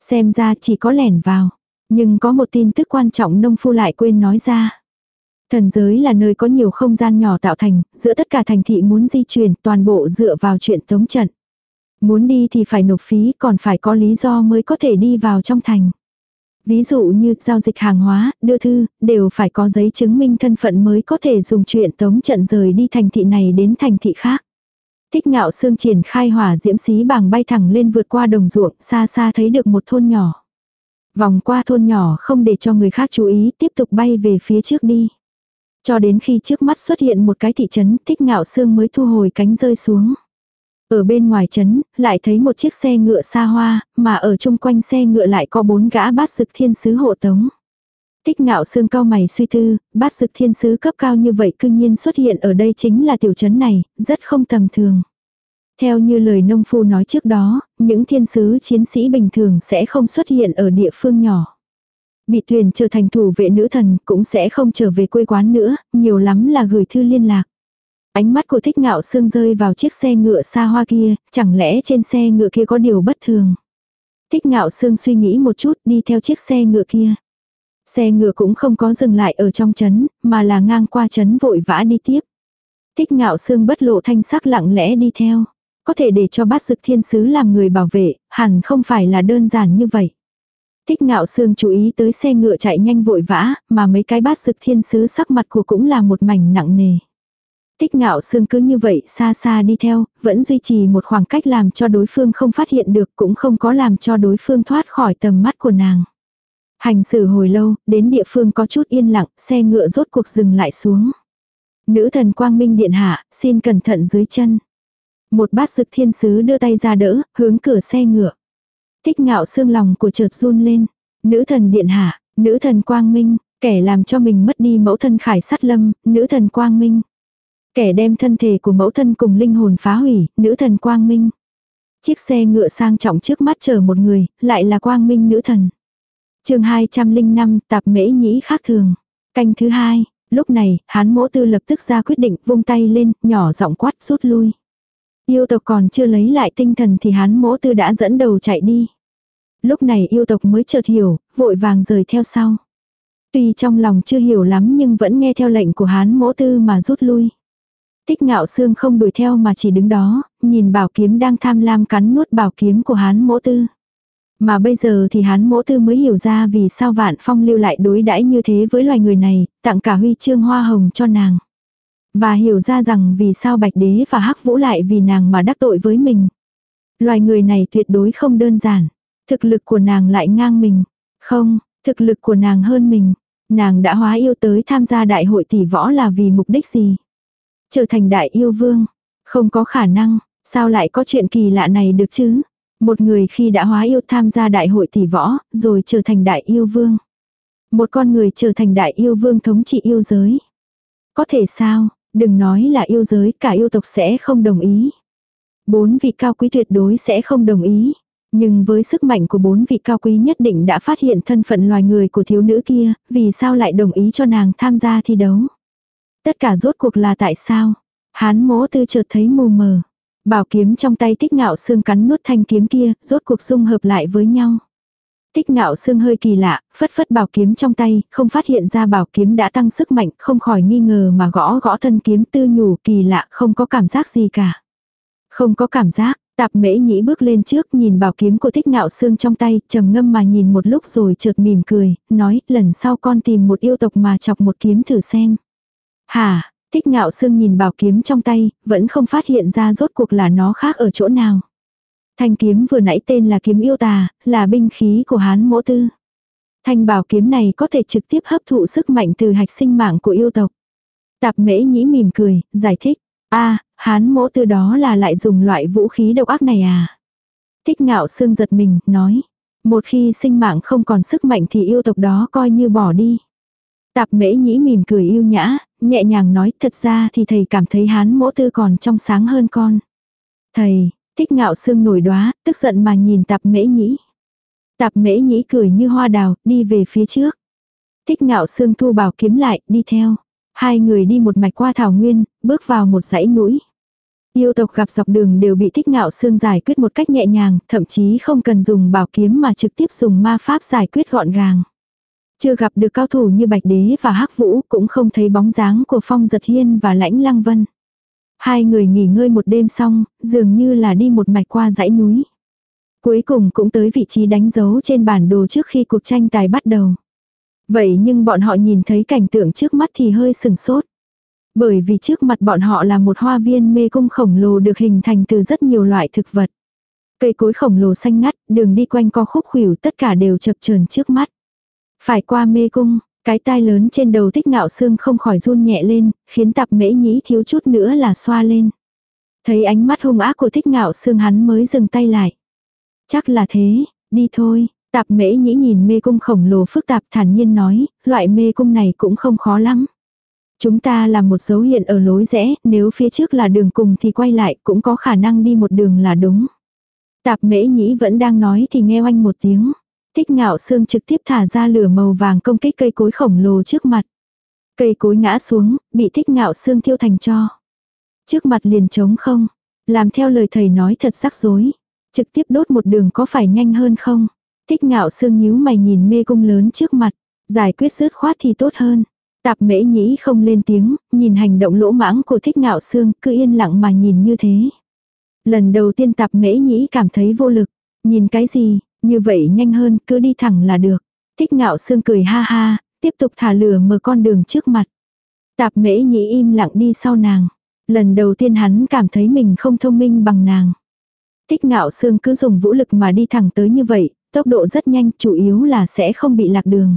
Xem ra chỉ có lẻn vào. Nhưng có một tin tức quan trọng nông phu lại quên nói ra. Thần giới là nơi có nhiều không gian nhỏ tạo thành, giữa tất cả thành thị muốn di chuyển toàn bộ dựa vào chuyện tống trận. Muốn đi thì phải nộp phí còn phải có lý do mới có thể đi vào trong thành. Ví dụ như giao dịch hàng hóa, đưa thư, đều phải có giấy chứng minh thân phận mới có thể dùng chuyện tống trận rời đi thành thị này đến thành thị khác. Thích ngạo xương triển khai hỏa diễm xí bằng bay thẳng lên vượt qua đồng ruộng, xa xa thấy được một thôn nhỏ. Vòng qua thôn nhỏ không để cho người khác chú ý, tiếp tục bay về phía trước đi. Cho đến khi trước mắt xuất hiện một cái thị trấn, thích ngạo xương mới thu hồi cánh rơi xuống. Ở bên ngoài trấn, lại thấy một chiếc xe ngựa xa hoa, mà ở chung quanh xe ngựa lại có bốn gã bát dực thiên sứ hộ tống. Tích ngạo xương cao mày suy tư, bát dực thiên sứ cấp cao như vậy cương nhiên xuất hiện ở đây chính là tiểu trấn này, rất không tầm thường. Theo như lời nông phu nói trước đó, những thiên sứ chiến sĩ bình thường sẽ không xuất hiện ở địa phương nhỏ. Bị thuyền trở thành thủ vệ nữ thần cũng sẽ không trở về quê quán nữa, nhiều lắm là gửi thư liên lạc. Ánh mắt của thích ngạo sương rơi vào chiếc xe ngựa xa hoa kia, chẳng lẽ trên xe ngựa kia có điều bất thường. Thích ngạo sương suy nghĩ một chút đi theo chiếc xe ngựa kia. Xe ngựa cũng không có dừng lại ở trong trấn, mà là ngang qua trấn vội vã đi tiếp. Thích ngạo sương bất lộ thanh sắc lặng lẽ đi theo. Có thể để cho bát dực thiên sứ làm người bảo vệ, hẳn không phải là đơn giản như vậy. Thích ngạo sương chú ý tới xe ngựa chạy nhanh vội vã, mà mấy cái bát dực thiên sứ sắc mặt của cũng là một mảnh nặng nề. Tích ngạo sương cứ như vậy xa xa đi theo, vẫn duy trì một khoảng cách làm cho đối phương không phát hiện được cũng không có làm cho đối phương thoát khỏi tầm mắt của nàng. Hành xử hồi lâu, đến địa phương có chút yên lặng, xe ngựa rốt cuộc dừng lại xuống. Nữ thần quang minh điện hạ, xin cẩn thận dưới chân. Một bát dực thiên sứ đưa tay ra đỡ, hướng cửa xe ngựa. Tích ngạo xương lòng của chợt run lên. Nữ thần điện hạ, nữ thần quang minh, kẻ làm cho mình mất đi mẫu thân khải sát lâm, nữ thần quang minh. Kẻ đem thân thể của mẫu thân cùng linh hồn phá hủy, nữ thần quang minh. Chiếc xe ngựa sang trọng trước mắt chờ một người, lại là quang minh nữ thần. chương 205 tạp mễ nhĩ khác thường. Canh thứ hai, lúc này, hán mỗ tư lập tức ra quyết định vung tay lên, nhỏ giọng quát rút lui. Yêu tộc còn chưa lấy lại tinh thần thì hán mỗ tư đã dẫn đầu chạy đi. Lúc này yêu tộc mới chợt hiểu, vội vàng rời theo sau. Tuy trong lòng chưa hiểu lắm nhưng vẫn nghe theo lệnh của hán mỗ tư mà rút lui. Tích ngạo xương không đuổi theo mà chỉ đứng đó, nhìn bảo kiếm đang tham lam cắn nuốt bảo kiếm của hán mỗ tư. Mà bây giờ thì hán mỗ tư mới hiểu ra vì sao vạn phong lưu lại đối đãi như thế với loài người này, tặng cả huy chương hoa hồng cho nàng. Và hiểu ra rằng vì sao bạch đế và hắc vũ lại vì nàng mà đắc tội với mình. Loài người này tuyệt đối không đơn giản. Thực lực của nàng lại ngang mình. Không, thực lực của nàng hơn mình. Nàng đã hóa yêu tới tham gia đại hội tỷ võ là vì mục đích gì? Trở thành đại yêu vương. Không có khả năng, sao lại có chuyện kỳ lạ này được chứ? Một người khi đã hóa yêu tham gia đại hội tỷ võ, rồi trở thành đại yêu vương. Một con người trở thành đại yêu vương thống trị yêu giới. Có thể sao, đừng nói là yêu giới, cả yêu tộc sẽ không đồng ý. Bốn vị cao quý tuyệt đối sẽ không đồng ý. Nhưng với sức mạnh của bốn vị cao quý nhất định đã phát hiện thân phận loài người của thiếu nữ kia, vì sao lại đồng ý cho nàng tham gia thi đấu. Tất cả rốt cuộc là tại sao? Hán mỗ tư chợt thấy mù mờ. Bảo kiếm trong tay tích ngạo xương cắn nuốt thanh kiếm kia, rốt cuộc dung hợp lại với nhau. Tích ngạo xương hơi kỳ lạ, phất phất bảo kiếm trong tay, không phát hiện ra bảo kiếm đã tăng sức mạnh, không khỏi nghi ngờ mà gõ gõ thân kiếm tư nhủ kỳ lạ, không có cảm giác gì cả. Không có cảm giác, tạp mễ nhĩ bước lên trước nhìn bảo kiếm của tích ngạo xương trong tay, trầm ngâm mà nhìn một lúc rồi chợt mỉm cười, nói lần sau con tìm một yêu tộc mà chọc một kiếm thử xem. Hả, tích ngạo xương nhìn bảo kiếm trong tay, vẫn không phát hiện ra rốt cuộc là nó khác ở chỗ nào. Thanh kiếm vừa nãy tên là kiếm yêu tà, là binh khí của hán mỗ tư. Thanh bảo kiếm này có thể trực tiếp hấp thụ sức mạnh từ hạch sinh mạng của yêu tộc. Tạp mễ nhĩ mỉm cười, giải thích. a hán mỗ tư đó là lại dùng loại vũ khí độc ác này à. Thích ngạo xương giật mình, nói. Một khi sinh mạng không còn sức mạnh thì yêu tộc đó coi như bỏ đi. Tạp mễ nhĩ mỉm cười yêu nhã, nhẹ nhàng nói thật ra thì thầy cảm thấy hán mỗ tư còn trong sáng hơn con. Thầy, Thích ngạo sương nổi đóa, tức giận mà nhìn tạp mễ nhĩ. Tạp mễ nhĩ cười như hoa đào, đi về phía trước. Thích ngạo sương thu bảo kiếm lại, đi theo. Hai người đi một mạch qua thảo nguyên, bước vào một dãy núi. Yêu tộc gặp dọc đường đều bị thích ngạo xương giải quyết một cách nhẹ nhàng, thậm chí không cần dùng bảo kiếm mà trực tiếp dùng ma pháp giải quyết gọn gàng. Chưa gặp được cao thủ như Bạch Đế và hắc Vũ cũng không thấy bóng dáng của Phong Giật Hiên và Lãnh Lăng Vân. Hai người nghỉ ngơi một đêm xong, dường như là đi một mạch qua dãy núi. Cuối cùng cũng tới vị trí đánh dấu trên bản đồ trước khi cuộc tranh tài bắt đầu. Vậy nhưng bọn họ nhìn thấy cảnh tượng trước mắt thì hơi sừng sốt. Bởi vì trước mặt bọn họ là một hoa viên mê cung khổng lồ được hình thành từ rất nhiều loại thực vật. Cây cối khổng lồ xanh ngắt, đường đi quanh co khúc khuỷu tất cả đều chập chờn trước mắt. Phải qua mê cung, cái tai lớn trên đầu thích ngạo xương không khỏi run nhẹ lên, khiến tạp mễ nhĩ thiếu chút nữa là xoa lên. Thấy ánh mắt hung ác của thích ngạo xương hắn mới dừng tay lại. Chắc là thế, đi thôi. Tạp mễ nhĩ nhìn mê cung khổng lồ phức tạp thản nhiên nói, loại mê cung này cũng không khó lắm. Chúng ta là một dấu hiện ở lối rẽ, nếu phía trước là đường cùng thì quay lại cũng có khả năng đi một đường là đúng. Tạp mễ nhĩ vẫn đang nói thì nghe oanh một tiếng. Thích ngạo xương trực tiếp thả ra lửa màu vàng công kích cây cối khổng lồ trước mặt. Cây cối ngã xuống, bị thích ngạo xương thiêu thành cho. Trước mặt liền trống không. Làm theo lời thầy nói thật rắc rối. Trực tiếp đốt một đường có phải nhanh hơn không? Thích ngạo xương nhíu mày nhìn mê cung lớn trước mặt. Giải quyết dứt khoát thì tốt hơn. Tạp mễ nhĩ không lên tiếng, nhìn hành động lỗ mãng của thích ngạo xương cứ yên lặng mà nhìn như thế. Lần đầu tiên tạp mễ nhĩ cảm thấy vô lực. Nhìn cái gì, như vậy nhanh hơn, cứ đi thẳng là được. Thích ngạo sương cười ha ha, tiếp tục thả lửa mở con đường trước mặt. Tạp mễ nhĩ im lặng đi sau nàng. Lần đầu tiên hắn cảm thấy mình không thông minh bằng nàng. Thích ngạo sương cứ dùng vũ lực mà đi thẳng tới như vậy, tốc độ rất nhanh, chủ yếu là sẽ không bị lạc đường.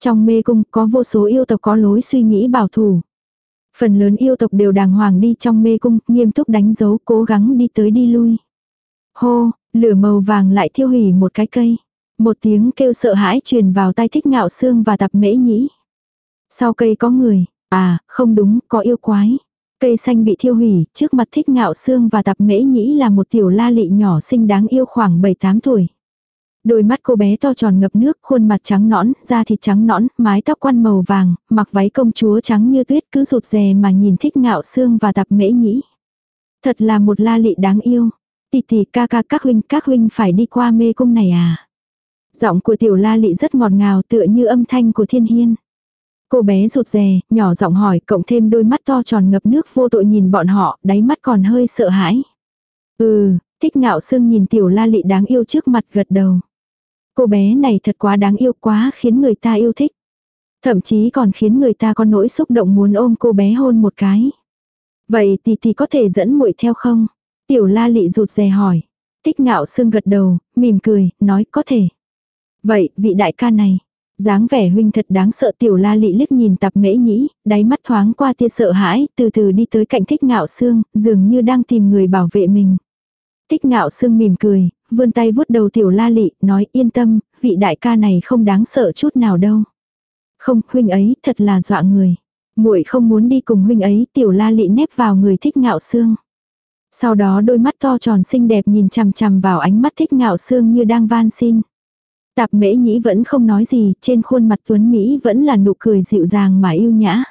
Trong mê cung có vô số yêu tộc có lối suy nghĩ bảo thủ. Phần lớn yêu tộc đều đàng hoàng đi trong mê cung, nghiêm túc đánh dấu, cố gắng đi tới đi lui. Hô, Lửa màu vàng lại thiêu hủy một cái cây. Một tiếng kêu sợ hãi truyền vào tai thích ngạo xương và tập mễ nhĩ. Sau cây có người, à, không đúng, có yêu quái. Cây xanh bị thiêu hủy, trước mặt thích ngạo xương và tập mễ nhĩ là một tiểu la lị nhỏ xinh đáng yêu khoảng 7-8 tuổi. Đôi mắt cô bé to tròn ngập nước, khuôn mặt trắng nõn, da thịt trắng nõn, mái tóc quăn màu vàng, mặc váy công chúa trắng như tuyết cứ rụt rè mà nhìn thích ngạo xương và tập mễ nhĩ. Thật là một la lị đáng yêu. Tì tì ca ca các huynh các huynh phải đi qua mê cung này à. Giọng của tiểu la lị rất ngọt ngào tựa như âm thanh của thiên hiên. Cô bé rụt rè, nhỏ giọng hỏi cộng thêm đôi mắt to tròn ngập nước vô tội nhìn bọn họ, đáy mắt còn hơi sợ hãi. Ừ, thích ngạo sương nhìn tiểu la lị đáng yêu trước mặt gật đầu. Cô bé này thật quá đáng yêu quá khiến người ta yêu thích. Thậm chí còn khiến người ta có nỗi xúc động muốn ôm cô bé hôn một cái. Vậy thì thì có thể dẫn muội theo không? Tiểu la lị rụt rè hỏi. Tích ngạo sương gật đầu, mỉm cười, nói có thể. Vậy, vị đại ca này. dáng vẻ huynh thật đáng sợ tiểu la lị liếc nhìn tập mễ nhĩ, đáy mắt thoáng qua tia sợ hãi, từ từ đi tới cạnh thích ngạo sương, dường như đang tìm người bảo vệ mình. Tích ngạo sương mỉm cười, vươn tay vuốt đầu tiểu la lị, nói yên tâm, vị đại ca này không đáng sợ chút nào đâu. Không, huynh ấy, thật là dọa người. muội không muốn đi cùng huynh ấy, tiểu la lị nép vào người thích ngạo xương. Sau đó đôi mắt to tròn xinh đẹp nhìn chằm chằm vào ánh mắt thích ngạo xương như đang van xin. Tạp mễ nhĩ vẫn không nói gì, trên khuôn mặt tuấn Mỹ vẫn là nụ cười dịu dàng mà yêu nhã.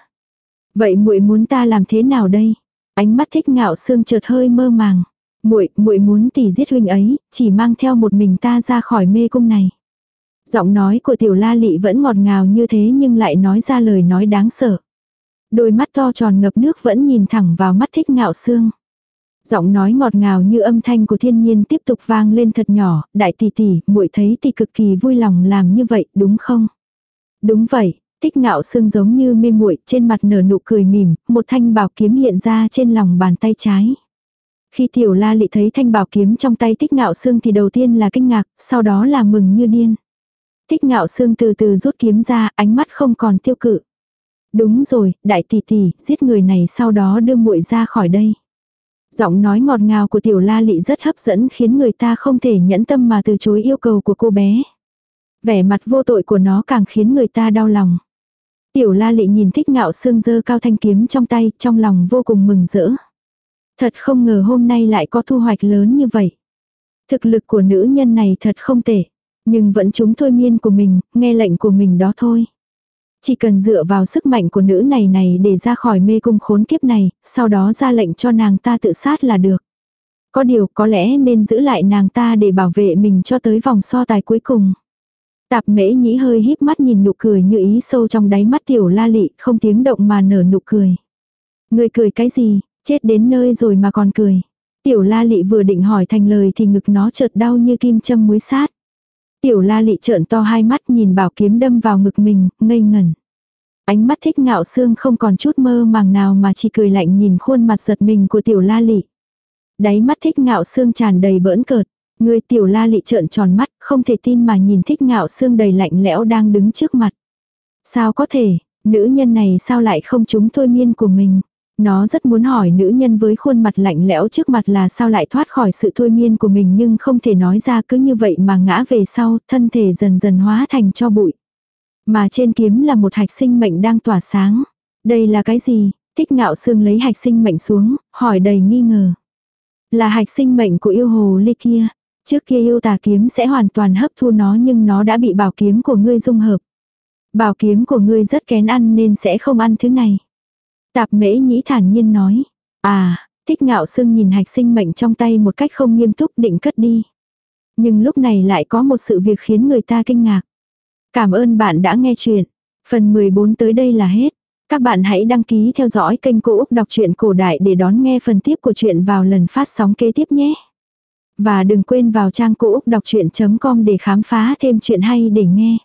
Vậy muội muốn ta làm thế nào đây? Ánh mắt thích ngạo xương chợt hơi mơ màng. Muội, muội muốn tỷ giết huynh ấy, chỉ mang theo một mình ta ra khỏi mê cung này. Giọng nói của tiểu la lị vẫn ngọt ngào như thế nhưng lại nói ra lời nói đáng sợ. Đôi mắt to tròn ngập nước vẫn nhìn thẳng vào mắt thích ngạo xương. Giọng nói ngọt ngào như âm thanh của thiên nhiên tiếp tục vang lên thật nhỏ, đại tỷ tỷ, muội thấy thì cực kỳ vui lòng làm như vậy, đúng không? Đúng vậy, tích ngạo sương giống như mê muội trên mặt nở nụ cười mỉm, một thanh bảo kiếm hiện ra trên lòng bàn tay trái. Khi tiểu la lị thấy thanh bảo kiếm trong tay tích ngạo sương thì đầu tiên là kinh ngạc, sau đó là mừng như điên. Tích ngạo sương từ từ rút kiếm ra, ánh mắt không còn tiêu cự. Đúng rồi, đại tỷ tỷ, giết người này sau đó đưa muội ra khỏi đây. Giọng nói ngọt ngào của tiểu la lị rất hấp dẫn khiến người ta không thể nhẫn tâm mà từ chối yêu cầu của cô bé. Vẻ mặt vô tội của nó càng khiến người ta đau lòng. Tiểu la lị nhìn thích ngạo sương dơ cao thanh kiếm trong tay, trong lòng vô cùng mừng rỡ. Thật không ngờ hôm nay lại có thu hoạch lớn như vậy. Thực lực của nữ nhân này thật không tệ. Nhưng vẫn chúng thôi miên của mình, nghe lệnh của mình đó thôi. Chỉ cần dựa vào sức mạnh của nữ này này để ra khỏi mê cung khốn kiếp này, sau đó ra lệnh cho nàng ta tự sát là được. Có điều có lẽ nên giữ lại nàng ta để bảo vệ mình cho tới vòng so tài cuối cùng. Tạp mễ nhĩ hơi híp mắt nhìn nụ cười như ý sâu trong đáy mắt tiểu la lị, không tiếng động mà nở nụ cười. Người cười cái gì, chết đến nơi rồi mà còn cười. Tiểu la lị vừa định hỏi thành lời thì ngực nó chợt đau như kim châm muối sát. Tiểu la lị trợn to hai mắt nhìn bảo kiếm đâm vào ngực mình, ngây ngẩn. Ánh mắt thích ngạo xương không còn chút mơ màng nào mà chỉ cười lạnh nhìn khuôn mặt giật mình của tiểu la lị. Đáy mắt thích ngạo xương tràn đầy bỡn cợt. Người tiểu la lị trợn tròn mắt, không thể tin mà nhìn thích ngạo xương đầy lạnh lẽo đang đứng trước mặt. Sao có thể, nữ nhân này sao lại không trúng thôi miên của mình. Nó rất muốn hỏi nữ nhân với khuôn mặt lạnh lẽo trước mặt là sao lại thoát khỏi sự thôi miên của mình nhưng không thể nói ra cứ như vậy mà ngã về sau, thân thể dần dần hóa thành cho bụi. Mà trên kiếm là một hạch sinh mệnh đang tỏa sáng. Đây là cái gì? Thích ngạo xương lấy hạch sinh mệnh xuống, hỏi đầy nghi ngờ. Là hạch sinh mệnh của yêu hồ ly kia. Trước kia yêu tà kiếm sẽ hoàn toàn hấp thu nó nhưng nó đã bị bảo kiếm của ngươi dung hợp. Bảo kiếm của ngươi rất kén ăn nên sẽ không ăn thứ này. Tạp mễ nhĩ thản nhiên nói. À, thích ngạo sương nhìn hạch sinh mệnh trong tay một cách không nghiêm túc định cất đi. Nhưng lúc này lại có một sự việc khiến người ta kinh ngạc. Cảm ơn bạn đã nghe chuyện. Phần 14 tới đây là hết. Các bạn hãy đăng ký theo dõi kênh Cô Úc Đọc truyện Cổ Đại để đón nghe phần tiếp của chuyện vào lần phát sóng kế tiếp nhé. Và đừng quên vào trang Cô Úc Đọc Chuyện.com để khám phá thêm chuyện hay để nghe.